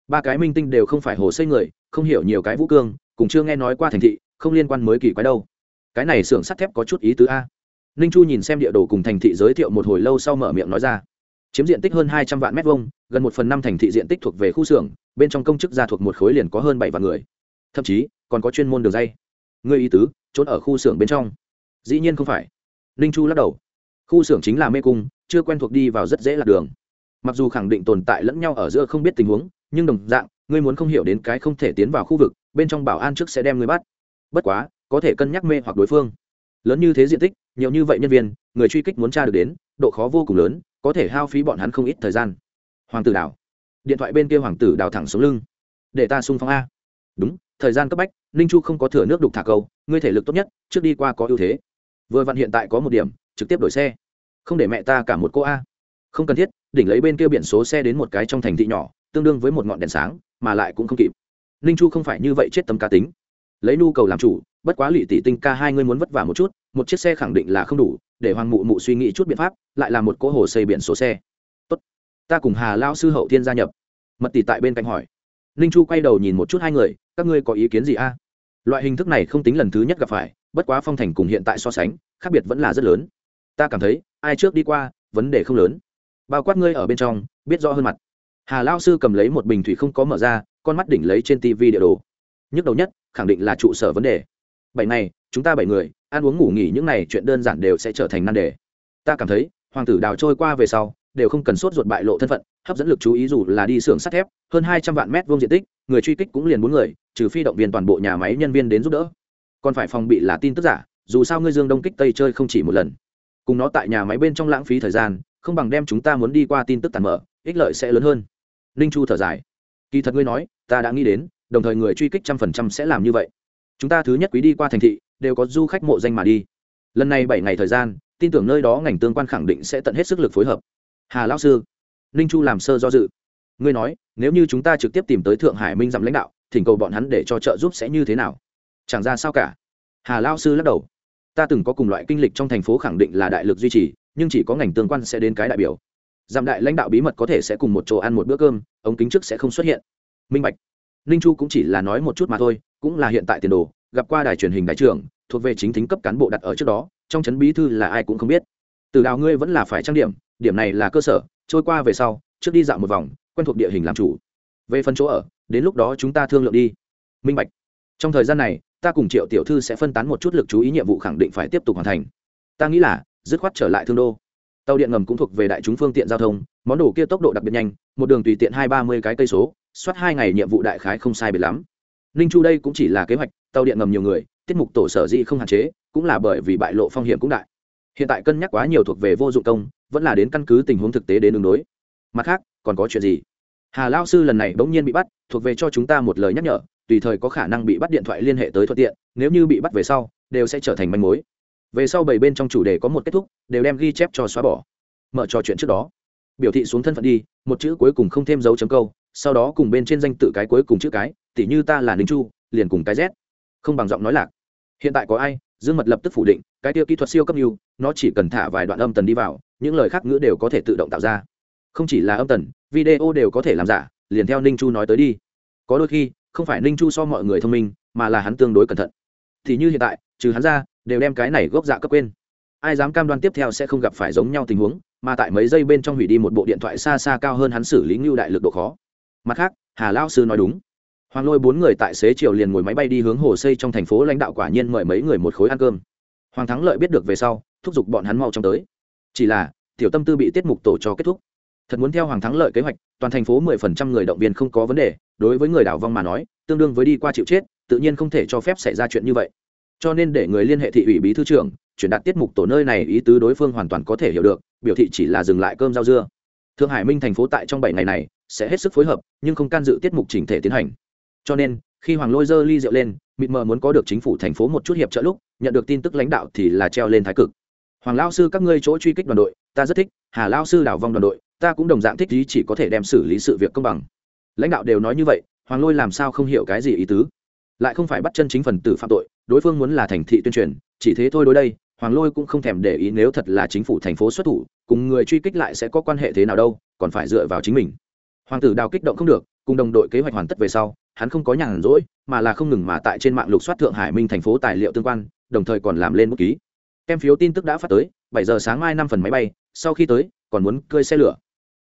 Ba cái minh tinh đều không phải hồ xây người, không hiểu nhiều cái vũ cương cũng chưa nghe nói qua thành thị, không liên quan mới kỳ quái đâu. Cái này xưởng sắt thép có chút ý tứ a. Ninh chu nhìn xem địa đồ cùng thành thị giới thiệu một hồi lâu sau mở miệng nói ra chiếm diện tích hơn hai trăm vạn mét vuông, gần một phần năm thành thị diện tích thuộc về khu xưởng bên trong công chức gia thuộc một khối liền có hơn bảy vạn người. Thậm chí còn có chuyên môn đường dây. Người ý tứ trốn ở khu xưởng bên trong. Dĩ nhiên không phải. Ninh chu lắc đầu. Khu xưởng chính là mê cung chưa quen thuộc đi vào rất dễ lạc đường. Mặc dù khẳng định tồn tại lẫn nhau ở giữa không biết tình huống nhưng đồng dạng ngươi muốn không hiểu đến cái không thể tiến vào khu vực bên trong bảo an trước sẽ đem ngươi bắt. Bất quá có thể cân nhắc mê hoặc đối phương. Lớn như thế diện tích nhiều như vậy nhân viên người truy kích muốn tra được đến độ khó vô cùng lớn có thể hao phí bọn hắn không ít thời gian. Hoàng tử đào điện thoại bên kia hoàng tử đào thẳng xuống lưng. Để ta sung phong a. Đúng, thời gian cấp bách, ninh chu không có thừa nước đục thả câu, ngươi thể lực tốt nhất, trước đi qua có ưu thế. Vừa vặn hiện tại có một điểm, trực tiếp đổi xe. Không để mẹ ta cả một cô a. Không cần thiết, đỉnh lấy bên kia biển số xe đến một cái trong thành thị nhỏ, tương đương với một ngọn đèn sáng, mà lại cũng không kịp. Ninh chu không phải như vậy chết tấm cá tính. Lấy nhu cầu làm chủ bất quá lụy tỷ tinh ca hai ngươi muốn vất vả một chút, một chiếc xe khẳng định là không đủ, để hoàng mụ mụ suy nghĩ chút biện pháp, lại là một cỗ hồ xây biển số xe. Tốt, ta cùng hà lao sư hậu thiên gia nhập. Mật tỷ tại bên cạnh hỏi. Ninh chu quay đầu nhìn một chút hai người, các ngươi có ý kiến gì a? Loại hình thức này không tính lần thứ nhất gặp phải, bất quá phong thành cùng hiện tại so sánh, khác biệt vẫn là rất lớn. Ta cảm thấy, ai trước đi qua, vấn đề không lớn. Bao quát ngươi ở bên trong, biết rõ hơn mặt. Hà lao sư cầm lấy một bình thủy không có mở ra, con mắt đỉnh lấy trên tv địa đồ. Nhức đầu nhất, khẳng định là trụ sở vấn đề bảy này, chúng ta bảy người, ăn uống ngủ nghỉ những này chuyện đơn giản đều sẽ trở thành nan đề. Ta cảm thấy, hoàng tử đào trôi qua về sau, đều không cần sốt ruột bại lộ thân phận, hấp dẫn lực chú ý dù là đi xưởng sắt thép, hơn hai trăm vạn mét vuông diện tích, người truy kích cũng liền bốn người, trừ phi động viên toàn bộ nhà máy nhân viên đến giúp đỡ. Còn phải phòng bị là tin tức giả, dù sao ngươi dương đông kích tây chơi không chỉ một lần. Cùng nó tại nhà máy bên trong lãng phí thời gian, không bằng đem chúng ta muốn đi qua tin tức tàn mở, ích lợi sẽ lớn hơn. Ninh chu thở dài. Kỳ thật ngươi nói, ta đã nghĩ đến, đồng thời người truy kích trăm phần trăm sẽ làm như vậy chúng ta thứ nhất quý đi qua thành thị, đều có du khách mộ danh mà đi. Lần này bảy ngày thời gian, tin tưởng nơi đó ngành tương quan khẳng định sẽ tận hết sức lực phối hợp. Hà lão sư, ninh chu làm sơ do dự. Ngươi nói, nếu như chúng ta trực tiếp tìm tới thượng hải minh dặm lãnh đạo, thỉnh cầu bọn hắn để cho trợ giúp sẽ như thế nào? Chẳng ra sao cả. Hà lao sư lắc đầu. Ta từng có cùng loại kinh lịch trong thành phố khẳng định là đại lực duy trì, nhưng chỉ có ngành tương quan sẽ đến cái đại biểu. Giảm đại lãnh đạo bí mật có thể sẽ cùng một chỗ ăn một bữa cơm, ống kính trước sẽ không xuất hiện. Minh bạch ninh chu cũng chỉ là nói một chút mà thôi, cũng là hiện tại tiền đồ, gặp qua đài truyền hình đại trưởng, thuộc về chính thính cấp cán bộ đặt ở trước đó, trong chấn bí thư là ai cũng không biết. Từ đào ngươi vẫn là phải trang điểm điểm này là cơ sở, trôi qua về sau, trước đi dạo một vòng, quen thuộc địa hình làm chủ. Về phần chỗ ở, đến lúc đó chúng ta thương lượng đi. Minh bạch. Trong thời gian này, ta cùng triệu tiểu thư sẽ phân tán một chút lực chú ý nhiệm vụ khẳng định phải tiếp tục hoàn thành. Ta nghĩ là, dứt khoát trở lại thương đô. Tàu điện ngầm cũng thuộc về đại chúng phương tiện giao thông, món đồ kia tốc độ đặc biệt nhanh, một đường tùy tiện hai ba mươi cái cây số soát hai ngày nhiệm vụ đại khái không sai biệt lắm. Ninh chu đây cũng chỉ là kế hoạch, tàu điện ngầm nhiều người, tiết mục tổ sở dĩ không hạn chế, cũng là bởi vì bại lộ phong hiểm cũng đại. Hiện tại cân nhắc quá nhiều thuộc về vô dụng công, vẫn là đến căn cứ tình huống thực tế đến đường đối. Mặt khác, còn có chuyện gì? Hà lao sư lần này bỗng nhiên bị bắt, thuộc về cho chúng ta một lời nhắc nhở, tùy thời có khả năng bị bắt điện thoại liên hệ tới thuận tiện, nếu như bị bắt về sau, đều sẽ trở thành manh mối. Về sau bảy bên trong chủ đề có một kết thúc, đều đem ghi chép cho xóa bỏ. Mở trò chuyện trước đó. Biểu thị xuống thân phận đi, một chữ cuối cùng không thêm dấu chấm câu sau đó cùng bên trên danh tự cái cuối cùng chữ cái, tỉ như ta là ninh chu, liền cùng cái z. Không bằng giọng nói lạc. Hiện tại có ai, dương mật lập tức phủ định, cái tiêu kỹ thuật siêu cấp nhiều nó chỉ cần thả vài đoạn âm tần đi vào, những lời khác ngữ đều có thể tự động tạo ra. Không chỉ là âm tần, video đều có thể làm giả, liền theo ninh chu nói tới đi. Có đôi khi, không phải ninh chu so mọi người thông minh, mà là hắn tương đối cẩn thận. Thì như hiện tại, trừ hắn ra, đều đem cái này gốc dạ cấp quên. Ai dám cam đoan tiếp theo sẽ không gặp phải giống nhau tình huống, mà tại mấy giây bên trong hủy đi một bộ điện thoại xa xa cao hơn hắn xử lý ngưu đại lực độ khó mặt khác, hà lao sư nói đúng. Hoàng lôi bốn người tại xế chiều liền ngồi máy bay đi hướng hồ xây trong thành phố lãnh đạo quả nhiên mời mấy người một khối ăn cơm. Hoàng thắng lợi biết được về sau, thúc giục bọn hắn mau trong tới. Chỉ là, tiểu tâm tư bị tiết mục tổ cho kết thúc. Thật muốn theo hoàng thắng lợi kế hoạch, toàn thành phố mười phần trăm người động viên không có vấn đề, đối với người đảo vong mà nói, tương đương với đi qua chịu chết, tự nhiên không thể cho phép xảy ra chuyện như vậy. Cho nên để người liên hệ thị ủy bí thư trưởng, chuyển đạt tiết mục tổ nơi này ý tứ đối phương hoàn toàn có thể hiểu được, biểu thị chỉ là dừng lại cơm rau dưa. Thượng hải minh thành phố tại trong bảy ngày này sẽ hết sức phối hợp, nhưng không can dự tiết mục chỉnh thể tiến hành. Cho nên, khi hoàng lôi dơ ly rượu lên, mịt mờ muốn có được chính phủ thành phố một chút hiệp trợ lúc, nhận được tin tức lãnh đạo thì là treo lên thái cực. Hoàng lao sư, các ngươi chỗ truy kích đoàn đội, ta rất thích, hà lao sư đảo vong đoàn đội, ta cũng đồng dạng thích ý chỉ có thể đem xử lý sự việc công bằng. Lãnh đạo đều nói như vậy, hoàng lôi làm sao không hiểu cái gì ý tứ? Lại không phải bắt chân chính phần tử phạm tội, đối phương muốn là thành thị tuyên truyền, chỉ thế thôi đối đây, hoàng lôi cũng không thèm để ý nếu thật là chính phủ thành phố xuất thủ, cùng người truy kích lại sẽ có quan hệ thế nào đâu, còn phải dựa vào chính mình hoàng tử đào kích động không được, cùng đồng đội kế hoạch hoàn tất về sau, hắn không có nhàn rỗi, mà là không ngừng mà tại trên mạng lục soát thượng hải minh thành phố tài liệu tương quan, đồng thời còn làm lên bút ký. Kem phiếu tin tức đã phát tới, bảy giờ sáng mai năm phần máy bay, sau khi tới, còn muốn cơi xe lửa.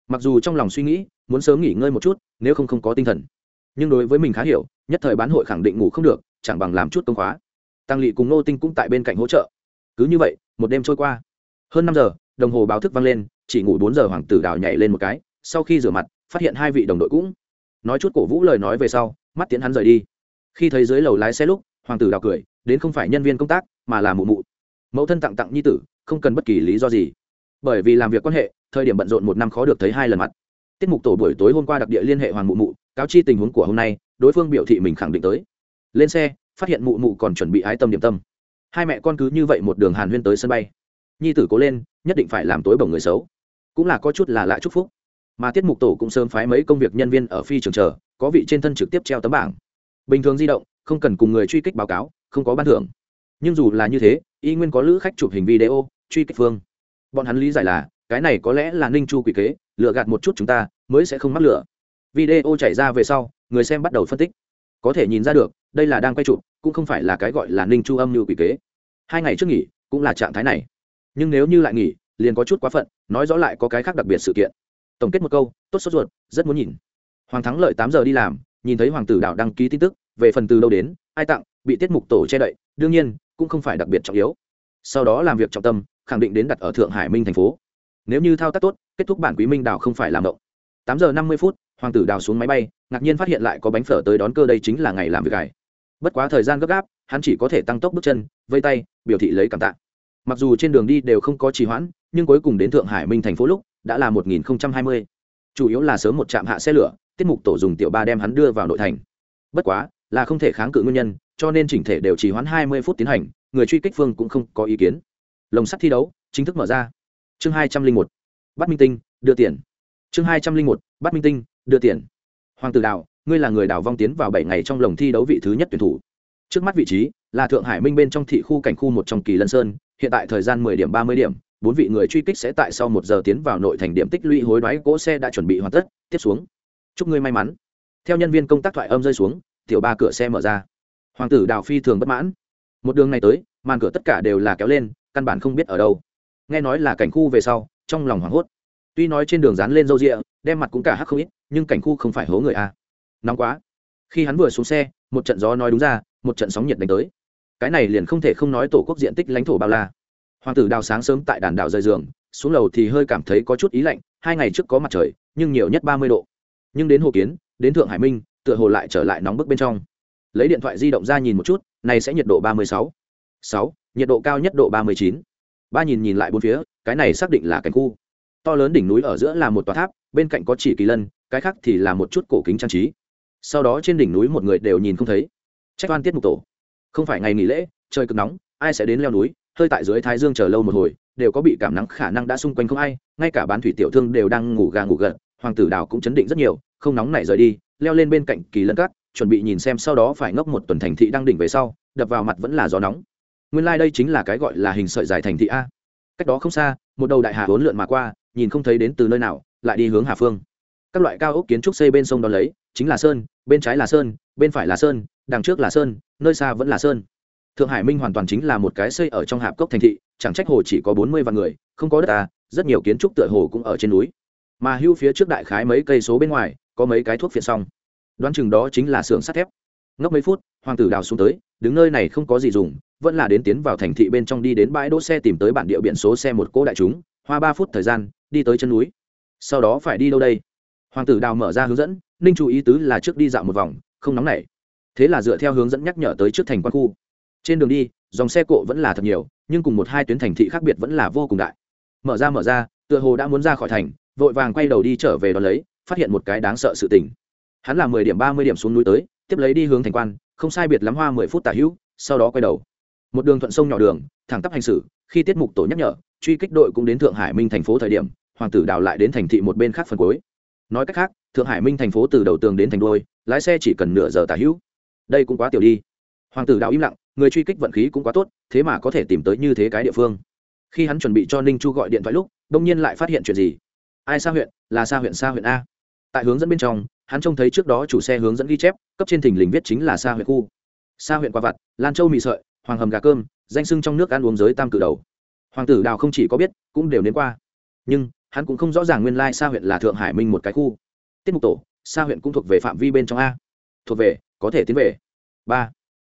Mặc dù trong lòng suy nghĩ, muốn sớm nghỉ ngơi một chút, nếu không không có tinh thần. Nhưng đối với mình khá hiểu, nhất thời bán hội khẳng định ngủ không được, chẳng bằng làm chút công khóa. Tăng lỵ cùng nô tinh cũng tại bên cạnh hỗ trợ. Cứ như vậy, một đêm trôi qua. Hơn năm giờ, đồng hồ báo thức vang lên, chỉ ngủ bốn giờ hoàng tử đào nhảy lên một cái, sau khi rửa mặt phát hiện hai vị đồng đội cũng. Nói chút cổ vũ lời nói về sau, mắt tiến hắn rời đi. Khi thấy dưới lầu lái xe lúc, hoàng tử đào cười, đến không phải nhân viên công tác, mà là mụ mụ. Mẫu thân tặng tặng nhi tử, không cần bất kỳ lý do gì. Bởi vì làm việc quan hệ, thời điểm bận rộn một năm khó được thấy hai lần mặt. Tiết mục tổ buổi tối hôm qua đặc địa liên hệ hoàng mụ mụ, cáo chi tình huống của hôm nay, đối phương biểu thị mình khẳng định tới. Lên xe, phát hiện mụ mụ còn chuẩn bị ái tâm điểm tâm. Hai mẹ con cứ như vậy một đường hàn huyên tới sân bay. Nhi tử cố lên, nhất định phải làm tối bổng người xấu. Cũng là có chút là lạ chúc phúc mà tiết mục tổ cũng sớm phái mấy công việc nhân viên ở phi trường chờ, có vị trên thân trực tiếp treo tấm bảng. Bình thường di động, không cần cùng người truy kích báo cáo, không có ban thưởng. Nhưng dù là như thế, y nguyên có lữ khách chụp hình video, truy kích phương. Bọn hắn lý giải là, cái này có lẽ là ninh chu quỷ kế lựa gạt một chút chúng ta, mới sẽ không mắc lửa video chảy ra về sau, người xem bắt đầu phân tích. Có thể nhìn ra được, đây là đang quay chụp, cũng không phải là cái gọi là ninh chu âm như quỷ kế. Hai ngày trước nghỉ, cũng là trạng thái này. Nhưng nếu như lại nghỉ, liền có chút quá phận, nói rõ lại có cái khác đặc biệt sự kiện tổng kết một câu, tốt sốt ruột, rất muốn nhìn. Hoàng thắng lợi tám giờ đi làm, nhìn thấy hoàng tử Đảo đăng ký tin tức, về phần từ đâu đến, ai tặng, bị tiết mục tổ che đậy, đương nhiên, cũng không phải đặc biệt trọng yếu. Sau đó làm việc trọng tâm, khẳng định đến đặt ở thượng hải minh thành phố. Nếu như thao tác tốt, kết thúc bản quý minh Đảo không phải làm động. Tám giờ năm mươi phút, hoàng tử đào xuống máy bay, ngạc nhiên phát hiện lại có bánh phở tới đón cơ đây chính là ngày làm việc cải bất quá thời gian gấp gáp, hắn chỉ có thể tăng tốc bước chân, vây tay, biểu thị lấy cảm tạ. Mặc dù trên đường đi đều không có trì hoãn, nhưng cuối cùng đến thượng hải minh thành phố lúc đã là một nghìn hai mươi. Chủ yếu là sớm một trạm hạ xe lửa, tiết mục tổ dùng tiểu ba đem hắn đưa vào nội thành. Bất quá, là không thể kháng cự nguyên nhân, cho nên chỉnh thể đều chỉ hoãn hai mươi phút tiến hành, người truy kích phương cũng không có ý kiến. Lồng sắt thi đấu, chính thức mở ra. Chương hai trăm linh một. Bắt minh tinh, đưa tiền. Chương hai trăm linh một. Bắt minh tinh, đưa tiền. Hoàng tử đào, ngươi là người đào vong tiến vào bảy ngày trong lồng thi đấu vị thứ nhất tuyển thủ. Trước mắt vị trí là thượng hải minh bên trong thị khu cảnh khu một trong kỳ lân sơn, hiện tại thời gian mười điểm ba mươi điểm bốn vị người truy kích sẽ tại sau một giờ tiến vào nội thành điểm tích lũy hối đoái, cỗ xe đã chuẩn bị hoàn tất, tiếp xuống. Chúc ngươi may mắn. Theo nhân viên công tác thoại âm rơi xuống, tiểu ba cửa xe mở ra. Hoàng tử đào phi thường bất mãn. Một đường này tới, màn cửa tất cả đều là kéo lên, căn bản không biết ở đâu. Nghe nói là cảnh khu về sau, trong lòng hoảng hốt. Tuy nói trên đường dán lên râu rịa, đem mặt cũng cả hắc không ít, nhưng cảnh khu không phải hố người a. Nóng quá. Khi hắn vừa xuống xe, một trận gió nói đúng ra, một trận sóng nhiệt đánh tới. Cái này liền không thể không nói tổ quốc diện tích lãnh thổ bao la hoàng tử đào sáng sớm tại đàn đảo rời giường, xuống lầu thì hơi cảm thấy có chút ý lạnh, hai ngày trước có mặt trời, nhưng nhiều nhất ba mươi độ. Nhưng đến hồ kiến, đến thượng hải minh, tựa hồ lại trở lại nóng bức bên trong. Lấy điện thoại di động ra nhìn một chút, này sẽ nhiệt độ ba mươi sáu. Sáu, nhiệt độ cao nhất độ ba mươi chín. Ba nhìn nhìn lại bốn phía, cái này xác định là cảnh khu. To lớn đỉnh núi ở giữa là một tòa tháp, bên cạnh có chỉ kỳ lân, cái khác thì là một chút cổ kính trang trí. Sau đó trên đỉnh núi một người đều nhìn không thấy. Trách oan tiết mục tổ. Không phải ngày nghỉ lễ, trời cực nóng, ai sẽ đến leo núi? Hơi tại dưới thái dương chờ lâu một hồi, đều có bị cảm nắng khả năng đã xung quanh không ai, ngay cả bán thủy tiểu thương đều đang ngủ gà ngủ gật, hoàng tử đào cũng chấn định rất nhiều, không nóng nảy rời đi, leo lên bên cạnh kỳ lân cát chuẩn bị nhìn xem sau đó phải ngốc một tuần thành thị đang đỉnh về sau, đập vào mặt vẫn là gió nóng. Nguyên lai、like、đây chính là cái gọi là hình sợi dài thành thị a. Cách đó không xa, một đầu đại hà hốn lượn mà qua, nhìn không thấy đến từ nơi nào, lại đi hướng hà phương. Các loại cao ốc kiến trúc xây bên sông đ ó lấy, chính là sơn, bên trái là sơn, bên phải là sơn, đằng trước là sơn, nơi xa vẫn là sơn thượng hải minh hoàn toàn chính là một cái xây ở trong hạp cốc thành thị, chẳng trách hồ chỉ có bốn mươi vạn người, không có đất ta rất nhiều kiến trúc tựa hồ cũng ở trên núi. Mà hưu phía trước đại khái mấy cây số bên ngoài, có mấy cái thuốc phiện xong. Đoán chừng đó chính là xưởng sắt thép. Ngốc mấy phút, hoàng tử đào xuống tới, đứng nơi này không có gì dùng, vẫn là đến tiến vào thành thị bên trong đi đến bãi đỗ xe tìm tới bản địa biển số xe một cô đại chúng, hoa ba phút thời gian, đi tới chân núi. Sau đó phải đi đâu đây? Hoàng tử đào mở ra hướng dẫn, ninh chú ý tứ là trước đi dạo một vòng, không nóng nảy. Thế là dựa theo hướng dẫn nhắc nhở tới trước thành quan khu trên đường đi, dòng xe cộ vẫn là thật nhiều, nhưng cùng một hai tuyến thành thị khác biệt vẫn là vô cùng đại. Mở ra mở ra, tựa hồ đã muốn ra khỏi thành, vội vàng quay đầu đi trở về đón lấy, phát hiện một cái đáng sợ sự tình. Hắn là mười điểm, ba mươi điểm xuống núi tới, tiếp lấy đi hướng thành quan, không sai biệt lắm hoa mười phút tả hữu, sau đó quay đầu. Một đường thuận sông nhỏ đường, thẳng tắp hành xử, khi tiết mục tổ nhắc nhở, truy kích đội cũng đến thượng hải minh thành phố thời điểm, hoàng tử đào lại đến thành thị một bên khác phần cuối. Nói cách khác, thượng hải minh thành phố từ đầu tường đến thành đôi lái xe chỉ cần nửa giờ tả hữu. Đây cũng quá tiểu đi. Hoàng tử đào im lặng người truy kích vận khí cũng quá tốt, thế mà có thể tìm tới như thế cái địa phương. Khi hắn chuẩn bị cho ninh chu gọi điện thoại lúc, đông nhiên lại phát hiện chuyện gì? Ai xa huyện, là xa huyện xa huyện a. Tại hướng dẫn bên trong, hắn trông thấy trước đó chủ xe hướng dẫn ghi chép, cấp trên thình lình viết chính là xa huyện khu. Xa huyện qua vặt, lan châu mì sợi, hoàng hầm gà cơm, danh sưng trong nước ăn uống giới tam cử đầu. Hoàng tử đào không chỉ có biết, cũng đều đến qua. Nhưng, hắn cũng không rõ ràng nguyên lai xa huyện là thượng hải minh một cái khu. Tiết mục tổ, xa huyện cũng thuộc về phạm vi bên trong a. Thuộc về, có thể tiến về. Ba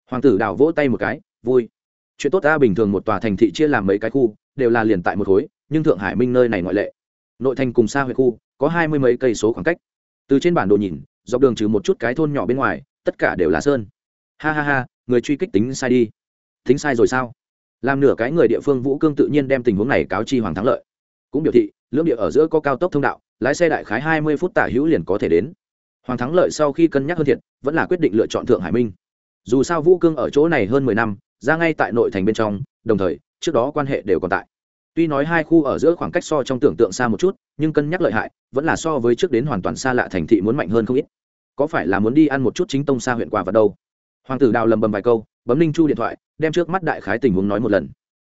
hoàng tử đào vỗ tay một cái, vui. Chuyện tốt ta bình thường một tòa thành thị chia làm mấy cái khu, đều là liền tại một khối, nhưng thượng hải minh nơi này ngoại lệ. Nội thành cùng xa huyện khu, có hai mươi mấy cây số khoảng cách. Từ trên bản đồ nhìn, dọc đường trừ một chút cái thôn nhỏ bên ngoài, tất cả đều là sơn. Ha ha ha, người truy kích tính sai đi. Tính sai rồi sao? Làm nửa cái người địa phương vũ cương tự nhiên đem tình huống này cáo chi hoàng thắng lợi. Cũng biểu thị, lưỡng địa ở giữa có cao tốc thông đạo, lái xe đại khái hai mươi phút tả hữu liền có thể đến. Hoàng thắng lợi sau khi cân nhắc hơn thiệt, vẫn là quyết định lựa chọn thượng hải minh dù sao vũ cương ở chỗ này hơn mười năm, ra ngay tại nội thành bên trong, đồng thời, trước đó quan hệ đều còn tại. Tuy nói hai khu ở giữa khoảng cách so trong tưởng tượng xa một chút, nhưng cân nhắc lợi hại, vẫn là so với trước đến hoàn toàn xa lạ thành thị muốn mạnh hơn không ít. Có phải là muốn đi ăn một chút chính tông xa huyện quà vật đâu? Hoàng tử đào lầm bầm vài câu, bấm linh chu điện thoại, đem trước mắt đại khái tình huống nói một lần.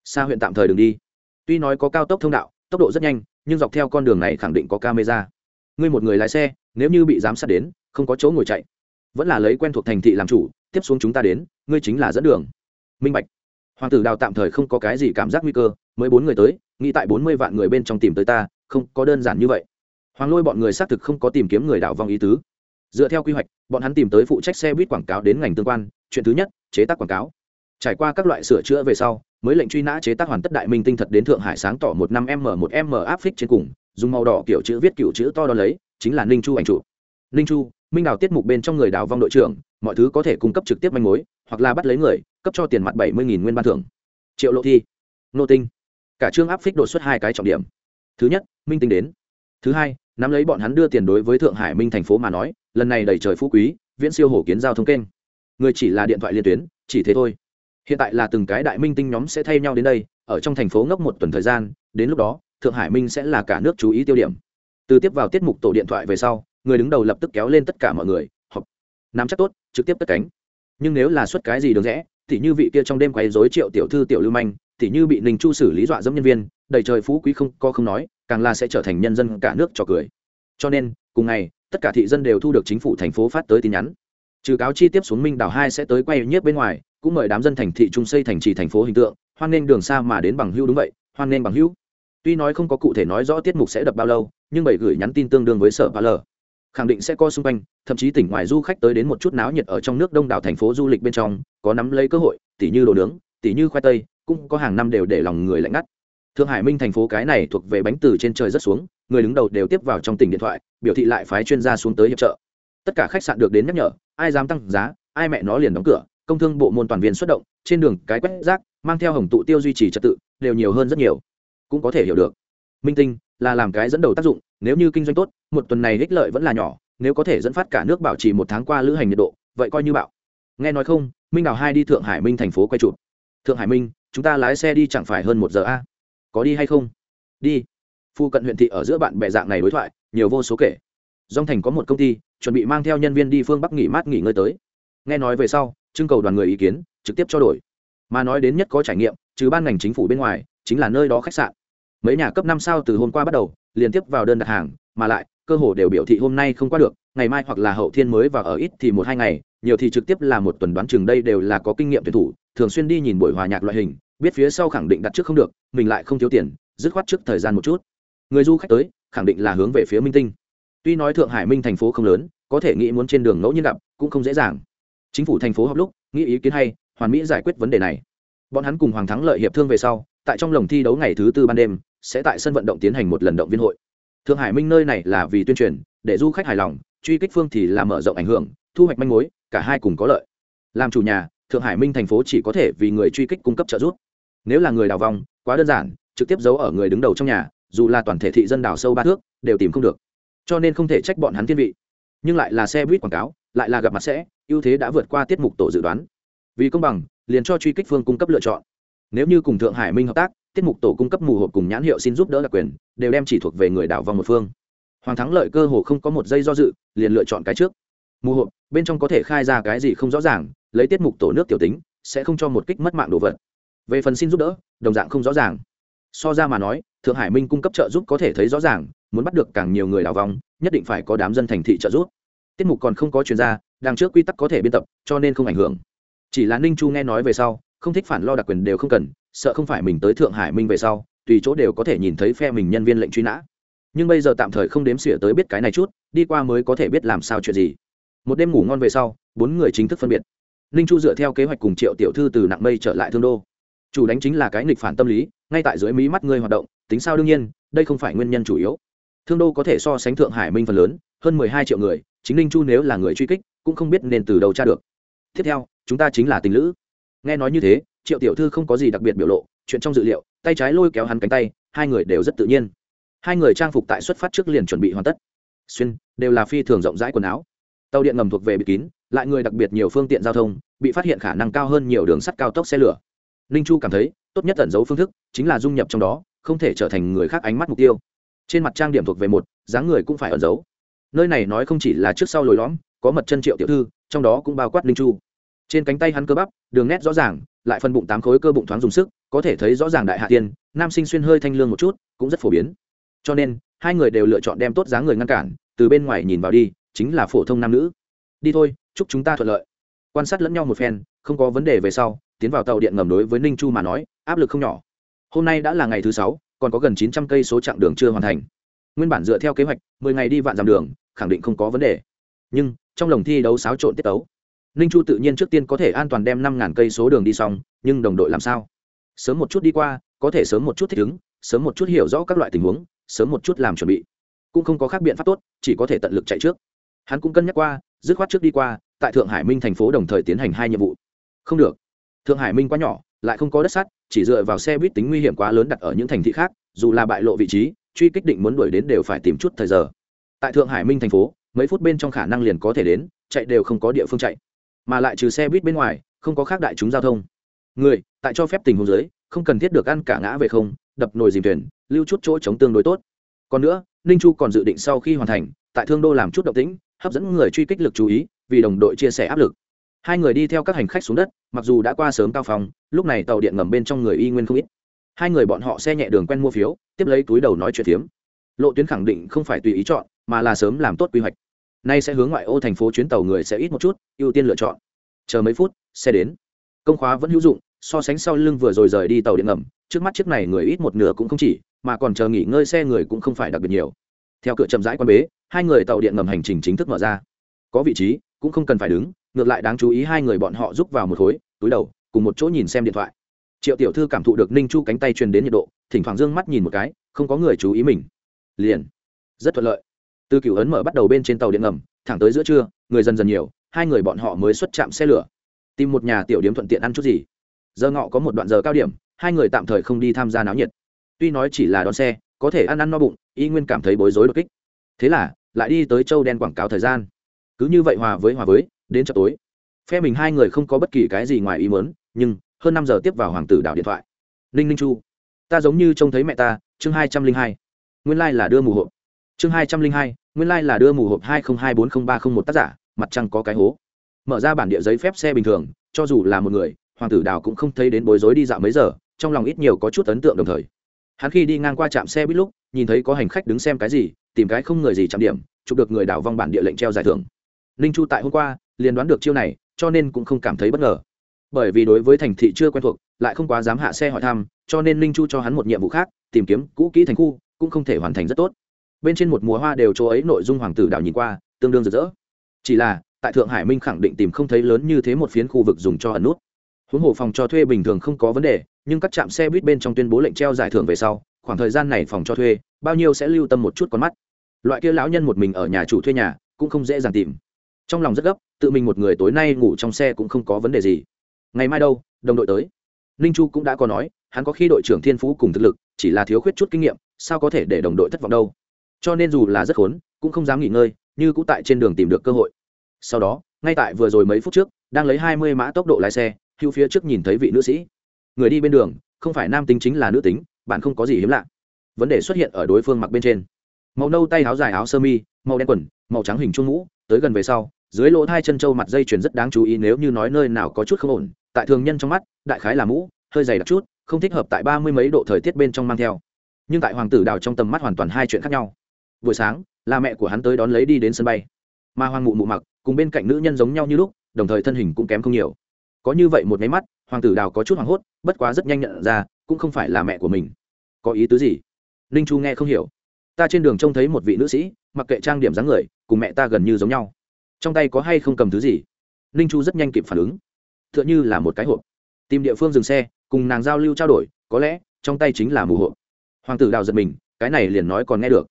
Xa huyện tạm thời đừng đi. Tuy nói có cao tốc thông đạo, tốc độ rất nhanh, nhưng dọc theo con đường này khẳng định có camera. Ngươi một người lái xe, nếu như bị giám sát đến, không có chỗ ngồi chạy. Vẫn là lấy quen thuộc thành thị làm chủ tiếp xuống chúng ta đến, ngươi chính là dẫn đường. Minh bạch. Hoàng tử đào tạm thời không có cái gì cảm giác nguy cơ, mới bốn người tới, nghĩ tại bốn mươi vạn người bên trong tìm tới ta, không, có đơn giản như vậy. Hoàng lôi bọn người xác thực không có tìm kiếm người đảo vong ý tứ. Dựa theo quy hoạch, bọn hắn tìm tới phụ trách xe buýt quảng cáo đến ngành tương quan, chuyện thứ nhất, chế tác quảng cáo. Trải qua các loại sửa chữa về sau, mới lệnh truy nã chế tác hoàn tất đại minh tinh thật đến thượng hải sáng tỏ một năm m một m áp phích trên cùng, dùng màu đỏ kiểu chữ viết kiểu chữ to đo lấy, chính là ninh chu ảnh trụ ninh chu minh đào tiết mục bên trong người đào vong đội trưởng, mọi thứ có thể cung cấp trực tiếp manh mối, hoặc là bắt lấy người, cấp cho tiền mặt bảy mươi nguyên ban thưởng. Triệu lộ thi. Nô tinh. Cả chương áp phích đột xuất hai cái trọng điểm. Thứ nhất, minh tinh đến. Thứ hai, nắm lấy bọn hắn đưa tiền đối với thượng hải minh thành phố mà nói, lần này đầy trời phú quý, viễn siêu hổ kiến giao thông kênh. Người chỉ là điện thoại liên tuyến, chỉ thế thôi. Hiện tại là từng cái đại minh tinh nhóm sẽ thay nhau đến đây, ở trong thành phố ngốc một tuần thời gian, đến lúc đó, thượng hải minh sẽ là cả nước chú ý tiêu điểm. Từ tiếp vào tiết mục tổ điện thoại về sau người đứng đầu lập tức kéo lên tất cả mọi người, họp. Nắm chắc tốt, trực tiếp cất cánh. Nhưng nếu là xuất cái gì đường rẽ, thì như vị kia trong đêm quấy rối triệu tiểu thư, tiểu lưu manh, thì như bị ninh chu xử lý dọa dẫm nhân viên, đầy trời phú quý không co không nói, càng là sẽ trở thành nhân dân cả nước trò cười. Cho nên, cùng ngày, tất cả thị dân đều thu được chính phủ thành phố phát tới tin nhắn. Trừ cáo chi tiếp xuống minh đảo hai sẽ tới quay nhiếp bên ngoài, cũng mời đám dân thành thị trung xây thành trì thành phố hình tượng, hoan nghênh đường xa mà đến bằng hữu đúng vậy, hoan nghênh bằng hữu. Tuy nói không có cụ thể nói rõ tiết mục sẽ đập bao lâu, nhưng bảy gửi nhắn tin tương đương với sở ba lờ khẳng định sẽ có xung quanh, thậm chí tỉnh ngoài du khách tới đến một chút náo nhiệt ở trong nước đông đảo thành phố du lịch bên trong, có nắm lấy cơ hội, tỉ như đồ nướng, tỉ như khoai tây, cũng có hàng năm đều để lòng người lạnh ngắt. Thượng hải minh thành phố cái này thuộc về bánh từ trên trời rất xuống, người đứng đầu đều tiếp vào trong tỉnh điện thoại, biểu thị lại phái chuyên gia xuống tới hiệp trợ. Tất cả khách sạn được đến nhắc nhở, ai dám tăng giá, ai mẹ nó liền đóng cửa, công thương bộ môn toàn viên xuất động, trên đường cái quét rác, mang theo hồng tụ tiêu duy trì trật tự, đều nhiều hơn rất nhiều. Cũng có thể hiểu được. Minh tinh là làm cái dẫn đầu tác dụng, nếu như kinh doanh tốt, một tuần này ích lợi vẫn là nhỏ, nếu có thể dẫn phát cả nước bảo trì một tháng qua lữ hành nhiệt độ, vậy coi như bạo. Nghe nói không, minh đào hai đi thượng hải minh thành phố quay chụp. Thượng hải minh, chúng ta lái xe đi chẳng phải hơn một giờ a? Có đi hay không? Đi. Phu cận huyện thị ở giữa bạn bè dạng này đối thoại, nhiều vô số kể. Dòng thành có một công ty, chuẩn bị mang theo nhân viên đi phương bắc nghỉ mát nghỉ ngơi tới. Nghe nói về sau, trưng cầu đoàn người ý kiến, trực tiếp cho đổi. Mà nói đến nhất có trải nghiệm, trừ ban ngành chính phủ bên ngoài, chính là nơi đó khách sạn mấy nhà cấp năm sao từ hôm qua bắt đầu, liên tiếp vào đơn đặt hàng, mà lại, cơ hồ đều biểu thị hôm nay không qua được, ngày mai hoặc là hậu thiên mới và ở ít thì một hai ngày, nhiều thì trực tiếp là một tuần đoán chừng đây đều là có kinh nghiệm tuyển thủ, thường xuyên đi nhìn buổi hòa nhạc loại hình, biết phía sau khẳng định đặt trước không được, mình lại không thiếu tiền, dứt khoát trước thời gian một chút. Người du khách tới, khẳng định là hướng về phía minh tinh. Tuy nói thượng hải minh thành phố không lớn, có thể nghĩ muốn trên đường ngẫu nhiên gặp, cũng không dễ dàng. Chính phủ thành phố họp lúc, nghĩ ý kiến hay, hoàn mỹ giải quyết vấn đề này. Bọn hắn cùng hoàng thắng lợi hiệp thương về sau, tại trong lồng thi đấu ngày thứ tư ban đêm sẽ tại sân vận động tiến hành một lần động viên hội. Thượng hải minh nơi này là vì tuyên truyền, để du khách hài lòng, truy kích phương thì là mở rộng ảnh hưởng, thu hoạch manh mối, cả hai cùng có lợi. Làm chủ nhà, thượng hải minh thành phố chỉ có thể vì người truy kích cung cấp trợ giúp. Nếu là người đào vòng quá đơn giản, trực tiếp giấu ở người đứng đầu trong nhà, dù là toàn thể thị dân đào sâu ba thước, đều tìm không được. Cho nên không thể trách bọn hắn thiên vị. Nhưng lại là xe buýt quảng cáo, lại là gặp mặt sẽ, ưu thế đã vượt qua tiết mục tổ dự đoán. Vì công bằng, liền cho truy kích phương cung cấp lựa chọn. Nếu như cùng thượng hải minh hợp tác tiết mục tổ cung cấp mù hộp cùng nhãn hiệu xin giúp đỡ đặc quyền, đều đem chỉ thuộc về người đảo vòng một phương. Hoàng thắng lợi cơ hồ không có một giây do dự, liền lựa chọn cái trước. Mù hộp, bên trong có thể khai ra cái gì không rõ ràng, lấy tiết mục tổ nước tiểu tính, sẽ không cho một kích mất mạng đồ vật. Về phần xin giúp đỡ, đồng dạng không rõ ràng. So ra mà nói, thượng hải minh cung cấp trợ giúp có thể thấy rõ ràng, muốn bắt được càng nhiều người đào vòng, nhất định phải có đám dân thành thị trợ giúp. Tiết mục còn không có chuyên gia đằng trước quy tắc có thể biên tập, cho nên không ảnh hưởng. Chỉ là ninh chu nghe nói về sau, không thích phản lo đặc quyền đều không cần sợ không phải mình tới thượng hải minh về sau, tùy chỗ đều có thể nhìn thấy phe mình nhân viên lệnh truy nã. Nhưng bây giờ tạm thời không đếm xỉa tới biết cái này chút, đi qua mới có thể biết làm sao chuyện gì. Một đêm ngủ ngon về sau, bốn người chính thức phân biệt. Ninh chu dựa theo kế hoạch cùng triệu tiểu thư từ nặng mây trở lại thương đô. Chủ đánh chính là cái nghịch phản tâm lý, ngay tại dưới mí mắt ngươi hoạt động, tính sao đương nhiên, đây không phải nguyên nhân chủ yếu. Thương đô có thể so sánh thượng hải minh phần lớn, hơn mười hai triệu người, chính ninh chu nếu là người truy kích, cũng không biết nên từ đầu tra được. Tiếp theo, chúng ta chính là tình lữ. Nghe nói như thế triệu tiểu thư không có gì đặc biệt biểu lộ, chuyện trong dự liệu, tay trái lôi kéo hắn cánh tay, hai người đều rất tự nhiên. Hai người trang phục tại xuất phát trước liền chuẩn bị hoàn tất. Xuyên, đều là phi thường rộng rãi quần áo. Tàu điện ngầm thuộc về bị kín, lại người đặc biệt nhiều phương tiện giao thông, bị phát hiện khả năng cao hơn nhiều đường sắt cao tốc xe lửa. Ninh chu cảm thấy, tốt nhất tẩn giấu phương thức, chính là dung nhập trong đó, không thể trở thành người khác ánh mắt mục tiêu. Trên mặt trang điểm thuộc về một, dáng người cũng phải ẩn giấu. Nơi này nói không chỉ là trước sau lồi lõm, có mật chân triệu tiểu thư, trong đó cũng bao quát ninh chu. Trên cánh tay hắn cơ bắp, đường nét rõ ràng lại phân bụng tám khối cơ bụng thoáng dùng sức, có thể thấy rõ ràng đại hạ tiên, nam sinh xuyên hơi thanh lương một chút, cũng rất phổ biến. Cho nên, hai người đều lựa chọn đem tốt dáng người ngăn cản, từ bên ngoài nhìn vào đi, chính là phổ thông nam nữ. Đi thôi, chúc chúng ta thuận lợi. Quan sát lẫn nhau một phen, không có vấn đề về sau, tiến vào tàu điện ngầm đối với ninh chu mà nói, áp lực không nhỏ. Hôm nay đã là ngày thứ sáu, còn có gần chín trăm cây số chặng đường chưa hoàn thành. Nguyên bản dựa theo kế hoạch, mười ngày đi vạn dặm đường, khẳng định không có vấn đề. Nhưng, trong lồng thi đấu xáo trộn tiết tấu ninh chu tự nhiên trước tiên có thể an toàn đem năm ngàn cây số đường đi xong, nhưng đồng đội làm sao? Sớm một chút đi qua, có thể sớm một chút thích ứng, sớm một chút hiểu rõ các loại tình huống, sớm một chút làm chuẩn bị. Cũng không có khác biện pháp tốt, chỉ có thể tận lực chạy trước. Hắn cũng cân nhắc qua, dứt khoát trước đi qua, tại thượng hải minh thành phố đồng thời tiến hành hai nhiệm vụ. Không được. Thượng hải minh quá nhỏ, lại không có đất sắt, chỉ dựa vào xe buýt tính nguy hiểm quá lớn đặt ở những thành thị khác, dù là bại lộ vị trí, truy kích định muốn đuổi đến đều phải tìm chút thời giờ. Tại thượng hải minh thành phố, mấy phút bên trong khả năng liền có thể đến, chạy đều không có địa phương chạy mà lại trừ xe buýt bên ngoài, không có khác đại chúng giao thông. Người, tại cho phép tình huống giới không cần thiết được ăn cả ngã về không, đập nồi dìm thuyền, lưu chút chỗ chống tương đối tốt. Còn nữa, ninh chu còn dự định sau khi hoàn thành, tại thương đô làm chút động tĩnh, hấp dẫn người truy kích lực chú ý, vì đồng đội chia sẻ áp lực. Hai người đi theo các hành khách xuống đất, mặc dù đã qua sớm cao phòng, lúc này tàu điện ngầm bên trong người y nguyên không ít. Hai người bọn họ xe nhẹ đường quen mua phiếu, tiếp lấy túi đầu nói chuyện phiếm. Lộ tuyến khẳng định không phải tùy ý chọn, mà là sớm làm tốt quy hoạch nay sẽ hướng ngoại ô thành phố chuyến tàu người sẽ ít một chút, ưu tiên lựa chọn. Chờ mấy phút, xe đến. Công khóa vẫn hữu dụng, so sánh sau lưng vừa rồi rời đi tàu điện ngầm, trước mắt chiếc này người ít một nửa cũng không chỉ, mà còn chờ nghỉ ngơi xe người cũng không phải đặc biệt nhiều. Theo cửa chậm rãi quan bế, hai người tàu điện ngầm hành trình chính thức mở ra. Có vị trí, cũng không cần phải đứng, ngược lại đáng chú ý hai người bọn họ rúc vào một khối, túi đầu, cùng một chỗ nhìn xem điện thoại. Triệu tiểu thư cảm thụ được ninh chu cánh tay truyền đến nhiệt độ, thỉnh thoảng d ư ơ n g mắt nhìn một cái, không có người chú ý mình. Liền. Rất thuận lợi từ cựu ấn mở bắt đầu bên trên tàu điện ngầm, thẳng tới giữa trưa, người dần dần nhiều, hai người bọn họ mới xuất chạm xe lửa. Tìm một nhà tiểu điếm thuận tiện ăn chút gì. Giờ ngọ có một đoạn giờ cao điểm, hai người tạm thời không đi tham gia náo nhiệt. Tuy nói chỉ là đón xe, có thể ăn ăn no bụng, y nguyên cảm thấy bối rối đột kích. Thế là, lại đi tới châu đen quảng cáo thời gian. Cứ như vậy hòa với hòa với, đến chợ tối. Phe mình hai người không có bất kỳ cái gì ngoài ý mớn nhưng, hơn năm giờ tiếp vào hoàng tử đảo điện thoại. Ninh ninh chu, ta giống như trông thấy mẹ ta, chương hai trăm linh hai. Nguyên lai、like、là đưa mù hộ. Chương hai trăm linh hai nguyên lai、like、là đưa mù hộp hai nghìn hai bốn nghìn ba t r ă n h một tác giả, mặt trăng có cái hố. Mở ra bản địa giấy phép xe bình thường, cho dù là một người, hoàng tử đào cũng không thấy đến bối rối đi dạo mấy giờ, trong lòng ít nhiều có chút ấn tượng đồng thời. Hắn khi đi ngang qua trạm xe buýt lúc, nhìn thấy có hành khách đứng xem cái gì, tìm cái không người gì chạm điểm, chụp được người đào vong bản địa lệnh treo giải thưởng. Ninh chu tại hôm qua, liền đoán được chiêu này, cho nên cũng không cảm thấy bất ngờ. Bởi vì đối với thành thị chưa quen thuộc, lại không quá dám hạ xe hỏi thăm, cho nên ninh chu cho hắn một nhiệm vụ khác, tìm kiếm cũ kỹ thành khu, cũng không thể hoàn thành rất tốt bên trên một mùa hoa đều chỗ ấy nội dung hoàng tử đảo nhìn qua, tương đương rực rỡ. Chỉ là, tại thượng hải minh khẳng định tìm không thấy lớn như thế một phiến khu vực dùng cho ẩn nút. Huống hồ phòng cho thuê bình thường không có vấn đề, nhưng các trạm xe buýt bên trong tuyên bố lệnh treo giải thưởng về sau, khoảng thời gian này phòng cho thuê, bao nhiêu sẽ lưu tâm một chút con mắt. Loại kia lão nhân một mình ở nhà chủ thuê nhà, cũng không dễ dàng tìm. Trong lòng rất gấp, tự mình một người tối nay ngủ trong xe cũng không có vấn đề gì. Ngày mai đâu, đồng đội tới. Ninh chu cũng đã có nói, hắn có khi đội trưởng thiên phú cùng thực lực, chỉ là thiếu khuyết chút kinh nghiệm, sao có thể để đồng đội thất vọng đâu? Cho nên dù là rất khốn, cũng không dám nghỉ ngơi, như cũng tại trên đường tìm được cơ hội. Sau đó, ngay tại vừa rồi mấy phút trước, đang lấy hai mươi mã tốc độ lái xe hữu phía trước nhìn thấy vị nữ sĩ. Người đi bên đường, không phải nam tính chính là nữ tính, bạn không có gì hiếm lạ. Vấn đề xuất hiện ở đối phương mặc bên trên. Màu nâu tay áo dài áo sơ mi, màu đen quần, màu trắng hình chuông mũ, tới gần về sau, dưới lỗ thai chân trâu mặt dây chuyền rất đáng chú ý nếu như nói nơi nào có chút không ổn, tại thường nhân trong mắt, đại khái là mũ, hơi dày đặc chút, không thích hợp tại ba mươi mấy độ thời tiết bên trong mang theo. Nhưng tại hoàng tử đào trong tầm mắt hoàn toàn hai chuyện khác nhau buổi sáng, là mẹ của hắn tới đón lấy đi đến sân bay. Mà hoàng mụ mụ mặc, cùng bên cạnh nữ nhân giống nhau như lúc, đồng thời thân hình cũng kém không nhiều. Có như vậy một máy mắt, hoàng tử đào có chút hoảng hốt, bất quá rất nhanh nhận ra, cũng không phải là mẹ của mình. Có ý tứ gì? Ninh chu nghe không hiểu. Ta trên đường trông thấy một vị nữ sĩ, mặc kệ trang điểm dáng người, cùng mẹ ta gần như giống nhau. Trong tay có hay không cầm thứ gì? Ninh chu rất nhanh kịp phản ứng. T h ư ợ n h ư là một cái hộp. Tìm địa phương dừng xe, cùng nàng giao lưu trao đổi, có lẽ, trong tay chính là mù hộp. Hoàng tử đào giật mình, cái này liền nói còn nghe được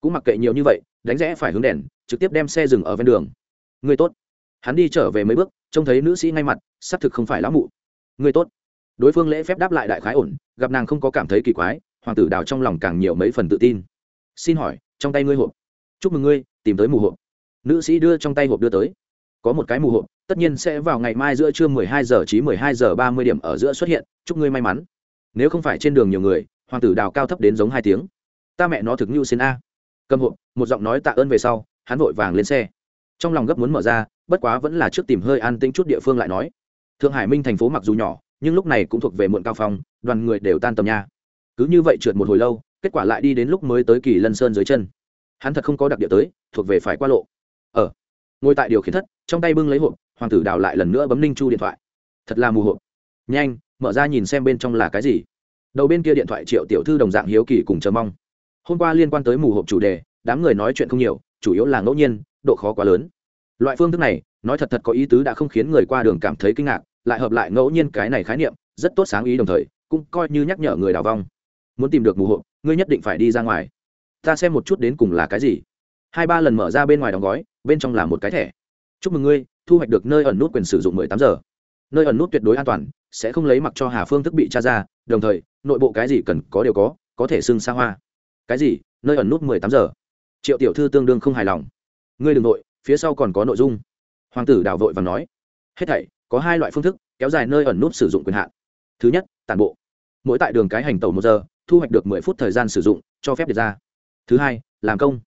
cũng mặc kệ nhiều như vậy, đánh rẽ phải hướng đèn, trực tiếp đem xe dừng ở ven đường. Người tốt. Hắn đi trở về mấy bước, trông thấy nữ sĩ ngay mặt, xác thực không phải lão mụ. Người tốt. Đối phương lễ phép đáp lại đại khái ổn, gặp nàng không có cảm thấy kỳ quái, hoàng tử đào trong lòng càng nhiều mấy phần tự tin. Xin hỏi, trong tay ngươi hộp? Chúc mừng ngươi, tìm tới mù hộp. Nữ sĩ đưa trong tay hộp đưa tới. Có một cái mù hộp, tất nhiên sẽ vào ngày mai giữa trưa mười hai giờ chí mười hai giờ ba mươi điểm ở giữa xuất hiện, chúc ngươi may mắn. Nếu không phải trên đường nhiều người, hoàng tử đào cao thấp đến giống hai tiếng. Ta mẹ nó thực như xin a cầm hộp, một giọng nói tạ ơn về sau, hắn vội vàng lên xe. Trong lòng gấp muốn mở ra, bất quá vẫn là trước tìm hơi an tĩnh chút địa phương lại nói. Thượng hải minh thành phố mặc dù nhỏ, nhưng lúc này cũng thuộc về muộn cao phong, đoàn người đều tan tầm nha. Cứ như vậy trượt một hồi lâu, kết quả lại đi đến lúc mới tới kỳ lân sơn dưới chân. Hắn thật không có đặc địa tới, thuộc về phải qua lộ. Ở ngồi tại điều khiển thất, trong tay bưng lấy hộp, hoàng tử đào lại lần nữa bấm ninh chu điện thoại. Thật là mù hộp. Nhanh, mở ra nhìn xem bên trong là cái gì. Đầu bên kia điện thoại triệu tiểu thư đồng dạng hiếu kỳ cùng chờ mong hôm qua liên quan tới mù hộp chủ đề, đám người nói chuyện không nhiều, chủ yếu là ngẫu nhiên, độ khó quá lớn. Loại phương thức này, nói thật thật có ý tứ đã không khiến người qua đường cảm thấy kinh ngạc, lại hợp lại ngẫu nhiên cái này khái niệm, rất tốt sáng ý đồng thời, cũng coi như nhắc nhở người đào vong. Muốn tìm được mù hộp, ngươi nhất định phải đi ra ngoài. Ta xem một chút đến cùng là cái gì. Hai ba lần mở ra bên ngoài đóng gói, bên trong là một cái thẻ. Chúc mừng ngươi, thu hoạch được nơi ẩn nút quyền sử dụng mười tám giờ. Nơi ẩn nút tuyệt đối an toàn, sẽ không lấy mặc cho hà phương thức bị tra ra, đồng thời, nội bộ cái gì cần có đều có có thể xưng xa hoa cái gì? Nơi ẩn nút mười tám giờ. Triệu tiểu thư tương đương không hài lòng. Ngươi đ ừ n g nội phía sau còn có nội dung. Hoàng tử đảo vội và nói. Hết thảy, có hai loại phương thức, kéo dài nơi ẩn nút sử dụng quyền hạn. Thứ nhất, tản bộ. Mỗi tại đường cái hành tàu một giờ, thu hoạch được mười phút thời gian sử dụng, cho phép được ra. Thứ hai, làm công.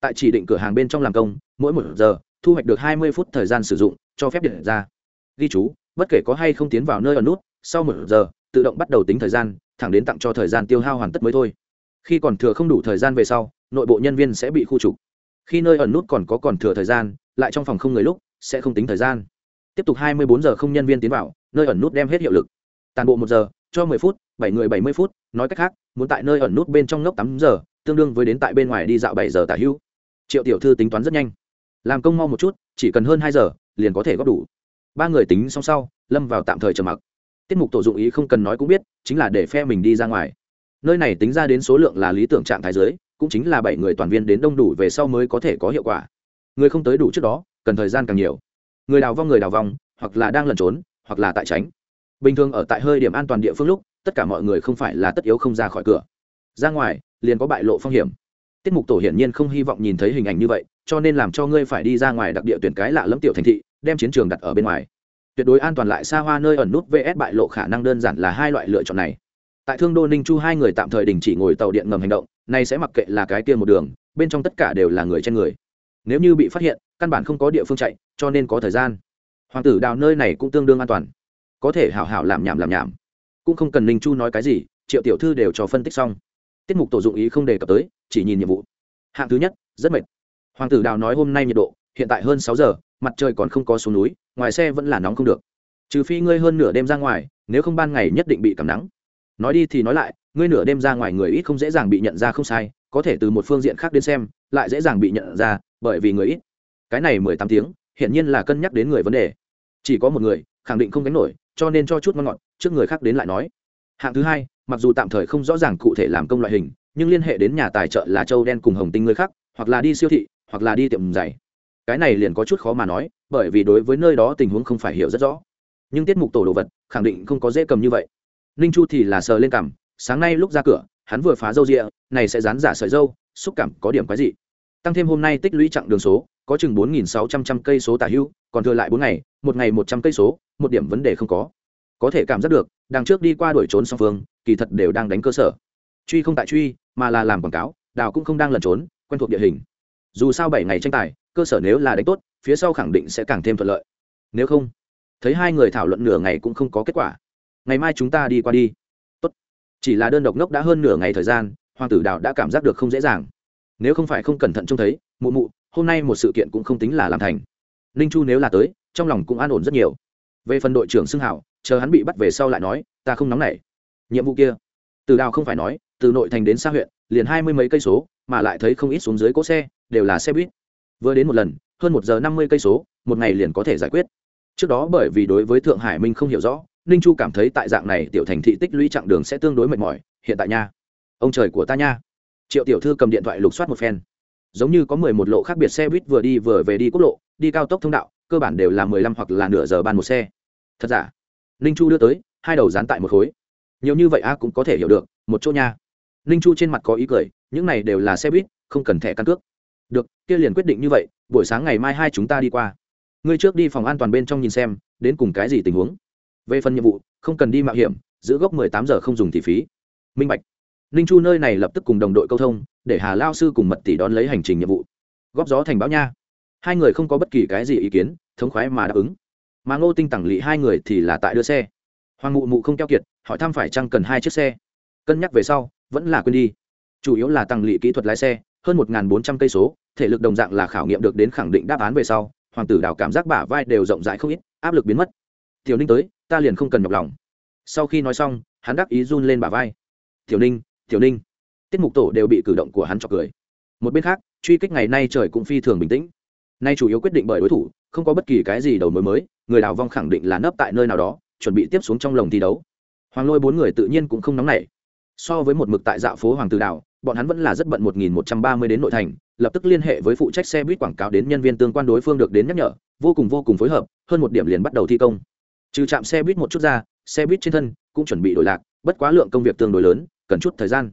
Tại chỉ định cửa hàng bên trong làm công, mỗi một giờ, thu hoạch được hai mươi phút thời gian sử dụng, cho phép điện ra. Ghi chú, bất kể có hay không tiến vào nơi ở nút, sau một giờ, tự động bắt đầu tính thời gian, thẳng đến tặng cho thời gian tiêu hao hoàn tất mới thôi khi còn thừa không đủ thời gian về sau, nội bộ nhân viên sẽ bị khu trục. Khi nơi ẩn nút còn có còn thừa thời gian, lại trong phòng không người lúc, sẽ không tính thời gian. Tiếp tục 24 giờ không nhân viên tiến vào, nơi ẩn nút đem hết hiệu lực. Toàn bộ một giờ, cho 10 phút, bảy người 70 phút, nói cách khác, muốn tại nơi ẩn nút bên trong ngốc 8 giờ, tương đương với đến tại bên ngoài đi dạo 7 giờ tả hữu. Triệu tiểu thư tính toán rất nhanh. Làm công mau một chút, chỉ cần hơn hai giờ, liền có thể góp đủ. Ba người tính xong sau, lâm vào tạm thời trầm mặc. Tiết mục tổ dụng ý không cần nói cũng biết, chính là để phe mình đi ra ngoài nơi này tính ra đến số lượng là lý tưởng trạng thái giới, cũng chính là bảy người toàn viên đến đông đủ về sau mới có thể có hiệu quả. Người không tới đủ trước đó, cần thời gian càng nhiều. Người đào vong người đào vong, hoặc là đang lẩn trốn, hoặc là tại tránh. Bình thường ở tại hơi điểm an toàn địa phương lúc, tất cả mọi người không phải là tất yếu không ra khỏi cửa. Ra ngoài, liền có bại lộ phong hiểm. Tiết mục tổ hiển nhiên không hy vọng nhìn thấy hình ảnh như vậy, cho nên làm cho ngươi phải đi ra ngoài đặc địa tuyển cái lạ lẫm tiểu thành thị, đem chiến trường đặt ở bên ngoài. Tuyệt đối an toàn lại xa hoa nơi ẩn nút vs bại lộ khả năng đơn giản là hai loại lựa chọn này tại thương đô ninh chu hai người tạm thời đình chỉ ngồi tàu điện ngầm hành động, nay sẽ mặc kệ là cái kia một đường, bên trong tất cả đều là người trên người. Nếu như bị phát hiện, căn bản không có địa phương chạy, cho nên có thời gian. Hoàng tử đào nơi này cũng tương đương an toàn. Có thể hảo hảo làm nhảm làm nhảm. Cũng không cần ninh chu nói cái gì, triệu tiểu thư đều cho phân tích xong. Tiết mục tổ dụng ý không đề cập tới, chỉ nhìn nhiệm vụ. Hạng thứ nhất, rất mệt. Hoàng tử đào nói hôm nay nhiệt độ, hiện tại hơn sáu giờ, mặt trời còn không có xuống núi, ngoài xe vẫn là nóng không được. Trừ phi ngươi hơn nửa đêm ra ngoài, nếu không ban ngày nhất định bị cảm nắng nói đi thì nói lại, ngươi nửa đêm ra ngoài người ít không dễ dàng bị nhận ra không sai, có thể từ một phương diện khác đến xem, lại dễ dàng bị nhận ra, bởi vì người ít. Cái này mười tám tiếng, hiển nhiên là cân nhắc đến người vấn đề. Chỉ có một người, khẳng định không gánh nổi, cho nên cho chút ngon ngọt, trước người khác đến lại nói. Hạng thứ hai, mặc dù tạm thời không rõ ràng cụ thể làm công loại hình, nhưng liên hệ đến nhà tài trợ là châu đen cùng hồng tinh người khác, hoặc là đi siêu thị, hoặc là đi tiệm giày. Cái này liền có chút khó mà nói, bởi vì đối với nơi đó tình huống không phải hiểu rất rõ. Nhưng tiết mục tổ đồ vật, khẳng định không có dễ cầm như vậy ninh chu thì là sờ lên cằm, sáng nay lúc ra cửa, hắn vừa phá râu rịa, này sẽ dán giả sợi dâu, xúc cảm có điểm quái dị. Tăng thêm hôm nay tích lũy chặng đường số, có chừng bốn nghìn sáu trăm trăm cây số tả hưu, còn thừa lại bốn ngày, một ngày một trăm cây số, một điểm vấn đề không có. Có thể cảm giác được, đằng trước đi qua đuổi trốn song phương, kỳ thật đều đang đánh cơ sở. Truy không tại truy, mà là làm quảng cáo, đào cũng không đang lẩn trốn, quen thuộc địa hình. Dù sao bảy ngày tranh tài, cơ sở nếu là đánh tốt, phía sau khẳng định sẽ càng thêm thuận lợi. Nếu không, thấy hai người thảo luận nửa ngày cũng không có kết quả ngày mai chúng ta đi qua đi. Tốt. Chỉ là đơn độc ngốc đã hơn nửa ngày thời gian, hoàng tử đào đã cảm giác được không dễ dàng. Nếu không phải không cẩn thận trông thấy, mụ mụ, hôm nay một sự kiện cũng không tính là làm thành. Ninh chu nếu là tới, trong lòng cũng an ổn rất nhiều. Về phần đội trưởng xưng hảo, chờ hắn bị bắt về sau lại nói, ta không nóng nảy. Nhiệm vụ kia, từ đào không phải nói, từ nội thành đến xa huyện, liền hai mươi mấy cây số, mà lại thấy không ít xuống dưới cỗ xe, đều là xe buýt. Vừa đến một lần, hơn một giờ năm mươi cây số, một ngày liền có thể giải quyết. Trước đó bởi vì đối với thượng hải minh không hiểu rõ ninh chu cảm thấy tại dạng này tiểu thành thị tích lũy chặng đường sẽ tương đối mệt mỏi, hiện tại nha. Ông trời của ta nha. Triệu tiểu thư cầm điện thoại lục soát một phen. Giống như có mười một lộ khác biệt xe buýt vừa đi vừa về đi quốc lộ, đi cao tốc thông đạo, cơ bản đều là mười lăm hoặc là nửa giờ ban một xe. Thật giả? Ninh chu đưa tới, hai đầu dán tại một khối. Nhiều như vậy a cũng có thể hiểu được, một chỗ nha. Ninh chu trên mặt có ý cười, những này đều là xe buýt, không cần thẻ căn cước. Được, kia liền quyết định như vậy, buổi sáng ngày mai hai chúng ta đi qua. Ngươi trước đi phòng an toàn bên trong nhìn xem, đến cùng cái gì tình huống? Về phần nhiệm vụ, không cần đi mạo hiểm, giữ gốc mười tám giờ không dùng thì phí. Minh bạch. Ninh chu nơi này lập tức cùng đồng đội câu thông, để hà lao sư cùng mật tỷ đón lấy hành trình nhiệm vụ. Góp gió thành báo nha. Hai người không có bất kỳ cái gì ý kiến, thống khoái mà đáp ứng. Mà ngô tinh tẳng lỵ hai người thì là tại đưa xe. Hoàng mụ mụ không keo kiệt, hỏi thăm phải chăng cần hai chiếc xe. Cân nhắc về sau, vẫn là quên đi. Chủ yếu là tăng lỵ kỹ thuật lái xe, hơn một bốn trăm cây số, thể lực đồng dạng là khảo nghiệm được đến khẳng định đáp án về sau, hoàng tử đào cảm giác bả vai đều rộng rãi không ít, áp lực biến mất tiểu ninh tới, ta liền không cần nhọc lòng. Sau khi nói xong, hắn đắc ý run lên bả vai. Tiểu ninh tiểu ninh. Tiết mục tổ đều bị cử động của hắn cho cười. Một bên khác, truy kích ngày nay trời cũng phi thường bình tĩnh. Nay chủ yếu quyết định bởi đối thủ, không có bất kỳ cái gì đầu mối mới, người đào vong khẳng định là nấp tại nơi nào đó, chuẩn bị tiếp xuống trong lồng thi đấu. Hoàng lôi bốn người tự nhiên cũng không nóng nảy. So với một mực tại dạo phố hoàng tử đảo, bọn hắn vẫn là rất bận một nghìn một trăm ba mươi đến nội thành, lập tức liên hệ với phụ trách xe buýt quảng cáo đến nhân viên tương quan đối phương được đến nhắc nhở, vô cùng vô cùng phối hợp, hơn một điểm liền bắt đầu thi công trừ chạm xe buýt một chút ra, xe buýt trên thân cũng chuẩn bị đổi lạc, bất quá lượng công việc tương đối lớn, cần chút thời gian.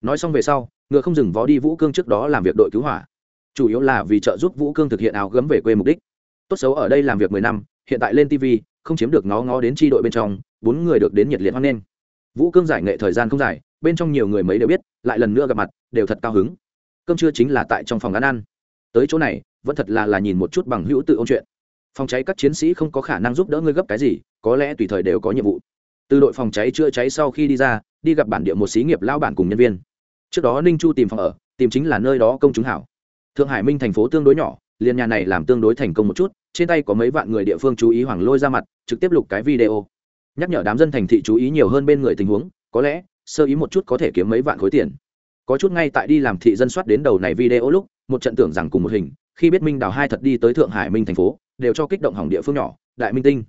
Nói xong về sau, ngựa không dừng vó đi vũ cương trước đó làm việc đội cứu hỏa. Chủ yếu là vì trợ giúp vũ cương thực hiện áo gấm về quê mục đích. Tốt xấu ở đây làm việc mười năm, hiện tại lên tv không chiếm được ngó ngó đến tri đội bên trong, bốn người được đến nhiệt liệt hoan nghênh. Vũ cương giải nghệ thời gian không dài, bên trong nhiều người mấy đều biết, lại lần nữa gặp mặt, đều thật cao hứng. Cơm trưa chính là tại trong phòng ăn ăn. Tới chỗ này, vẫn thật là là nhìn một chút bằng hữu tự ôn chuyện phòng cháy các chiến sĩ không có khả năng giúp đỡ ngươi gấp cái gì, có lẽ tùy thời đều có nhiệm vụ. Từ đội phòng cháy chữa cháy sau khi đi ra, đi gặp bản địa một xí nghiệp lao bản cùng nhân viên. Trước đó ninh chu tìm phòng ở, tìm chính là nơi đó công chúng hảo. Thượng hải minh thành phố tương đối nhỏ, liền nhà này làm tương đối thành công một chút, trên tay có mấy vạn người địa phương chú ý hoàng lôi ra mặt, trực tiếp lục cái video. Nhắc nhở đám dân thành thị chú ý nhiều hơn bên người tình huống, có lẽ, sơ ý một chút có thể kiếm mấy vạn khối tiền. Có chút ngay tại đi làm thị dân soát đến đầu này video lúc, một trận tưởng rằng cùng một hình, khi biết minh đào hai thật đi tới thượng hải minh thành phố đều cho kích động hỏng địa phương nhỏ, đại minh tinh.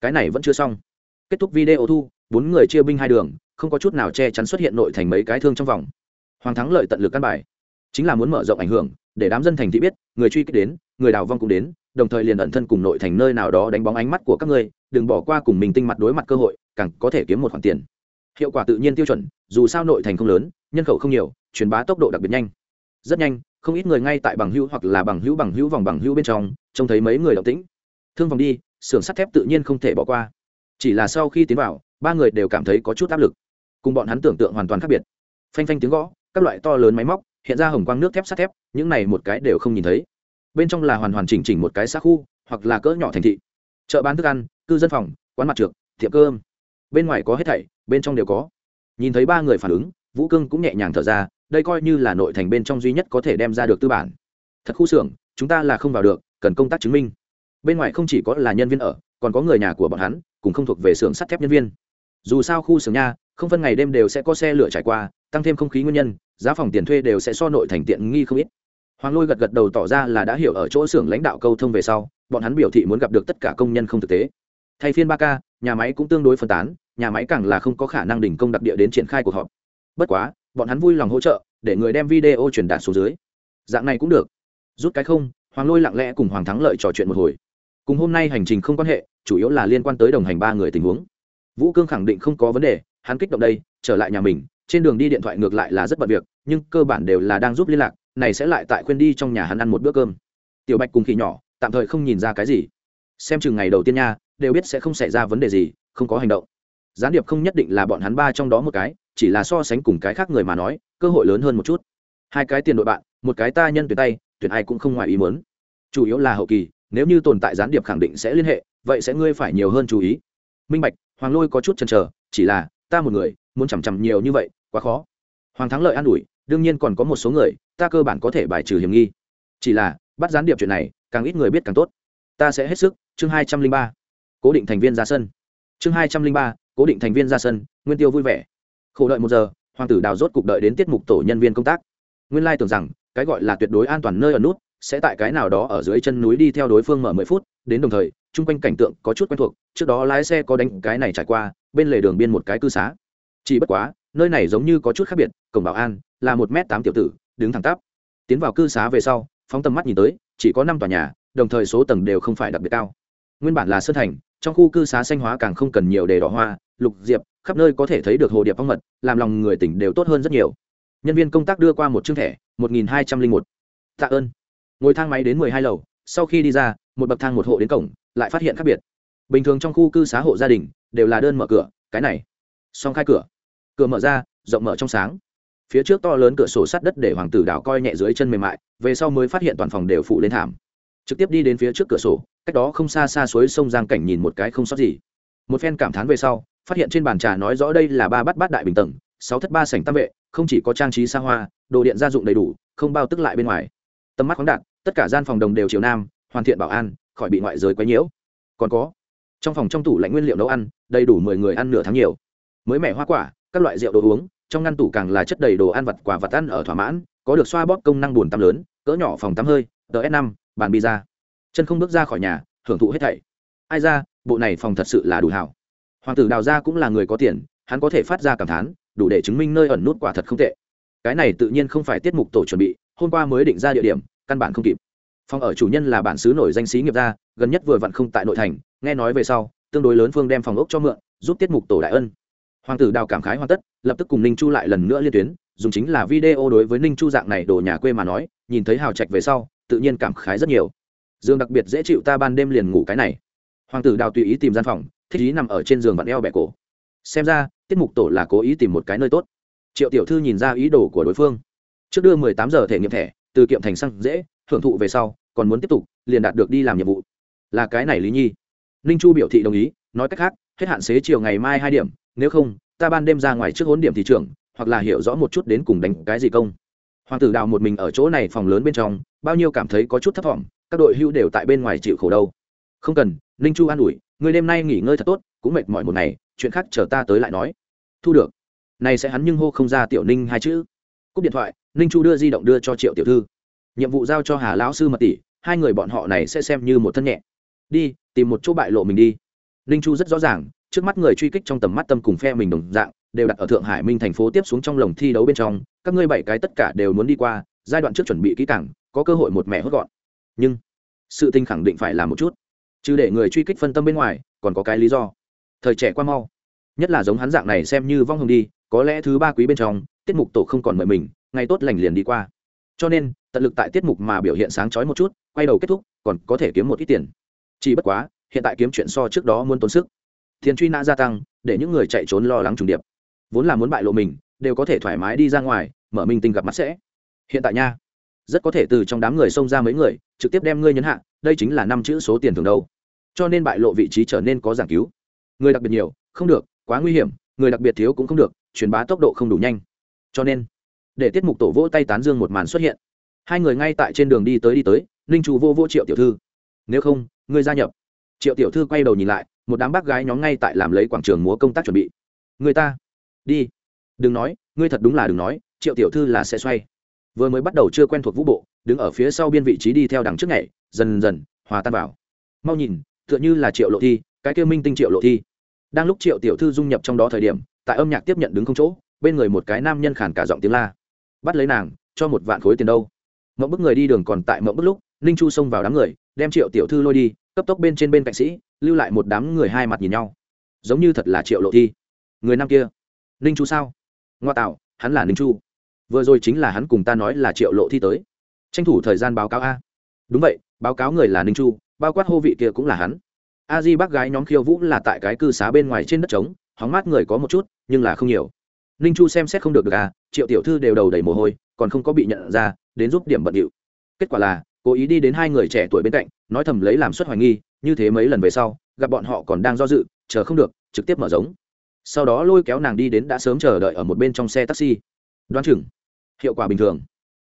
Cái này vẫn chưa xong. Kết thúc video thu, bốn người chia binh hai đường, không có chút nào che chắn xuất hiện nội thành mấy cái thương trong vòng. Hoàng thắng lợi tận lực căn bài. Chính là muốn mở rộng ảnh hưởng, để đám dân thành thị biết, người truy kích đến, người đào vong cũng đến, đồng thời liền ẩn thân cùng nội thành nơi nào đó đánh bóng ánh mắt của các ngươi, đừng bỏ qua cùng mình tinh mặt đối mặt cơ hội, càng có thể kiếm một khoản tiền. Hiệu quả tự nhiên tiêu chuẩn, dù sao nội thành không lớn, nhân khẩu không nhiều, truyền bá tốc độ đặc biệt nhanh. Rất nhanh không ít người ngay tại bằng hữu hoặc là bằng hữu bằng hữu vòng bằng hữu bên trong, trông thấy mấy người động tĩnh. Thương vòng đi, xưởng sắt thép tự nhiên không thể bỏ qua. Chỉ là sau khi tiến vào, ba người đều cảm thấy có chút áp lực. Cùng bọn hắn tưởng tượng hoàn toàn khác biệt. Phanh phanh tiếng gõ, các loại to lớn máy móc, hiện ra hồng quang nước thép sắt thép, những này một cái đều không nhìn thấy. Bên trong là hoàn hoàn chỉnh chỉnh một cái xã khu, hoặc là cỡ nhỏ thành thị. Chợ bán thức ăn, cư dân phòng, quán mặt trượt tiệm cơm. Bên ngoài có hết thảy, bên trong đều có. Nhìn thấy ba người phản ứng vũ cương cũng nhẹ nhàng thở ra, đây coi như là nội thành bên trong duy nhất có thể đem ra được tư bản. Thật khu xưởng, chúng ta là không vào được, cần công tác chứng minh. Bên ngoài không chỉ có là nhân viên ở, còn có người nhà của bọn hắn cũng không thuộc về xưởng sắt thép nhân viên. Dù sao khu xưởng nha, không phân ngày đêm đều sẽ có xe lửa trải qua, tăng thêm không khí nguyên nhân, giá phòng tiền thuê đều sẽ so nội thành tiện nghi không ít. Hoàng lôi gật gật đầu tỏ ra là đã hiểu ở chỗ xưởng lãnh đạo câu thông về sau, bọn hắn biểu thị muốn gặp được tất cả công nhân không thực tế. Thay phiên ba k nhà máy cũng tương đối phân tán, nhà máy càng là không có khả năng đình công đặc địa đến triển khai cuộc họp bất quá, bọn hắn vui lòng hỗ trợ, để người đem video truyền đạt xuống dưới. Dạng này cũng được. Rút cái không, hoàng lôi lặng lẽ cùng hoàng thắng lợi trò chuyện một hồi. Cùng hôm nay hành trình không quan hệ, chủ yếu là liên quan tới đồng hành ba người tình huống. Vũ cương khẳng định không có vấn đề, hắn kích động đây, trở lại nhà mình, trên đường đi điện thoại ngược lại là rất bận việc, nhưng cơ bản đều là đang giúp liên lạc, này sẽ lại tại khuyên đi trong nhà hắn ăn một bữa cơm. Tiểu bạch cùng khỉ nhỏ, tạm thời không nhìn ra cái gì. Xem chừng ngày đầu tiên nha, đều biết sẽ không xảy ra vấn đề gì, không có hành động gián điệp không nhất định là bọn hắn ba trong đó một cái, chỉ là so sánh cùng cái khác người mà nói, cơ hội lớn hơn một chút. Hai cái tiền đội bạn, một cái ta nhân tuyển tay, tuyển ai cũng không ngoài ý muốn. Chủ yếu là hậu kỳ, nếu như tồn tại gián điệp khẳng định sẽ liên hệ, vậy sẽ ngươi phải nhiều hơn chú ý. Minh bạch, hoàng lôi có chút chần chờ, chỉ là, ta một người, muốn chằm chằm nhiều như vậy, quá khó. Hoàng thắng lợi an ủi, đương nhiên còn có một số người, ta cơ bản có thể bài trừ hiểm nghi. Chỉ là, bắt gián điệp chuyện này, càng ít người biết càng tốt. Ta sẽ hết sức, chương hai trăm linh ba. Cố định thành viên ra sân. Chương hai trăm linh ba cố định thành viên ra sân, nguyên tiêu vui vẻ. Khổ đợi một giờ, hoàng tử đào rốt cục đợi đến tiết mục tổ nhân viên công tác. Nguyên lai tưởng rằng, cái gọi là tuyệt đối an toàn nơi ở nút, sẽ tại cái nào đó ở dưới chân núi đi theo đối phương mở mười phút, đến đồng thời, chung quanh cảnh tượng có chút quen thuộc, trước đó lái xe có đánh cái này trải qua, bên lề đường biên một cái cư xá. Chỉ bất quá, nơi này giống như có chút khác biệt, cổng bảo an là một m tám tiểu tử, đứng thẳng tắp. Tiến vào cư xá về sau, phóng tầm mắt nhìn tới, chỉ có năm tòa nhà, đồng thời số tầng đều không phải đặc biệt cao. Nguyên bản là sơn thành trong khu cư xá xanh hóa càng không cần nhiều đề đỏ hoa, lục diệp, khắp nơi có thể thấy được hồ điệp phong mật, làm lòng người tỉnh đều tốt hơn rất nhiều. Nhân viên công tác đưa qua một chương thẻ, một nghìn hai trăm linh một. Tạ ơn. Ngồi thang máy đến mười hai lầu, sau khi đi ra, một bậc thang một hộ đến cổng, lại phát hiện khác biệt. Bình thường trong khu cư xá hộ gia đình, đều là đơn mở cửa, cái này. Xong khai cửa. Cửa mở ra, rộng mở trong sáng. Phía trước to lớn cửa sổ sắt đất để hoàng tử đảo coi nhẹ dưới chân mềm mại, về sau mới phát hiện toàn phòng đều phụ lên thảm trực tiếp đi đến phía trước cửa sổ, cách đó không xa xa suối sông giang cảnh nhìn một cái không sót gì. Một phen cảm thán về sau, phát hiện trên bàn trà nói rõ đây là ba bát bát đại bình tầng, sáu thất ba sảnh tam vệ, không chỉ có trang trí xa hoa, đồ điện gia dụng đầy đủ, không bao tức lại bên ngoài. Tầm mắt khoáng đạt, tất cả gian phòng đồng đều chiều nam, hoàn thiện bảo an, khỏi bị ngoại giới quấy nhiễu. Còn có, trong phòng trong tủ lạnh nguyên liệu nấu ăn, đầy đủ mười người ăn nửa tháng nhiều. Mới mẻ hoa quả, các loại rượu đồ uống, trong ngăn tủ càng là chất đầy đồ ăn vặt quả vặt ăn ở thỏa mãn, có được xoa bóp công năng buồn tắm lớn, cỡ nhỏ phòng tắm hơi tờ s năm, bàn pizza chân không bước ra khỏi nhà, hưởng thụ hết thảy. Ai ra, bộ này phòng thật sự là đủ hảo. Hoàng tử đào gia cũng là người có tiền, hắn có thể phát ra cảm thán, đủ để chứng minh nơi ẩn nút quả thật không tệ. Cái này tự nhiên không phải tiết mục tổ chuẩn bị, hôm qua mới định ra địa điểm, căn bản không kịp. Phòng ở chủ nhân là bản xứ nổi danh sĩ nghiệp gia, gần nhất vừa vặn không tại nội thành, nghe nói về sau, tương đối lớn phương đem phòng ốc cho mượn, giúp tiết mục tổ đại ân. Hoàng tử đào cảm khái hoàn tất, lập tức cùng ninh chu lại lần nữa liên tuyến, dùng chính là video đối với ninh chu dạng này đồ nhà quê mà nói, nhìn thấy hào trạch về sau tự nhiên cảm khái rất nhiều. Giường đặc biệt dễ chịu ta ban đêm liền ngủ cái này. Hoàng tử đào tùy ý tìm gian phòng, thích ý nằm ở trên giường vặn eo bẻ cổ. Xem ra, tiết mục tổ là cố ý tìm một cái nơi tốt. Triệu tiểu thư nhìn ra ý đồ của đối phương. Trước đưa mười tám giờ thể nghiệm thẻ, từ kiệm thành xăng dễ hưởng thụ về sau, còn muốn tiếp tục, liền đạt được đi làm nhiệm vụ. Là cái này lý nhi. Ninh chu biểu thị đồng ý, nói cách khác, hết hạn xế chiều ngày mai hai điểm, nếu không, ta ban đêm ra ngoài trước hốn điểm thị trường, hoặc là hiểu rõ một chút đến cùng đánh cái gì công hoàng tử đào một mình ở chỗ này phòng lớn bên trong, bao nhiêu cảm thấy có chút thấp thỏm, các đội hưu đều tại bên ngoài chịu khổ đâu. Không cần, ninh chu an ủi người đêm nay nghỉ ngơi thật tốt, cũng mệt mỏi một ngày, chuyện khác chờ ta tới lại nói. Thu được. Này sẽ hắn nhưng hô không ra tiểu ninh hai chữ. Cúp điện thoại, ninh chu đưa di động đưa cho triệu tiểu thư. Nhiệm vụ giao cho hà lão sư mật tỷ hai người bọn họ này sẽ xem như một thân nhẹ. Đi, tìm một chỗ bại lộ mình đi. Ninh chu rất rõ ràng, trước mắt người truy kích trong tầm mắt tâm cùng phe mình đồng dạng đều đặt ở thượng hải minh thành phố tiếp xuống trong lồng thi đấu bên trong, các ngươi bảy cái tất cả đều muốn đi qua, giai đoạn trước chuẩn bị kỹ càng, có cơ hội một mẹ hốt gọn. Nhưng, sự tinh khẳng định phải làm một chút. Chứ để người truy kích phân tâm bên ngoài, còn có cái lý do. Thời trẻ qua mau. Nhất là giống hắn dạng này xem như vong hồng đi, có lẽ thứ ba quý bên trong, tiết mục tổ không còn mời mình, ngày tốt lành liền đi qua. Cho nên, tận lực tại tiết mục mà biểu hiện sáng trói một chút, quay đầu kết thúc, còn có thể kiếm một ít tiền. Chỉ bất quá, hiện tại kiếm chuyện so trước đó muốn tốn sức. Tiền truy nã gia tăng, để những người chạy trốn lo lắng trùng điệp vốn là muốn bại lộ mình, đều có thể thoải mái đi ra ngoài, mở minh tinh gặp mặt sẽ. Hiện tại nha, rất có thể từ trong đám người xông ra mấy người, trực tiếp đem ngươi nhấn hạ, đây chính là năm chữ số tiền thường đâu. Cho nên bại lộ vị trí trở nên có giảng cứu. Người đặc biệt nhiều, không được, quá nguy hiểm, người đặc biệt thiếu cũng không được, truyền bá tốc độ không đủ nhanh. Cho nên, để tiết mục tổ vỗ tay tán dương một màn xuất hiện. Hai người ngay tại trên đường đi tới đi tới, ninh chu vô vô triệu tiểu thư. Nếu không, ngươi gia nhập. Triệu tiểu thư quay đầu nhìn lại, một đám bác gái nhóm ngay tại làm lấy quảng trường múa công tác chuẩn bị. Người ta đi. Đừng nói, ngươi thật đúng là đừng nói, triệu tiểu thư là sẽ xoay. Vừa mới bắt đầu chưa quen thuộc vũ bộ, đứng ở phía sau biên vị trí đi theo đằng trước nhảy, dần dần, hòa tan vào. Mau nhìn, tựa như là triệu lộ thi, cái kêu minh tinh triệu lộ thi. Đang lúc triệu tiểu thư dung nhập trong đó thời điểm, tại âm nhạc tiếp nhận đứng không chỗ, bên người một cái nam nhân khản cả giọng tiếng la. Bắt lấy nàng, cho một vạn khối tiền đâu. Mẫu bức người đi đường còn tại mẫu bức lúc, ninh chu xông vào đám người, đem triệu tiểu thư lôi đi, cấp tốc bên trên bên cạnh sĩ, lưu lại một đám người hai mặt nhìn nhau. Giống như thật là triệu lộ thi. Người nam kia ninh chu sao? Ngoa tạo, hắn là ninh chu. Vừa rồi chính là hắn cùng ta nói là triệu lộ thi tới. Tranh thủ thời gian báo cáo a. Đúng vậy, báo cáo người là ninh chu, bao quát hô vị kia cũng là hắn. A di bác gái nhóm khiêu vũ là tại cái cư xá bên ngoài trên đất trống, hóng mát người có một chút, nhưng là không nhiều. Ninh chu xem xét không được được à triệu tiểu thư đều đầu đầy mồ hôi, còn không có bị nhận ra, đến giúp điểm bận điệu. Kết quả là, cố ý đi đến hai người trẻ tuổi bên cạnh, nói thầm lấy làm suất hoài nghi, như thế mấy lần về sau, gặp bọn họ còn đang do dự, chờ không được, trực tiếp mở giống sau đó lôi kéo nàng đi đến đã sớm chờ đợi ở một bên trong xe taxi. Đoán chừng, hiệu quả bình thường.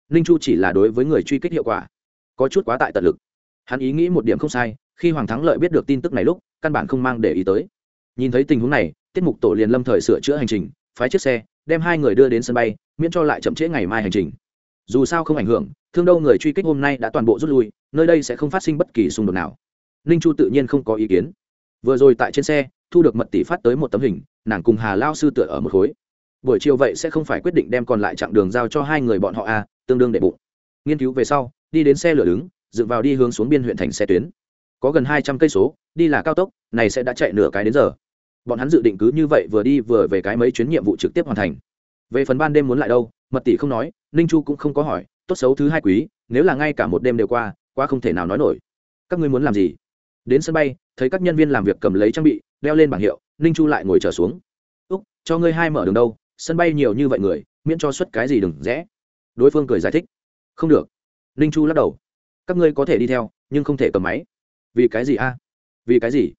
Ninh chu chỉ là đối với người truy kích hiệu quả, có chút quá tại tận lực. Hắn ý nghĩ một điểm không sai, khi hoàng thắng lợi biết được tin tức này lúc, căn bản không mang để ý tới. Nhìn thấy tình huống này, tiết mục tổ liền lâm thời sửa chữa hành trình, phái chiếc xe, đem hai người đưa đến sân bay, miễn cho lại chậm trễ ngày mai hành trình. Dù sao không ảnh hưởng, thương đâu người truy kích hôm nay đã toàn bộ rút lui, nơi đây sẽ không phát sinh bất kỳ xung đột nào. Ninh chu tự nhiên không có ý kiến. Vừa rồi tại trên xe, thu được mật tỷ phát tới một tấm hình nàng cùng hà lao sư tựa ở một khối. Buổi chiều vậy sẽ không phải quyết định đem còn lại chặng đường giao cho hai người bọn họ a à, tương đương đệ bụng. Nghiên cứu về sau đi đến xe lửa đứng dựng vào đi hướng xuống biên huyện thành xe tuyến. Có gần hai trăm cây số đi là cao tốc này sẽ đã chạy nửa cái đến giờ. Bọn hắn dự định cứ như vậy vừa đi vừa về cái mấy chuyến nhiệm vụ trực tiếp hoàn thành. Về phần ban đêm muốn lại đâu mật tỷ không nói ninh chu cũng không có hỏi tốt xấu thứ hai quý nếu là ngay cả một đêm đều qua qua không thể nào nói nổi. Các ngươi muốn làm gì? Đến sân bay thấy các nhân viên làm việc cầm lấy trang bị đeo lên bảng hiệu ninh chu lại ngồi trở xuống. Úc, cho ngươi hai mở đường đâu, sân bay nhiều như vậy người, miễn cho xuất cái gì đừng rẽ. Đối phương cười giải thích. Không được. Ninh chu lắc đầu. Các ngươi có thể đi theo, nhưng không thể cầm máy. Vì cái gì a? Vì cái gì?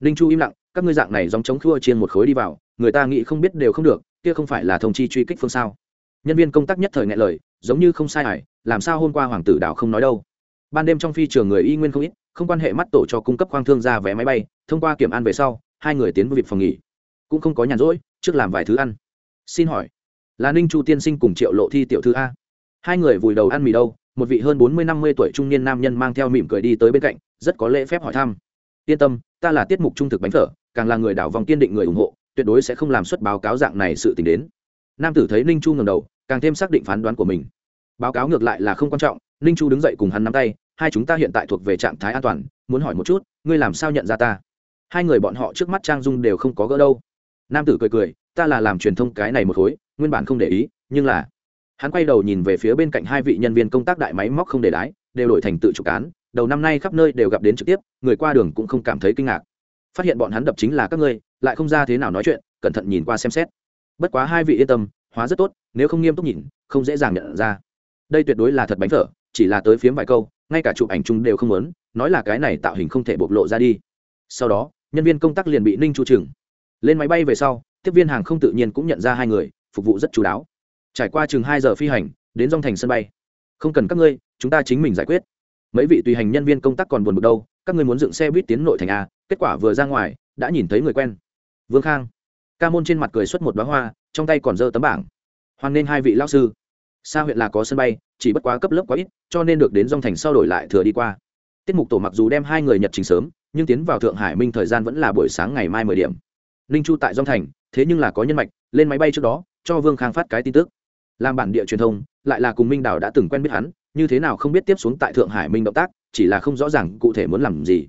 Ninh chu im lặng. Các ngươi dạng này dòng chống khua chiên một khối đi vào, người ta nghĩ không biết đều không được, kia không phải là thông chi truy kích phương sao? Nhân viên công tác nhất thời ngại lời, giống như không sai hải làm sao hôm qua hoàng tử đảo không nói đâu? Ban đêm trong phi trường người y nguyên không ít, không quan hệ mắt tổ cho cung cấp khoang thương ra vé máy bay, thông qua kiểm an về sau hai người tiến vào việc phòng nghỉ. Cũng không có nhàn rỗi, trước làm vài thứ ăn. Xin hỏi, là ninh chu tiên sinh cùng triệu lộ thi tiểu thư a? Hai người vùi đầu ăn mì đâu, một vị hơn bốn mươi, năm mươi tuổi trung niên nam nhân mang theo mỉm cười đi tới bên cạnh, rất có lễ phép hỏi thăm. Yên tâm, ta là tiết mục trung thực bánh phở, càng là người đảo vòng kiên định người ủng hộ, tuyệt đối sẽ không làm xuất báo cáo dạng này sự t ì n h đến. Nam tử thấy ninh chu ngầm đầu, càng thêm xác định phán đoán của mình. Báo cáo ngược lại là không quan trọng, ninh chu đứng dậy cùng hắn nắm tay, hai chúng ta hiện tại thuộc về trạng thái an toàn, muốn hỏi một chút, ngươi làm sao nhận ra ta? Hai người bọn họ trước mắt trang dung đều không có gỡ đâu. Nam tử cười cười, ta là làm truyền thông cái này một khối, nguyên bản không để ý, nhưng là hắn quay đầu nhìn về phía bên cạnh hai vị nhân viên công tác đại máy móc không để lái đều đổi thành tự chủ cán đầu năm nay khắp nơi đều gặp đến trực tiếp, người qua đường cũng không cảm thấy kinh ngạc. Phát hiện bọn hắn đập chính là các ngươi, lại không ra thế nào nói chuyện, cẩn thận nhìn qua xem xét. Bất quá hai vị yên tâm, hóa rất tốt, nếu không nghiêm túc nhìn, không dễ dàng nhận ra. Đây tuyệt đối là thật bánh thở chỉ là tới phiếm vài câu, ngay cả chụp ảnh chung đều không muốn, nói là cái này tạo hình không thể bộc lộ ra đi. Sau đó nhân viên công tác liền bị ninh chu trừng. Lên máy bay về sau, tiếp viên hàng không tự nhiên cũng nhận ra hai người, phục vụ rất chú đáo. Trải qua chừng hai giờ phi hành, đến dòng thành sân bay. Không cần các ngươi, chúng ta chính mình giải quyết. Mấy vị tùy hành nhân viên công tác còn buồn bực đâu, các ngươi muốn dựng xe buýt tiến nội thành a, kết quả vừa ra ngoài, đã nhìn thấy người quen. Vương khang. Ca môn trên mặt cười xuất một bá hoa, trong tay còn giơ tấm bảng. Hoan nên hai vị lao sư. Xa huyện là có sân bay, chỉ bất quá cấp lớp quá ít, cho nên được đến dòng thành sau đổi lại thừa đi qua. Tiết mục tổ mặc dù đem hai người nhật trình sớm nhưng tiến vào thượng hải minh thời gian vẫn là buổi sáng ngày mai mười điểm. Ninh chu tại dòng thành, thế nhưng là có nhân mạch, lên máy bay trước đó, cho vương khang phát cái tin tức. Làm bản địa truyền thông, lại là cùng minh đào đã từng quen biết hắn, như thế nào không biết tiếp xuống tại thượng hải minh động tác, chỉ là không rõ ràng cụ thể muốn làm gì.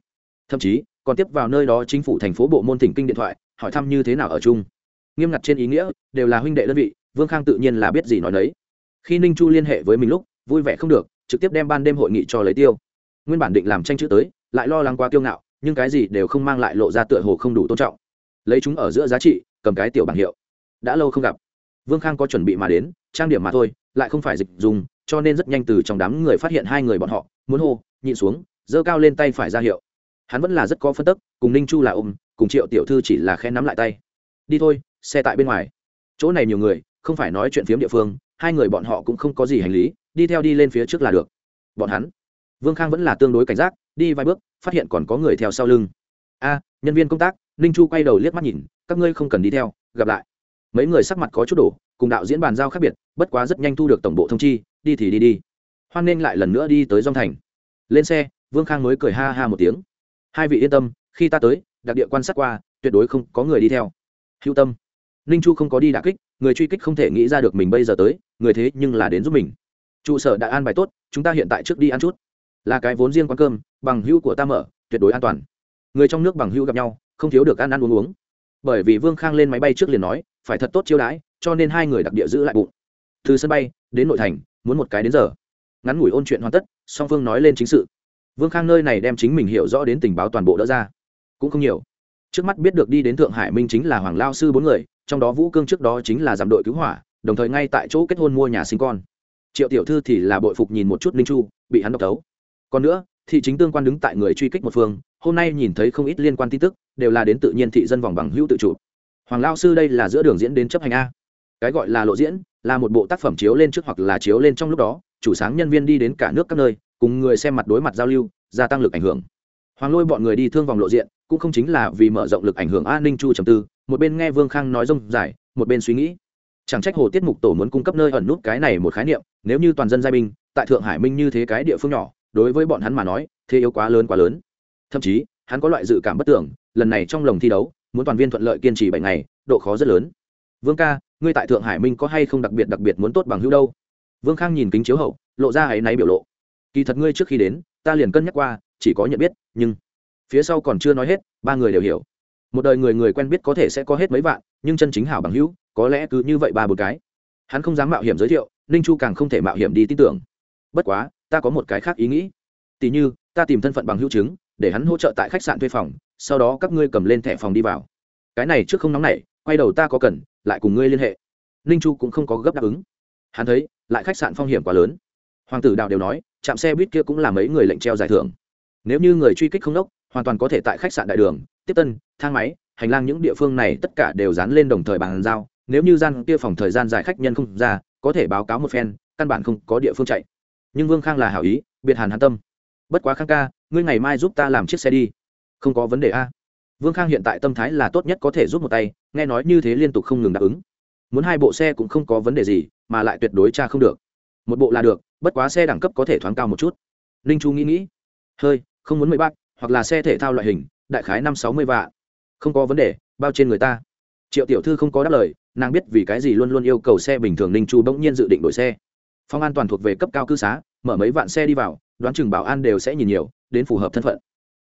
Thậm chí, còn tiếp vào nơi đó chính phủ thành phố bộ môn thỉnh kinh điện thoại, hỏi thăm như thế nào ở chung. Nghiêm ngặt trên ý nghĩa, đều là huynh đệ đơn vị, vương khang tự nhiên là biết gì nói đấy khi ninh chu liên hệ với mình lúc, vui vẻ không được, trực tiếp đem ban đêm hội nghị cho lấy tiêu. Nguyên bản định làm tranh chữ tới, lại lo lắng quá kiêu ngạo nhưng cái gì đều không mang lại lộ ra tựa hồ không đủ tôn trọng. Lấy chúng ở giữa giá trị, cầm cái tiểu bảng hiệu. Đã lâu không gặp. Vương khang có chuẩn bị mà đến, trang điểm mà thôi, lại không phải dịch dùng, cho nên rất nhanh từ trong đám người phát hiện hai người bọn họ, muốn hô, nhịn xuống, giơ cao lên tay phải ra hiệu. Hắn vẫn là rất có phân tức, cùng ninh chu là ôm, cùng triệu tiểu thư chỉ là khen nắm lại tay. Đi thôi, xe tại bên ngoài. Chỗ này nhiều người, không phải nói chuyện phiếm địa phương, hai người bọn họ cũng không có gì hành lý, đi theo đi lên phía trước là được. Bọn hắn. Vương khang vẫn là tương đối cảnh giác, đi vài bước phát hiện còn có người theo sau lưng. A, nhân viên công tác, ninh chu quay đầu liếc mắt nhìn, các ngươi không cần đi theo, gặp lại. Mấy người sắc mặt có chút đổ, cùng đạo diễn bàn giao khác biệt, bất quá rất nhanh thu được tổng bộ thông chi, đi thì đi đi. Hoan nghênh lại lần nữa đi tới dong thành. Lên xe, vương khang mới cười ha ha một tiếng. Hai vị yên tâm, khi ta tới, đặc địa quan sát qua, tuyệt đối không có người đi theo. Hữu tâm. Ninh chu không có đi đà kích, người truy kích không thể nghĩ ra được mình bây giờ tới, người thế nhưng là đến giúp mình. Trụ sở đã an bài tốt, chúng ta hiện tại trước đi ăn chút. Là cái vốn riêng quán cơm bằng hữu của ta mở, tuyệt đối an toàn. Người trong nước bằng hữu gặp nhau, không thiếu được ăn ăn uống uống. Bởi vì vương khang lên máy bay trước liền nói, phải thật tốt chiêu đãi, cho nên hai người đặc địa giữ lại bụng. Từ sân bay, đến nội thành, muốn một cái đến giờ. Ngắn ngủi ôn chuyện hoàn tất, song phương nói lên chính sự. Vương khang nơi này đem chính mình hiểu rõ đến tình báo toàn bộ đỡ ra. Cũng không nhiều. Trước mắt biết được đi đến thượng hải minh chính là hoàng lao sư bốn người, trong đó vũ cương trước đó chính là giảm đội cứu hỏa, đồng thời ngay tại chỗ kết hôn mua nhà sinh con. Triệu tiểu thư thì là bội phục nhìn một chút linh chu, bị hắn độc tấu. Còn nữa thị chính tương quan đứng tại người truy kích một phương, hôm nay nhìn thấy không ít liên quan tin tức, đều là đến tự nhiên thị dân vòng bằng hữu tự chủ. Hoàng lao sư đây là giữa đường diễn đến chấp hành a. Cái gọi là lộ diễn, là một bộ tác phẩm chiếu lên trước hoặc là chiếu lên trong lúc đó, chủ sáng nhân viên đi đến cả nước các nơi, cùng người xem mặt đối mặt giao lưu, gia tăng lực ảnh hưởng. Hoàng lôi bọn người đi thương vòng lộ diện, cũng không chính là vì mở rộng lực ảnh hưởng an ninh chu trầm tư, một bên nghe vương khang nói rông dài một bên suy nghĩ. Chẳng trách hồ tiết mục tổ muốn cung cấp nơi ẩn nút cái này một khái niệm, nếu như toàn dân giai binh, tại thượng hải minh như thế cái địa phương nhỏ đối với bọn hắn mà nói, thế yếu quá lớn quá lớn. Thậm chí, hắn có loại dự cảm bất tưởng, lần này trong lồng thi đấu, muốn toàn viên thuận lợi kiên trì bảy ngày, độ khó rất lớn. Vương ca, ngươi tại thượng hải minh có hay không đặc biệt đặc biệt muốn tốt bằng hữu đâu? Vương khang nhìn kính chiếu hậu, lộ ra áy náy biểu lộ. Kỳ thật ngươi trước khi đến, ta liền cân nhắc qua, chỉ có nhận biết, nhưng phía sau còn chưa nói hết, ba người đều hiểu. Một đời người người quen biết có thể sẽ có hết mấy vạn, nhưng chân chính hảo bằng hữu, có lẽ cứ như vậy ba bốn cái. Hắn không dám mạo hiểm giới thiệu, ninh chu càng không thể mạo hiểm đi tin tưởng. Bất quá ta có một cái khác ý nghĩ. Tỉ như, ta tìm thân phận bằng hữu chứng, để hắn hỗ trợ tại khách sạn thuê phòng, sau đó các ngươi cầm lên thẻ phòng đi vào. Cái này trước không nóng nảy, quay đầu ta có cần, lại cùng ngươi liên hệ. Ninh chu cũng không có gấp đáp ứng. Hắn thấy, lại khách sạn phong hiểm quá lớn. Hoàng tử đào đều nói chạm xe buýt kia cũng là mấy người lệnh treo giải thưởng. Nếu như người truy kích không đốc, hoàn toàn có thể tại khách sạn đại đường, tiếp tân, thang máy, hành lang những địa phương này tất cả đều dán lên đồng thời bàn giao. Nếu như gian kia phòng thời gian dài khách nhân không ra, có thể báo cáo một phen, căn bản không có địa phương chạy nhưng vương khang là hảo ý, biệt hàn hàn tâm. Bất quá khang ca, ngươi ngày mai giúp ta làm chiếc xe đi. Không có vấn đề a. Vương khang hiện tại tâm thái là tốt nhất có thể giúp một tay, nghe nói như thế liên tục không ngừng đáp ứng. Muốn hai bộ xe cũng không có vấn đề gì, mà lại tuyệt đối cha không được. Một bộ là được, bất quá xe đẳng cấp có thể thoáng cao một chút. Ninh chu nghĩ nghĩ. Hơi, không muốn mười bát hoặc là xe thể thao loại hình, đại khái năm sáu mươi vạ không có vấn đề, bao trên người ta. Triệu tiểu thư không có đáp lời, nàng biết vì cái gì luôn luôn yêu cầu xe bình thường ninh chu bỗng nhiên dự định đổi xe phong an toàn thuộc về cấp cao cư xá, mở mấy vạn xe đi vào, đoán chừng bảo an đều sẽ nhìn nhiều, đến phù hợp thân phận.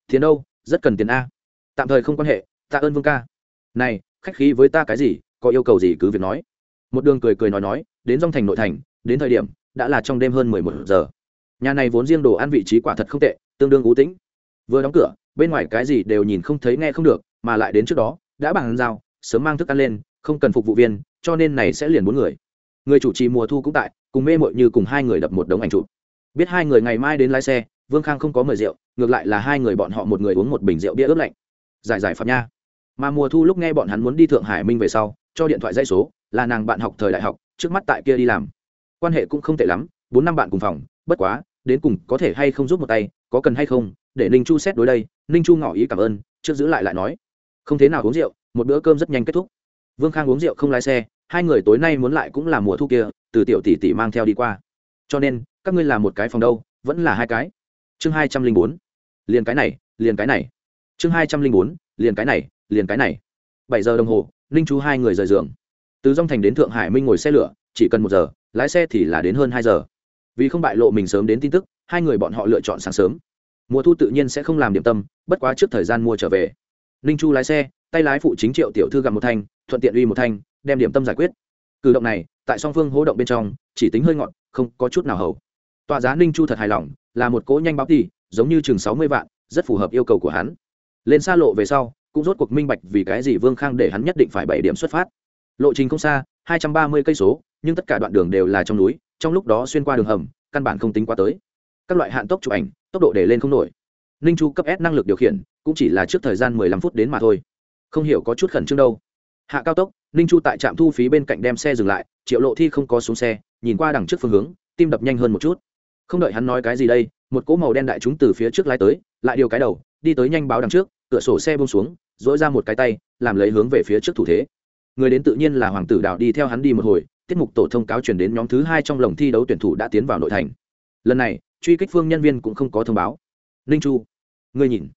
Tiền đâu, rất cần tiền a. Tạm thời không quan hệ, tạ ơn vương ca. Này, khách khí với ta cái gì, có yêu cầu gì cứ việc nói. Một đường cười cười nói nói, đến dòng thành nội thành, đến thời điểm, đã là trong đêm hơn mười một giờ. Nhà này vốn riêng đồ ăn vị trí quả thật không tệ, tương đương ú tĩnh. Vừa đóng cửa, bên ngoài cái gì đều nhìn không thấy nghe không được, mà lại đến trước đó, đã bằng dao sớm mang thức ăn lên, không cần phục vụ viên, cho nên này sẽ liền bốn người. Người chủ trì mùa thu cũng tại cùng mê mội như cùng hai người đập một đống ảnh chụp. Biết hai người ngày mai đến lái xe, vương khang không có mời rượu, ngược lại là hai người bọn họ một người uống một bình rượu bia ướp lạnh. Giải giải phạm nha. Mà mùa thu lúc nghe bọn hắn muốn đi thượng hải minh về sau, cho điện thoại dây số, là nàng bạn học thời đại học, trước mắt tại kia đi làm. Quan hệ cũng không tệ lắm, bốn năm bạn cùng phòng, bất quá, đến cùng có thể hay không giúp một tay, có cần hay không, để ninh chu xét đối đây, ninh chu ngỏ ý cảm ơn, trước giữ lại lại nói. Không thế nào uống rượu, một bữa cơm rất nhanh kết thúc. Vương khang uống rượu không lái xe hai người tối nay muốn lại cũng là mùa thu kia, từ tiểu tỷ tỷ mang theo đi qua. Cho nên, các ngươi làm một cái phòng đâu, vẫn là hai cái. Chương hai trăm linh bốn. Liền cái này, liền cái này. Chương hai trăm linh bốn. Liền cái này, liền cái này. Bảy giờ đồng hồ, ninh chú hai người rời giường. Từ dong thành đến thượng hải minh ngồi xe lửa, chỉ cần một giờ, lái xe thì là đến hơn hai giờ. Vì không bại lộ mình sớm đến tin tức, hai người bọn họ lựa chọn sáng sớm. Mùa thu tự nhiên sẽ không làm điểm tâm, bất quá trước thời gian mua trở về. Ninh chu lái xe, tay lái phụ chính triệu tiểu thư gặp một thanh, thuận tiện uy một thanh đem điểm tâm giải quyết. Cử động này, tại song phương hố động bên trong, chỉ tính hơi ngọn không có chút nào hầu. Tòa giá ninh chu thật hài lòng, là một cỗ nhanh báo tỷ, giống như chừng sáu mươi vạn, rất phù hợp yêu cầu của hắn. Lên xa lộ về sau, cũng rốt cuộc minh bạch vì cái gì vương khang để hắn nhất định phải bảy điểm xuất phát. Lộ trình không xa, hai trăm ba mươi cây số, nhưng tất cả đoạn đường đều là trong núi, trong lúc đó xuyên qua đường hầm, căn bản không tính qua tới. Các loại hạn tốc chụp ảnh, tốc độ để lên không nổi. Ninh chu cấp s năng lực điều khiển, cũng chỉ là trước thời gian mười lăm phút đến mà thôi. Không hiểu có chút khẩn trương đâu. Hạ cao tốc ninh chu tại trạm thu phí bên cạnh đem xe dừng lại, triệu lộ thi không có xuống xe, nhìn qua đằng trước phương hướng, tim đập nhanh hơn một chút. Không đợi hắn nói cái gì đây, một cỗ màu đen đại chúng từ phía trước lái tới, lại điều cái đầu, đi tới nhanh báo đằng trước, cửa sổ xe bông xuống dỗi ra một cái tay, làm lấy hướng về phía trước thủ thế. Người đến tự nhiên là hoàng tử đào đi theo hắn đi một hồi, tiết mục tổ thông cáo truyền đến nhóm thứ hai trong lồng thi đấu tuyển thủ đã tiến vào nội thành. Lần này, truy kích phương nhân viên cũng không có thông báo. Ninh chu, ngươi nhìn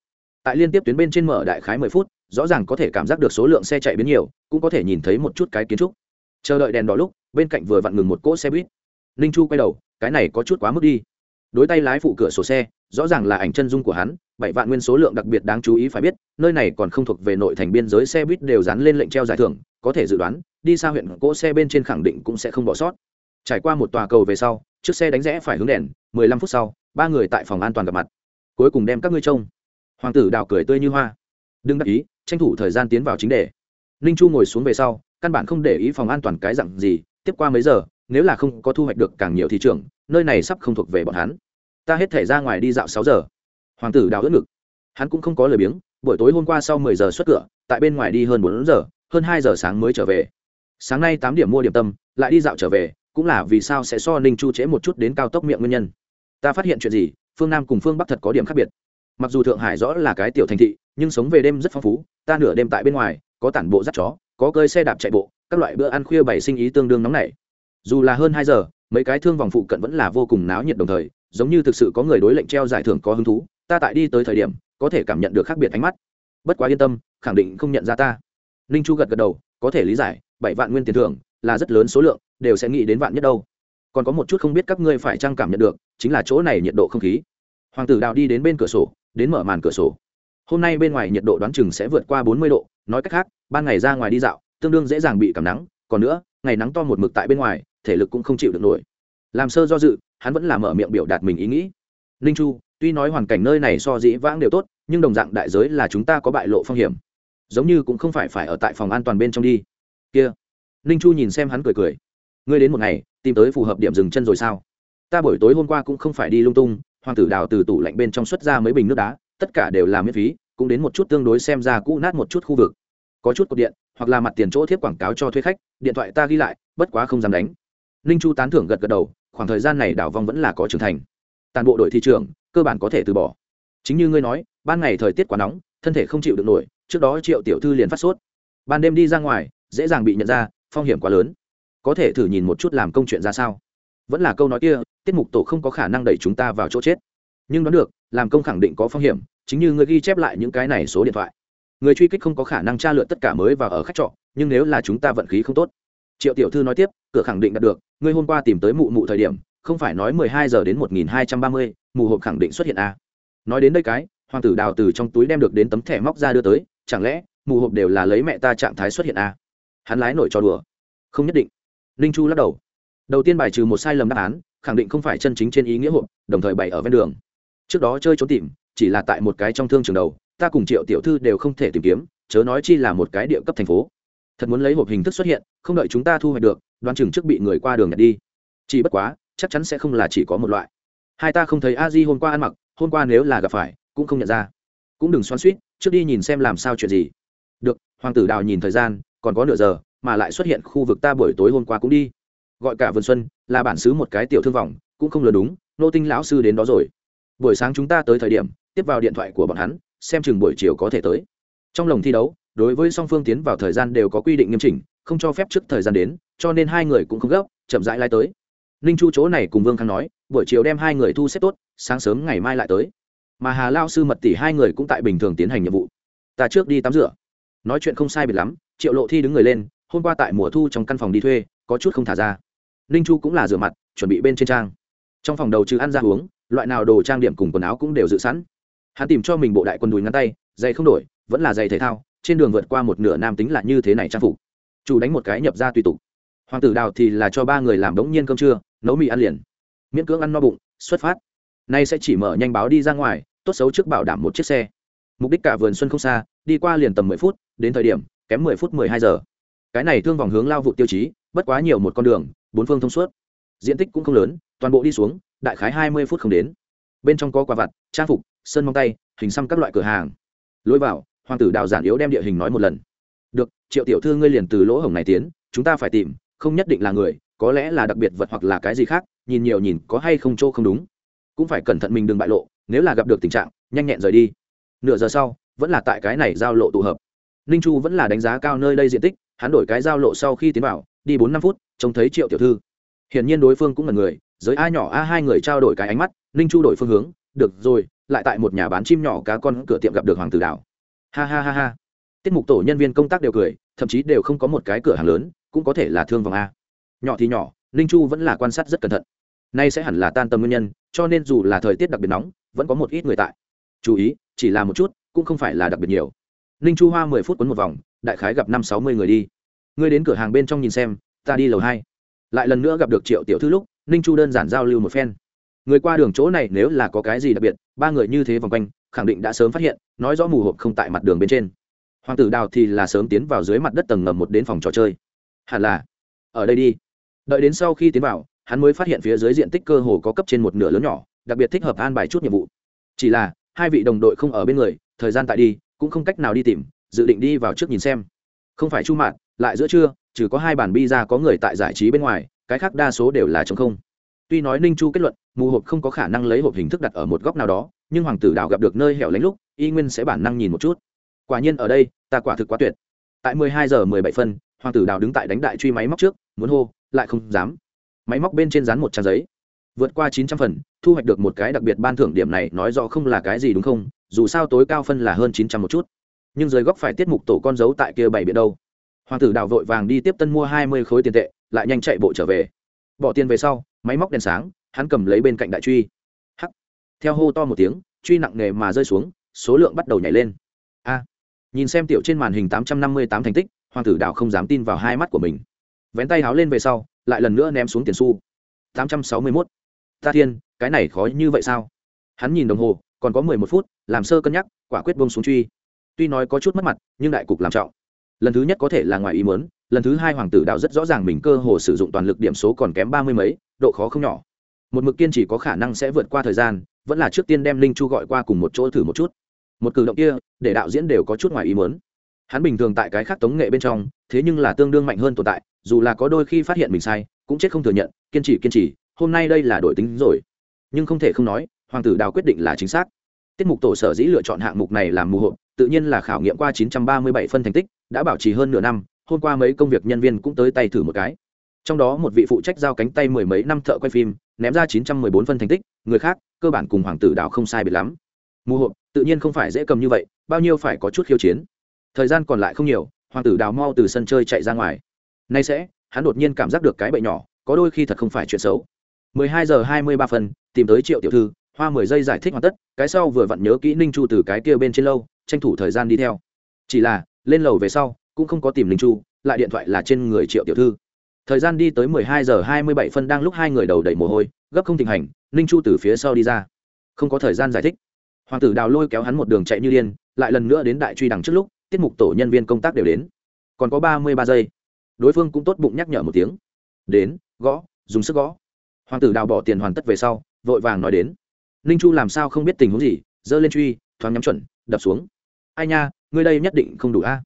tại liên tiếp tuyến bên trên mở đại khái mười phút, rõ ràng có thể cảm giác được số lượng xe chạy biến nhiều, cũng có thể nhìn thấy một chút cái kiến trúc. Chờ đợi đèn đỏ lúc, bên cạnh vừa vặn ngừng một cỗ xe buýt. Ninh chu quay đầu, cái này có chút quá mức đi. Đối tay lái phụ cửa sổ xe, rõ ràng là ảnh chân dung của hắn, bảy vạn nguyên số lượng đặc biệt đáng chú ý phải biết, nơi này còn không thuộc về nội thành biên giới, xe buýt đều dán lên lệnh treo giải thưởng, có thể dự đoán, đi xa huyện cỗ xe bên trên khẳng định cũng sẽ không bỏ sót. Trải qua một tòa cầu về sau, chiếc xe đánh rẽ phải hướng đèn, mười lăm phút sau, ba người tại phòng an toàn gặp mặt. Cuối cùng đem các ngươi trông hoàng tử đào cười tươi như hoa. Đừng đắc ý, tranh thủ thời gian tiến vào chính đề. Ninh chu ngồi xuống về sau, căn bản không để ý phòng an toàn cái dặn gì, tiếp qua mấy giờ, nếu là không có thu hoạch được càng nhiều thị trường, nơi này sắp không thuộc về bọn hắn. Ta hết thể ra ngoài đi dạo sáu giờ. Hoàng tử đào ướt ngực. Hắn cũng không có lời biếng, buổi tối hôm qua sau mười giờ xuất cửa, tại bên ngoài đi hơn bốn giờ, hơn hai giờ sáng mới trở về. Sáng nay tám điểm mua điểm tâm, lại đi dạo trở về, cũng là vì sao sẽ so ninh chu trễ một chút đến cao tốc miệng nguyên nhân. Ta phát hiện chuyện gì, phương nam cùng phương bắc thật có điểm khác biệt mặc dù thượng hải rõ là cái tiểu thành thị, nhưng sống về đêm rất phong phú, ta nửa đêm tại bên ngoài, có tản bộ dắt chó, có cơi xe đạp chạy bộ, các loại bữa ăn khuya bày sinh ý tương đương nóng nảy. Dù là hơn hai giờ, mấy cái thương vòng phụ cận vẫn là vô cùng náo nhiệt đồng thời, giống như thực sự có người đối lệnh treo giải thưởng có hứng thú, ta tại đi tới thời điểm, có thể cảm nhận được khác biệt ánh mắt. Bất quá yên tâm, khẳng định không nhận ra ta. Ninh chu gật gật đầu, có thể lý giải, bảy vạn nguyên tiền thưởng là rất lớn số lượng, đều sẽ nghĩ đến vạn nhất đâu. Còn có một chút không biết các ngươi phải trang cảm nhận được, chính là chỗ này nhiệt độ không khí. Hoàng tử đào đi đến bên cửa sổ đến mở màn cửa sổ. Hôm nay bên ngoài nhiệt độ đoán chừng sẽ vượt qua bốn mươi độ, nói cách khác, ban ngày ra ngoài đi dạo, tương đương dễ dàng bị cảm nắng, còn nữa, ngày nắng to một mực tại bên ngoài, thể lực cũng không chịu được nổi. Làm sơ do dự, hắn vẫn là mở miệng biểu đạt mình ý nghĩ. Ninh chu, tuy nói hoàn cảnh nơi này so dĩ vãng đều tốt, nhưng đồng dạng đại giới là chúng ta có bại lộ phong hiểm. Giống như cũng không phải phải ở tại phòng an toàn bên trong đi. Kia. Ninh chu nhìn xem hắn cười cười. Ngươi đến một ngày, tìm tới phù hợp điểm dừng chân rồi sao? Ta buổi tối hôm qua cũng không phải đi lung tung hoàng tử đào từ tủ lạnh bên trong xuất ra mấy bình nước đá, tất cả đều là miễn phí, cũng đến một chút tương đối xem ra cũ nát một chút khu vực. Có chút cột điện, hoặc là mặt tiền chỗ thiếp quảng cáo cho thuê khách, điện thoại ta ghi lại, bất quá không dám đánh. Ninh chu tán thưởng gật gật đầu, khoảng thời gian này đảo vong vẫn là có trưởng thành. Toàn bộ đội thị trường cơ bản có thể từ bỏ. Chính như ngươi nói, ban ngày thời tiết quá nóng, thân thể không chịu được nổi, trước đó triệu tiểu thư liền phát sốt. Ban đêm đi ra ngoài, dễ dàng bị nhận ra, phong hiểm quá lớn. Có thể thử nhìn một chút làm công chuyện ra sao? Vẫn là câu nói kia, tiết mục tổ không có khả năng đẩy chúng ta vào chỗ chết. Nhưng đoán được, làm công khẳng định có phong hiểm, chính như người ghi chép lại những cái này số điện thoại. Người truy kích không có khả năng tra lượt tất cả mới và ở khách trọ, nhưng nếu là chúng ta vận khí không tốt. Triệu tiểu thư nói tiếp, cửa khẳng định đạt được ngươi hôm qua tìm tới mụ mụ thời điểm, không phải nói mười hai giờ đến một nghìn hai trăm ba mươi, mù hộp khẳng định xuất hiện a. À. nói đến đây cái, hoàng tử đào từ trong túi đem được đến tấm thẻ móc ra đưa tới, chẳng lẽ, mù hộp đều là lấy mẹ ta trạng thái xuất hiện a? À? hắn lái nổi cho đùa. Không nhất định. Ninh chu lắc đầu đầu tiên bài trừ một sai lầm đáp án, khẳng định không phải chân chính trên ý nghĩa hộp đồng thời bày ở ven đường. Trước đó chơi trốn tìm, chỉ là tại một cái trong thương trường đầu, ta cùng triệu tiểu thư đều không thể tìm kiếm, chớ nói chi là một cái địa cấp thành phố. Thật muốn lấy hộp hình thức xuất hiện, không đợi chúng ta thu hoạch được, đoán chừng trước bị người qua đường nhặt đi. Chỉ bất quá, chắc chắn sẽ không là chỉ có một loại. Hai ta không thấy a di hôm qua ăn mặc, hôm qua nếu là gặp phải, cũng không nhận ra. Cũng đừng xoắn suýt trước đi nhìn xem làm sao chuyện gì. Được, hoàng tử đào nhìn thời gian, còn có nửa giờ, mà lại xuất hiện khu vực ta buổi tối hôm qua cũng đi gọi cả vườn xuân, là bản xứ một cái tiểu thương vọng, cũng không lừa đúng, nô tinh lão sư đến đó rồi. Buổi sáng chúng ta tới thời điểm, tiếp vào điện thoại của bọn hắn, xem chừng buổi chiều có thể tới. Trong lồng thi đấu, đối với song phương tiến vào thời gian đều có quy định nghiêm chỉnh, không cho phép trước thời gian đến, cho nên hai người cũng không gấp, chậm rãi lai tới. Ninh chu chỗ này cùng vương khang nói, buổi chiều đem hai người thu xếp tốt, sáng sớm ngày mai lại tới. Mà hà lao sư mật tỷ hai người cũng tại bình thường tiến hành nhiệm vụ. Ta trước đi tắm rửa. Nói chuyện không sai biệt lắm, triệu lộ thi đứng người lên, hôm qua tại mùa thu trong căn phòng đi thuê, có chút không thả ra ninh chu cũng là rửa mặt, chuẩn bị bên trên trang. Trong phòng đầu trừ ăn ra uống, loại nào đồ trang điểm cùng quần áo cũng đều dự sẵn. Hắn tìm cho mình bộ đại quần đùi ngắn tay, giày không đổi, vẫn là giày thể thao, trên đường vượt qua một nửa nam tính là như thế này trang phục. Chủ đánh một cái nhập ra tùy tục. Hoàng tử đào thì là cho ba người làm đống nhiên cơm trưa, nấu mì ăn liền. Miễn cưỡng ăn no bụng, xuất phát. Nay sẽ chỉ mở nhanh báo đi ra ngoài, tốt xấu trước bảo đảm một chiếc xe. Mục đích cả vườn xuân không xa, đi qua liền tầm mười phút, đến thời điểm, kém mười phút mười hai giờ. Cái này thương vòng hướng lao vụ tiêu chí, bất quá nhiều một con đường bốn phương thông suốt. Diện tích cũng không lớn, toàn bộ đi xuống, đại khái hai mươi phút không đến. Bên trong có quà vặt, trang phục, sơn móng tay, hình xăm các loại cửa hàng. Lối vào, hoàng tử đào giản yếu đem địa hình nói một lần. Được, triệu tiểu thư ngươi liền từ lỗ hổng này tiến, chúng ta phải tìm, không nhất định là người, có lẽ là đặc biệt vật hoặc là cái gì khác, nhìn nhiều nhìn có hay không chỗ không đúng. Cũng phải cẩn thận mình đừng bại lộ, nếu là gặp được tình trạng, nhanh nhẹn rời đi. Nửa giờ sau, vẫn là tại cái này giao lộ tụ hợp. Ninh chu vẫn là đánh giá cao nơi đây diện tích, hắn đổi cái giao lộ sau khi tiến vào, đi bốn năm phút trông thấy triệu tiểu thư. Hiển nhiên đối phương cũng là người, giới a nhỏ a hai người trao đổi cái ánh mắt, ninh chu đổi phương hướng, được rồi, lại tại một nhà bán chim nhỏ cá con cửa tiệm gặp được hoàng tử đảo. Ha ha ha ha. Tiết mục tổ nhân viên công tác đều cười, thậm chí đều không có một cái cửa hàng lớn, cũng có thể là thương vòng a. Nhỏ thì nhỏ, ninh chu vẫn là quan sát rất cẩn thận. Nay sẽ hẳn là tan tầm nguyên nhân, cho nên dù là thời tiết đặc biệt nóng, vẫn có một ít người tại. Chú ý, chỉ là một chút, cũng không phải là đặc biệt nhiều. Ninh chu hoa mười phút quấn một vòng, đại khái gặp năm sáu mươi người đi. Ngươi đến cửa hàng bên trong nhìn xem ta đi lầu hai. Lại lần nữa gặp được triệu tiểu thư lúc, ninh chu đơn giản giao lưu một phen. Người qua đường chỗ này nếu là có cái gì đặc biệt, ba người như thế vòng quanh, khẳng định đã sớm phát hiện, nói rõ mù hộp không tại mặt đường bên trên. Hoàng tử đào thì là sớm tiến vào dưới mặt đất tầng ngầm một đến phòng trò chơi. Hẳn là. Ở đây đi. Đợi đến sau khi tiến vào, hắn mới phát hiện phía dưới diện tích cơ hồ có cấp trên một nửa lớn nhỏ, đặc biệt thích hợp an bài chút nhiệm vụ. Chỉ là, hai vị đồng đội không ở bên người, thời gian tại đi, cũng không cách nào đi tìm, dự định đi vào trước nhìn xem. Không phải chu mạn lại giữa trưa, trừ có hai bàn bi ra có người tại giải trí bên ngoài, cái khác đa số đều là chống không. Tuy nói ninh chu kết luận, mù hộp không có khả năng lấy hộp hình thức đặt ở một góc nào đó, nhưng hoàng tử đào gặp được nơi hẻo lánh lúc, y nguyên sẽ bản năng nhìn một chút. Quả nhiên ở đây, ta quả thực quá tuyệt. Tại mười hai giờ mười bảy phân, hoàng tử đào đứng tại đánh đại truy máy móc trước, muốn hô, lại không dám. Máy móc bên trên dán một trang giấy. Vượt qua chín trăm phần, thu hoạch được một cái đặc biệt ban thưởng điểm này, nói rõ không là cái gì đúng không? Dù sao tối cao phân là hơn chín trăm một chút. Nhưng dưới góc phải tiết mục tổ con dấu tại kia bảy biển đâu? Hoàng tử đào vội vàng đi tiếp tân mua hai mươi khối tiền tệ, lại nhanh chạy bộ trở về. Bỏ tiền về sau, máy móc đèn sáng, hắn cầm lấy bên cạnh đại truy. Hắc. Theo hô to một tiếng, truy nặng nề mà rơi xuống, số lượng bắt đầu nhảy lên. A. Nhìn xem tiểu trên màn hình tám trăm năm mươi tám thành tích, hoàng tử đào không dám tin vào hai mắt của mình. Vén tay háo lên về sau, lại lần nữa ném xuống tiền xu. tám trăm sáu mươi mốt. Ta thiên, cái này khó như vậy sao? Hắn nhìn đồng hồ, còn có mười một phút, làm sơ cân nhắc, quả quyết bông xuống truy. Tuy nói có chút mất mặt, nhưng đại cục làm trọng lần thứ nhất có thể là ngoài ý muốn, lần thứ hai hoàng tử đạo rất rõ ràng mình cơ hồ sử dụng toàn lực điểm số còn kém ba mươi mấy độ khó không nhỏ. Một mực kiên chỉ có khả năng sẽ vượt qua thời gian vẫn là trước tiên đem linh chu gọi qua cùng một chỗ thử một chút. Một cử động kia để đạo diễn đều có chút ngoài ý muốn. hắn bình thường tại cái khác tống nghệ bên trong thế nhưng là tương đương mạnh hơn tồn tại dù là có đôi khi phát hiện mình sai cũng chết không thừa nhận kiên trì kiên trì hôm nay đây là đổi tính rồi. Nhưng không thể không nói hoàng tử đào quyết định là chính xác. Tiết mục tổ sở dĩ lựa chọn hạng mục này làm mù hộp tự nhiên là khảo nghiệm qua 937 phân thành tích đã bảo trì hơn nửa năm hôm qua mấy công việc nhân viên cũng tới tay thử một cái. Trong đó một vị phụ trách giao cánh tay mười mấy năm thợ quay phim ném ra 914 phân thành tích người khác cơ bản cùng hoàng tử đào không sai biệt lắm. Mù hộp tự nhiên không phải dễ cầm như vậy bao nhiêu phải có chút khiêu chiến. Thời gian còn lại không nhiều hoàng tử đào mau từ sân chơi chạy ra ngoài. Nay sẽ hắn đột nhiên cảm giác được cái bậy nhỏ có đôi khi thật không phải chuyện xấu. 12 giờ 23 phần, tìm tới triệu tiểu thư hoa 10 giây giải thích hoàn tất cái sau vừa vặn nhớ kỹ ninh chu từ cái kia bên trên lâu tranh thủ thời gian đi theo. Chỉ là, lên lầu về sau, cũng không có tìm Linh chu, lại điện thoại là trên người triệu tiểu thư. Thời gian đi tới 12 giờ 27 phân đang lúc hai người đầu đầy mồ hôi, gấp không thịnh hành ninh chu từ phía sau đi ra. Không có thời gian giải thích. Hoàng tử đào lôi kéo hắn một đường chạy như điên, lại lần nữa đến đại truy đằng trước lúc, tiết mục tổ nhân viên công tác đều đến. Còn có ba mươi ba giây. Đối phương cũng tốt bụng nhắc nhở một tiếng. Đến, gõ, dùng sức gõ. Hoàng tử đào bỏ tiền hoàn tất về sau, vội vàng nói đến. Ninh chu làm sao không biết tình huống gì, giơ lên truy, thoáng nhắm chuẩn, đập xuống ai nha, ngươi đây nhất định không đủ a.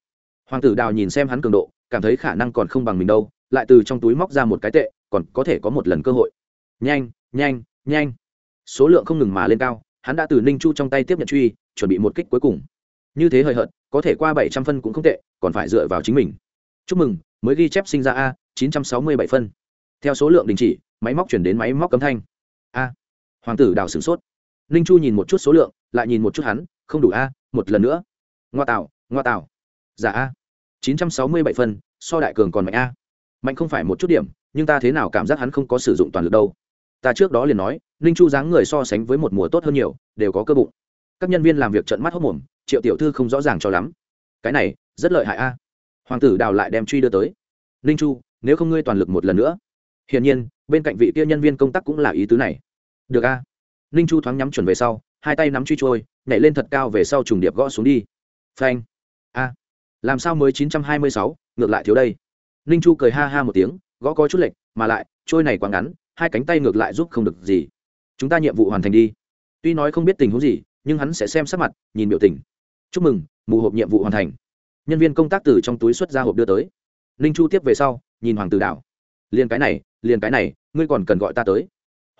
Hoàng tử đào nhìn xem hắn cường độ, cảm thấy khả năng còn không bằng mình đâu, lại từ trong túi móc ra một cái tệ, còn có thể có một lần cơ hội. Nhanh nhanh nhanh. Số lượng không ngừng mà lên cao, hắn đã từ ninh chu trong tay tiếp nhận truy, chuẩn bị một kích cuối cùng. Như thế hời hợt, có thể qua bảy trăm phân cũng không tệ, còn phải dựa vào chính mình. Chúc mừng, mới ghi chép sinh ra a, chín trăm sáu mươi bảy phân. Theo số lượng đình chỉ, máy móc chuyển đến máy móc cấm thanh. A. Hoàng tử đào sửng sốt. Ninh chu nhìn một chút số lượng, lại nhìn một chút hắn, không đủ a, một lần nữa ngoa tạo ngoa tạo giả a. Chín trăm sáu mươi bảy phân, so đại cường còn mạnh a. Mạnh không phải một chút điểm, nhưng ta thế nào cảm giác hắn không có sử dụng toàn lực đâu. Ta trước đó liền nói, ninh chu dáng người so sánh với một mùa tốt hơn nhiều, đều có cơ bụng. Các nhân viên làm việc trận mắt hốc mồm, triệu tiểu thư không rõ ràng cho lắm. Cái này, rất lợi hại a. Hoàng tử đào lại đem truy đưa tới. Ninh chu, nếu không ngươi toàn lực một lần nữa. Hiển nhiên, bên cạnh vị kia nhân viên công tác cũng là ý tứ này. Được a. Ninh chu thoáng nhắm chuẩn về sau, hai tay nắm truy trôi, nhảy lên thật cao về sau trùng điệp gõ xuống đi phanh. A. Làm sao mới chín trăm hai mươi sáu? Ngược lại thiếu đây. Ninh chu cười ha ha một tiếng, gõ có chút lệch, mà lại, trôi này quá ngắn, hai cánh tay ngược lại giúp không được gì. Chúng ta nhiệm vụ hoàn thành đi. Tuy nói không biết tình huống gì, nhưng hắn sẽ xem sắc mặt, nhìn biểu tình. Chúc mừng, mù hộp nhiệm vụ hoàn thành. Nhân viên công tác từ trong túi xuất ra hộp đưa tới. Ninh chu tiếp về sau, nhìn hoàng tử đảo. Liền cái này, liền cái này, ngươi còn cần gọi ta tới.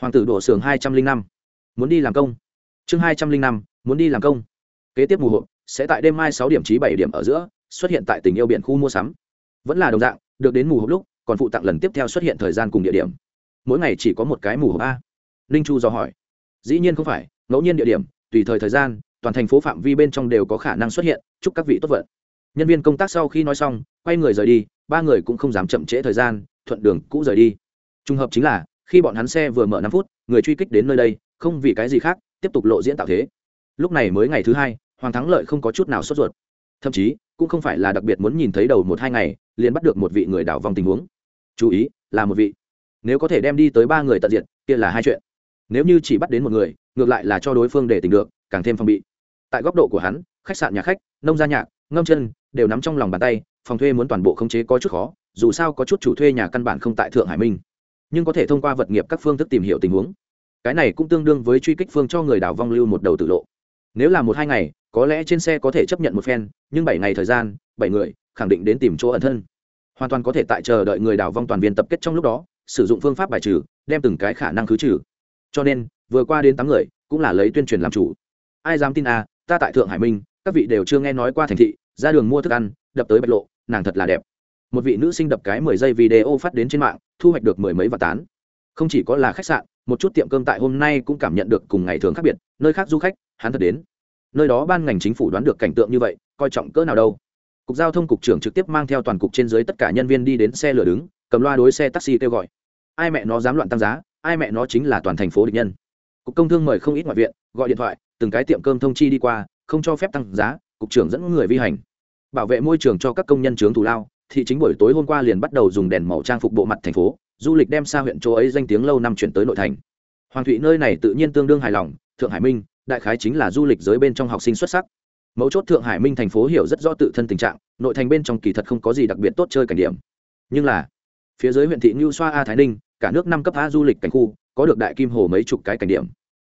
Hoàng tử đổ xưởng hai trăm linh năm. Muốn đi làm công. Chương hai trăm linh năm, muốn đi làm công. Kế tiếp mù hộp sẽ tại đêm mai sáu điểm chí bảy điểm ở giữa, xuất hiện tại tình yêu biển khu mua sắm. Vẫn là đồng dạng, được đến mù hộp lúc, còn phụ tặng lần tiếp theo xuất hiện thời gian cùng địa điểm. Mỗi ngày chỉ có một cái mù hộp a. Ninh chu do hỏi. Dĩ nhiên không phải, ngẫu nhiên địa điểm, tùy thời thời gian, toàn thành phố phạm vi bên trong đều có khả năng xuất hiện, chúc các vị tốt vận. Nhân viên công tác sau khi nói xong, quay người rời đi, ba người cũng không dám chậm trễ thời gian, thuận đường cũ rời đi. Trùng hợp chính là, khi bọn hắn xe vừa mở năm phút, người truy kích đến nơi đây, không vì cái gì khác, tiếp tục lộ diễn tạo thế. Lúc này mới ngày thứ hai hoàng thắng lợi không có chút nào sốt ruột. Thậm chí, cũng không phải là đặc biệt muốn nhìn thấy đầu một hai ngày, liền bắt được một vị người đảo vòng tình huống. Chú ý, là một vị. Nếu có thể đem đi tới ba người tận diện kia là hai chuyện. Nếu như chỉ bắt đến một người, ngược lại là cho đối phương để tình được, càng thêm phòng bị. Tại góc độ của hắn, khách sạn nhà khách, nông gia nhạc, ngâm chân, đều nắm trong lòng bàn tay, phòng thuê muốn toàn bộ khống chế có chút khó, dù sao có chút chủ thuê nhà căn bản không tại thượng hải minh. Nhưng có thể thông qua vật nghiệp các phương thức tìm hiểu tình huống. Cái này cũng tương đương với truy kích phương cho người đảo vong lưu một đầu tự lộ nếu là một hai ngày, có lẽ trên xe có thể chấp nhận một phen, nhưng bảy ngày thời gian, bảy người, khẳng định đến tìm chỗ ẩn thân. Hoàn toàn có thể tại chờ đợi người đảo vong toàn viên tập kết trong lúc đó, sử dụng phương pháp bài trừ, đem từng cái khả năng khứ trừ. Cho nên, vừa qua đến tám người, cũng là lấy tuyên truyền làm chủ. Ai dám tin à ta tại thượng hải minh, các vị đều chưa nghe nói qua thành thị, ra đường mua thức ăn, đập tới bạch lộ, nàng thật là đẹp. Một vị nữ sinh đập cái mười giây video phát đến trên mạng, thu hoạch được mười mấy và tán. Không chỉ có là khách sạn một chút tiệm cơm tại hôm nay cũng cảm nhận được cùng ngày thường khác biệt, nơi khác du khách, hắn thật đến. Nơi đó ban ngành chính phủ đoán được cảnh tượng như vậy, coi trọng cỡ nào đâu. Cục giao thông cục trưởng trực tiếp mang theo toàn cục trên dưới tất cả nhân viên đi đến xe lửa đứng, cầm loa đối xe taxi kêu gọi. Ai mẹ nó dám loạn tăng giá, ai mẹ nó chính là toàn thành phố địch nhân. Cục công thương mời không ít ngoại viện, gọi điện thoại, từng cái tiệm cơm thông chi đi qua, không cho phép tăng giá, cục trưởng dẫn người vi hành. Bảo vệ môi trường cho các công nhân trướng thù lao thị chính buổi tối hôm qua liền bắt đầu dùng đèn màu trang phục bộ mặt thành phố du lịch đem xa huyện chỗ ấy danh tiếng lâu năm chuyển tới nội thành. Hoàng thụy nơi này tự nhiên tương đương hài lòng, thượng hải minh, đại khái chính là du lịch giới bên trong học sinh xuất sắc. Mấu chốt thượng hải minh thành phố hiểu rất rõ tự thân tình trạng, nội thành bên trong kỳ thật không có gì đặc biệt tốt chơi cảnh điểm. Nhưng là, phía dưới huyện thị như xoa a thái ninh, cả nước năm cấp a du lịch cảnh khu, có được đại kim hồ mấy chục cái cảnh điểm.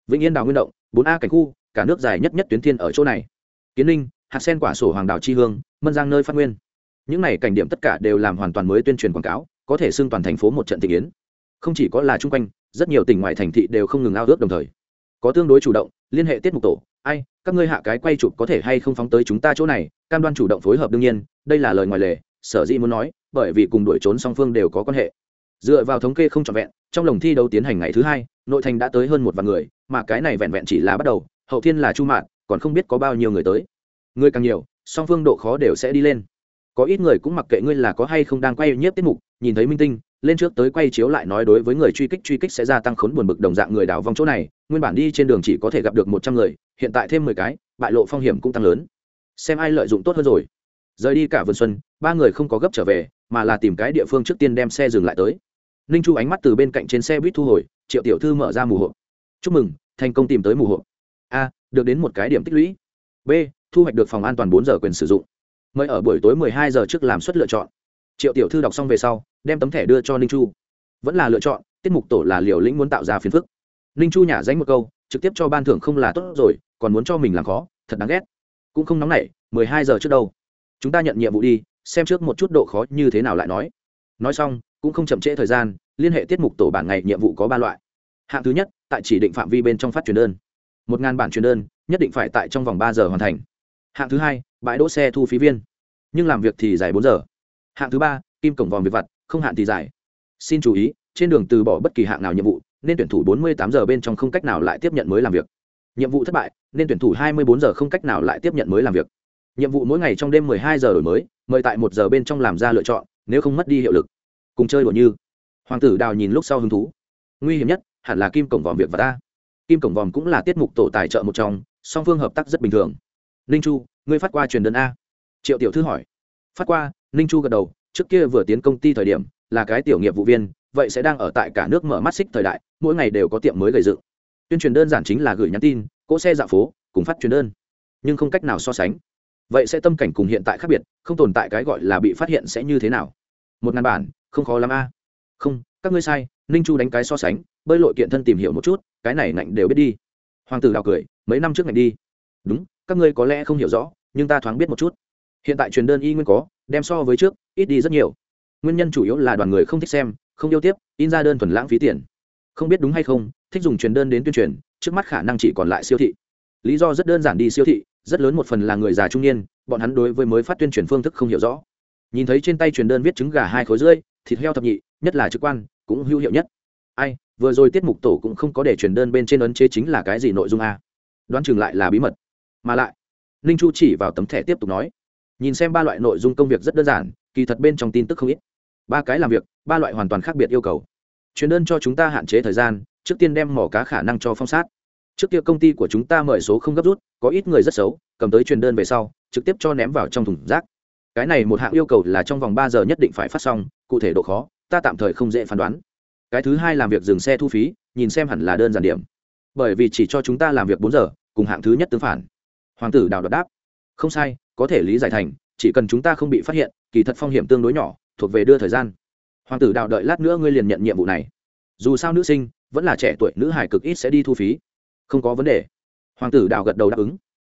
Vĩnh yên đào nguyên động, bốn a cảnh khu, cả nước dài nhất nhất tuyến thiên ở chỗ này. Kiến ninh, hạt sen quả sổ hoàng đào chi hương, mân giang nơi phát nguyên. Những này cảnh điểm tất cả đều làm hoàn toàn mới tuyên truyền quảng cáo có thể xưng toàn thành phố một trận tình yến. Không chỉ có là chung quanh, rất nhiều tỉnh ngoài thành thị đều không ngừng ao ước đồng thời. Có tương đối chủ động, liên hệ tiết mục tổ, ai, các ngươi hạ cái quay chụp có thể hay không phóng tới chúng ta chỗ này? Cam đoan chủ động phối hợp đương nhiên, đây là lời ngoài lề, sở dĩ muốn nói, bởi vì cùng đuổi trốn song phương đều có quan hệ. Dựa vào thống kê không trọn vẹn, trong lồng thi đấu tiến hành ngày thứ hai, nội thành đã tới hơn một vạn người, mà cái này vẹn vẹn chỉ là bắt đầu, hậu thiên là chu mạn, còn không biết có bao nhiêu người tới. Người càng nhiều, song phương độ khó đều sẽ đi lên. Có ít người cũng mặc kệ ngươi là có hay không đang quay nhiếp tiết mục nhìn thấy minh tinh, lên trước tới quay chiếu lại nói đối với người truy kích truy kích sẽ gia tăng khốn buồn bực đồng dạng người đảo vòng chỗ này, nguyên bản đi trên đường chỉ có thể gặp được một trăm người, hiện tại thêm mười cái, bại lộ phong hiểm cũng tăng lớn. Xem ai lợi dụng tốt hơn rồi. Rời đi cả vườn xuân, ba người không có gấp trở về, mà là tìm cái địa phương trước tiên đem xe dừng lại tới. Ninh chu ánh mắt từ bên cạnh trên xe buýt thu hồi, triệu tiểu thư mở ra mù hộp. Chúc mừng, thành công tìm tới mù hộp. A, được đến một cái điểm tích lũy. B, thu hoạch được phòng an toàn bốn giờ quyền sử dụng. Mời ở buổi tối mười hai giờ trước làm suất lựa chọn triệu tiểu thư đọc xong về sau, đem tấm thẻ đưa cho ninh chu. Vẫn là lựa chọn, tiết mục tổ là liều lĩnh muốn tạo ra phiền phức. Ninh chu nhả danh một câu, trực tiếp cho ban thưởng không là tốt rồi, còn muốn cho mình làm khó, thật đáng ghét. Cũng không nóng nảy, mười hai giờ trước đâu. Chúng ta nhận nhiệm vụ đi, xem trước một chút độ khó như thế nào lại nói. Nói xong, cũng không chậm trễ thời gian, liên hệ tiết mục tổ bản ngày nhiệm vụ có ba loại. Hạng thứ nhất, tại chỉ định phạm vi bên trong phát truyền đơn. Một ngàn bản truyền đơn, nhất định phải tại trong vòng ba giờ hoàn thành. Hạng thứ hai, bãi đỗ xe thu phí viên. Nhưng làm việc thì dài bốn giờ hạng thứ ba, kim cổng vòng việc vặt, không hạn thì dài. Xin chú ý, trên đường từ bỏ bất kỳ hạng nào nhiệm vụ, nên tuyển thủ bốn mươi tám giờ bên trong không cách nào lại tiếp nhận mới làm việc. Nhiệm vụ thất bại, nên tuyển thủ hai mươi bốn giờ không cách nào lại tiếp nhận mới làm việc. Nhiệm vụ mỗi ngày trong đêm 12 giờ đổi mới, mời tại một giờ bên trong làm ra lựa chọn, nếu không mất đi hiệu lực. Cùng chơi đùa như. Hoàng tử đào nhìn lúc sau hứng thú. Nguy hiểm nhất, hẳn là kim cổng vòm việc và ta kim cổng vòm cũng là tiết mục tổ tài trợ một trong, song phương hợp tác rất bình thường. Ninh chu, ngươi phát qua truyền đơn a? Triệu tiểu thư hỏi. Phát qua ninh chu gật đầu, trước kia vừa tiến công ty thời điểm, là cái tiểu nghiệp vụ viên, vậy sẽ đang ở tại cả nước mở mắt xích thời đại, mỗi ngày đều có tiệm mới gây dựng. Tuyên truyền đơn giản chính là gửi nhắn tin, cỗ xe dạo phố, cùng phát truyền đơn. Nhưng không cách nào so sánh. Vậy sẽ tâm cảnh cùng hiện tại khác biệt, không tồn tại cái gọi là bị phát hiện sẽ như thế nào? Một ngàn bản, không khó lắm a. Không, các ngươi sai, ninh chu đánh cái so sánh, bơi lội kiện thân tìm hiểu một chút, cái này ngạnh đều biết đi. Hoàng tử đào cười, mấy năm trước ngạnh đi. Đúng, các ngươi có lẽ không hiểu rõ, nhưng ta thoáng biết một chút hiện tại truyền đơn y nguyên có, đem so với trước, ít đi rất nhiều. Nguyên nhân chủ yếu là đoàn người không thích xem, không yêu tiếp, in ra đơn thuần lãng phí tiền. Không biết đúng hay không, thích dùng truyền đơn đến tuyên truyền, trước mắt khả năng chỉ còn lại siêu thị. Lý do rất đơn giản đi siêu thị, rất lớn một phần là người già trung niên, bọn hắn đối với mới phát tuyên truyền phương thức không hiểu rõ. Nhìn thấy trên tay truyền đơn viết trứng gà hai khối rưỡi, thịt heo thập nhị, nhất là trực quan, cũng hữu hiệu nhất. Ai, vừa rồi tiết mục tổ cũng không có để truyền đơn bên trên ấn chế chính là cái gì nội dung a? Đoán chừng lại là bí mật. Mà lại, ninh chu chỉ vào tấm thẻ tiếp tục nói nhìn xem ba loại nội dung công việc rất đơn giản, kỳ thật bên trong tin tức không ít. Ba cái làm việc, ba loại hoàn toàn khác biệt yêu cầu. Truyền đơn cho chúng ta hạn chế thời gian, trước tiên đem mỏ cá khả năng cho phong sát. Trước kia công ty của chúng ta mời số không gấp rút, có ít người rất xấu, cầm tới truyền đơn về sau, trực tiếp cho ném vào trong thùng rác. Cái này một hạng yêu cầu là trong vòng ba giờ nhất định phải phát xong, cụ thể độ khó, ta tạm thời không dễ phán đoán. Cái thứ hai làm việc dừng xe thu phí, nhìn xem hẳn là đơn giản điểm. Bởi vì chỉ cho chúng ta làm việc bốn giờ, cùng hạng thứ nhất tương phản. Hoàng tử đào đoạt đáp. Không sai có thể lý giải thành, chỉ cần chúng ta không bị phát hiện, kỳ thật phong hiểm tương đối nhỏ, thuộc về đưa thời gian. Hoàng tử đào đợi lát nữa ngươi liền nhận nhiệm vụ này. Dù sao nữ sinh, vẫn là trẻ tuổi, nữ hải cực ít sẽ đi thu phí. Không có vấn đề. Hoàng tử đào gật đầu đáp ứng.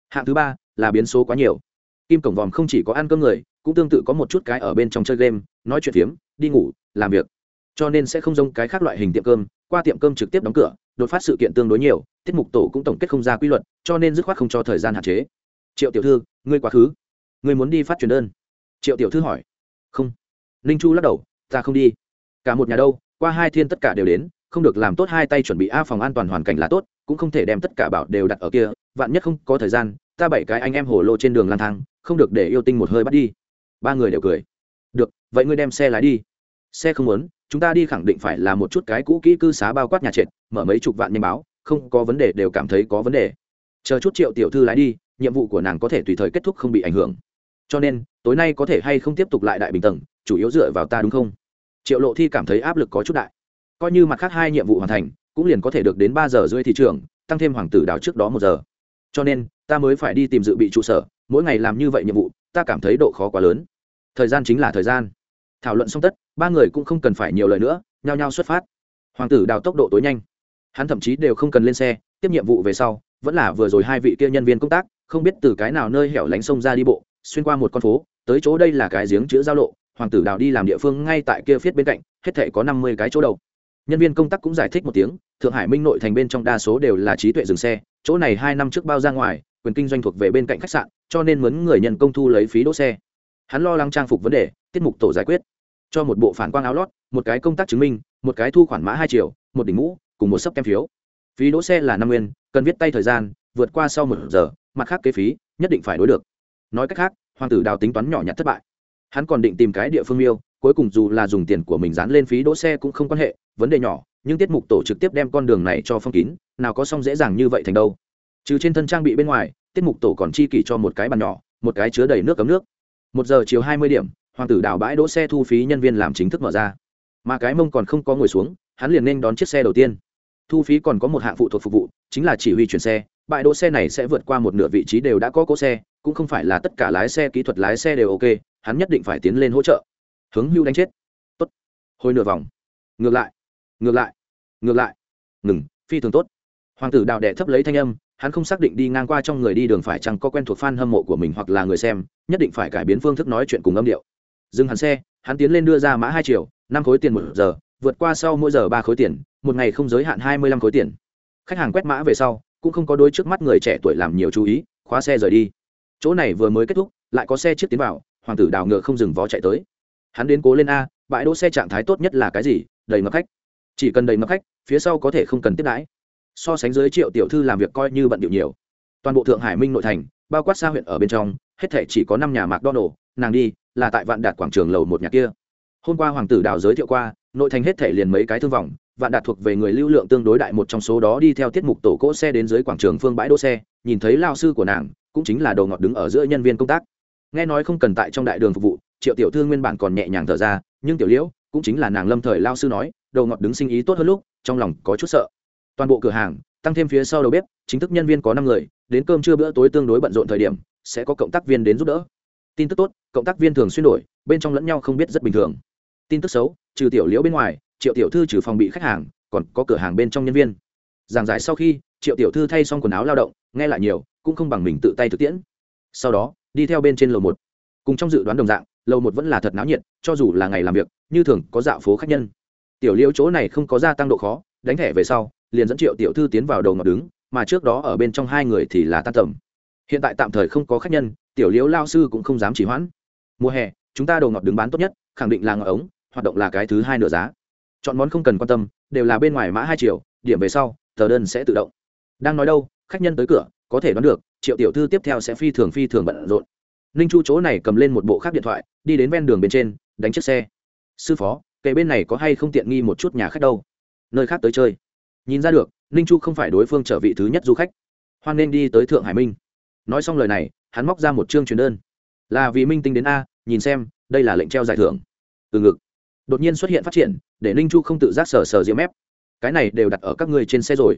Hạng thứ ba, là biến số quá nhiều. Kim cổng vòm không chỉ có ăn cơm người, cũng tương tự có một chút cái ở bên trong chơi game, nói chuyện phiếm, đi ngủ, làm việc. Cho nên sẽ không giống cái khác loại hình tiệm cơm, qua tiệm cơm trực tiếp đóng cửa, đột phát sự kiện tương đối nhiều, tiết mục tổ cũng tổng kết không ra quy luật, cho nên dứt khoát không cho thời gian hạn chế triệu tiểu thư, ngươi quá khứ. Ngươi muốn đi phát truyền đơn. Triệu tiểu thư hỏi. Không. Ninh chu lắc đầu, ta không đi. Cả một nhà đâu, qua hai thiên tất cả đều đến, không được làm tốt hai tay chuẩn bị a phòng an toàn hoàn cảnh là tốt, cũng không thể đem tất cả bảo đều đặt ở kia, vạn nhất không có thời gian, ta bảy cái anh em hồ lô trên đường lang thang, không được để yêu tinh một hơi bắt đi. Ba người đều cười. Được, vậy ngươi đem xe lái đi. Xe không muốn, chúng ta đi khẳng định phải là một chút cái cũ kỹ cư xá bao quát nhà trệt, mở mấy chục vạn nhanh báo, không có vấn đề đều cảm thấy có vấn đề. Chờ chút triệu tiểu thư lái đi nhiệm vụ của nàng có thể tùy thời kết thúc không bị ảnh hưởng. Cho nên, tối nay có thể hay không tiếp tục lại đại bình tầng, chủ yếu dựa vào ta đúng không? Triệu lộ thi cảm thấy áp lực có chút đại. Coi như mặt khác hai nhiệm vụ hoàn thành, cũng liền có thể được đến ba giờ rưỡi thị trường, tăng thêm hoàng tử đào trước đó một giờ. Cho nên, ta mới phải đi tìm dự bị trụ sở, mỗi ngày làm như vậy nhiệm vụ, ta cảm thấy độ khó quá lớn. Thời gian chính là thời gian. Thảo luận xong tất, ba người cũng không cần phải nhiều lời nữa, nhao nhao xuất phát. Hoàng tử đào tốc độ tối nhanh. Hắn thậm chí đều không cần lên xe, tiếp nhiệm vụ về sau, vẫn là vừa rồi hai vị kia nhân viên công tác không biết từ cái nào nơi hẻo lánh sông ra đi bộ, xuyên qua một con phố, tới chỗ đây là cái giếng chữ giao lộ, hoàng tử đào đi làm địa phương ngay tại kia phía bên cạnh, hết thể có năm mươi cái chỗ đầu. Nhân viên công tác cũng giải thích một tiếng, thượng hải minh nội thành bên trong đa số đều là trí tuệ dừng xe, chỗ này hai năm trước bao ra ngoài, quyền kinh doanh thuộc về bên cạnh khách sạn, cho nên mướn người nhận công thu lấy phí đỗ xe. Hắn lo lắng trang phục vấn đề, tiết mục tổ giải quyết. Cho một bộ phản quang áo lót, một cái công tác chứng minh, một cái thu khoản mã hai triệu, một đỉnh mũ, cùng một sấp kem phiếu. Phí đỗ xe là năm nguyên, cần viết tay thời gian vượt qua sau một giờ, mặt khác kế phí nhất định phải đối được. Nói cách khác, hoàng tử đào tính toán nhỏ nhặt thất bại. Hắn còn định tìm cái địa phương miêu, cuối cùng dù là dùng tiền của mình dán lên phí đỗ xe cũng không quan hệ, vấn đề nhỏ, nhưng tiết mục tổ trực tiếp đem con đường này cho phong kín, nào có xong dễ dàng như vậy thành đâu. Trừ trên thân trang bị bên ngoài, tiết mục tổ còn chi kỷ cho một cái bàn nhỏ, một cái chứa đầy nước cấm nước. Một giờ chiều hai mươi điểm, hoàng tử đào bãi đỗ xe thu phí nhân viên làm chính thức mở ra. Mà cái mông còn không có ngồi xuống, hắn liền nên đón chiếc xe đầu tiên. Thu phí còn có một hạng phụ thuộc phục vụ, chính là chỉ huy chuyển xe bãi đỗ xe này sẽ vượt qua một nửa vị trí đều đã có cỗ xe, cũng không phải là tất cả lái xe, kỹ thuật lái xe đều ok, hắn nhất định phải tiến lên hỗ trợ. Hướng hưu đánh chết. Tốt. Hồi nửa vòng. Ngược lại. Ngược lại. Ngược lại. Ngừng. Phi thường tốt. Hoàng tử đào đệ thấp lấy thanh âm, hắn không xác định đi ngang qua trong người đi đường phải chăng có quen thuộc fan hâm mộ của mình hoặc là người xem, nhất định phải cải biến phương thức nói chuyện cùng âm điệu. Dừng hẳn xe, hắn tiến lên đưa ra mã hai triệu, năm khối tiền một giờ, vượt qua sau mỗi giờ ba khối tiền, một ngày không giới hạn hai mươi lăm khối tiền. Khách hàng quét mã về sau cũng không có đôi trước mắt người trẻ tuổi làm nhiều chú ý, khóa xe rời đi. Chỗ này vừa mới kết thúc, lại có xe chiếc tiến vào, hoàng tử đào ngựa không dừng vó chạy tới. Hắn đến cố lên a, bãi đỗ xe trạng thái tốt nhất là cái gì? Đầy ngập khách. Chỉ cần đầy ngập khách, phía sau có thể không cần tiếp đãi. So sánh dưới triệu tiểu thư làm việc coi như bận điệu nhiều. Toàn bộ thượng hải minh nội thành, bao quát xa huyện ở bên trong, hết thể chỉ có năm nhà mạc đo nổ, nàng đi, là tại vạn đạt quảng trường lầu một nhà kia. Hôm qua hoàng tử đào giới thiệu qua, nội thành hết thể liền mấy cái thương vọng vạn đạt thuộc về người lưu lượng tương đối đại một trong số đó đi theo tiết mục tổ cỗ xe đến dưới quảng trường phương bãi đỗ xe, nhìn thấy lao sư của nàng, cũng chính là đầu ngọt đứng ở giữa nhân viên công tác. Nghe nói không cần tại trong đại đường phục vụ, triệu tiểu thư nguyên bản còn nhẹ nhàng thở ra, nhưng tiểu liễu cũng chính là nàng lâm thời lao sư nói, đầu ngọt đứng sinh ý tốt hơn lúc, trong lòng có chút sợ. Toàn bộ cửa hàng, tăng thêm phía sau đầu bếp, chính thức nhân viên có năm người, đến cơm trưa bữa tối tương đối bận rộn thời điểm, sẽ có cộng tác viên đến giúp đỡ. Tin tức tốt, cộng tác viên thường xuyên đổi, bên trong lẫn nhau không biết rất bình thường. Tin tức xấu, trừ tiểu liễu bên ngoài triệu tiểu thư trừ phòng bị khách hàng, còn có cửa hàng bên trong nhân viên. Giảng giải sau khi, triệu tiểu thư thay xong quần áo lao động, nghe lại nhiều, cũng không bằng mình tự tay thực tiễn. Sau đó, đi theo bên trên lầu một. Cùng trong dự đoán đồng dạng, lầu một vẫn là thật náo nhiệt, cho dù là ngày làm việc, như thường có dạo phố khách nhân. Tiểu liễu chỗ này không có gia tăng độ khó, đánh thẻ về sau, liền dẫn triệu tiểu thư tiến vào đầu ngọc đứng, mà trước đó ở bên trong hai người thì là tan tầm. Hiện tại tạm thời không có khách nhân, tiểu liễu lao sư cũng không dám chỉ hoãn. Mùa hè, chúng ta đầu ngọt đứng bán tốt nhất, khẳng định là ngọt ống, hoạt động là cái thứ hai nửa giá chọn món không cần quan tâm, đều là bên ngoài mã hai triệu, điểm về sau, tờ đơn sẽ tự động. Đang nói đâu, khách nhân tới cửa, có thể đoán được, triệu tiểu thư tiếp theo sẽ phi thường phi thường bận rộn. Ninh chu chỗ này cầm lên một bộ khác điện thoại, đi đến ven đường bên trên, đánh chiếc xe. Sư phó kệ bên này có hay không tiện nghi một chút nhà khách đâu? Nơi khác tới chơi. Nhìn ra được, ninh chu không phải đối phương trở vị thứ nhất du khách. Hoan nên đi tới thượng hải minh. Nói xong lời này, hắn móc ra một chương truyền đơn. Là vì minh tinh đến a, nhìn xem, đây là lệnh treo giải thưởng. Từ ngực đột nhiên xuất hiện phát triển, để ninh chu không tự giác sờ sờ diễm mép. Cái này đều đặt ở các người trên xe rồi.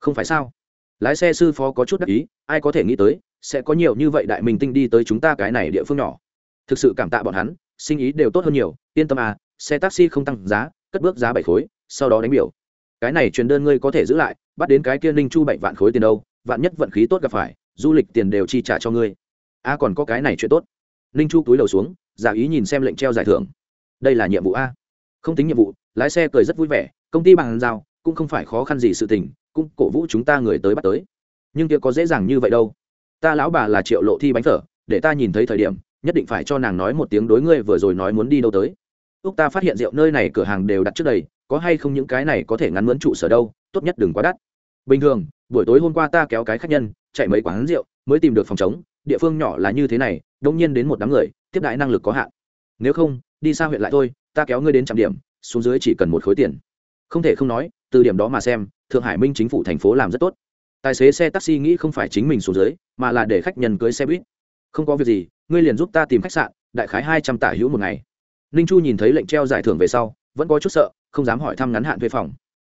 Không phải sao? Lái xe sư phó có chút đắc ý, ai có thể nghĩ tới, sẽ có nhiều như vậy đại minh tinh đi tới chúng ta cái này địa phương nhỏ. Thực sự cảm tạ bọn hắn, sinh ý đều tốt hơn nhiều, yên tâm à xe taxi không tăng giá, cất bước giá bảy khối, sau đó đánh biểu. Cái này truyền đơn ngươi có thể giữ lại, bắt đến cái kia ninh chu bảy vạn khối tiền đâu, vạn nhất vận khí tốt gặp phải, du lịch tiền đều chi trả cho ngươi. A còn có cái này chuyện tốt. Ninh chu túi đầu xuống, giả ý nhìn xem lệnh treo giải thưởng đây là nhiệm vụ a. Không tính nhiệm vụ, lái xe cười rất vui vẻ, công ty bằng giao, cũng không phải khó khăn gì sự tình, cũng cổ vũ chúng ta người tới bắt tới. Nhưng kia có dễ dàng như vậy đâu. Ta lão bà là triệu lộ thi bánh phở để ta nhìn thấy thời điểm, nhất định phải cho nàng nói một tiếng đối ngươi vừa rồi nói muốn đi đâu tới. Úc ta phát hiện rượu nơi này cửa hàng đều đặt trước đây, có hay không những cái này có thể ngắn mướn trụ sở đâu, tốt nhất đừng quá đắt. Bình thường, buổi tối hôm qua ta kéo cái khách nhân, chạy mấy quán rượu, mới tìm được phòng chống địa phương nhỏ là như thế này, đông nhiên đến một đám người, tiếp đại năng lực có hạn. Nếu không đi xa huyện lại thôi, ta kéo ngươi đến trạm điểm, xuống dưới chỉ cần một khối tiền. Không thể không nói, từ điểm đó mà xem, thượng hải minh chính phủ thành phố làm rất tốt. Tài xế xe taxi nghĩ không phải chính mình xuống dưới, mà là để khách nhân cưới xe buýt. Không có việc gì, ngươi liền giúp ta tìm khách sạn, đại khái hai trăm tả hữu một ngày. Ninh chu nhìn thấy lệnh treo giải thưởng về sau, vẫn có chút sợ, không dám hỏi thăm ngắn hạn thuê phòng.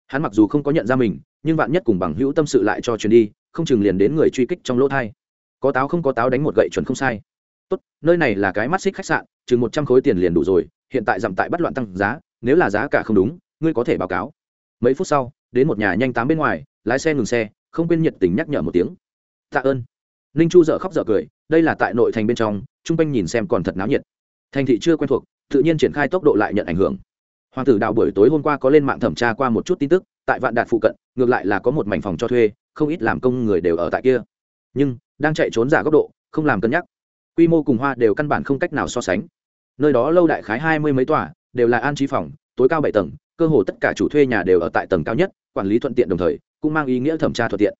Hắn mặc dù không có nhận ra mình, nhưng bạn nhất cùng bằng hữu tâm sự lại cho chuyến đi, không chừng liền đến người truy kích trong lỗ thai. Có táo không có táo đánh một gậy chuẩn không sai tốt, nơi này là cái mắt xích khách sạn, chừng một trăm khối tiền liền đủ rồi, hiện tại giảm tại bắt loạn tăng giá, nếu là giá cả không đúng, ngươi có thể báo cáo. Mấy phút sau, đến một nhà nhanh tám bên ngoài, lái xe ngừng xe, không quên nhiệt tình nhắc nhở một tiếng. Tạ ơn. Ninh chu dợ khóc dợ cười, đây là tại nội thành bên trong chung quanh nhìn xem còn thật náo nhiệt. Thành thị chưa quen thuộc, tự nhiên triển khai tốc độ lại nhận ảnh hưởng. Hoàng tử đạo buổi tối hôm qua có lên mạng thẩm tra qua một chút tin tức, tại vạn đạt phụ cận, ngược lại là có một mảnh phòng cho thuê, không ít làm công người đều ở tại kia. Nhưng, đang chạy trốn giả góc độ, không làm cân nhắc quy mô cùng hoa đều căn bản không cách nào so sánh. Nơi đó lâu đại khái hai mươi mấy tòa, đều là an trí phòng, tối cao bảy tầng, cơ hồ tất cả chủ thuê nhà đều ở tại tầng cao nhất, quản lý thuận tiện đồng thời, cũng mang ý nghĩa thẩm tra thuận tiện.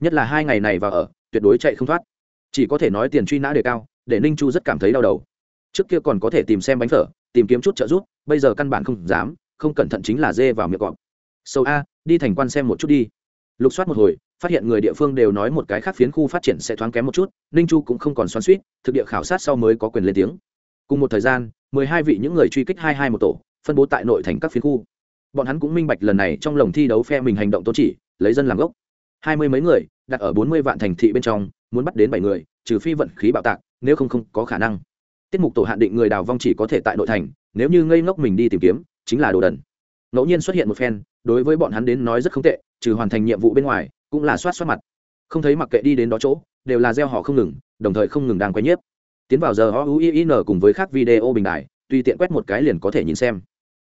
Nhất là hai ngày này vào ở, tuyệt đối chạy không thoát. Chỉ có thể nói tiền truy nã đề cao, để ninh chu rất cảm thấy đau đầu. Trước kia còn có thể tìm xem bánh phở, tìm kiếm chút trợ giúp, bây giờ căn bản không dám, không cẩn thận chính là dê vào miệng cọp. Sâu a, đi thành quan xem một chút đi. Lục soát một hồi phát hiện người địa phương đều nói một cái khác phiến khu phát triển sẽ thoáng kém một chút, ninh chu cũng không còn xoắn suýt thực địa khảo sát sau mới có quyền lên tiếng. Cùng một thời gian, mười hai vị những người truy kích hai hai một tổ, phân bố tại nội thành các phiến khu. Bọn hắn cũng minh bạch lần này trong lồng thi đấu phe mình hành động tôn chỉ, lấy dân làm gốc. hai mươi mấy người, đặt ở bốn mươi vạn thành thị bên trong, muốn bắt đến bảy người, trừ phi vận khí bạo tạc, nếu không không có khả năng. Tiết mục tổ hạn định người đào vong chỉ có thể tại nội thành, nếu như ngây ngốc mình đi tìm kiếm, chính là đồ đần. Ngẫu nhiên xuất hiện một phen, đối với bọn hắn đến nói rất không tệ, trừ hoàn thành nhiệm vụ bên ngoài cũng là soát soát mặt. Không thấy mặc kệ đi đến đó chỗ, đều là gieo họ không ngừng, đồng thời không ngừng đang quay nhiếp. Tiến vào giờ o u i n cùng với các video bình đại tùy tiện quét một cái liền có thể nhìn xem.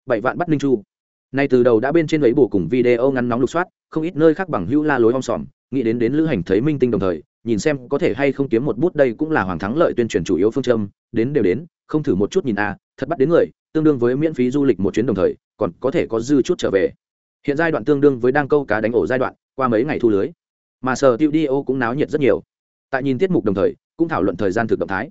Bảy vạn bắt ninh chu. Nay từ đầu đã bên trên ấy bổ cùng video ngắn nóng lục soát, không ít nơi khác bằng hữu la lối om sòm, nghĩ đến đến lữ hành thấy minh tinh đồng thời, nhìn xem có thể hay không kiếm một bút đây cũng là hoàng thắng lợi tuyên truyền chủ yếu phương châm, đến đều đến, không thử một chút nhìn a thật bắt đến người, tương đương với miễn phí du lịch một chuyến đồng thời, còn có thể có dư chút trở về. Hiện giai đoạn tương đương với đang câu cá đánh ổ giai đoạn qua mấy ngày thu lưới. Mà sở tiêu đi ô cũng náo nhiệt rất nhiều. Tại nhìn tiết mục đồng thời, cũng thảo luận thời gian thực động thái.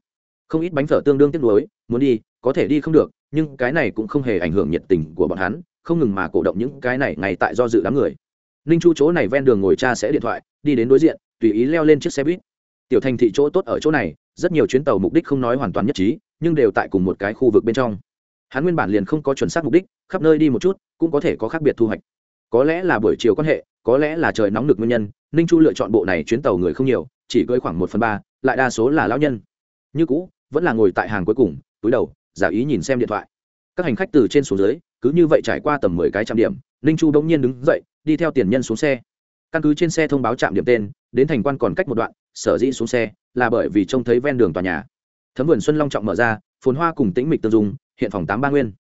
Không ít bánh phở tương đương tiếc nuối, muốn đi, có thể đi không được, nhưng cái này cũng không hề ảnh hưởng nhiệt tình của bọn hắn, không ngừng mà cổ động những cái này ngay tại do dự đám người. Ninh chu chỗ này ven đường ngồi cha sẽ điện thoại, đi đến đối diện, tùy ý leo lên chiếc xe buýt. Tiểu thành thị chỗ tốt ở chỗ này, rất nhiều chuyến tàu mục đích không nói hoàn toàn nhất trí, nhưng đều tại cùng một cái khu vực bên trong. Hắn nguyên bản liền không có chuẩn xác mục đích, khắp nơi đi một chút, cũng có thể có khác biệt thu hoạch. Có lẽ là buổi chiều quan hệ có lẽ là trời nóng được nguyên nhân, ninh chu lựa chọn bộ này chuyến tàu người không nhiều, chỉ cưới khoảng một phần ba, lại đa số là lão nhân. Như cũ, vẫn là ngồi tại hàng cuối cùng, túi đầu, giả ý nhìn xem điện thoại. Các hành khách từ trên xuống dưới, cứ như vậy trải qua tầm mười cái trạm điểm, ninh chu bỗng nhiên đứng dậy, đi theo tiền nhân xuống xe. Căn cứ trên xe thông báo trạm điểm tên, đến thành quan còn cách một đoạn, sở dĩ xuống xe, là bởi vì trông thấy ven đường tòa nhà. Thấm vườn xuân long trọng mở ra, phồn hoa cùng tĩnh mịch tương dung, hiện phòng tám ba nguyên.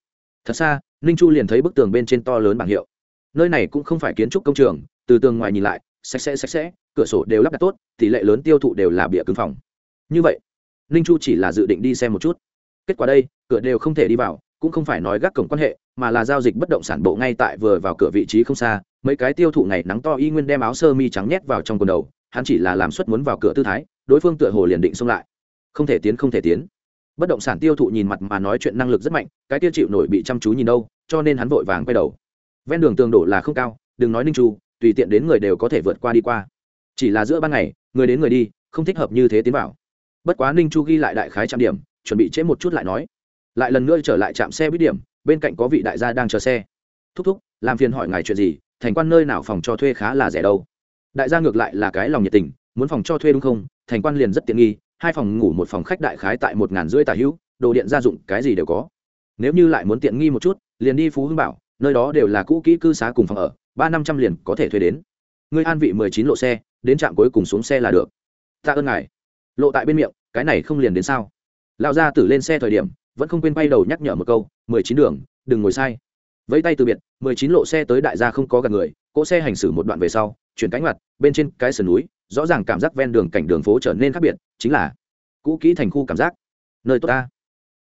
Thật xa, ninh chu liền thấy bức tường bên trên to lớn bảng hiệu nơi này cũng không phải kiến trúc công trường, từ tường ngoài nhìn lại, sạch sẽ sạch sẽ, cửa sổ đều lắp đặt tốt, tỷ lệ lớn tiêu thụ đều là bịa cứng phòng. Như vậy, ninh chu chỉ là dự định đi xem một chút. Kết quả đây, cửa đều không thể đi vào, cũng không phải nói gác cổng quan hệ, mà là giao dịch bất động sản bộ ngay tại vừa vào cửa vị trí không xa, mấy cái tiêu thụ ngày nắng to y nguyên đem áo sơ mi trắng nhét vào trong quần đầu, hắn chỉ là làm suất muốn vào cửa tư thái, đối phương tựa hồ liền định xông lại. Không thể tiến, không thể tiến. Bất động sản tiêu thụ nhìn mặt mà nói chuyện năng lực rất mạnh, cái tiêu chịu nổi bị chăm chú nhìn đâu, cho nên hắn vội vàng quay đầu ven đường tường đổ là không cao, đừng nói ninh chu, tùy tiện đến người đều có thể vượt qua đi qua. Chỉ là giữa ban ngày, người đến người đi, không thích hợp như thế tiến vào. Bất quá ninh chu ghi lại đại khái trạm điểm, chuẩn bị trễ một chút lại nói. Lại lần nữa trở lại trạm xe buýt điểm, bên cạnh có vị đại gia đang chờ xe. Thúc thúc, làm phiền hỏi ngài chuyện gì, thành quan nơi nào phòng cho thuê khá là rẻ đâu. Đại gia ngược lại là cái lòng nhiệt tình, muốn phòng cho thuê đúng không? Thành quan liền rất tiện nghi, hai phòng ngủ một phòng khách đại khái tại một ngàn rưỡi tà hữu, đồ điện gia dụng cái gì đều có. Nếu như lại muốn tiện nghi một chút, liền đi phú hưng bảo nơi đó đều là cũ kỹ cư xá cùng phòng ở, ba năm trăm liền có thể thuê đến. Ngươi an vị mười chín lộ xe, đến trạm cuối cùng xuống xe là được. Tạ ơn ngài. Lộ tại bên miệng, cái này không liền đến sao? Lão gia tử lên xe thời điểm, vẫn không quên bay đầu nhắc nhở một câu, mười chín đường, đừng ngồi sai. Vẫy tay từ biệt, mười chín lộ xe tới đại gia không có gần người, cỗ xe hành xử một đoạn về sau, chuyển cánh mặt bên trên cái sườn núi, rõ ràng cảm giác ven đường cảnh đường phố trở nên khác biệt, chính là cũ kỹ thành khu cảm giác. Nơi tốt ta.